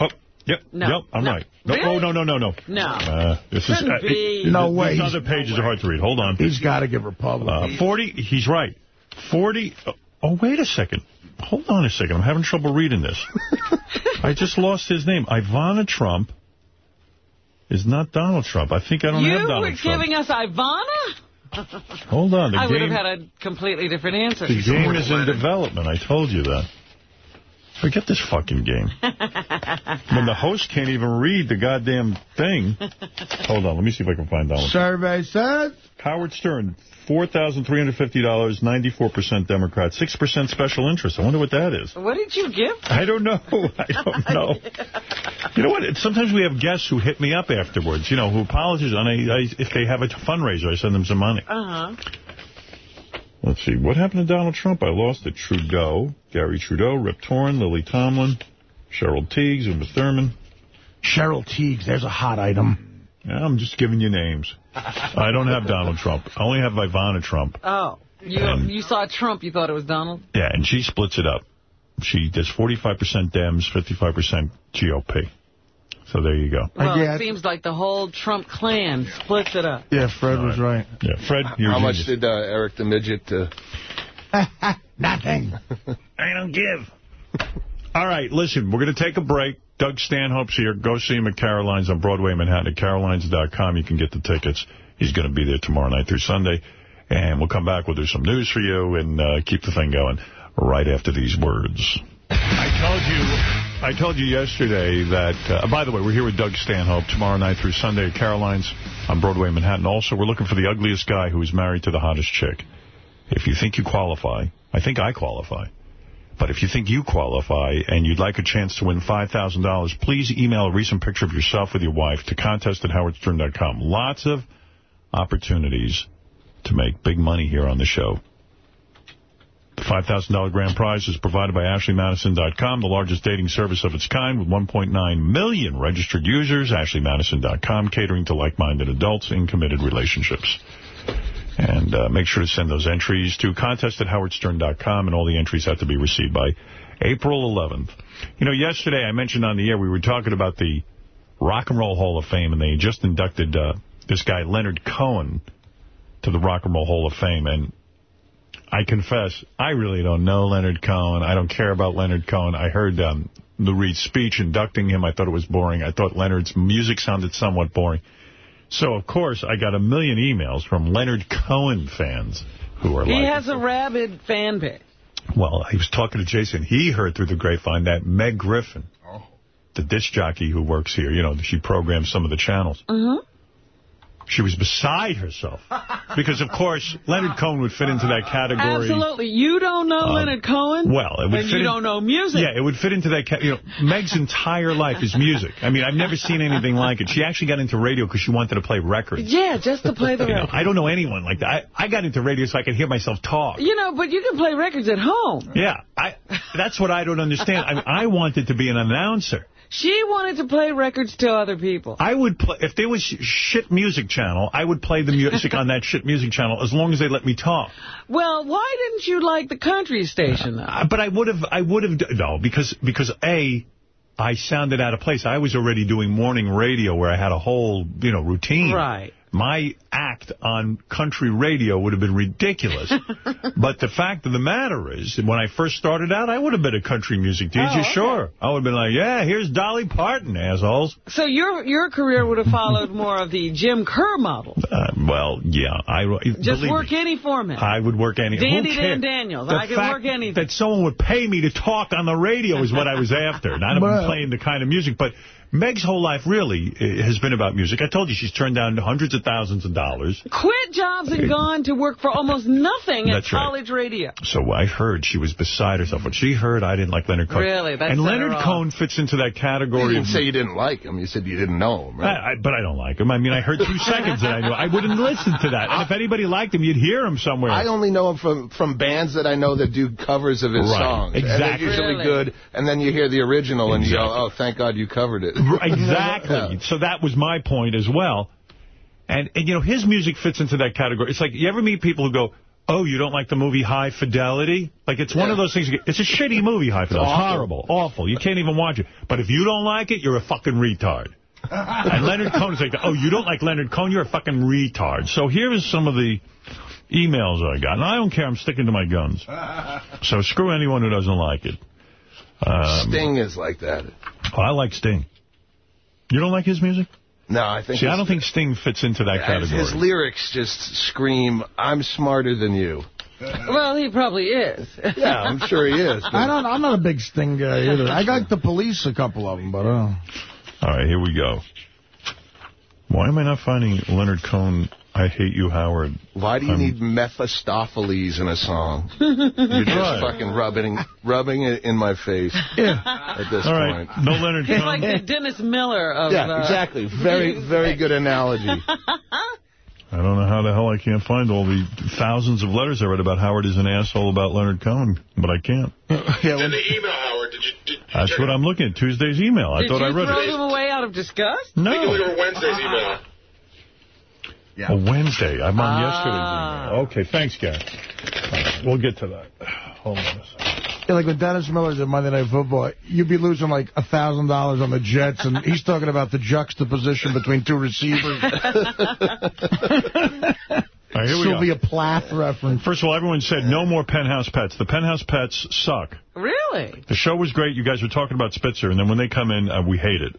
Oh, yep, No. yep, I'm No. right. No, Really? Oh, no, no, no, no. No. Uh, this is, Couldn't be. it- No these way. other pages are hard to read. Hold on. He's got to give Republicans. Uh, 40, he's right. 40, oh, wait a second. Hold on a second. I'm having trouble reading this. (laughs) I just lost his name. Ivana Trump is not Donald Trump. I think I don't you have Donald Trump. You were giving us Ivana? Hold on. The I would have had a completely different answer. the game is in development. I told you that. Forget this fucking game. (laughs) when the host can't even read the goddamn thing. Hold on. Let me see if I can find Donald Trump. Survey says. Howard Stern, $4,350, 94% Democrat, 6% special interest. I wonder what that is. What did you give? I don't know. (laughs) I don't know. You know what? Sometimes we have guests who hit me up afterwards, you know, who apologize. And I, I, if they have a fundraiser, I send them some money. Uh-huh. Let's see. What happened to Donald Trump? I lost it. Trudeau, Garry Trudeau, Rip Torn, Lily Tomlin, Cheryl Tiegs, Uma Thurman. Cheryl Tiegs, there's a hot item. Yeah, I'm just giving you names. I don't have Donald Trump. I only have Ivana Trump. Oh. You, Um, you saw Trump, you thought it was Donald? Yeah, and she splits it up. She does 45% Dems, 55% GOP. So there you go. Well, it seems like the whole Trump clan splits it up. Yeah, Fred was right. Yeah, Fred, you're How a much genius. did uh, Eric the Midget... Uh... (laughs) Nothing. (laughs) I don't give. All right, listen, we're going to take a break. Doug Stanhope's here. Go see him at Caroline's on Broadway, Manhattan. At carolines.com, you can get the tickets. He's going to be there tomorrow night through Sunday. And we'll come back. We'll do some news for you and uh, keep the thing going right after these words. I told you, I told you yesterday that, uh, by the way, we're here with Doug Stanhope tomorrow night through Sunday at Caroline's on Broadway, Manhattan. Also, we're looking for the ugliest guy who is married to the hottest chick. If you think you qualify, I think I qualify. But if you think you qualify and you'd like a chance to win $5,000, please email a recent picture of yourself with your wife to contest at howardstern.com. Lots of opportunities to make big money here on the show. The $5,000 grand prize is provided by AshleyMadison.com, the largest dating service of its kind with 1.9 million registered users. AshleyMadison.com, catering to like-minded adults in committed relationships. And uh, make sure to send those entries to contest at howardstern.com, and all the entries have to be received by April 11th. You know, yesterday I mentioned on the air we were talking about the Rock and Roll Hall of Fame, and they just inducted uh, this guy, Leonard Cohen, to the Rock and Roll Hall of Fame. And I confess, I really don't know Leonard Cohen. I don't care about Leonard Cohen. I heard um, the Reed speech inducting him. I thought it was boring. I thought Leonard's music sounded somewhat boring. So, of course, I got a million emails from Leonard Cohen fans who are He like, has a rabid fan base. well, I was talking to Jason. He heard through the grapevine that Meg Griffin, the disc jockey who works here, you know, she programs some of the channels. Mm-hmm. She was beside herself. (laughs) Because, of course, Leonard Cohen would fit into that category. Absolutely. You don't know Um, Leonard Cohen? Well, it would and fit you in- don't know music. Yeah, it would fit into that. You know, Meg's entire life is music. I mean, I've never seen anything like it. She actually got into radio because she wanted to play records. Yeah, just to play the know. I don't know anyone like that. I, I got into radio so I could hear myself talk. You know, but you can play records at home. Yeah, I. That's what I don't understand. I, I wanted to be an announcer. She wanted to play records to other people. I would play, if there was sh- shit music channel, I would play the music on that shit music channel as long as they let me talk. Well, why didn't you like the country station, though? Uh, But I would have, I would have, no, because, because A, I sounded out of place. I was already doing morning radio where I had a whole, you know, routine. Right. My act on country radio would have been ridiculous. (laughs) but the fact of the matter is, when I first started out, I would have been a country music DJ, Oh, okay. sure. I would have been like, yeah, here's Dolly Parton, assholes. So your your career would have followed more of the Jim Kerr model. Uh, well, yeah. I Just believe work me, any format. I would work any. Dandy Dan cares? Daniels. The I could fact work anything. That someone would pay me to talk on the radio is what I was after. Not Well- playing the kind of music. But Meg's whole life really uh, has been about music. I told you she's turned down hundreds of thousands of dollars. Quit jobs and gone to work for almost nothing at That's right. college radio. So I heard she was beside herself. When she heard I didn't like Leonard Cohen. Really? That and Leonard off. Cohen fits into that category. You category. didn't of, say you didn't like him. You said you didn't know him, right? I, I, but I don't like him. I mean, I heard two (laughs) seconds and I knew. I wouldn't listen to that. And if anybody liked him, you'd hear him somewhere. I only know him from, from bands that I know that do covers of his Right, songs. And exactly. they're usually Really? good. And then you hear the original and you go, oh, thank God you covered it. (laughs) Exactly. Yeah. So that was my point as well. And, and, you know, his music fits into that category. It's like, you ever meet people who go, oh, you don't like the movie High Fidelity? Like, it's one of those things. It's a shitty movie, High Fidelity. It's horrible, awful. You can't even watch it. But if you don't like it, you're a fucking retard. and Leonard Cohen's like, oh, you don't like Leonard Cohen? You're a fucking retard. So here is some of the emails I got. And I don't care. I'm sticking to my guns. So screw anyone who doesn't like it. Um, Sting is like that. oh, I like Sting. You don't like his music? No, I think See, I don't think Sting fits into that category. His lyrics just scream, I'm smarter than you. Well, he probably is. Yeah, I'm sure he is. I don't. I'm not a big Sting guy either. I got the police a couple of them, but uh, All right, here we go. Why am I not finding Leonard Cohen, I Hate You, Howard? Why do you Um, need Mephistopheles in a song? (laughs) You're just Right. fucking rubbing rubbing it in my face Yeah. at this All right, point. no Leonard He's Cohen. like the Dennis Miller of... Yeah, uh, exactly. Very, very good analogy. I don't know how the hell I can't find all the thousands of letters I read about Howard is an asshole about Leonard Cohen, but I can't. (laughs) yeah, Then the email, Howard, did you, did, That's what I'm looking at, Tuesday's email. I thought I read it. Did you throw it. them away out of disgust? No. a No. look at Wednesday's (laughs) email. A Wednesday. I'm on Ah. yesterday's email. Okay, thanks, Gary. All right, we'll get to that. (sighs) Hold on a second. yeah, like when Dennis Miller's at Monday Night Football, you'd be losing like a thousand dollars on the Jets, and he's talking about the juxtaposition between two receivers. All right, here we Sylvia go. Plath reference. First of all, everyone said no more Penthouse Pets. The Penthouse Pets suck. Really? The show was great. You guys were talking about Spitzer, and then when they come in, uh, we hate it.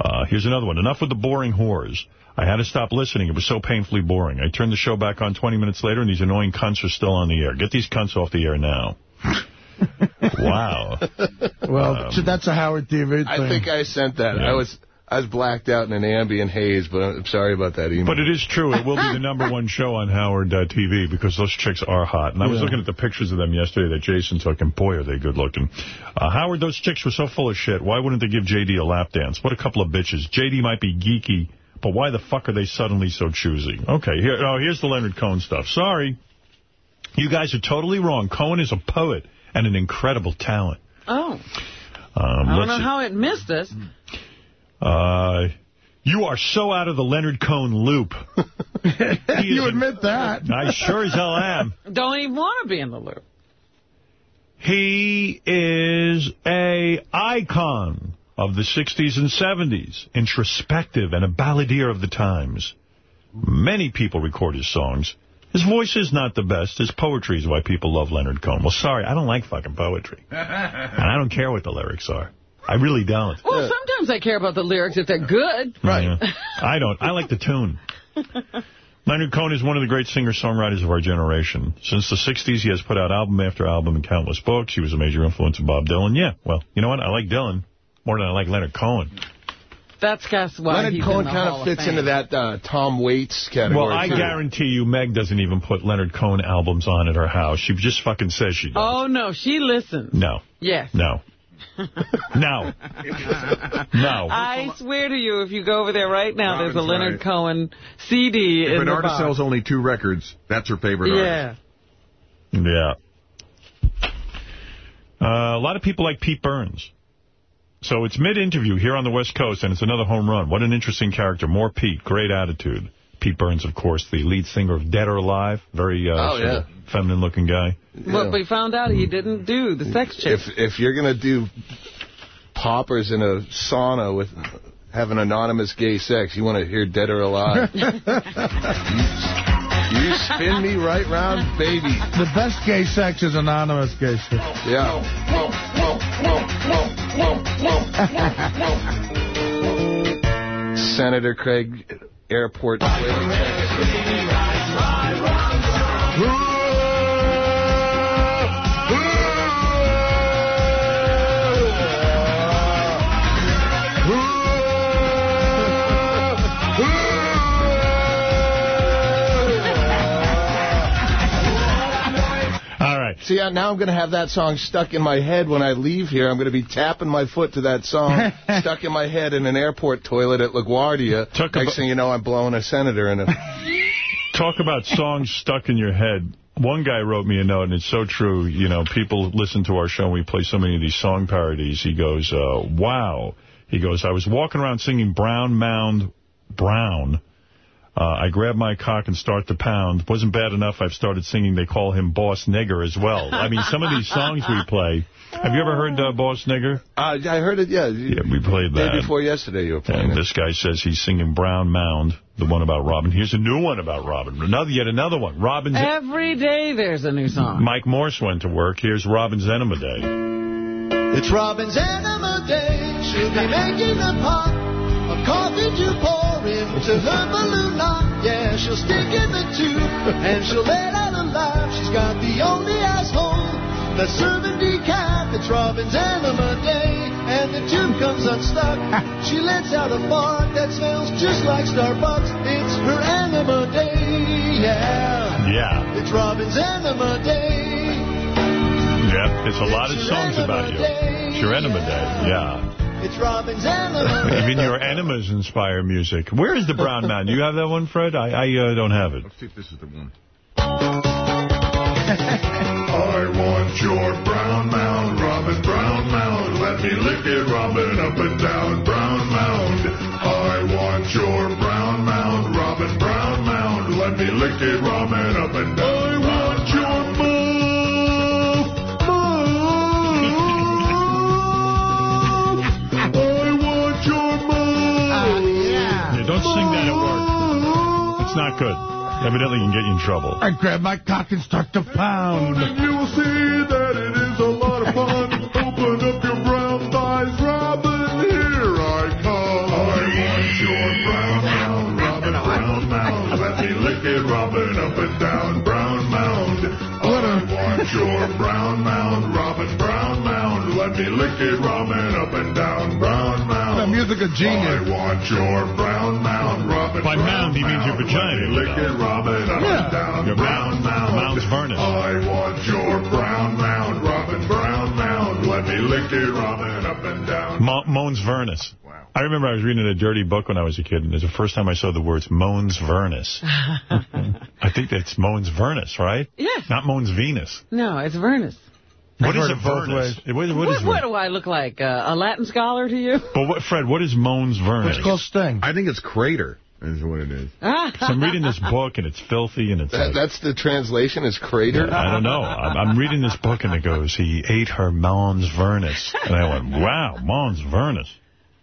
Uh, here's another one. Enough with the boring whores. I had to stop listening. It was so painfully boring. I turned the show back on 20 minutes later, and these annoying cunts are still on the air. Get these cunts off the air now. (laughs) wow. Well, Um, so that's a Howard TV thing. I think I sent that. Yeah. I was I was blacked out in an ambient haze, but I'm sorry about that email. But it is true. It will be the number (laughs) one show on Howard uh, TV because those chicks are hot. And I was Yeah. looking at the pictures of them yesterday that Jason took, and boy, are they good looking. Uh, Howard, those chicks were so full of shit. Why wouldn't they give J.D. a lap dance? What a couple of bitches. J.D. might be geeky, but why the fuck are they suddenly so choosy? Okay, here, oh, here's the Leonard Cohen stuff. Sorry. You guys are totally wrong. Cohen is a poet and an incredible talent. Oh. Um, I don't know see. how it missed us. Uh, you are so out of the Leonard Cohen loop. (laughs) you admit that. I sure as hell am. (laughs) Don't even want to be in the loop. He is a icon of the 60s and 70s, introspective and a balladeer of the times. Many people record his songs. His voice is not the best. His poetry is why people love Leonard Cohen. Well, sorry, I don't like fucking poetry. (laughs) And I don't care what the lyrics are. I really don't. Well, sometimes I care about the lyrics if they're good. Right. (laughs) I don't. I like the tune. (laughs) Leonard Cohen is one of the great singer-songwriters of our generation. Since the 60s, he has put out album after album and countless books. He was a major influence of Bob Dylan. Yeah, well, you know what? I like Dylan more than I like Leonard Cohen. That's guess why Leonard he's Cohen in the kind Hall of fits Fame. into that uh, Tom Waits category. Well, I too. guarantee you Meg doesn't even put Leonard Cohen albums on at her house. She just fucking says she does. Oh, no, she listens. No. Yes. No. (laughs) no. No. I swear to you, if you go over there right now, there's a Leonard right. Cohen CD If in an the artist box. sells only two records, that's her favorite artist. Yeah. Yeah. Uh, a lot of people like Pete Burns. So it's mid-interview here on the West Coast, and it's another home run. What an interesting character. More Pete. Great attitude. Pete Burns, of course, the lead singer of Dead or Alive. Very uh, Oh, yeah. feminine-looking guy. But we found out he didn't do the sex change. If if you're gonna do poppers in a sauna with having anonymous gay sex, you want to hear Dead or Alive. (laughs) (laughs) you, you spin me right round, baby. The best gay sex is anonymous gay sex. Yeah. Senator Craig Airport. All See, now I'm going to have that song stuck in my head when I leave here. I'm going to be tapping my foot to that song (laughs) stuck in my head in an airport toilet at LaGuardia. Next thing you know, I'm blowing a senator in a... (laughs) Talk about songs stuck in your head. One guy wrote me a note, and it's so true. You know, people listen to our show, and we play so many of these song parodies. He goes, uh, wow. He goes, I was walking around singing Brown Mound Brown Uh, I grab my cock and start to pound. Wasn't bad enough. I've started singing They Call Him Boss Nigger as well. I mean, some of these songs we play. Have you ever heard uh, Boss Nigger? Uh, I heard it, yeah. Yeah, we played that. Day before yesterday you were playing And it. this guy says he's singing Brown Mound, the one about Robin. Here's a new one about Robin. Another, yet another one. Robin's... Every day there's a new song. Mike Morse went to work. Here's Robin's Enema Day. It's Robin's enema day. She'll be making a pot of coffee to pour into her balloon knot. Yeah, she'll stick in the tube and she'll let out a laugh. She's got the only asshole that's serving decaf. It's Robin's enema day and the tube comes unstuck. (laughs) she lets out a fart that smells just like Starbucks. It's her enema day. Yeah. Yeah. It's Robin's enema day. Yep, it's a lot of songs about you. It's your Enema Day, yeah. It's Robin's enema. (laughs) Even your enemas inspire music. Where is the Brown Mound? You have that one, Fred? I, I uh, don't have it. Let's see if this is the one. (laughs) I want your brown mound, Robin Brown Mound. Let me lick it, Robin, up and down, brown mound. I want your brown mound, Robin Brown Mound. Let me lick it, Robin, up and down. Not good. Evidently, can get you in trouble. I grab my cock and start to pound. Oh, and You'll see that it is a lot of fun. Open up your brown thighs, Robin. Here I come. Oh, I want your brown mound, Robin Brown Mound. Let me lick it, Robin, up and down, brown mound. I want your brown mound, Robin Brown Mound. Let me lick it, Robin, up and down, brown mound. The music of genius. I want your brown mound, Robin By Brown mound, he means your vagina. Let me lick it, Robin, up and down, Your brown mound. Mound's furnace. I want your brown mound, Robin Brown Mound. Let me lick it, Robin, up and down. Mo Mons Vernus. I remember I was reading a dirty book when I was a kid, and it was the first time I saw the words Mons Vernus. (laughs) I think that's Mons Vernus, right? Yeah. Not Moans Venus. No, it's Vernus. What I've is a it Vernus? ways. What, what What, is what Vernus? do I look like? Uh, a Latin scholar to you? But what, Fred, what is Mons Vernus? It's called Sting. I think it's Crater is what it is. (laughs) So I'm reading this book, and it's filthy, and it's That, like, that's the translation is crater? I don't know. I'm, I'm reading this book, and it goes, he ate her Mons Vernus. And I went, wow, Mons Vernus.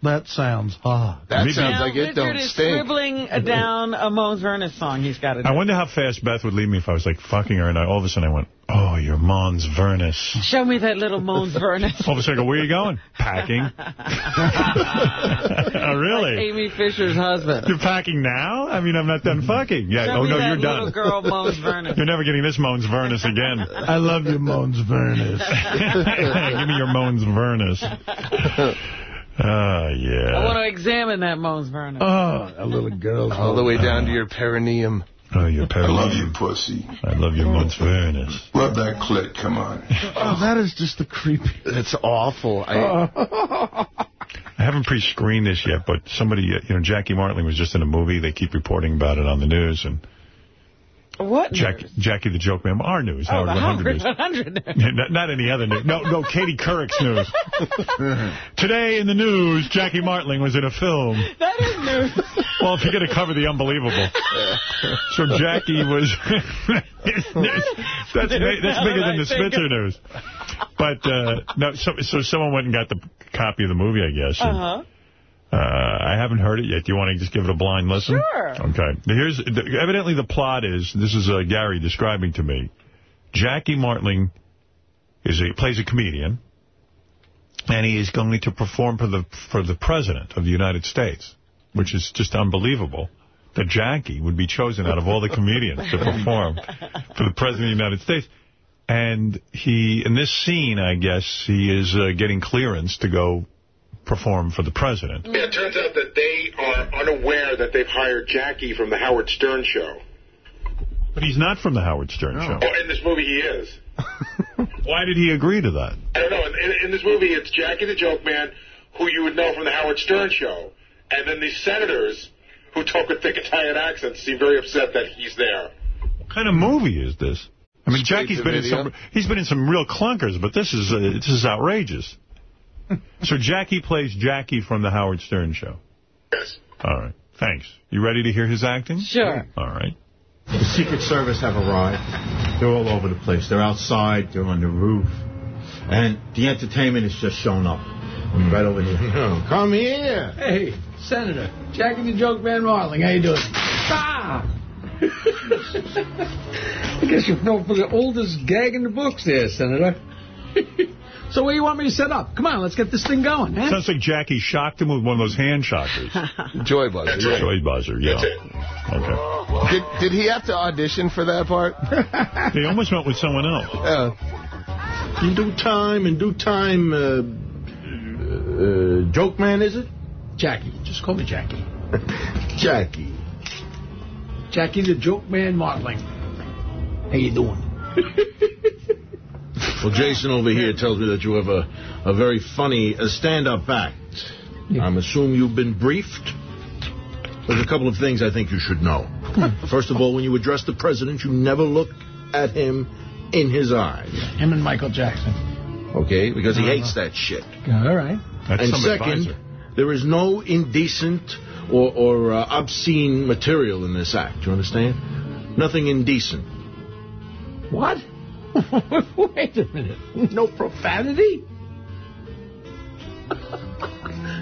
That sounds hot. That Maybe- sounds like it Richard don't is stink. scribbling down a Mons Vernus song he's got to do. I wonder how fast Beth would leave me if I was, like, fucking her, and I, all of a sudden I went, oh, you're Mons Vernus. Show me that little Mons Vernus. All of a sudden where are you going? Packing. (laughs) oh, really? Amy Fisher's husband. You're packing now? I mean, I'm not done mm-hmm. fucking. Yeah. Show oh, me no, that you're little done. girl, Mons Vernus. You're never getting this Mons Vernus again. (laughs) I love you, Mons Vernus. (laughs) Give me your Mons Vernus. Oh, ah, yeah. I want to examine that Mons Vernus. Oh, ah, a little girl. All the way down to your perineum. Oh, your I love perineum. you, pussy. I love your Mons Vernus. Love that clit, come on. Oh, that is just the creepy. That's awful. I, I haven't pre-screened this yet, but somebody, uh, you know, Jackie Martling was just in a movie. They keep reporting about it on the news. And What Jack? Jackie the Joke Man, our news, Oh, Howard the 100 Howard news. 100 news. (laughs) Not, not any other news. No, no, Katie Couric's news. (laughs) Today in the news, Jackie Martling was in a film. That is news. (laughs) Well, if you're going to cover the unbelievable. So Jackie was... that's, that's bigger than the Spitzer news. But, uh, no, so, so someone went and got the copy of the movie, I guess. Uh-huh. Uh, I haven't heard it yet. Do you want to just give it a blind listen? Sure. Okay. Here's the, Evidently, the plot is, this is uh, Gary describing to me, Jackie Martling is a, plays a comedian, and he is going to perform for the for the President of the United States, which is just unbelievable. That Jackie would be chosen out of all the comedians to perform for the President of the United States. And he, in this scene, I guess, he is uh, getting clearance to go perform for the President. Yeah, it turns out that they are unaware that they've hired Jackie from the Howard Stern show. But he's not from the Howard Stern show. Oh, in this movie he is. (laughs) Why did he agree to that? I don't know. In, in, in this movie, it's Jackie the Joke Man, who you would know from the Howard Stern show, and then these senators who talk with thick Italian accents seem very upset that he's there. What kind of movie is this? I mean, Straight Jackie's to been in video. some. He's been in some real clunkers, but this is uh, this is outrageous. (laughs) so Jackie plays Jackie from the Howard Stern show. Yes. All right. Thanks. You ready to hear his acting? Sure. All right. The Secret Service have arrived. They're all over the place. They're outside. They're on the roof. And the entertainment is just showing up. Right over here. (laughs) Come here. Hey, Senator. Jackie the Joke Man Martling. How you doing? Ah! (laughs) I guess you fell for the oldest gag in the books there, Senator. So where you want me to set up? Come on, let's get this thing going. Huh? Sounds like Jackie shocked him with one of those hand shockers. (laughs) Joy buzzer. yeah. Joy buzzer, yeah. Okay. Did, did he have to audition for that part? He almost went with someone else. Yeah. In due time, in due time, uh, uh, Joke Man, is it? Jackie. Just call me Jackie. (laughs) Jackie. Jackie the Joke Man Martling. How you doing? (laughs) Well, Jason over here tells me that you have a, a very funny uh, stand-up act. I'm assuming you've been briefed. There's a couple of things I think you should know. First of all, when you address the president, you never look at him in his eyes. Him and Michael Jackson. Okay? Because he Uh-huh. hates that shit. All right. and some second, advisor. there is no indecent or, or uh, obscene material in this act. You understand? Nothing indecent. What? (laughs) Wait a minute. No profanity?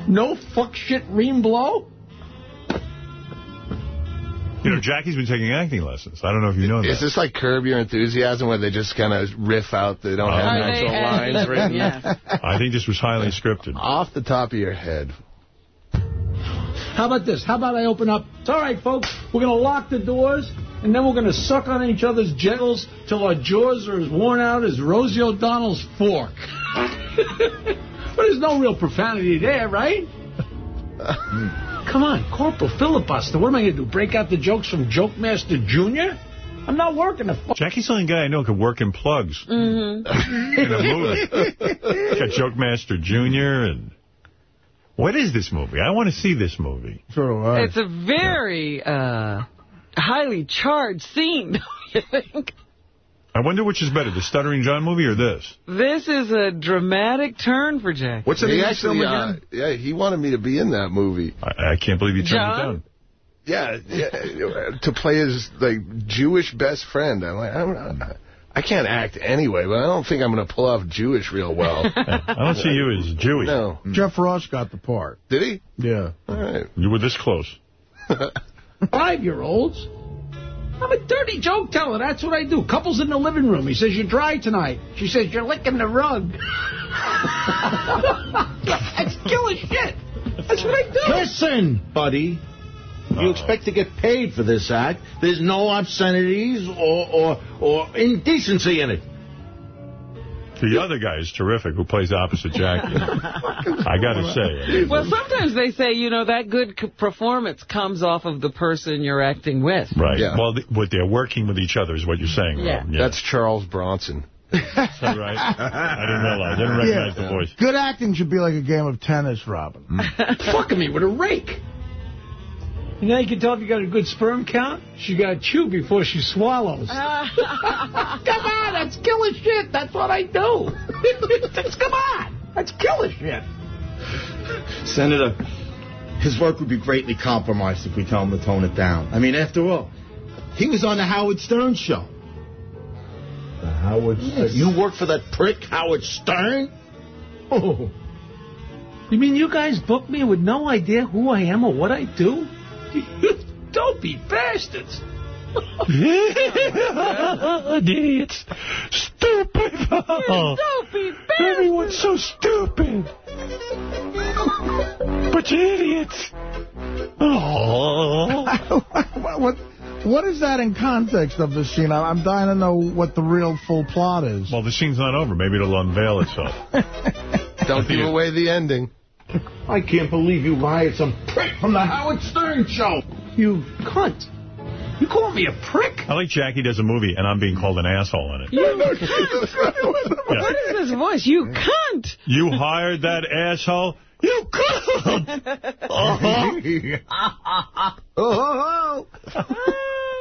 no fuck shit ream blow? You know, Jackie's been taking acting lessons. I don't know if you know that. Is this like Curb Your Enthusiasm where they just kind of riff out, they don't oh. have Are actual lines ad-libbing? written? Yes. I think this was highly scripted. Off the top of your head. How about this? How about I open up? It's all right, folks. We're going to lock the doors, and then we're going to suck on each other's genitals till our jaws are as worn out as Rosie O'Donnell's fork. (laughs) but there's no real profanity there, right? (laughs) Come on, Corporal Filibuster. What am I going to do? Break out the jokes from Joke Master Jr.? I'm not working the fuck. Jackie's the only guy I know who could work in plugs Mm-hmm. in a movie. He's (laughs) got Joke Master Jr. and... What is this movie? I want to see this movie. So do I. It's a very uh, highly charged scene, don't you think? I wonder which is better, the Stuttering John movie or this? This is a dramatic turn for Jack. What's He actually, uh, yeah, he wanted me to be in that movie. I, I can't believe you turned John? it down. Yeah, yeah, to play his like Jewish best friend. I'm like, I, don't, I can't act anyway, but I don't think I'm going to pull off Jewish real well. (laughs) I don't see you as Jewish. No. Jeff Ross got the part. Did he? Yeah. All right. You were this close. (laughs) Five-year-olds? I'm a dirty joke teller. That's what I do. Couples in the living room. He says, you're dry tonight. She says, you're licking the rug. (laughs) That's killer shit. That's what I do. Listen, buddy. You expect to get paid for this act. There's no obscenities or, or, or indecency in it. The other guy is terrific who plays opposite Jackie. I got to say. Well, sometimes they say, you know, that good performance comes off of the person you're acting with. Right. Well, th what they're working with each other is what you're saying. Yeah. Rob. That's Charles Bronson. (laughs) Is that right? I didn't realize. I didn't recognize the voice. Good acting should be like a game of tennis, Robin. Mm. Fuck me with a rake. You know, you can tell if you got a good sperm count. She got to chew before she swallows. Ah. (laughs) Come on, that's killer shit. That's what I do. That's- (laughs) come on. That's killer shit. Senator, his work would be greatly compromised if we tell him to tone it down. I mean, after all, he was on the Howard Stern show. The Howard Stern? You work for that prick, Howard Stern? Oh. You mean you guys booked me with no idea who I am or what I do? You be bastards. (laughs) Idiots. Stupid. (laughs) Don't Dopey Everyone's so stupid. But you idiots. Oh. (laughs) what, what is that in context of the scene? I'm dying to know what the real full plot is. Well, the scene's not over. Maybe it'll unveil itself. Don't give away the ending. I can't believe you hired some prick from the Howard Stern show. You cunt. You call me a prick? I like Jackie does a movie and I'm being called an asshole in it. You cunt. What is this voice? You cunt. You hired that asshole? You cunt! Oh, (laughs)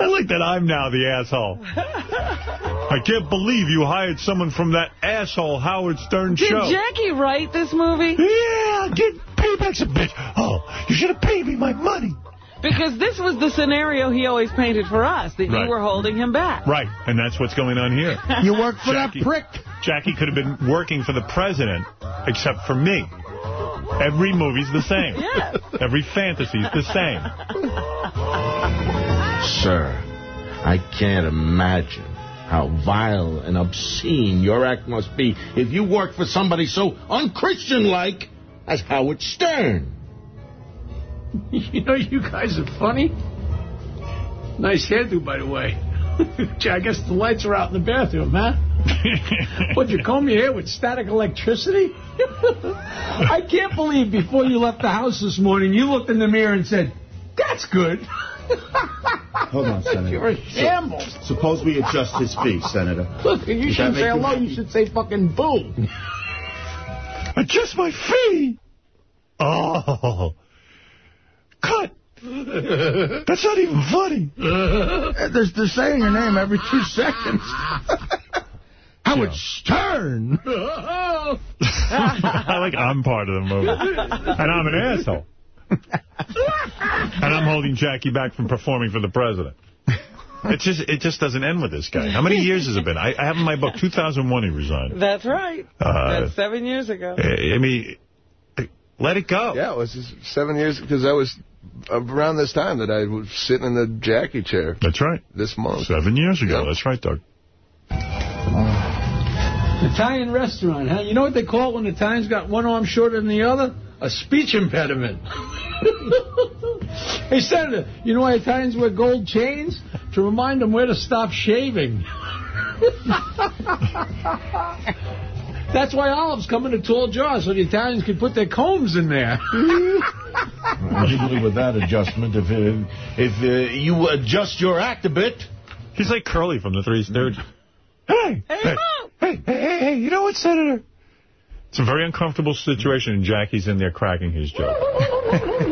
I like that I'm now the asshole. (laughs) I can't believe you hired someone from that asshole Howard Stern Did show. Jackie write this movie? Yeah, get Payback's a bitch. Oh, you should have paid me my money. Because this was the scenario he always painted for us, that Right. you were holding him back. Right, and that's what's going on here. (laughs) You work for Jackie, that prick. Jackie could have been working for the president, except for me. Every movie's the same. (laughs) Yes. Every fantasy's the same. Sir, I can't imagine how vile and obscene your act must be if you work for somebody so unchristian-like as Howard Stern. (laughs) You know, you guys are funny. Nice hairdo, by the way. (laughs) Gee, I guess the lights are out in the bathroom, huh? (laughs) What'd you comb your hair with static electricity? I can't believe before you left the house this morning, you looked in the mirror and said, that's good. Hold on, Senator. You're a shambles. Suppose we adjust his fee, Senator. Look, you Does shouldn't say hello, you should say fucking boom. (laughs) Adjust my fee. Oh. Cut. That's not even funny. (laughs) Uh, they're, they're saying your name every two seconds. (laughs) Howard Stern. I like I'm part of the movie. And I'm an asshole. (laughs) and I'm holding Jackie back from performing for the president. It just it just doesn't end with this guy. How many years has it been? I, I have in my book 2001 he resigned. That's right. Uh, That's seven years ago. I I mean, let it go. Yeah, it was just seven years because that was around this time that I was sitting in the Jackie chair. That's right. This month. Seven years ago. That's right, Doug. Italian restaurant, huh? You know what they call it when the Italians got one arm shorter than the other? A speech impediment. (laughs) (laughs) hey, Senator, you know why Italians wear gold chains? To remind them where to stop shaving. (laughs) That's why olives come in a tall jar, so the Italians can put their combs in there. Usually with that adjustment, if uh, if uh, you adjust your act a bit. He's like Curly from the Three Stooges. Hey, hey, hey, hey, hey, hey, you know what, Senator? It's a very uncomfortable situation, and Jackie's in there cracking his joke. (laughs)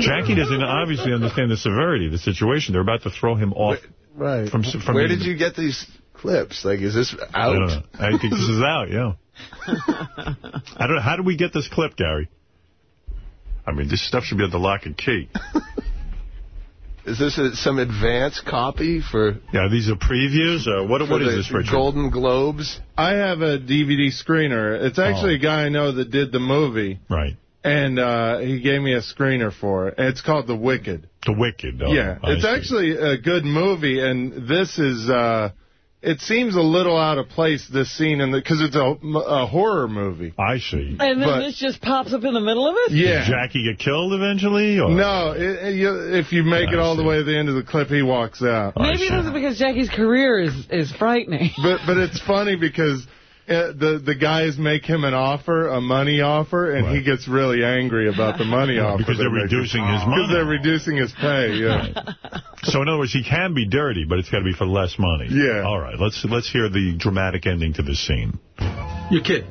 Jackie doesn't obviously understand the severity of the situation. They're about to throw him off. Right. From, from Where did you get these clips? Like, is this out? I don't know. I think this is out, yeah. (laughs) I don't know. How do we get this clip, Gary? I mean, this stuff should be at the lock and key. (laughs) Is this a, some advanced copy for? Yeah, these are previews. Uh, what for what is the this, Richard? Golden Globes. I have a DVD screener. It's actually Oh. a guy I know that did the movie. Right. And uh, he gave me a screener for it. It's called The Wicked. The Wicked. Oh, yeah, I it's see. actually a good movie, and this is. Uh, it seems a little out of place this scene, in because it's a, a horror movie. I see. And then But- this just pops up in the middle of it? Yeah. Did Jackie get killed eventually? Or? No, it, it- you, if you make it all the way to the end of the clip, he walks out. Maybe this is because Jackie's career is, is frightening. But but it's funny because Uh, the the guys make him an offer, a money offer, and he gets really angry about the money (laughs) offer Because they're making. reducing his money. Because they're reducing his pay. Yeah. So in other words, he can be dirty, but it's got to be for less money. Yeah. All right. Let's let's hear the dramatic ending to this scene. You kid.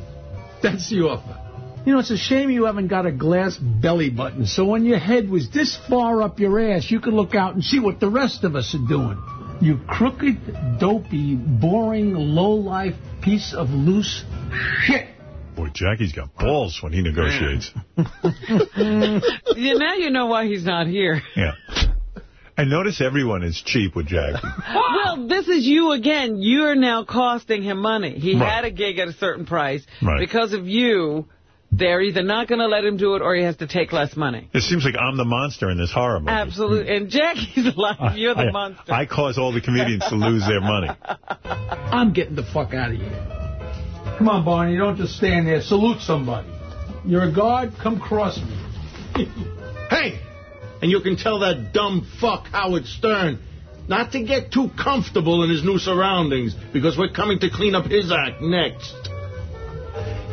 That's the offer. You know, it's a shame you haven't got a glass belly button, so when your head was this far up your ass, you could look out and see what the rest of us are doing. You crooked, dopey, boring, low-life piece of loose shit. Boy, Jackie's got balls when he negotiates. (laughs) yeah, now you know why he's not here. (laughs) Yeah. And notice everyone is cheap with Jackie. (laughs) Well, this is you again. You're now costing him money. He Right. had a gig at a certain price. Right. Because of you, they're either not going to let him do it or he has to take less money. It seems like I'm the monster in this horror movie. Absolutely. And Jackie's (laughs) alive. You're the I, monster. I cause all the comedians to lose their money. (laughs) I'm getting the fuck out of here. Come on, Barney, you don't just stand there. Salute somebody. You're a guard, come cross me. (laughs) Hey, and you can tell that dumb fuck Howard Stern not to get too comfortable in his new surroundings because we're coming to clean up his act next.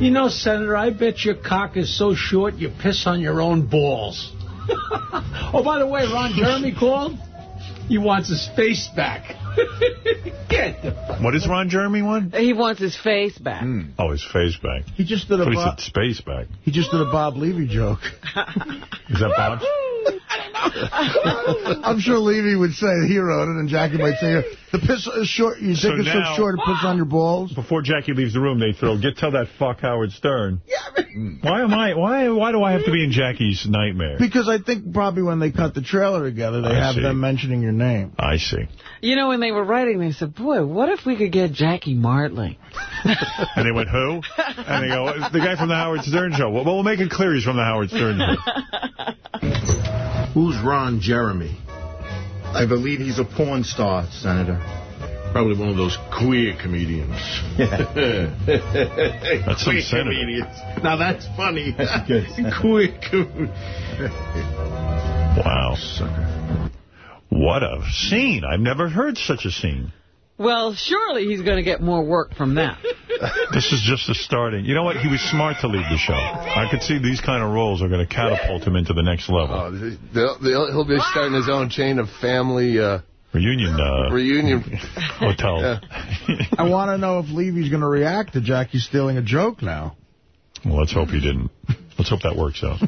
You know, Senator, I bet your cock is so short you piss on your own balls. (laughs) oh, by the way, Ron Jeremy called. He wants his face back. (laughs) Get the fuck What does Ron Jeremy want? He wants his face back. Hmm. Oh, his face back. He just did a But he Bob, said space back. he just did a Bob Levy joke. Is that Bob? (laughs) I'm sure Levy would say he wrote it, and Jackie might say, the piss is short. You So think it's now- so short to piss on your balls? Before Jackie leaves the room, they throw, get tell that fuck Howard Stern. Hmm. Why am I, why, why do I have to be in Jackie's nightmare? Because I think probably when they cut the trailer together, they I have see. them mentioning your name. I see. You know, when they were writing, they said, boy, what if we could get Jackie Martling? (laughs) And they went, who? And they go, the guy from the Howard Stern show. Well, we'll make it clear he's from the Howard Stern show. (laughs) Who's Ron Jeremy? I believe he's a porn star, Senator. Probably one of those queer comedians. (laughs) That's some queer senator. comedians. Now that's funny. good. queer com- Wow. What a scene. I've never heard such a scene. Well, surely he's going to get more work from that. (laughs) This is just the starting. You know what? He was smart to leave the show. I could see these kind of roles are going to catapult him into the next level. Oh, they'll, they'll, he'll be starting his own chain of family uh, Reunion uh, reunion. (laughs) hotel. (laughs) I want to know if Levy's going to react to Jackie stealing a joke now. Well, let's hope he didn't. Let's hope that works out.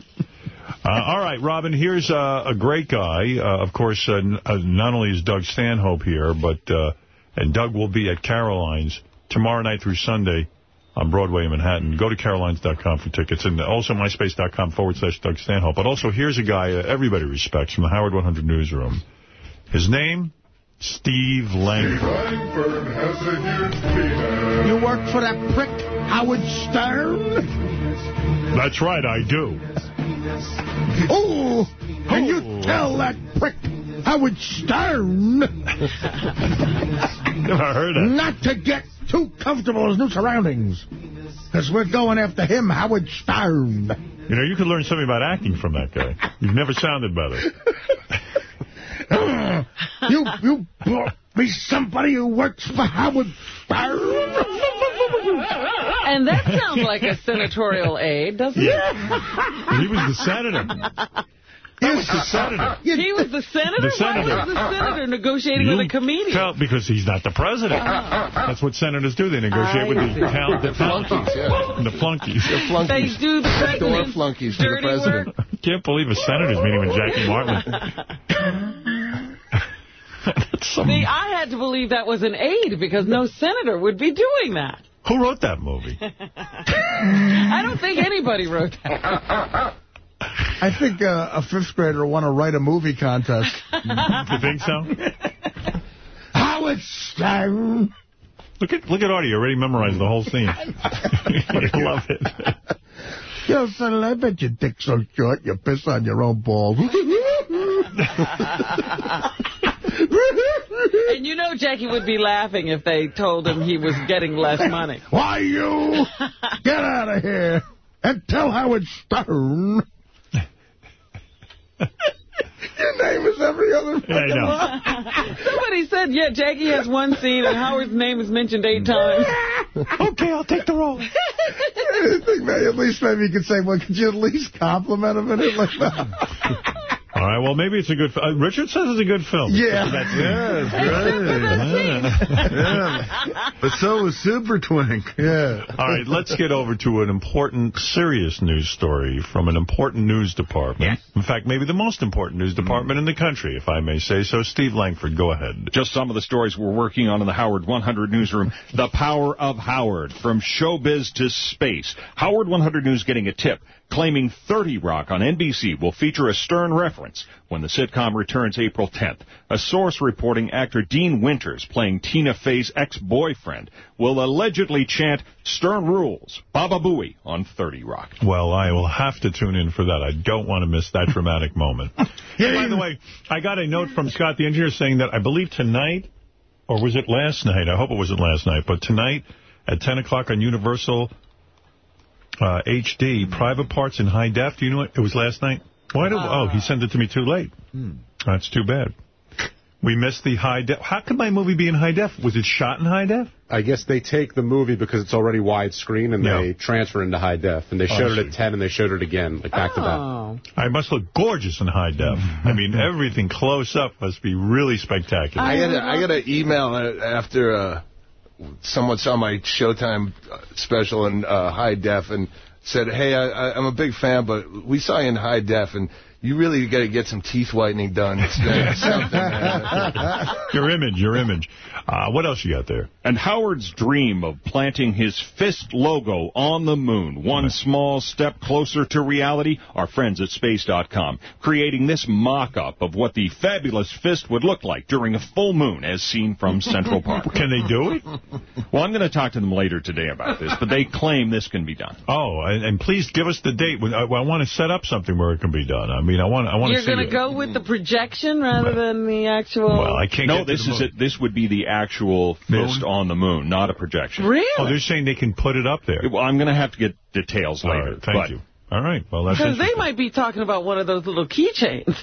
Uh, all right, Robin, here's uh, a great guy. Uh, of course, uh, n- uh, not only is Doug Stanhope here, but uh, and Doug will be at Caroline's tomorrow night through Sunday on Broadway in Manhattan. Go to carolines.com for tickets, and also myspace.com forward slash Doug Stanhope. But also, here's a guy uh, everybody respects from the Howard 100 newsroom. His name, Steve Langford. Langford has a huge. You work for that prick, Howard Stern? That's right, I do. Oh, can you tell that prick, Howard Stern, Never heard of not to get too comfortable in his new surroundings. Because we're going after him, Howard Stern. You know, you could learn something about acting from that guy. You've never sounded better. (laughs) you, you brought me somebody who works for Howard Stern. And that sounds like a senatorial aide, doesn't it? He was the senator. He was the senator. He was the senator? The senator. Why was the senator negotiating with a comedian? Felt because he's not the president. That's what senators do. They negotiate with the, I see. talent, the Flunkies, yeah. The flunkies. The flunkies. They do the Door president's flunkies for the president. work. Can't believe a senator's meeting with Jackie Martling. (laughs) That's some, See, I had to believe that was an aide because no senator would be doing that. who wrote that movie? (laughs) I don't think anybody wrote that. I think uh, a fifth grader won a write a movie contest. (laughs) You think so? Howard Stern. Look at look at Artie. You already memorized the whole scene. (laughs) you love it. Yo, son, I bet your dick's so short you piss on your own balls. And you know Jackie would be laughing if they told him he was getting less money. (laughs) Why, you? Get out of here and tell Howard Stern. Your name is every other Yeah, I know. Somebody said, yeah, Jackie has one scene and Howard's name is mentioned eight times. (laughs) okay, I'll take the role. (laughs) I think maybe at least maybe you could say, well, could you at least compliment him in it like that? All right, well, maybe it's a good film. Uh, Richard says it's a good film. Yeah. That's (laughs) Yeah, it's great. yeah. But so was Super Twink. Yeah. All right, let's get over to an important, serious news story from an important news department. In fact, maybe the most important news department in the country, if I may say so. Steve Langford, go ahead. Just some of the stories we're working on in the Howard 100 newsroom. The power of Howard, from showbiz to space. Howard 100 News getting a tip, claiming 30 Rock on NBC will feature a Stern reference when the sitcom returns April 10th. A source reporting actor Dean Winters, playing Tina Fey's ex-boyfriend, will allegedly chant Stern rules, Baba Booey on 30 Rock. Well, I will have to tune in for that. I don't want to miss that dramatic (laughs) moment. By the way, I got a note from Scott the engineer saying that I believe tonight, or was it last night? I hope it wasn't last night, but tonight at 10 o'clock on Universal uh, HD, Private Parts in High Def. Do you know what? It was last night? Why do, oh, he sent it to me too late. That's too bad. We missed the high def. How could my movie be in high def? Was it shot in high def? I guess they take the movie because it's already widescreen and they transfer it into high def. And they Oh, showed I it at 10 and they showed it again, like back to back. I must look gorgeous in high def. I mean, everything close up must be really spectacular. I got a, I an email uh, after uh, someone saw my Showtime uh, special in uh, high def and said, "Hey, I, I'm a big fan, but we saw you in high def, and You really got to get some teeth whitening done. It's (laughs) been something, man. Your image, your image. Uh, what else you got there? And Howard's dream of planting his fist logo on the moon, one small step closer to reality, our friends at Space.com, creating this mock-up of what the fabulous fist would look like during a full moon as seen from Central (laughs) Park. Can they do it? Well, I'm going to talk to them later today about this, but they claim this can be done. Oh, and, and please give us the date. I, I want to set up something where it can be done. I mean, I want I want to You're going to it. go with the projection rather than the actual... Well, I can't no, get this the is moon. it. This would be the actual fist on the moon, not a projection. Really? Oh, they're saying they can put it up there. Well, I'm going to have to get details All later. right, thank but you. All right, well, that's Because they might be talking about one of those little keychains.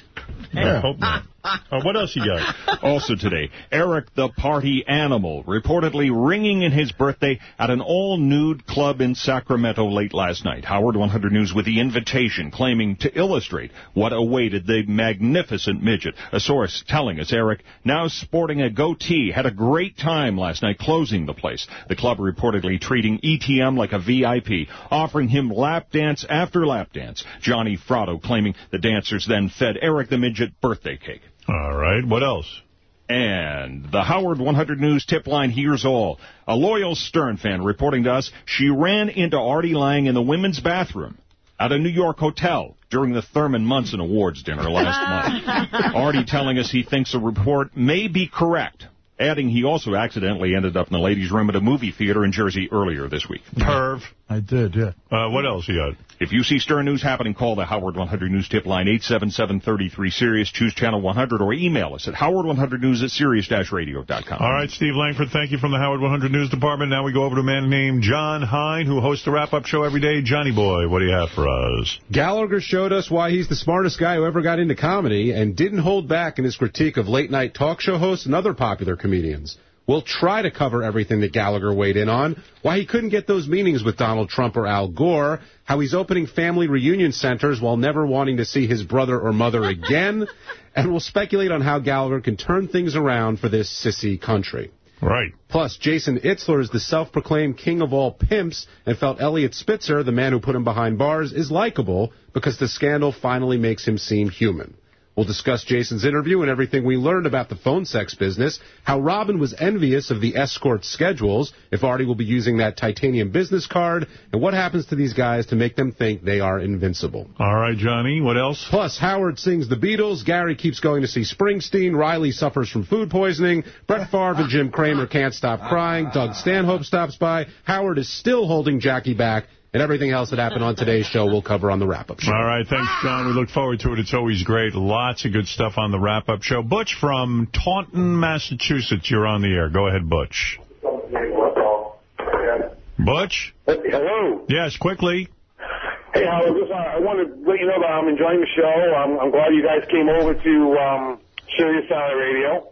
I hope not. (laughs) Uh, what else you got? (laughs) Also today, Eric the Party Animal reportedly ringing in his birthday at an all-nude club in Sacramento late last night. Howard 100 News with the invitation claiming to illustrate what awaited the magnificent midget. A source telling us Eric, now sporting a goatee, had a great time last night closing the place. The club reportedly treating ETM like a VIP, offering him lap dance after lap dance. Johnny Fratto claiming the dancers then fed Eric the midget birthday cake. All right, what else? And the Howard 100 News tip line here's all. A loyal Stern fan reporting to us she ran into Artie Lange in the women's bathroom at a New York hotel during the Thurman Munson Awards dinner last (laughs) month. Artie telling us he thinks the report may be correct, adding he also accidentally ended up in the ladies' room at a movie theater in Jersey earlier this week. Perv. I did, yeah. Uh, what else you got? If you see Stern News happening, call the Howard 100 News tip line 877-33-SIRIUS, choose channel 100, or email us at howard100news at sirius-radio.com. All right, Steve Langford, thank you from the Howard 100 News Department. Now we go over to a man named John Hein, who hosts the wrap-up show every day. Johnny Boy, what do you have for us? Gallagher showed us why he's the smartest guy who ever got into comedy and didn't hold back in his critique of late-night talk show hosts and other popular comedians. We'll try to cover everything that Gallagher weighed in on, why he couldn't get those meetings with Donald Trump or Al Gore, how he's opening family reunion centers while never wanting to see his brother or mother again, (laughs) and we'll speculate on how Gallagher can turn things around for this sissy country. Right. Plus, Jason Itzler is the self-proclaimed king of all pimps and felt Eliot Spitzer, the man who put him behind bars, is likable because the scandal finally makes him seem human. We'll discuss Jason's interview and everything we learned about the phone sex business, how Robin was envious of the escort schedules, if Artie will be using that titanium business card, and what happens to these guys to make them think they are invincible. All right, Johnny, what else? Plus, Howard sings the Beatles, Gary keeps going to see Springsteen, Riley suffers from food poisoning, Brett Favre and Jim Cramer can't stop crying, Doug Stanhope stops by, Howard is still holding Jackie back, and everything else that happened on today's show we'll cover on the wrap-up show. All right, thanks, John. We look forward to it. It's always great. Lots of good stuff on the wrap-up show. Butch from Taunton, Massachusetts, you're on the air. Go ahead, Butch. Butch? Hello. Yes, quickly. Hey, Howard, listen, I want to let you know that I'm enjoying the show. I'm, I'm glad you guys came over to um, Sirius Satellite Radio.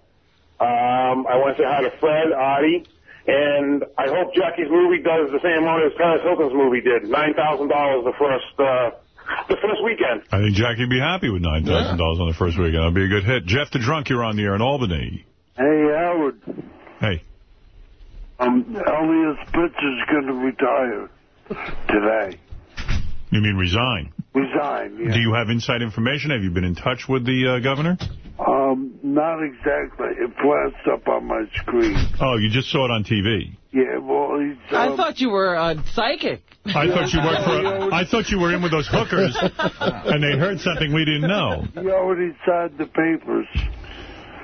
Um, I want to say hi to Fred, Artie, and I hope Jackie's movie does the same amount as Paris Hilton's movie did. $9,000 the first uh, the first weekend. I think Jackie would be happy with $9,000 on the first weekend. That'd be a good hit. Jeff the Drunk, you're on the air in Albany. Hey, Howard. Hey. Um, Eliot Spitzer's going to retire today. You mean resign? Resign, yeah. Do you have inside information? Have you been in touch with the uh, governor? Um, not exactly. It flashed up on my screen. Oh, you just saw it on TV. Yeah, well, he's... I um, thought you were a psychic. I thought you worked (laughs) for. I thought you were in with those hookers, and they heard something we didn't know. He already signed the papers.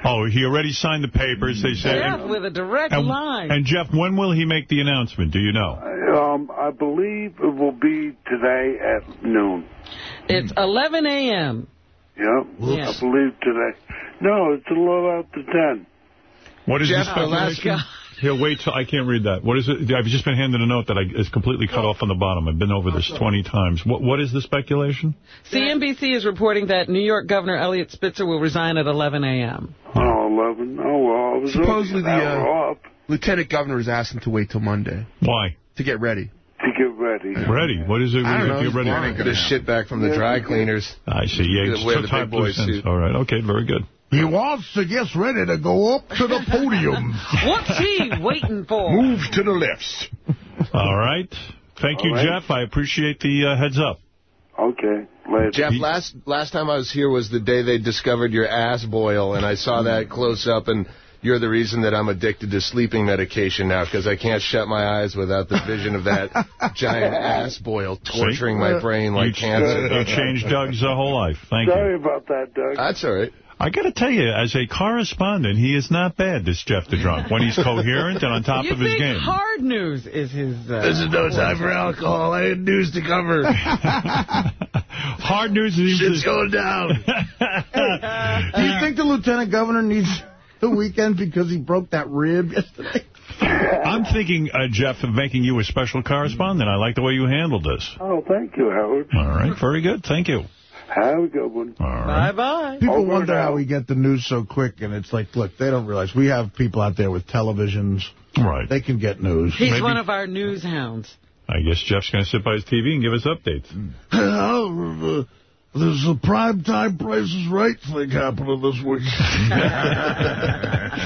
Oh, he already signed the papers. They said. Jeff with a direct and, line. and Jeff, when will he make the announcement? Do you know? Um, I believe it will be today at noon. It's 11 a.m. Yep, Yes. I believe today. No, it's a little after 10. What is Jeff, the speculation? He'll wait till I can't read that. What is it? I've just been handed a note that I, is completely cut off on the bottom. I've been over this 20 times. What What is the speculation? CNBC is reporting that New York Governor Eliot Spitzer will resign at 11 a.m. Oh, 11. Oh, well, I was Supposedly the already an hour uh, lieutenant governor has asked him to wait till Monday. Why? To get ready. To get ready. Ready? What is it? I don't know. Get ready. He's Get his shit back from the dry cleaners. I see. Yeah, Wear the tie big boy suit. All right. Okay. Very good. He wants to get ready to go up to the podium. (laughs) What's he waiting for? Move to the left. All right. Thank you, All right. Jeff. I appreciate the uh, heads up. Okay. Jeff, last last time I was here was the day they discovered your ass boil, and I saw that close up, and you're the reason that I'm addicted to sleeping medication now, because I can't shut my eyes without the vision of that (laughs) giant ass boil torturing my brain like you, cancer. You changed Doug's uh, whole life. Thank Sorry you. Sorry about that, Doug. That's all right. I got to tell you, as a correspondent, he is not bad, this Jeff the Drunk, when he's coherent and on top you of his game. You think game. hard news is his... Uh, This is no time for alcohol. I had news to cover. (laughs) Hard news is... Shit's going down. (laughs) Do you think the lieutenant governor needs the weekend because he broke that rib yesterday? (laughs) I'm thinking, uh, Jeff, of making you a special correspondent. I like the way you handled this. Oh, thank you, Howard. All right, very good. Thank you. Have a good one. All right. Bye-bye. People Over wonder how we get the news so quick, and it's like, look, they don't realize we have people out there with televisions. Right. They can get news. He's one of our news hounds. I guess Jeff's going to sit by his TV and give us updates. (laughs) There's a prime time prices right thing happening this week. (laughs)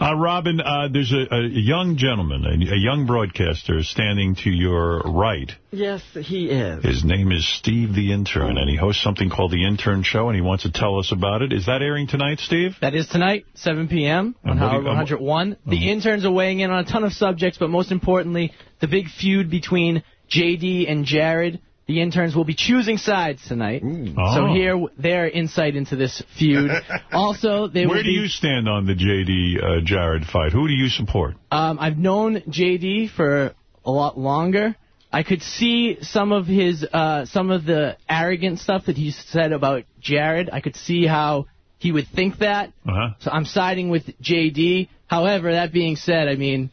Uh, Robin, uh, there's a, a young gentleman, a, a young broadcaster standing to your right. Yes, he is. His name is Steve the Intern, and he hosts something called The Intern Show, and he wants to tell us about it. Is that airing tonight, Steve? That is tonight, 7 p.m. on And what do Howard you- um, 101. The interns are weighing in on a ton of subjects, but most importantly, the big feud between J.D. and Jared. The interns will be choosing sides tonight. So Oh. hear their insight into this feud. (laughs) also, they Where do be, you stand on the J.D. Uh, Jared fight? Who do you support? Um, I've known J.D. for a lot longer. I could see some of his, uh, some of the arrogant stuff that he said about Jared. I could see how he would think that. Uh-huh. So I'm siding with JD. However, that being said, I mean,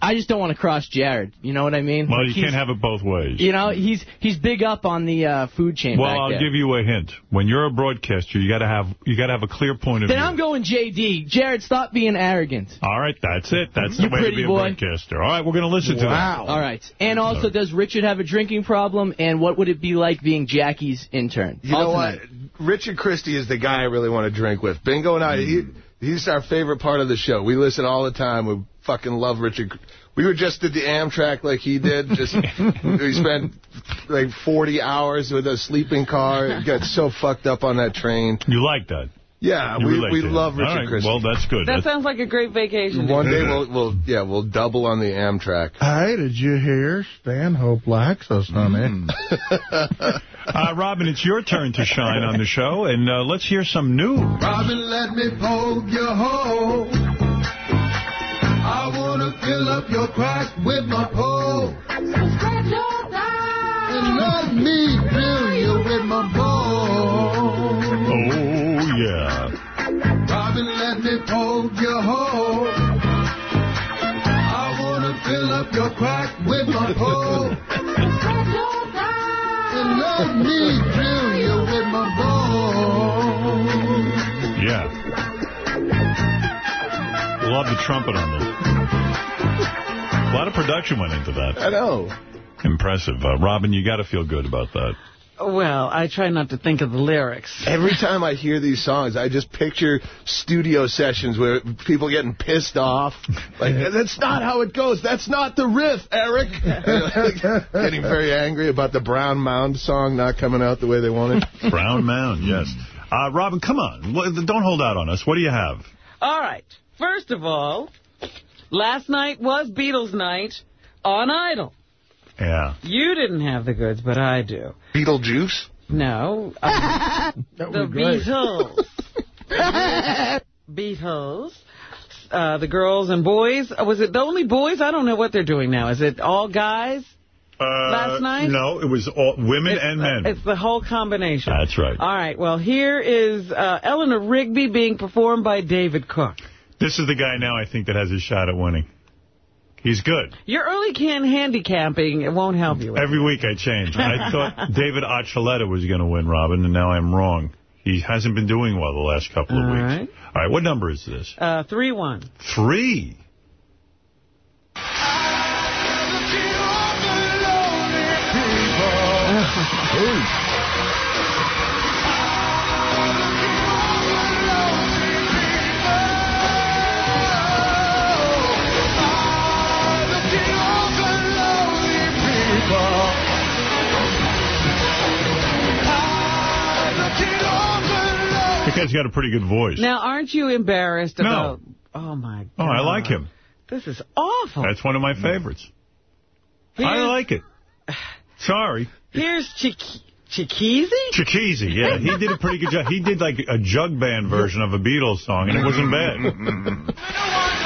I just don't want to cross Jared. You know what I mean? Well, Like, you he's- can't have it both ways. You know, he's he's big up on the uh, food chain Well, back I'll there. give you a hint. When you're a broadcaster, you got to have you got to have a clear point of then view. Then I'm going JD. Jared, stop being arrogant. All right, that's it. That's the You way to pretty be a boy. broadcaster. All right, we're going to listen to that. All right. And also, does Richard have a drinking problem? And what would it be like being Jackie's intern? You All know what? Richard Christie is the guy I really want to drink with. Bingo and I, he, he's our favorite part of the show. We listen all the time. We fucking love Richard. We were just at the Amtrak like he did. Just (laughs) we spent like 40 hours with a sleeping car. Got so fucked up on that train. You like that? Yeah, You we, we to him. love Richard All right, Christie. Well, that's good. That sounds like a great vacation. One day we'll, we'll yeah we'll double on the Amtrak. Hey, did you hear Stanhope likes us, honey? (laughs) Uh, Robin, it's your turn to shine on the show, and uh, let's hear some news. Robin, let me poke your hole. I wanna fill up your crack with my pole. Spread your thighs And let me drill you with my ball. Oh, yeah. Robin, let me poke your hole. I wanna fill up your crack with my pole. And let me drill you with my ball. Yeah. Love the trumpet on this. A lot of production went into that. I know. Impressive. Uh, Robin, you got to feel good about that. Well, I try not to think of the lyrics. Every time I hear these songs, I just picture studio sessions where people getting pissed off. Like, (laughs) that's not how it goes. That's not the riff, Eric. (laughs) getting very angry about the Brown Mound song not coming out the way they wanted. Brown Mound, yes. Uh, Robin, come on. Don't hold out on us. What do you have? All right. First of all, last night was Beatles night on Idol. Yeah. You didn't have the goods, but I do. Beetlejuice? No. (laughs) Uh, the would be great. Beatles. (laughs) Beatles. Uh, the girls and boys. Uh, Was it the only boys? I don't know what they're doing now. Is it all guys? Uh, Last night? No, it was all women It's- and men. It's the whole combination. That's right. All right. Well, here is uh, Eleanor Rigby being performed by David Cook. This is the guy now I think that has a shot at winning. He's good. Your early can handicapping, it won't help you. Every week I change. I thought (laughs) David Archuleta was going to win, Robin, and now I'm wrong. He hasn't been doing well the last couple of All weeks. Right. All right, what number is this? Uh, three one. Three. (laughs) guy's got a pretty good voice. Now, aren't you embarrassed No. about... Oh, my God. Oh, I like him. This is awful. That's one of my favorites. I like it. (sighs) Sorry. Here's Chick Chikezie? Chikezie, yeah. He did a pretty good job. He did like a jug band version of a Beatles song, and it wasn't bad. (laughs)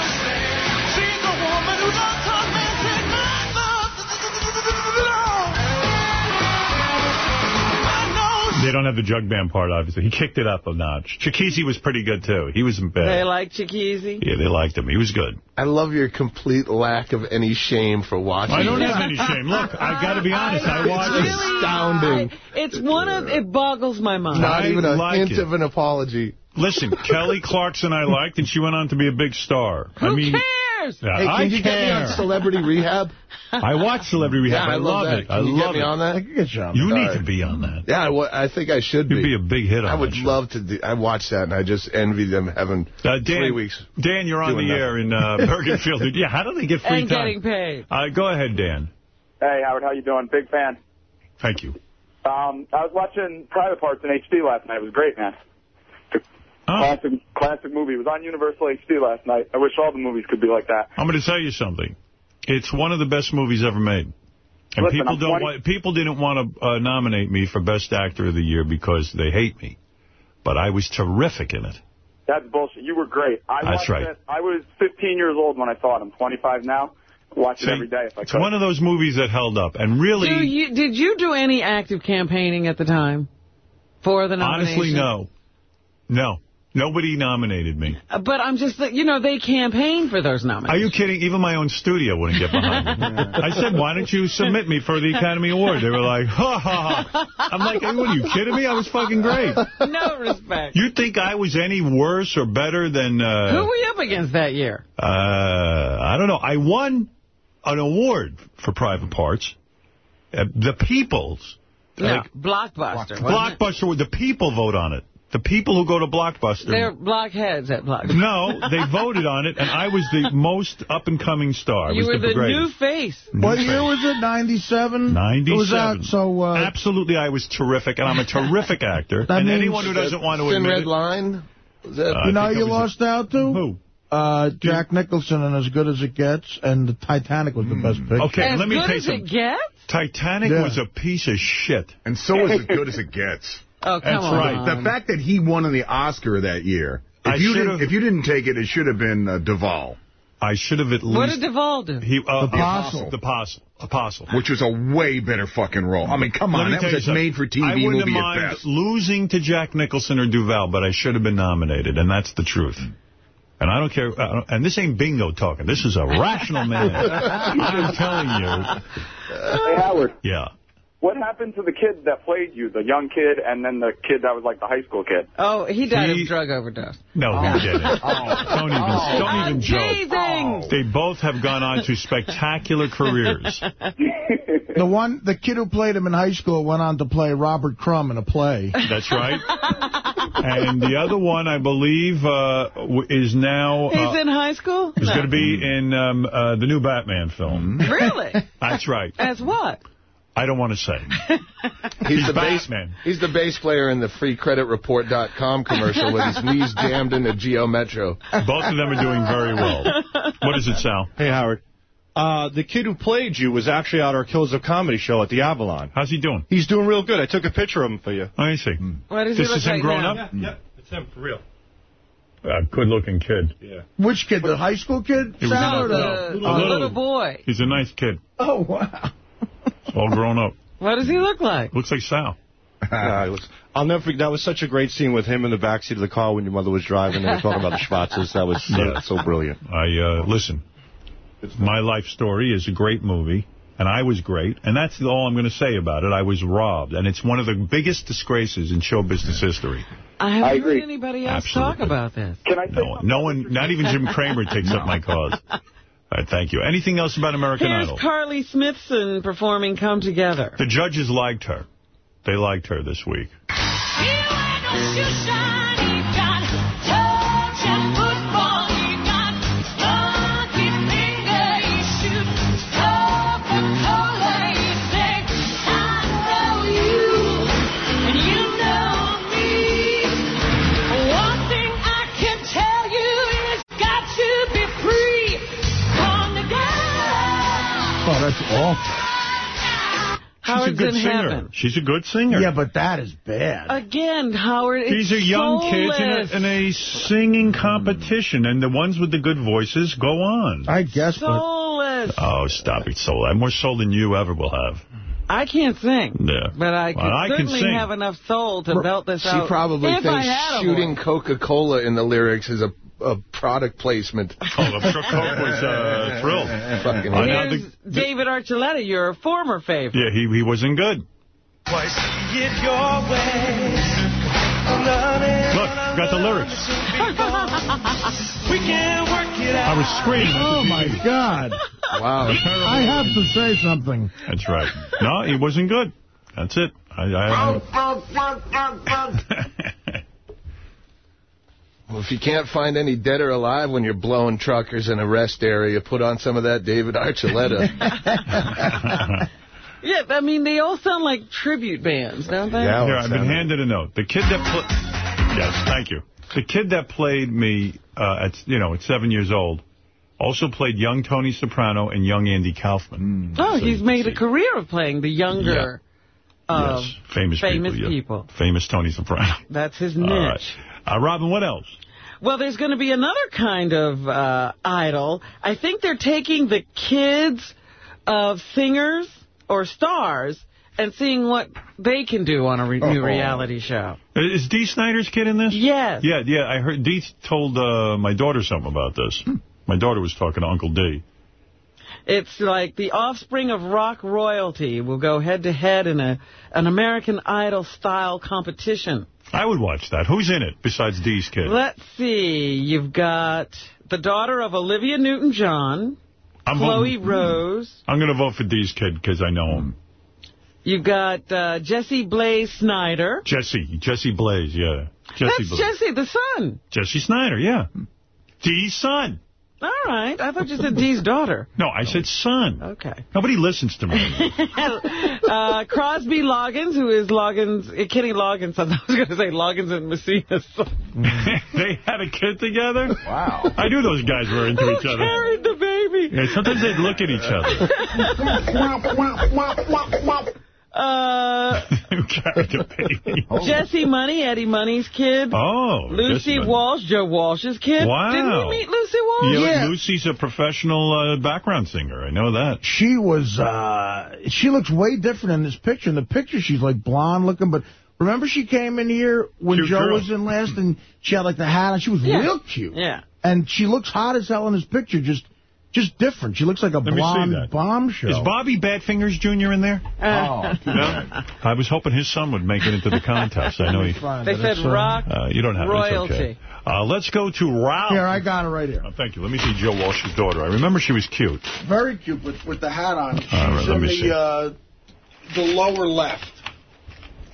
They don't have the jug band part, obviously. He kicked it up a notch. Chikezie was pretty good, too. He wasn't bad. They liked Chikezie? Yeah, they liked him. He was good. I love your complete lack of any shame for watching. I don't have any shame. Look, I've got to be (laughs) honest. I watched It's astounding. It's one of... It boggles my mind. Not even a like hint it. of an apology. Listen, Kelly Clarkson I liked, and she went on to be a big star. I mean, cares? Yeah, Hey, can I you get me on Celebrity Rehab? (laughs) I watch Celebrity Rehab. Yeah, I, I love that. it. Can I you love get me it. on that? I can get you on You All need right. to be on that. Yeah, I, wa- I think I should be. You'd be. be a big hit on I would that love to. Do, I watched that and I just envy them having Uh, Dan, three weeks. Dan, you're on the nothing. air in uh, (laughs) Bergenfield. yeah, how do they get free And time? getting paid. Uh, go ahead, Dan. Hey, Howard, how you doing? Big fan. Thank you. Um, I was watching Private Parts in HD last night. It was great, man. Oh. Classic, classic movie. It was on Universal HD last night. I wish all the movies could be like that. I'm going to tell you something. It's one of the best movies ever made. And Listen, people don't want, people didn't want to uh, nominate me for Best Actor of the Year because they hate me. But I was terrific in it. That's bullshit. You were great. I That's right. It. I was 15 years old when I saw it. I'm 25 now. Watch it every day if I It's could. one of those movies that held up. And really, Do you, did you do any active campaigning at the time for the nomination? honestly, no. No. Nobody nominated me. Uh, But I'm just, you know, they campaigned for those nominations. Are you kidding? Even my own studio wouldn't get behind me. (laughs) I said, why don't you submit me for the Academy Award? They were like, ha, ha, ha. I'm like, what are you kidding me? I was fucking great. (laughs) no respect. You think I was any worse or better than... Uh, Who were you up against that year? uh, I don't know. I won an award for Private Parts. Uh, the People's. No, Like, Blockbuster. Blockbuster, the people vote on it. The people who go to Blockbuster. They're blockheads at Blockbuster. No, they voted on it, and I was the most up-and-coming star. I You were the greatest. new face. What year was it? 97? 97. It was out, so... Uh, Absolutely, I was terrific, and I'm a terrific (laughs) actor. That and means anyone who doesn't want to Thin admit Red it... Line? Was that, Uh, you know I who think you it was lost out to? Who? Uh, Jack Nicholson and As Good As It Gets, and the Titanic was the best picture. Okay, As let me good tell you as something. it gets? Titanic Yeah. was a piece of shit. And so is as (laughs) good as it gets. Oh, come That's on. right. The fact that he won the Oscar that year, if I you didn't, if you didn't take it, it should have been uh, Duvall, I should have at least... What did Duvall do? He, uh, The Apostle. The Apostle. Apostle. which was a way better fucking role. I mean, come on, me that was you a made-for-TV I wouldn't movie have at mind best. losing to Jack Nicholson or Duvall, but I should have been nominated, and that's the truth. And I don't care. I don't- and this ain't bingo talking. This is a rational man. (laughs) I'm telling you. Hey, Howard. Yeah. What happened to the kid that played you, the young kid, and then the kid that was like the high school kid? Oh, he died He- of drug overdose. No, Oh. forget it. (laughs) Don't even, don't even joke. Teasing. They both have gone on to spectacular careers. (laughs) The one, the kid who played him in high school went on to play Robert Crumb in a play. That's right. And the other one, I believe, uh, is now... He's Uh, in high school? is going to be in um, uh, the new Batman film. Really? That's right. As what? I don't want to say. (laughs) He's, the bass Batman. He's the bass player in the freecreditreport.com commercial with his knees jammed in the Geo Metro. Both of them are doing very well. What is it, Sal? Hey, Howard. Uh, the kid who played you was actually at our Killers of Comedy show at the Avalon. How's he doing? He's doing real good. I took a picture of him for you. I see. What does This he look is him like grown now? up? Yeah, it's him for real. A good-looking kid. Yeah. Which kid? The high school kid? He was Sal, or in the- The No, little, little. boy. He's a nice kid. Oh, wow. All grown up. What does he look like? Looks like Sal. (laughs) Yeah, was- I'll never forget. That was such a great scene with him in the backseat of the car when your mother was driving. They were talking about the Schwarzes. That was so, Yeah. so brilliant. I uh, listen. My life story is a great movie, and I was great, and that's all I'm going to say about it. I was robbed, and it's one of the biggest disgraces in show business history. I haven't I heard agree. anybody else Absolutely. talk about this. Can I No one, no one, not even Jim Cramer takes up my cause. (laughs) All right, thank you. Anything else about American Here's Idol? Carly Smithson performing Come Together. The judges liked her. They liked her this week. She's a good singer. heaven. She's a good singer. Yeah, but that is bad. Again, Howard, it's These are young kids in a, in a singing competition, and the ones with the good voices go on. I guess, Soulless. Oh, stop it, soul. I have more soul than you ever will have. I can't sing. Yeah. But I could Well, I can certainly sing. have enough soul to belt this She out. She probably if thinks shooting. Coca-Cola in the lyrics is a, a product placement. (laughs) Oh, I'm sure Coke was uh, (laughs) thrilled. Fucking Uh, now Here's the- David Archuleta, your former favorite. yeah, he, he wasn't good. Twice get your way. Look, got the lyrics. (laughs) we can work it I was screaming. Oh, my God. Wow. I have to say something. That's right. No, he wasn't good. That's it. I, I, Well, if you can't find any dead or alive when you're blowing truckers in a rest area, put on some of that David Archuleta. (laughs) Yeah, I mean, they all sound like tribute bands, don't they? Here, I've been handed a note. The kid that played... Yes, thank you. The kid that played me, uh, at you know, at seven years old, also played young Tony Soprano and young Andy Kaufman. Oh, he's made a career of playing the younger of yes, famous, famous people. yeah. people. Famous Tony Soprano. That's his niche. right. Uh, Robin, what else? Well, there's going to be another kind of uh, idol. I think they're taking the kids of singers or stars and seeing what they can do on a re new Oh. reality show. Is Dee Snider's kid in this? Yes. Yeah, yeah. I heard Dee told uh, my daughter something about this. My daughter was talking to Uncle D. It's like the offspring of rock royalty will go head-to-head in a an American Idol-style competition. I would watch that. Who's in it besides Dee's kid? Let's see. You've got the daughter of Olivia Newton-John, I'm Chloe voting- Rose. I'm going to vote for Dee's kid because I know him. You've got uh, Jesse Blaze Snider. Jesse. Jesse Blaze, yeah. Jesse That's Blaze. Jesse, the son. Jesse Snider, yeah. Dee's son. All right. I thought you said Dee's daughter. (laughs) No, I said son. Okay. Nobody listens to me. (laughs) uh, Crosby Loggins, who is Loggins, uh, Kenny Loggins' son. I was going to say Loggins and Messina's son. (laughs) they had a kid together? Wow. I knew those guys were into each other. Carried the baby. Yeah, sometimes they'd look at each other. Uh, Who carried the baby? Jesse Money, Eddie Money's kid. Oh. Lucy Money. Walsh, Joe Walsh's kid. Wow. Didn't we meet Lucy Walsh? Yeah, Lucy's a professional uh, background singer. I know that. She was, uh, she looks way different in this picture. In the picture, she's like blonde looking, but remember she came in here when Cute Joe girl. was in last and she had like the hat on. She was Yeah. real cute. Yeah. And she looks hot as hell in this picture, just just different. She looks like a Let blonde bombshell. Is Bobby Badfingers Jr. in there? Oh. No? I was hoping his son would make it into the (laughs) contest. I know he... They said rock Uh, you don't have it. It's royalty. okay. Uh, let's go to Ralph. Here, I got it right here. Oh, thank you. Let me see Joe Walsh's daughter. I remember she was cute. Very cute with, with the hat on. She's All right, let in me the, see. Uh, the lower left.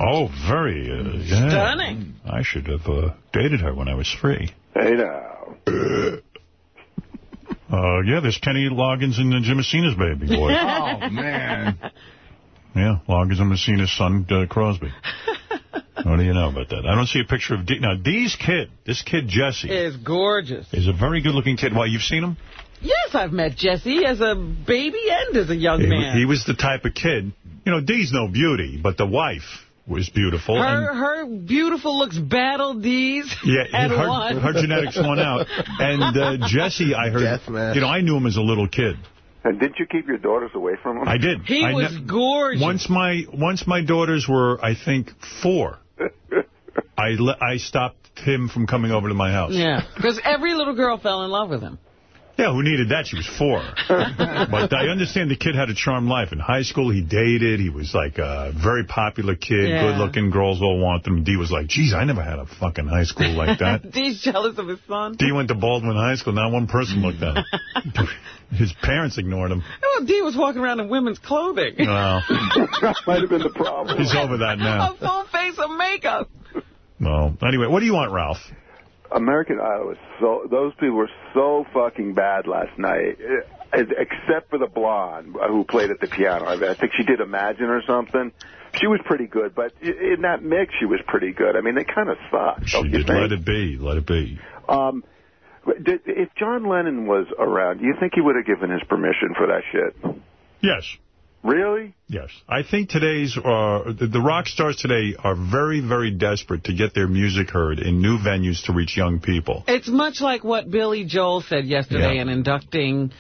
Oh, very, uh, yeah. Stunning. I should have uh, dated her when I was free. Hey now. (laughs) Uh, yeah, there's Kenny Loggins and uh, Jim Messina's baby boy. (laughs) Oh, man. yeah, Loggins and Messina's son, uh, Crosby. what do you know about that? I don't see a picture of D. Now, Dee's kid, this kid, Jesse, Is gorgeous. is a very good-looking kid. Why, you've seen him? Yes, I've met Jesse as a baby and as a young He, man. he was the type of kid, you know, Dee's no beauty, but the wife was beautiful. and her her beautiful looks battled these Yeah, and her, won. her (laughs) genetics won out. And uh, Jesse, I heard, Death match. you know, I knew him as a little kid. And didn't you keep your daughters away from him? I did. He I was gorgeous. Once my once my daughters were, I think, four, (laughs) I I stopped him from coming over to my house. Yeah, because every little girl fell in love with him. Yeah, who needed that? She was four. (laughs) but I understand the kid had a charmed life. In high school, he dated. He was like a very popular kid, Yeah. good-looking. Girls all wanted him. Dee was like, geez, I never had a fucking high school like that. (laughs) He's jealous of his son. Dee went to Baldwin High School. Not one person looked at him. (laughs) His parents ignored him. Oh, well, Dee was walking around in women's clothing. Well, Might have been the problem. he's over that now. A full face of makeup. Well, anyway, what do you want, Ralph? American Idol was so those people were so fucking bad last night, eh, except for the blonde who played at the piano. I think she did Imagine or something. She was pretty good, but in that mix, she was pretty good. I mean, they kind of sucked. She did. Let it be. Let it be. Um, did, if John Lennon was around, do you think he would have given his permission for that shit? Yes. Really? Yes. I think today's, uh, the, the rock stars today are very, very desperate to get their music heard in new venues to reach young people. It's much like what Billy Joel said yesterday Yeah. in inducting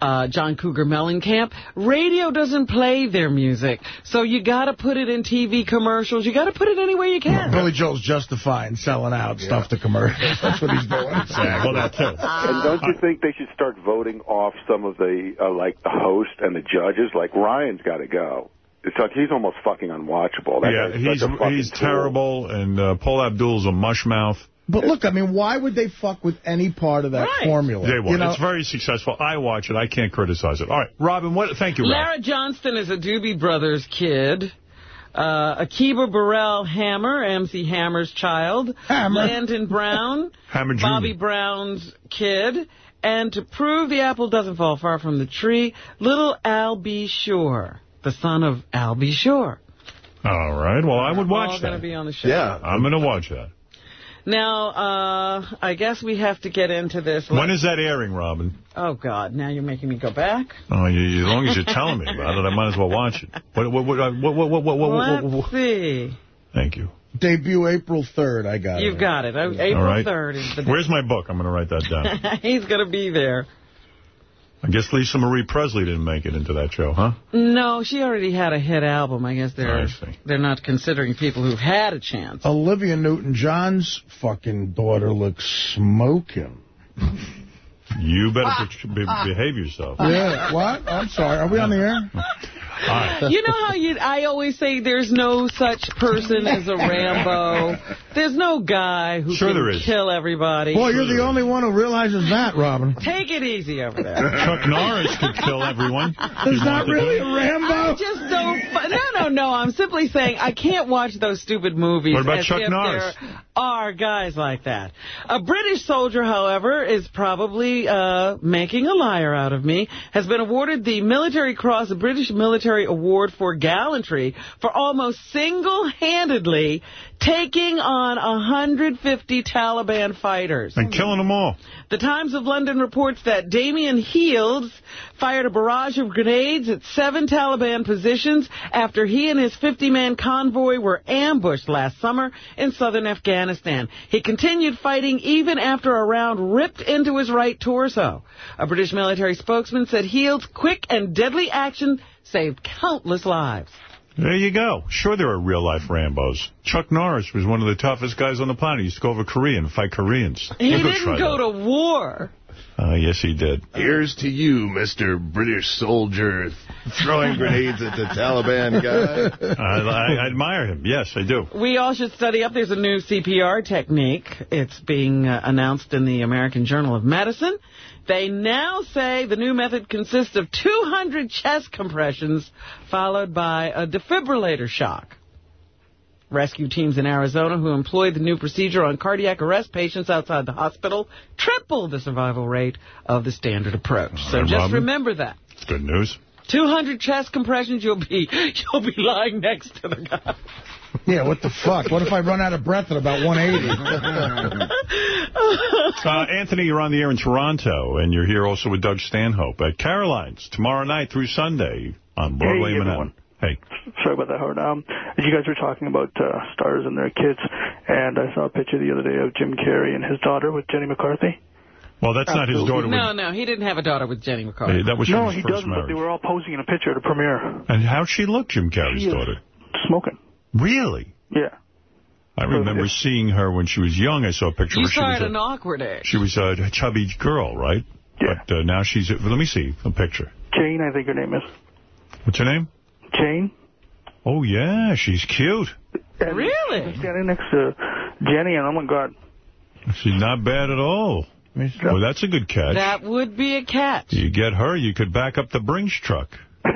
uh, John Cougar Mellencamp. Radio doesn't play their music, so you got to put it in TV commercials. You got to put it anywhere you can. Billy Joel's justifying selling out stuff to commercials. That's what he's doing. (laughs) Well, that too. And don't you think they should start voting off some of the, uh, like, the host and the judges? Like, Ryan's got to go. It's like he's almost fucking unwatchable. That yeah, he's such a fucking he's tool. terrible, and uh, Paula Abdul's a mushmouth. But look, I mean, why would they fuck with any part of that formula? They won't. You know, it's very successful. I watch it. I can't criticize it. All right, Robin, what? Thank you, Rob. Lara Johnston is a Doobie Brothers kid. Uh, Akiba Burrell Hammer, MC Hammer's child. Hammer. Landon Brown, (laughs) Hammer Jr. Bobby Brown's kid. And to prove the apple doesn't fall far from the tree, little Al B. Sure, the son of Al B. Sure. All right. Well, I would All watch gonna that. be on the show. Yeah, I'm going to watch that. Now, uh, I guess we have to get into this. When is that airing, Robin? Oh, God, now you're making me go back. Oh, you, as long as you're telling me about it, I might as well watch it. What? What? What? What? What? What? What? what, what, what, Let's see. Thank you. debut April 3rd. I got it. You've got it. April All right. 3rd is the Where's my book? I'm going to write that down. (laughs) He's going to be there. I guess Lisa Marie Presley didn't make it into that show, huh? No, she already had a hit album. I guess they're see. they're not considering people who've had a chance. Olivia Newton-John's fucking daughter looks smoking. You better (laughs) be, behave yourself. Yeah, what? I'm sorry. Are we on the air? (laughs) You know how you? I always say there's no such person as a Rambo. There's no guy who Sure can kill everybody. Boy, you're the only one who realizes that, Robin. Take it easy over there. Chuck Norris could kill everyone. There's not really a Rambo. I just don't. No, no, no. I'm simply saying I can't watch those stupid movies. What about Chuck Norris? There are guys like that. A British soldier, however, is probably uh, making a liar out of me. Has been awarded the Military Cross, the British Military Award for gallantry, for almost single-handedly taking on 150 Taliban fighters. And killing them all. The Times of London reports that Damien Heels fired a barrage of grenades at seven Taliban positions after he and his 50-man convoy were ambushed last summer in southern Afghanistan. He continued fighting even after a round ripped into his right torso. A British military spokesman said Heels' quick and deadly action saved countless lives. There you go. Sure, there are real-life Rambos. Chuck Norris was one of the toughest guys on the planet. He used to go over Korea and fight Koreans. He go didn't go that. to war. Uh, yes, he did. Here's to you, Mr. British soldier, throwing grenades at the Taliban guy. (laughs) I, I admire him. Yes, I do. We all should study up. There's a new CPR technique. It's being uh, announced in the American Journal of Medicine. They now say the new method consists of 200 chest compressions followed by a defibrillator shock. Rescue teams in Arizona who employed the new procedure on cardiac arrest patients outside the hospital tripled the survival rate of the standard approach. So right, just Robin. remember that. It's good news. 200 chest compressions, you'll be (laughs) you'll be lying next to the guy. Yeah, what the fuck? What if I run out of breath at about 180? (laughs) Uh, Anthony, you're on the air in Toronto, and you're here also with Doug Stanhope at Caroline's tomorrow night through Sunday on Broadway, Hey, Manhattan. Hey. Sorry about that, Howard. Um, you guys were talking about uh, stars and their kids, and I saw a picture the other day of Jim Carrey and his daughter with Jenny McCarthy. Well, that's not his daughter. No, With, no, he didn't have a daughter with Jenny McCarthy. Hey, that was no, his he first doesn't. But they were all posing in a picture at a premiere, And how'd she look, Jim Carrey's She daughter? smoking. Really? Yeah. I remember seeing her when she was young. I saw a picture You where she saw was it a, at an awkward age. she was a chubby girl, right? Yeah. But uh, now she's... Let me see a picture. Jane, I think her name is. What's her name? Jane. Oh, yeah, she's cute. And Really? Standing next to Jenny, and oh my God. She's not bad at all. Well, that's a good catch. That would be a catch. You get her, you could back up the Brinks truck. (laughs)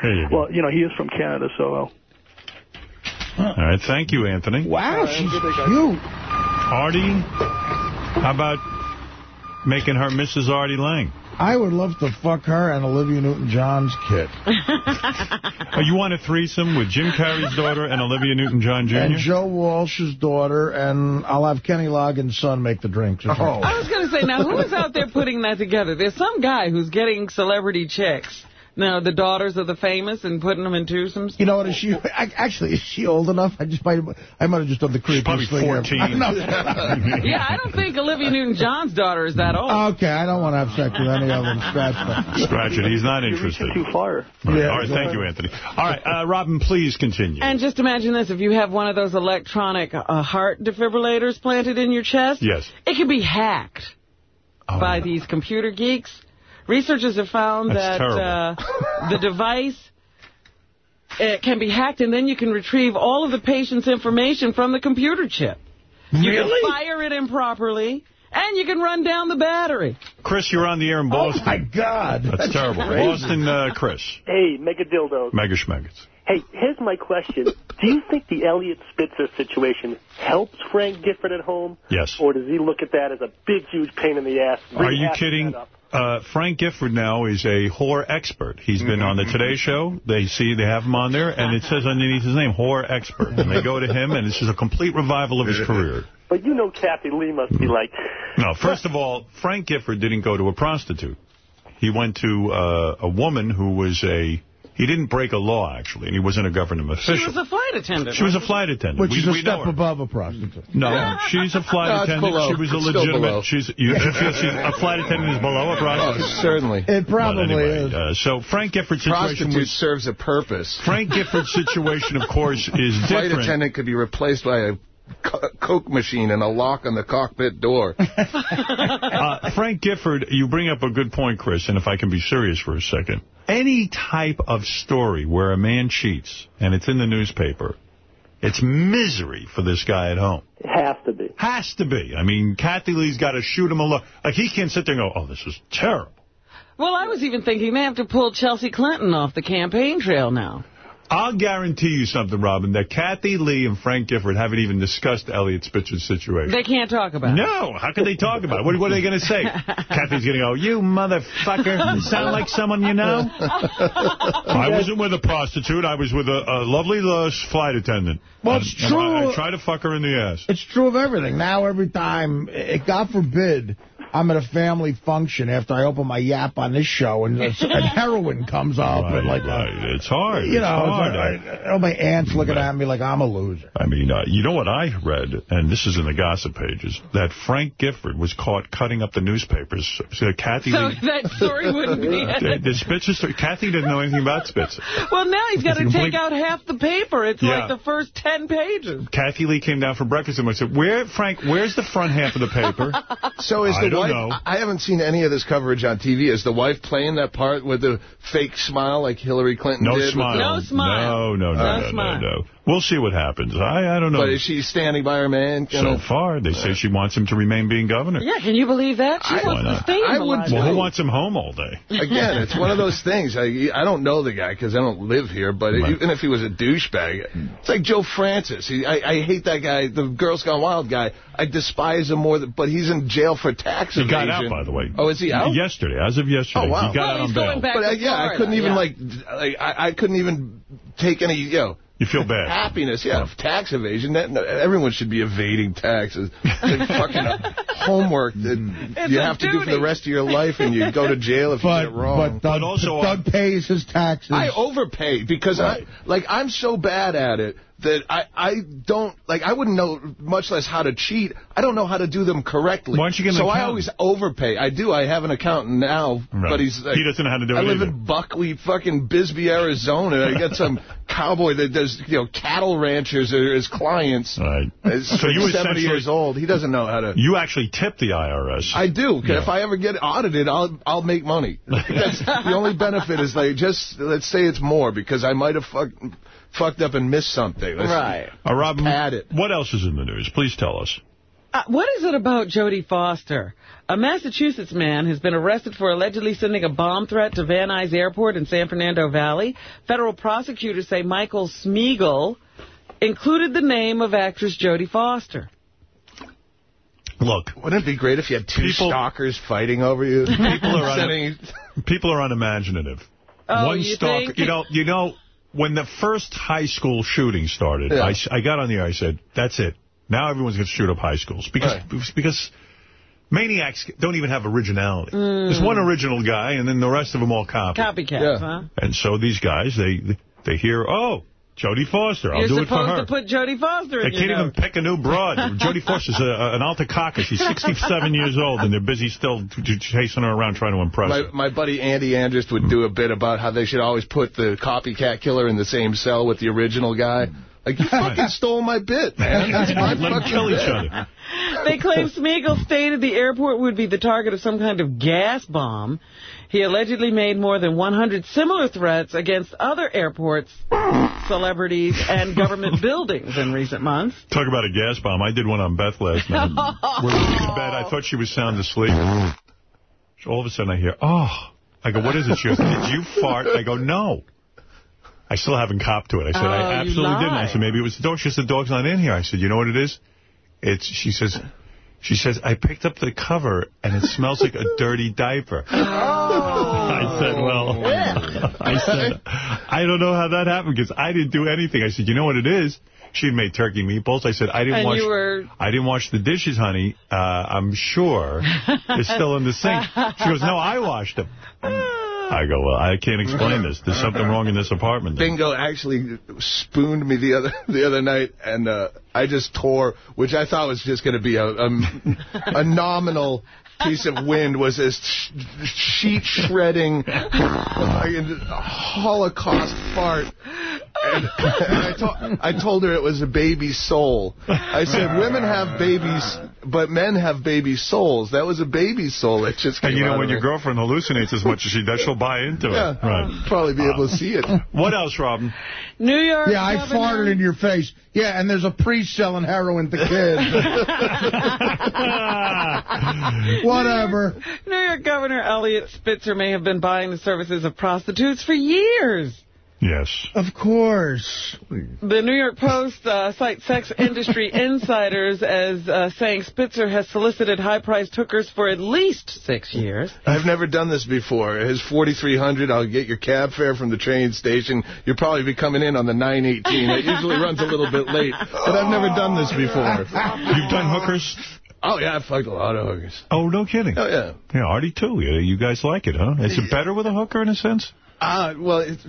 There you go. Well, you know, he is from Canada, so. Uh, All right, thank you, Anthony. Wow, she's cute. Artie, how about making her Mrs. Artie Lange? I would love to fuck her and Olivia Newton-John's kid. (laughs) Oh, you want a threesome with Jim Carrey's daughter and Olivia Newton-John Jr.? And Joe Walsh's daughter, and I'll have Kenny Loggins' son make the drinks. or something. I was going to say, now, who is out there putting that together? There's some guy who's getting celebrity chicks, Now, the daughters of the famous and putting them in twosomes? You know what, is she, I- actually, is she old enough? I just might, I might have just done the creepiest probably thing ever. 14. (laughs) I (laughs) yeah, I don't think Olivia Newton-John's daughter is that old. Okay, I don't want to have sex with any of them. Scratch that. (laughs) Scratch it. He's not interested. Too far. All right, Yeah, all right, thank you, Anthony. All right, uh, Robin, please continue. And just imagine this, if you have one of those electronic uh, heart defibrillators planted in your chest, Yes. it can be hacked Oh, by these computer geeks. Researchers have found That's that uh, (laughs) the device it can be hacked, and then you can retrieve all of the patient's information from the computer chip. You Really? can fire it improperly, and you can run down the battery. Chris, you're on the air in Boston. Oh, my God. That's, That's terrible. crazy. Boston, uh, Chris. Hey, Mega Dildos. Mega Schmeggets. Hey, here's my question. Do you think the Eliot Spitzer situation helps Frank Gifford at home? Yes. Or does he look at that as a big, huge pain in the ass? Are you kidding? Uh, Frank Gifford now is a whore expert. He's been on the Today Show. They see, they have him on there, and it says underneath his name, whore expert. And they go to him, and this is a complete revival of his career. But you know Kathie Lee must be like, No, first of all, Frank Gifford didn't go to a prostitute. He went to uh, a woman who was a... He didn't break a law, actually, and he wasn't a government official. She was a flight attendant. She was a flight attendant. Which We- is a step above a prostitute. No, she's a flight (laughs) No, attendant. below. She was a It's still legitimate. below. She's you, you feel she's a flight attendant is below a prostitute. Oh, certainly. It probably anyway, is. Uh, so Frank Gifford's situation Prostitute was serves a purpose. Frank Gifford's situation, of course, is different. Flight attendant could be replaced by a co- Coke machine and a lock on the cockpit door. (laughs) Uh, Frank Gifford, you bring up a good point, Chris, and if I can be serious for a second. Any type of story where a man cheats, and it's in the newspaper, it's misery for this guy at home. it has to be. Has to be. I mean, Kathie Lee's got to shoot him a look. Like, he can't sit there and go, oh, this is terrible. Well, I was even thinking they have to pull Chelsea Clinton off the campaign trail now. I'll guarantee you something, Robin, that Kathie Lee and Frank Gifford haven't even discussed Eliot Spitzer's situation. They can't talk about it. No, how can they talk about it? What, what are they going to say? (laughs) Kathie's going to go, you motherfucker, you sound like someone you know? (laughs) I wasn't with a prostitute. I was with a, a lovely uh, flight attendant. Well, And- it's and I, true. I tried to fuck her in the ass. It's true of everything. Now, every time, it, God forbid, I'm at a family function after I open my yap on this show and, uh, (laughs) and heroin comes up. Right, and like, right. It's hard. You It's know, hard. it's like, I- all my aunts looking at me like I'm a loser. I mean, uh, you know what I read, and this is in the gossip pages, that Frank Gifford was caught cutting up the newspapers. So Kathie So Lee... (laughs) that story wouldn't be (laughs) The, it. the Spitzer story, Kathie didn't know anything about Spitzer. Well, now he's got to take complete- out half the paper. It's Yeah. like the first ten pages. Kathie Lee came down for breakfast and I said, "Where, Frank? Where's the front half of the paper?" So is I the don't wife? know. I haven't seen any of this coverage on TV. Is the wife playing that part with the fake smile like Hillary Clinton No did? smile. No smile. No, no, no, No no, no, no. We'll see what happens. I, I don't know. But is she standing by her man? so far, they say she wants him to remain being governor. Yeah, can you believe that? She I- wants Why to not? stay I would limelight. Well, who wants him home all day? (laughs) Again, it's one of those things. I, I don't know the guy because I don't live here, but Right. even if he was a douchebag, it's like Joe Francis. He, I, I hate that guy, the Girls Gone Wild guy. I despise him more, than, but he's in jail for tax He evasion. got out, by the way. Oh, is he out? Yesterday, as of yesterday. Oh, wow. He got Well, out on he's bail. going back But uh, to yeah, I couldn't even yeah. like, like I, I couldn't even take any, you know, You feel bad. (laughs) happiness. Yeah, tax evasion. That no, everyone should be evading taxes. It's like fucking homework that mm. It's you a have to do for the rest of your life, and you go to jail if you But, get it wrong. but Doug, But also, Doug pays his taxes. I overpay because I like I'm so bad at it that I I don't like I wouldn't know much less how to cheat. I don't know how to do them correctly. Why don't you get an so I always overpay. I do. I have an accountant now, Right. but he's like, He doesn't know how to do I it live either. in Buckwheat, fucking Bisbee, Arizona. I got some (laughs) cowboy that does you know cattle ranchers are his clients. Right. He's So you 70 years old. He doesn't know how to. You actually tip the IRS. I do. Yeah. If I ever get audited, I'll I'll make money. (laughs) That's the only benefit is like just let's say it's more because I might have fucked fucked up and missed something. Let's- Right. Uh, Robin, Pad it. what else is in the news? Please tell us. Uh, what is it about Jodie Foster? A Massachusetts man has been arrested for allegedly sending a bomb threat to Van Nuys Airport in San Fernando Valley. Federal prosecutors say Michael Smeagol included the name of actress Jodie Foster. Look, Wouldn't it be great if you had two People- stalkers fighting over you? People are (laughs) un- people are unimaginative. Oh, One you stalker, think? you know, you know, when the first high school shooting started, Yeah. I, s- I got on the air. I said, "That's it. Now everyone's going to shoot up high schools because because Maniacs don't even have originality. Mm. There's one original guy, and then the rest of them all copy. Copycats, huh? And so these guys, they they hear, oh, Jodie Foster, I'll You're do it for her. You're supposed to put Jodie Foster in They can't even notes. pick a new broad. (laughs) Jodie Foster's a, a, an alta caca. She's 67 years old, and they're busy still t- t- chasing her around trying to impress her. My, my buddy Andy Andrist would do a bit about how they should always put the copycat killer in the same cell with the original guy. Like, you fucking stole my bit, man. (laughs) That's my Let 'em fucking kill each other. They claim Smeagol stated the airport would be the target of some kind of gas bomb. He allegedly made more than 100 similar threats against other airports, celebrities, and government (laughs) buildings in recent months. Talk about a gas bomb. I did one on Beth last night. (laughs) We're in bed. I thought she was sound asleep. All of a sudden I hear, oh. I go, what is it? She goes, did you fart? I go, no. I still haven't copped to it. I said, Oh, I absolutely didn't. I said, maybe it was the dog. She said, the dog's not in here. I said, you know what it is? It's, she says, she says, I picked up the cover and it smells like a (laughs) dirty diaper. I said, well, (laughs) I said, I don't know how that happened because I didn't do anything. I said, you know what it is? She had made turkey meatballs. I said, I didn't And wash. were- I didn't wash the dishes, honey. Uh, I'm sure they're still in the sink. (laughs) She goes, no, I washed them. I go, well, I can't explain this. There's something wrong in this apartment. then." Bingo actually spooned me the other the other night, and uh, I just tore, which I thought was just going to be a, a a nominal piece of wind, was this sh sheet shredding Holocaust fart. And, and I, to I told her it was a baby soul. I said, women have babies, but men have baby souls. That was a baby soul that just came And you know, out when your me. girlfriend hallucinates as much as she does, she'll buy into Yeah, it. Right. probably be able to see it. (laughs) What else, Robin? New York Yeah, I Governor- farted in your face. Yeah, and there's a priest selling heroin to kids. (laughs) Whatever. New York Governor Eliot Spitzer may have been buying the services of prostitutes for years. Yes. Of course. The New York Post uh, cites sex industry (laughs) insiders as uh, saying Spitzer has solicited high-priced hookers for at least six years. I've never done this before. His 4300 I'll get your cab fare from the train station. You'll probably be coming in on the 918. It usually (laughs) runs a little bit late, but I've never done this before. You've done hookers? Oh, yeah, I've fucked a lot of hookers. Oh, no kidding. Oh, yeah. Yeah, Artie, too. Yeah, You guys like it, huh? Is it better with a hooker, in a sense? Uh, well, it's,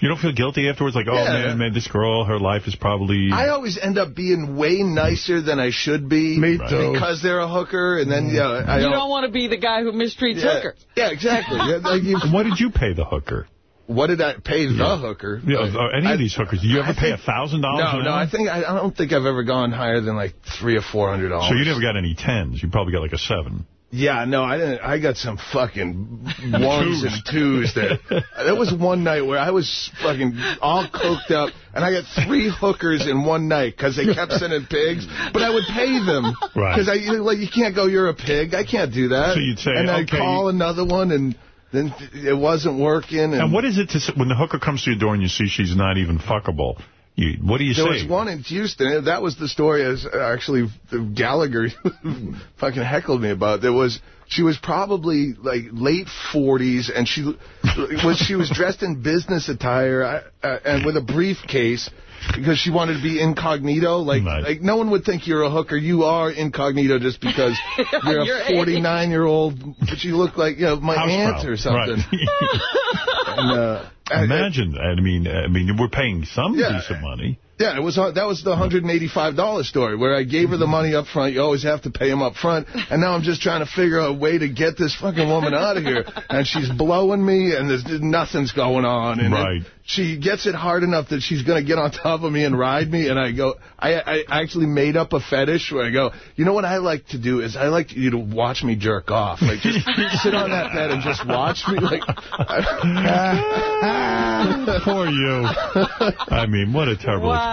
You don't feel guilty afterwards? Like, oh, Yeah. man, man, this girl, her life is probably... I always end up being way nicer than I should be. Me too. Because they're a hooker, and then, mm. yeah, I you don't want to be the guy who mistreats Yeah. hookers. Yeah, exactly. Yeah, like you- (laughs) what did you pay the hooker? What did I pay the hooker? Yeah, of- uh, of any I- of these hookers. Do you ever I pay a $1,000 No, no. I think I, I don't think I've ever gone higher than like three or four hundred dollars. So you never got any tens. You probably got like a seven. Yeah, no, I didn't. I got some fucking ones and twos there. (laughs) There was one night where I was fucking all coked up, and I got three hookers in one night because they kept sending pigs, but I would pay them Right. because I like you can't go. You're a pig. I can't do that. So you'd say, and I'd okay, call another one, and then it wasn't working. And, And what is it to when the hooker comes to your door and you see she's not even fuckable? You, what do you There say? There was one in Houston. That was the story. As actually, Gallagher (laughs) fucking heckled me about. There was she was probably like late 40s, and she was she was dressed in business attire uh, uh, and with a briefcase. Because she wanted to be incognito, like like no one would think you're a hooker. You are incognito just because (laughs) you're a 49 year old, but you look like you know my House aunt proud. or something. (laughs) and, uh, I- Imagine. I mean, I mean, we're paying some Yeah. decent money. Yeah, it was uh, that was the $185 story where I gave her the money up front. You always have to pay them up front. And now I'm just trying to figure out a way to get this fucking woman out of here. And she's blowing me and there's nothing's going on. And Right. it- she gets it hard enough that she's going to get on top of me and ride me. And I go, I, I actually made up a fetish where I go, you know what I like to do is I like you to watch me jerk off. Like just (laughs) sit on that bed and just watch me. Like, (laughs) Poor you. I mean, what a terrible Wow.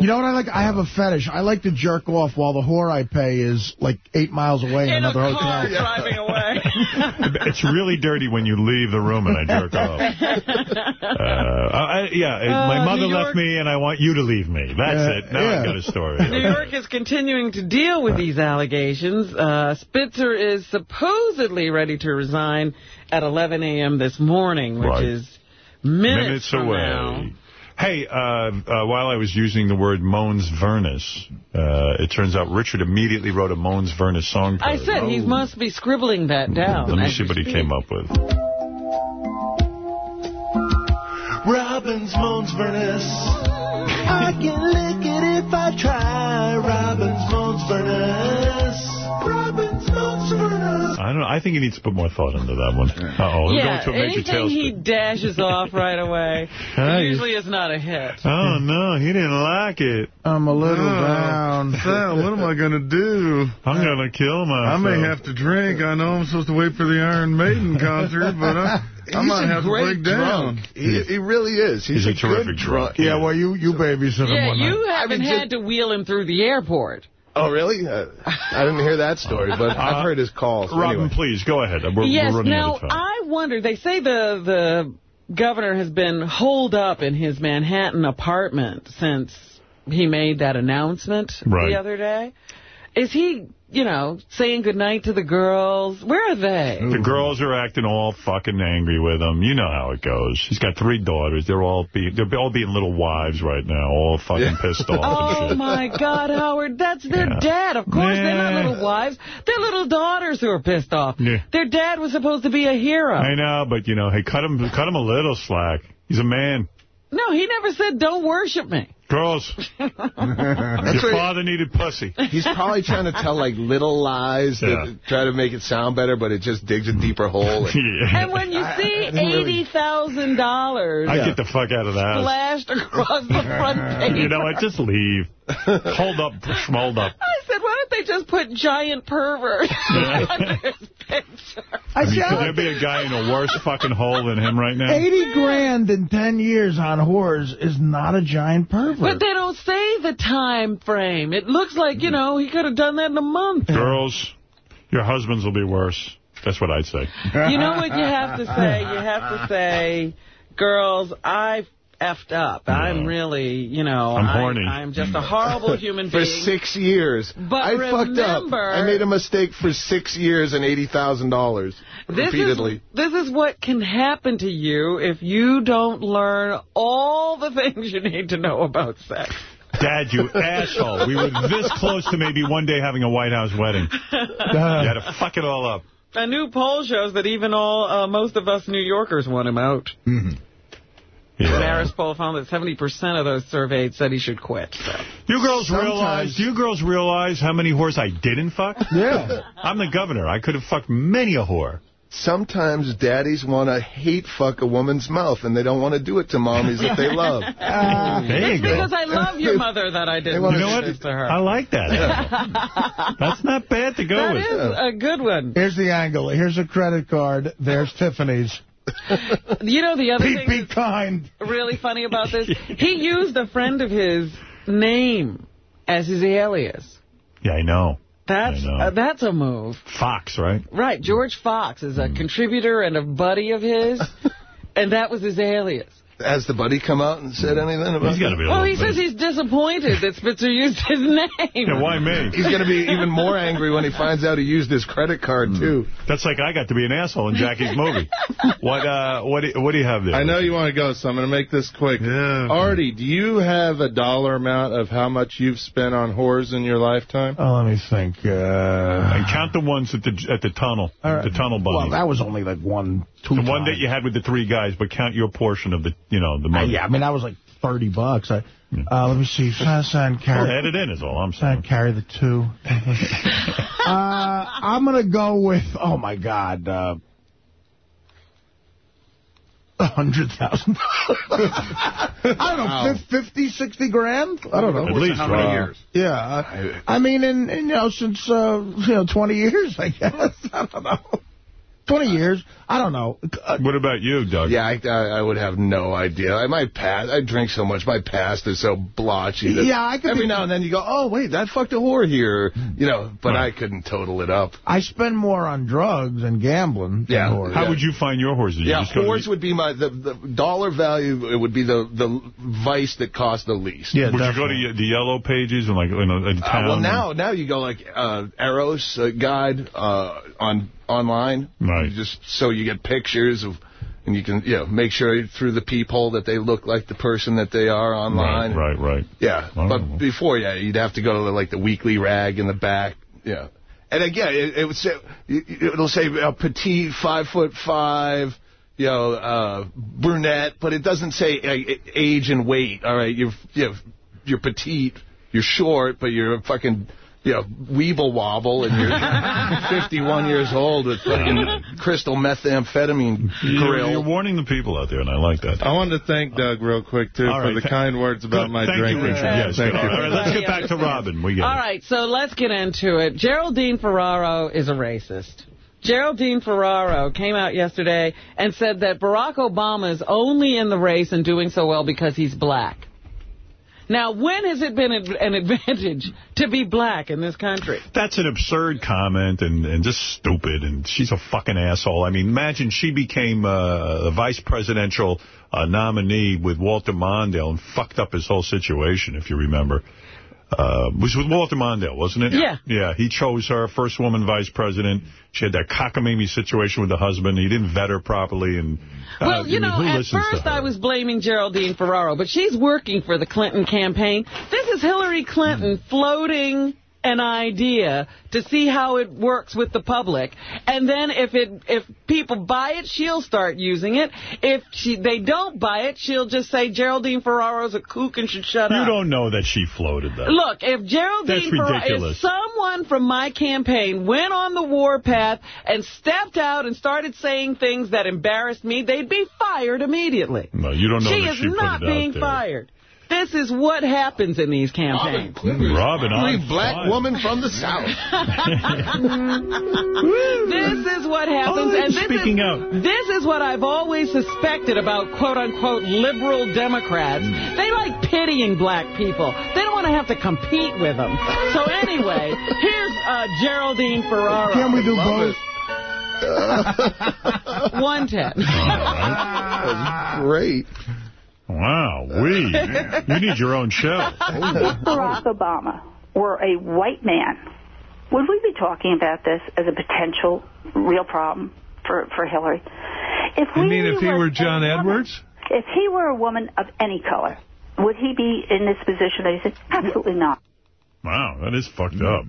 You know what I like? I have a fetish. I like to jerk off while the whore I pay is like eight miles away in, In a another car hotel. driving away. (laughs) It's really dirty when you leave the room and I jerk off. (laughs) Uh, I, yeah, my Uh, mother New left York- me and I want you to leave me. That's Yeah, it. Now yeah. I've got a story. New York is continuing to deal with these allegations. Uh, Spitzer is supposedly ready to resign at 11 a.m. this morning, which Right. is minutes, Minutes from away. now. Hey, uh, uh, while I was using the word Mons Vernus, uh, it turns out Richard immediately wrote a Mons Vernus song. I said he must be scribbling that down. Let me see what he came up with. Robin's Moans Vernus. I can lick it if I try. Robin's I don't. I think he needs to put more thought into that one. Uh-oh. We're Yeah, going to a major anything he dashes (laughs) off right away Hey. usually is not a hit. Oh, no, he didn't like it. I'm a little Oh, down. (laughs) Sal, what am I going to do? I'm going to kill myself. I may have to drink. I know I'm supposed to wait for the Iron Maiden concert, but I, (laughs) I might a have to break down. drunk. He, he really is. He's, He's a good terrific drunk. Yeah, well, you, you babysit him Yeah, one you night. haven't I mean, had to wheel him through the airport. Oh, really? Uh, I didn't hear that story, but I've heard his calls. Robin, Anyway. please, go ahead. We're, yes, we're running now out of time. I wonder, they say the the governor has been holed up in his Manhattan apartment since he made that announcement Right. the other day. Is he, you know, saying goodnight to the girls? Where are they? The girls are acting all fucking angry with him. You know how it goes. He's got three daughters. They're all being they're all being little wives right now, all fucking pissed off. and Oh, shit. my God, Howard, that's their Yeah. dad. Of course, they're not little wives. They're little daughters who are pissed off. Yeah. Their dad was supposed to be a hero. I know, but you know, hey, cut him cut him a little slack. He's a man. No, he never said, don't worship me. Girls, (laughs) your That's right. father needed pussy. He's probably trying to tell like little lies Yeah. that try to make it sound better, but it just digs a deeper hole. (laughs) And when you see didn't really- $80,000 I get the fuck out of that. house. splashed across the front (laughs) page. You know what? Just leave. Hold up, schmold up. I said, why don't they just put giant pervert (laughs) under his picture? I mean, could there be a guy in a worse fucking hole than him right now? 80 grand in 10 years on whores is not a giant pervert. But they don't say the time frame. It looks like, you know, he could have done that in a month. Girls, your husbands will be worse. That's what I'd say. You know what you have to say? You have to say, girls, I effed up. I'm really, you know, I'm horny. I'm just a horrible (laughs) human being. For six years. But I fucked up. I made a mistake for six years and $80,000 This repeatedly. is, this is what can happen to you if you don't learn all the (laughs) things you need to know about sex. Dad, you (laughs) asshole. We were this close to maybe one day having a White House wedding. You had to fuck it all up. A new poll shows that even all uh, most of us New Yorkers want him out. Mm-hmm. The Marist poll found that 70% of those surveyed said he should quit. So. You girls Sometimes- realize, do you girls realize how many whores I didn't fuck? Yeah. I'm the governor. I could have fucked many a whore. Sometimes daddies want to hate fuck a woman's mouth, and they don't want to do it to mommies that they love. (laughs) there you go. Because I love your mother that I didn't do You know what? to her. I like that. (laughs) That's not bad to go That with. is a good one. Here's the angle. Here's a credit card. There's (laughs) Tiffany's. (laughs) You know the other Be, thing be kind. really funny about this? (laughs) He used a friend of his name as his alias. Yeah, I know. That's uh, that's a move. Fox, right? Right, George Fox is a contributor and a buddy of his, (laughs) and that was his alias. Has the buddy come out and said anything about He's got to be a Well, little he says he's disappointed that Spitzer used his name. Yeah, why me? He's going to be even more angry when he finds out he used his credit card, too. That's like I got to be an asshole in Jackie's movie. (laughs) what uh, what do, what do you have there? I know you want to go, so I'm going to make this quick. Artie, do you have a dollar amount of how much you've spent on whores in your lifetime? Oh, let me think. Uh, and count the ones at the at the tunnel, All right. the tunnel bunny. Well, that was only like one, two the one that you had with the three guys, but count your portion of the, you know, the Uh, money. yeah, I mean, that was like 30 bucks. I, uh, let me see. Sign Well, carry. add it in is all I'm Sign saying. carry the two. (laughs) uh, I'm going to go with, oh, my God, uh, a hundred thousand dollars. (laughs) I don't know, Wow. 50, 60 grand? I don't know. At least, How many right? years? Yeah. I, I mean, in, in, you know, since, uh, you know, 20 years, I guess. (laughs) I don't know. 20 years. I don't know. Uh, What about you, Doug? Yeah, I, I, I would have no idea. I my past, I drink so much. My past is so blotchy. That Yeah, I could every be- now and then you go, oh wait, that fucked a whore here, you know. But I couldn't total it up. I spend more on drugs and gambling. than Yeah. whores. How would you find your horses? You Yeah, just whores would be my the, the dollar value. It would be the the vice that cost the least. Yeah, Would you go to the yellow pages and like in a, in Uh, town? well, now now you go like uh, Eros uh, guide uh, on online. Right. You just so you get pictures of and you can, you know, make sure through the peephole that they look like the person that they are online. Right, right, right. Yeah, but before, yeah, you'd have to go to the, like the weekly rag in the back. Yeah, and again, it, it would say it'll say uh, petite, five foot five, you know, uh, brunette, but it doesn't say uh, age and weight. All right, you're you know, you're petite, you're short, but you're a fucking you know, weeble wobble and you're (laughs) 51 years old with fucking crystal methamphetamine You're, grill. you're warning the people out there, and I like that. I wanted to thank Doug real quick, too, All for the kind words about Good. my Thank you, drinking. Richard. Yes, Thank good. you. All right, let's get back to Robin. We get All it. right, so let's get into it. Geraldine Ferraro is a racist. Geraldine Ferraro came out yesterday and said that Barack Obama is only in the race and doing so well because he's black. Now, when has it been an advantage to be black in this country? That's an absurd comment and, and just stupid, and she's a fucking asshole. I mean, imagine she became uh, a vice presidential uh, nominee with Walter Mondale and fucked up his whole situation, if you remember. Uh, was with Walter Mondale, wasn't it? Yeah. Yeah, he chose her, first woman vice president. She had that cockamamie situation with the husband. He didn't vet her properly. and uh, Well, you know, at first? I was blaming Geraldine Ferraro, but she's working for the Clinton campaign. This is Hillary Clinton floating an idea to see how it works with the public. And then if it if people buy it, she'll start using it. If she, they don't buy it, she'll just say Geraldine Ferraro's a kook and should shut You up. You don't know that she floated that. Look, if Geraldine Ferraro, if someone from my campaign went on the warpath and stepped out and started saying things that embarrassed me, they'd be fired immediately. No, you don't know she that is she not being fired. This is what happens in these campaigns. Robin, Only on black fire. woman from the South. (laughs) this is what happens, Oh, and this speaking is, out. this is what I've always suspected about quote-unquote liberal Democrats. They like pitying black people. They don't want to have to compete with them. So anyway, (laughs) here's uh, Geraldine Ferraro. Can we do both? (laughs) 110. Great. Wow, (laughs) we. You need your own show. If Barack Obama were a white man, would we be talking about this as a potential real problem for, for Hillary? If You we mean if he were a John woman- Edwards? If he were a woman of any color, would he be in this position that he's in? Absolutely not. Wow, that is fucked up.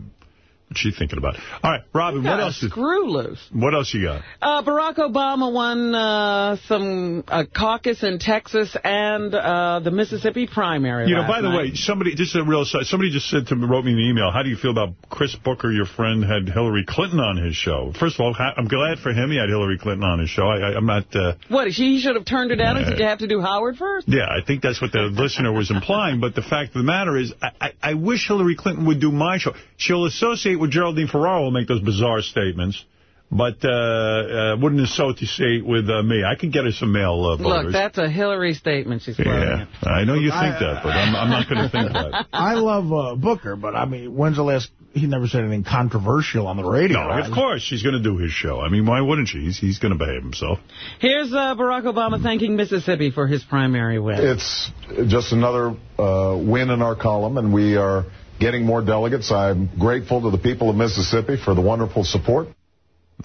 What's she thinking about? All right, Robin, what else? Is, Screw loose. what else you got? Uh, Barack Obama won uh, some uh, caucus in Texas and uh, the Mississippi primary. You know, by the night. way, somebody just a real. Somebody just said to me, wrote me an email. How do you feel about Chris Booker? Your friend had Hillary Clinton on his show. First of all, I'm glad for him. He had Hillary Clinton on his show. I, I, I'm not. Uh, What, he he should have turned her down and said you have to do Howard first? yeah, I think that's what the listener was implying. But the fact of the matter is, I, I, I wish Hillary Clinton would do my show. She'll associate with Geraldine Ferraro and make those bizarre statements. But uh, uh, wouldn't associate with uh, me. I could get her some male uh, voters. Look, that's a Hillary statement she's floating. yeah, I know you think I- that, but I'm, I'm not going to think that. (laughs) I love uh, Booker, but I mean, when's the last... He never said anything controversial on the radio. No, of course she's going to do his show. I mean, why wouldn't she? He's, he's going to behave himself. Here's uh, Barack Obama thanking Mississippi for his primary win. It's just another uh, win in our column, and we are getting more delegates. I'm grateful to the people of Mississippi for the wonderful support.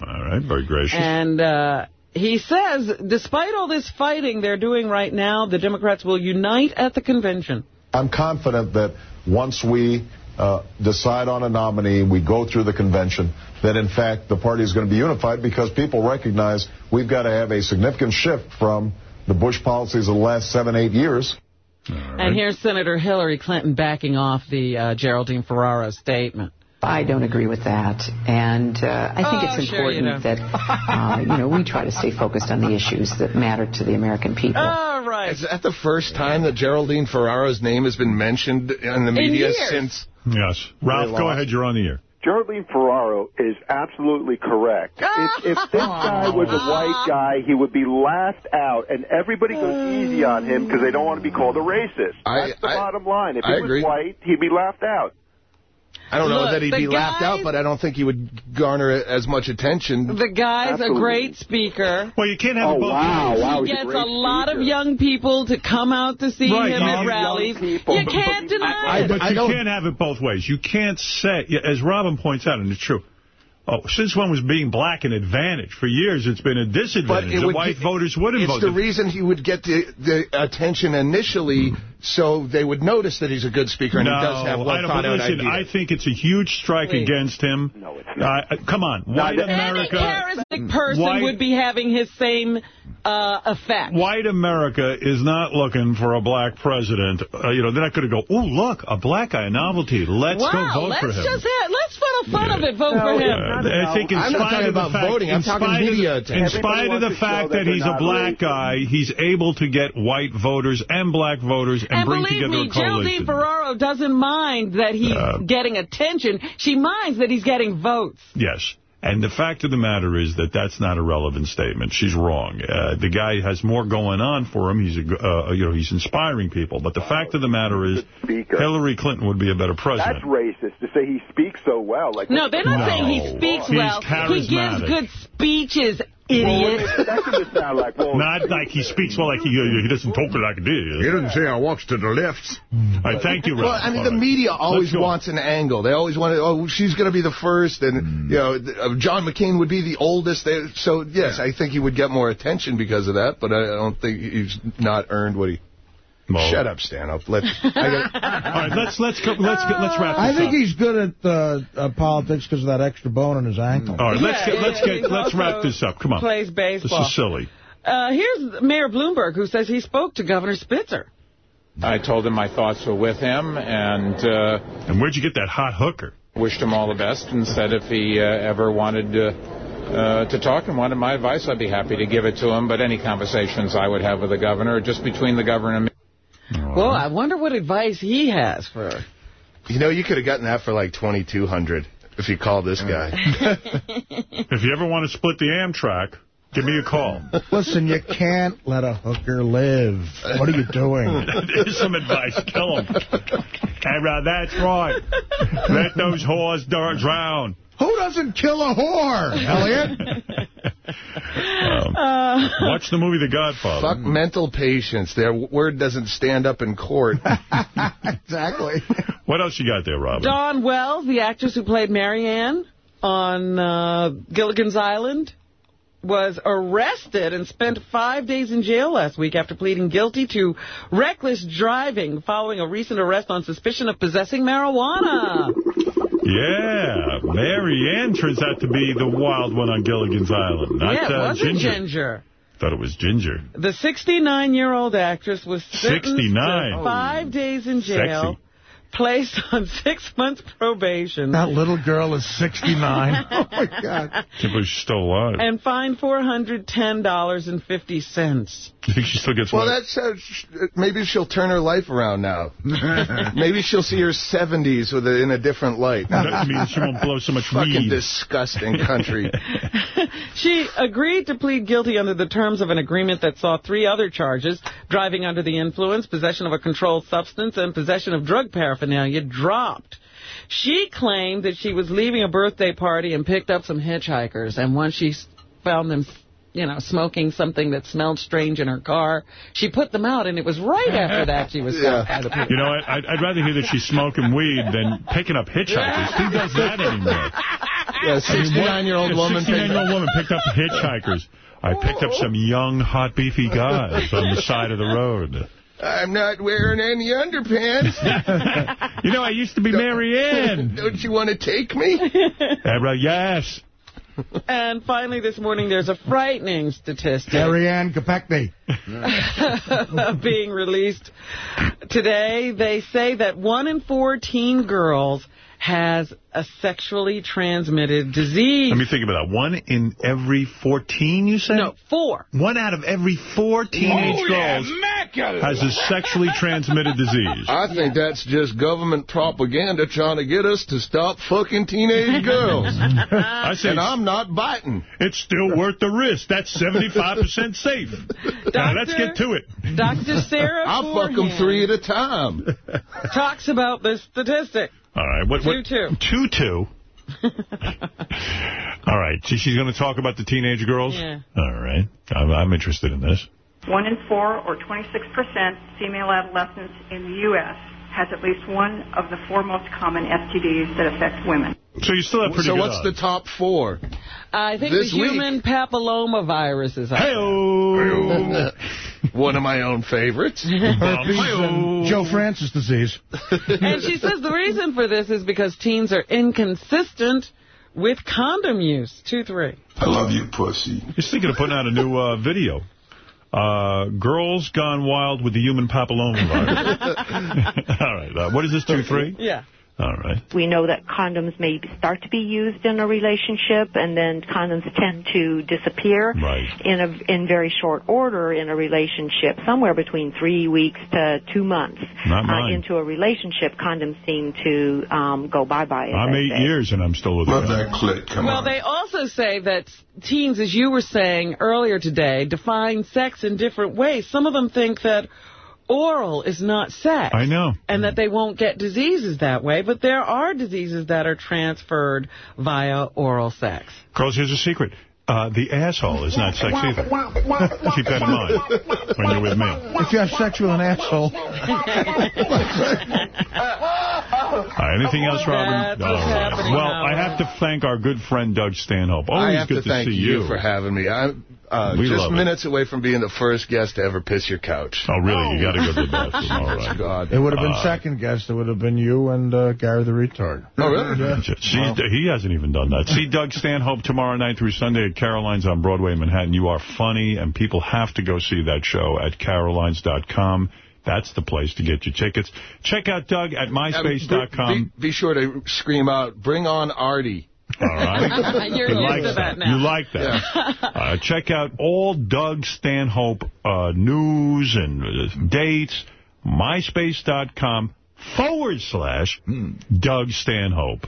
All right, very gracious. And uh, he says, despite all this fighting they're doing right now, the Democrats will unite at the convention. I'm confident that once we uh, decide on a nominee, we go through the convention, that in fact the party is going to be unified because people recognize we've got to have a significant shift from the Bush policies of the last seven, eight years. And here's Senator Hillary Clinton backing off the uh, Geraldine Ferraro statement. I don't agree with that, and uh, I think Oh, it's sure you important that uh, you know we try to stay focused on the issues that matter to the American people. All right. Is that the first time that Geraldine Ferraro's name has been mentioned in the media years. since? Yes. Ralph, go ahead. You're on the air. Geraldine Ferraro is absolutely correct. (laughs) If, if this guy was a white guy, he would be laughed out, and everybody goes easy on him because they don't want to be called a racist. I- That's the I- bottom line. If I he agree. was white, he'd be laughed out. I don't know that he'd the be laughed out, but I don't think he would garner as much attention. The guy's Absolutely. a great speaker. Well, you can't have oh, it Oh, both wow. ways. Wow, He he's a gets great a lot of young people to come out to see Right, him at rallies. people. You can't deny it. but you can't have it both ways. You can't say, as Robin points out, and it's true, Oh, since when was being black an advantage? For years, it's been a disadvantage. it The white be- voters wouldn't it's vote. the reason he would get the, the attention initially, so they would notice that he's a good speaker and no, he does have I well don't, thought but out listen, ideas. I think it's a huge strike Please. against him. No, it's not. Uh, come on, white America. Any charismatic person White- would be having his same uh, effect. White America is not looking for a black president. Uh, you know, they're not going to go, oh, look, a black guy, a novelty. Let's wow, go vote let's for him. just have, let's for the fun of it, vote No, for him. not Uh, I think in I'm not spite talking of the about fact, voting. I'm in talking spite media of, attention. in spite of the wants to show fact that that he's a black racist. guy, he's able to get white voters and black voters and, And bring believe together me, a coalition. Geraldine Ferraro doesn't mind that he's Uh, getting attention. She minds that he's getting votes. Yes. And the fact of the matter is that that's not a relevant statement. She's wrong. Uh, the guy has more going on for him. He's, a, g- uh, you know, he's inspiring people. But the fact of the matter is, Hillary Clinton would be a better president. That's racist to say he speaks so well. Like No, they're not No. saying he speaks He's well. He gives good speeches, idiot. That's what it sound like. Well, Not like he speaks well, like he, uh, he doesn't talk like this. He doesn't say I walks to the left. All right, thank you, Rob. Well, I mean, All the right. media always wants an angle. They always want to, oh, she's going to be the first, and, you know, uh, John McCain would be the oldest. They, so, yes, I think he would get more attention because of that, but I don't think he's not earned what he... Well- Shut up, Stanhope. Let's. I gotta, (laughs) All right, let's let's go, let's get, let's wrap this up. I think up. he's good at uh, uh, politics because of that extra bone in his ankle. All right, let's Yeah, get let's yeah, get let's wrap this up. Come on, plays baseball. This is silly. Uh, here's Mayor Bloomberg, who says he spoke to Governor Spitzer. I told him my thoughts were with him and uh, And where'd you get that hot hooker? wished him all the best and said if he uh, ever wanted uh, uh, to talk and wanted my advice, I'd be happy to give it to him. But any conversations I would have with the governor, are just between the governor and me. Well, I wonder what advice he has for her. you know, you could have gotten that for like 2200 if you called this guy. (laughs) If you ever want to split the Amtrak, give me a call. Listen, you can't let a hooker live. What are you doing? (laughs) There's some advice. Kill him. Hey, Rod, that's right. Let those whores drown. Who doesn't kill a whore, Eliot? (laughs) Um, Uh, watch the movie The Godfather. Fuck mental patients. Their word doesn't stand up in court. (laughs) exactly. What else you got there, Robin? Dawn Wells, the actress who played Mary Ann on uh, Gilligan's Island, was arrested and spent five days in jail last week after pleading guilty to reckless driving following a recent arrest on suspicion of possessing marijuana. (laughs) Yeah, Mary Ann turns out to be the wild one on Gilligan's Island. Not, yeah, it uh, wasn't Ginger. Ginger. Thought it was Ginger. The 69-year-old actress was sentenced 69. to five days in jail, Sexy. Placed on six months probation, That little girl is 69. (laughs) Oh, my God. Can't believe she's still alive. and fined $410.50. you think she still gets Well, what? that's uh, maybe she'll turn her life around now. (laughs) maybe she'll see her 70s with it in a different light. That means she won't blow so much Fucking weed. disgusting country. (laughs) She agreed to plead guilty under the terms of an agreement that saw three other charges, driving under the influence, possession of a controlled substance, and possession of drug paraphernalia, dropped. She claimed that she was leaving a birthday party and picked up some hitchhikers, and once she found them, you know, smoking something that smelled strange in her car, she put them out, and it was right after (laughs) that she was stopped by the police. You know what? I'd, I'd rather hear that she's smoking weed than picking up hitchhikers. Who does that anymore? Yeah, 69-year-old woman. 69-year-old woman picked up hitchhikers. I picked up some young, hot, beefy guys on the side of the road. I'm not wearing any underpants. (laughs) You know, I used to be Mary Ann. (laughs) Don't you want to take me? (laughs) Ebra, yes. And finally this morning, there's a frightening statistic. Marianne Kopechne. being released today. They say that one in four teen girls has a sexually transmitted disease. Let me think about that. One in every 14, you said? No, four. One out of every four teenage Oh, yeah, girls has a sexually transmitted disease. I think that's just government propaganda trying to get us to stop fucking teenage girls. (laughs) I say and I'm not biting. It's still worth the risk. That's 75% safe. Now, let's get to it. Dr. Sarah I'll fuck them three at a time. talks about this statistic. All right. What, what, Two-two. Two-two. (laughs) All right. So she's going to talk about the teenage girls? Yeah. All right. I'm, I'm interested in this. One in four, or 26%, female adolescents in the U.S. has at least one of the four most common STDs that affect women. So you still have pretty So good what's odds. the top four? I think This the week- human papillomavirus is up Hey-o. (laughs) One of my own favorites. (laughs) Herpes and Joe Francis disease. (laughs) and she says the reason for this is because teens are inconsistent with condom use. 2-3. I love you, pussy. He's thinking of putting out a new uh, video. Uh, girls gone wild with the human papillomavirus. All right. Uh, what is this, 2-3? Yeah. All right. We know that condoms may start to be used in a relationship, and then condoms tend to disappear Right. in a in very short order in a relationship, somewhere between three weeks to two months. Not Uh, into a relationship, condoms seem to um, go bye bye. I'm eight years and I'm still with Love that clit. Come well, they also say that teens, as you were saying earlier today, define sex in different ways. Some of them think that oral is not sex. I know. And that they won't get diseases that way, but there are diseases that are transferred via oral sex. Girls, here's a secret. Uh, the asshole is not sex either. (laughs) Keep that in mind when you're with me. If you have sex with an asshole. Uh, anything else, Robin? That's what's All right. happening Well, now. I have to thank our good friend Doug Stanhope. Always I have good to thank see you for having me. I'm uh, We just love it. minutes away from being the first guest to ever piss your couch. Oh, really? You got to go to the bathroom. (laughs) All right. God. It would have been Uh, second guest. It would have been you and uh, Gary the retard. Oh, really? Yeah. See, he hasn't even done that. See Doug Stanhope tomorrow night through Sunday at Caroline's on Broadway in Manhattan. You are funny, and people have to go see that show at carolines.com. That's the place to get your tickets. Check out Doug at myspace.com. Be, be sure to scream out, bring on Artie. All right. (laughs) You're You used like to that now. You like that. (laughs) Uh, check out all Doug Stanhope uh, news and uh, dates. MySpace.com forward slash Doug Stanhope.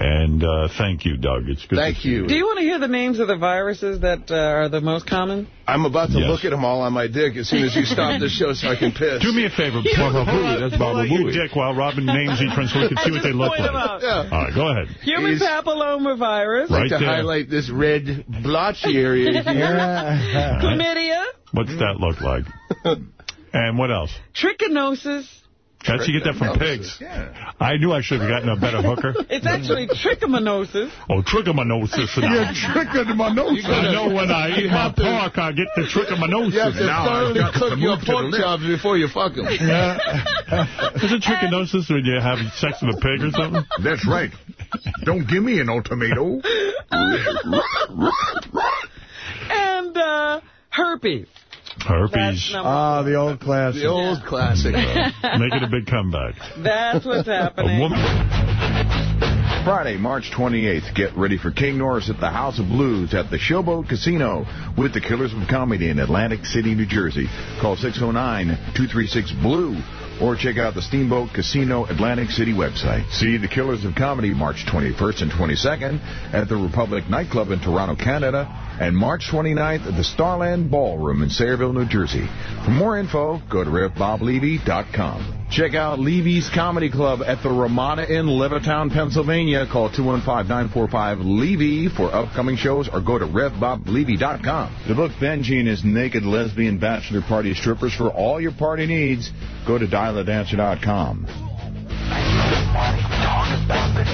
And uh, thank you, Doug. It's good Thank to see you. Do you want to hear the names of the viruses that uh, are the most common? I'm about to Yes. look at them all on my dick as soon as you stop the show so I can piss. Do me a favor. Baba Booey, that's pull Baba out your Booey. dick while Robin names each one so we can (laughs) see what they look like. Yeah. All right, go ahead. Human Is- papillomavirus, I'd like to there. highlight this red blotchy area (laughs) here. chlamydia, What's that look like? (laughs) And what else? trichinosis. That's you get that from pigs. I knew I should have gotten a better hooker. (laughs) It's actually trichomoniasis. Oh, trichomoniasis. You're tricking. I know when I eat my pork, I get the trichomoniasis. You have to Now I've thoroughly got to cook your move to the pork chops before you fuck them. (laughs) Is it trichinosis when you have sex with a pig or something? That's right. Don't give me an ultimatum. (laughs) And uh, herpes. Herpes. Ah, the old classic. The old classic. (laughs) Make it a big comeback. That's what's A happening. woman. Friday, March 28th, get ready for King Norris at the House of Blues at the Showboat Casino with the Killers of Comedy in Atlantic City, New Jersey. Call 609-236-BLUE or check out the Showboat Casino Atlantic City website. See the Killers of Comedy March 21st and 22nd at the Republic Nightclub in Toronto, Canada, and March 29th at the Starland Ballroom in Sayreville, New Jersey. For more info, go to RevBobLevy.com. Check out Levy's Comedy Club at the Ramada Inn, Levittown, Pennsylvania. Call 215-945-LEVY for upcoming shows or go to RevBobLevy.com. The book Benji and his Naked Lesbian Bachelor Party Strippers for all your party needs. Go to dialadancer.com. Talk about the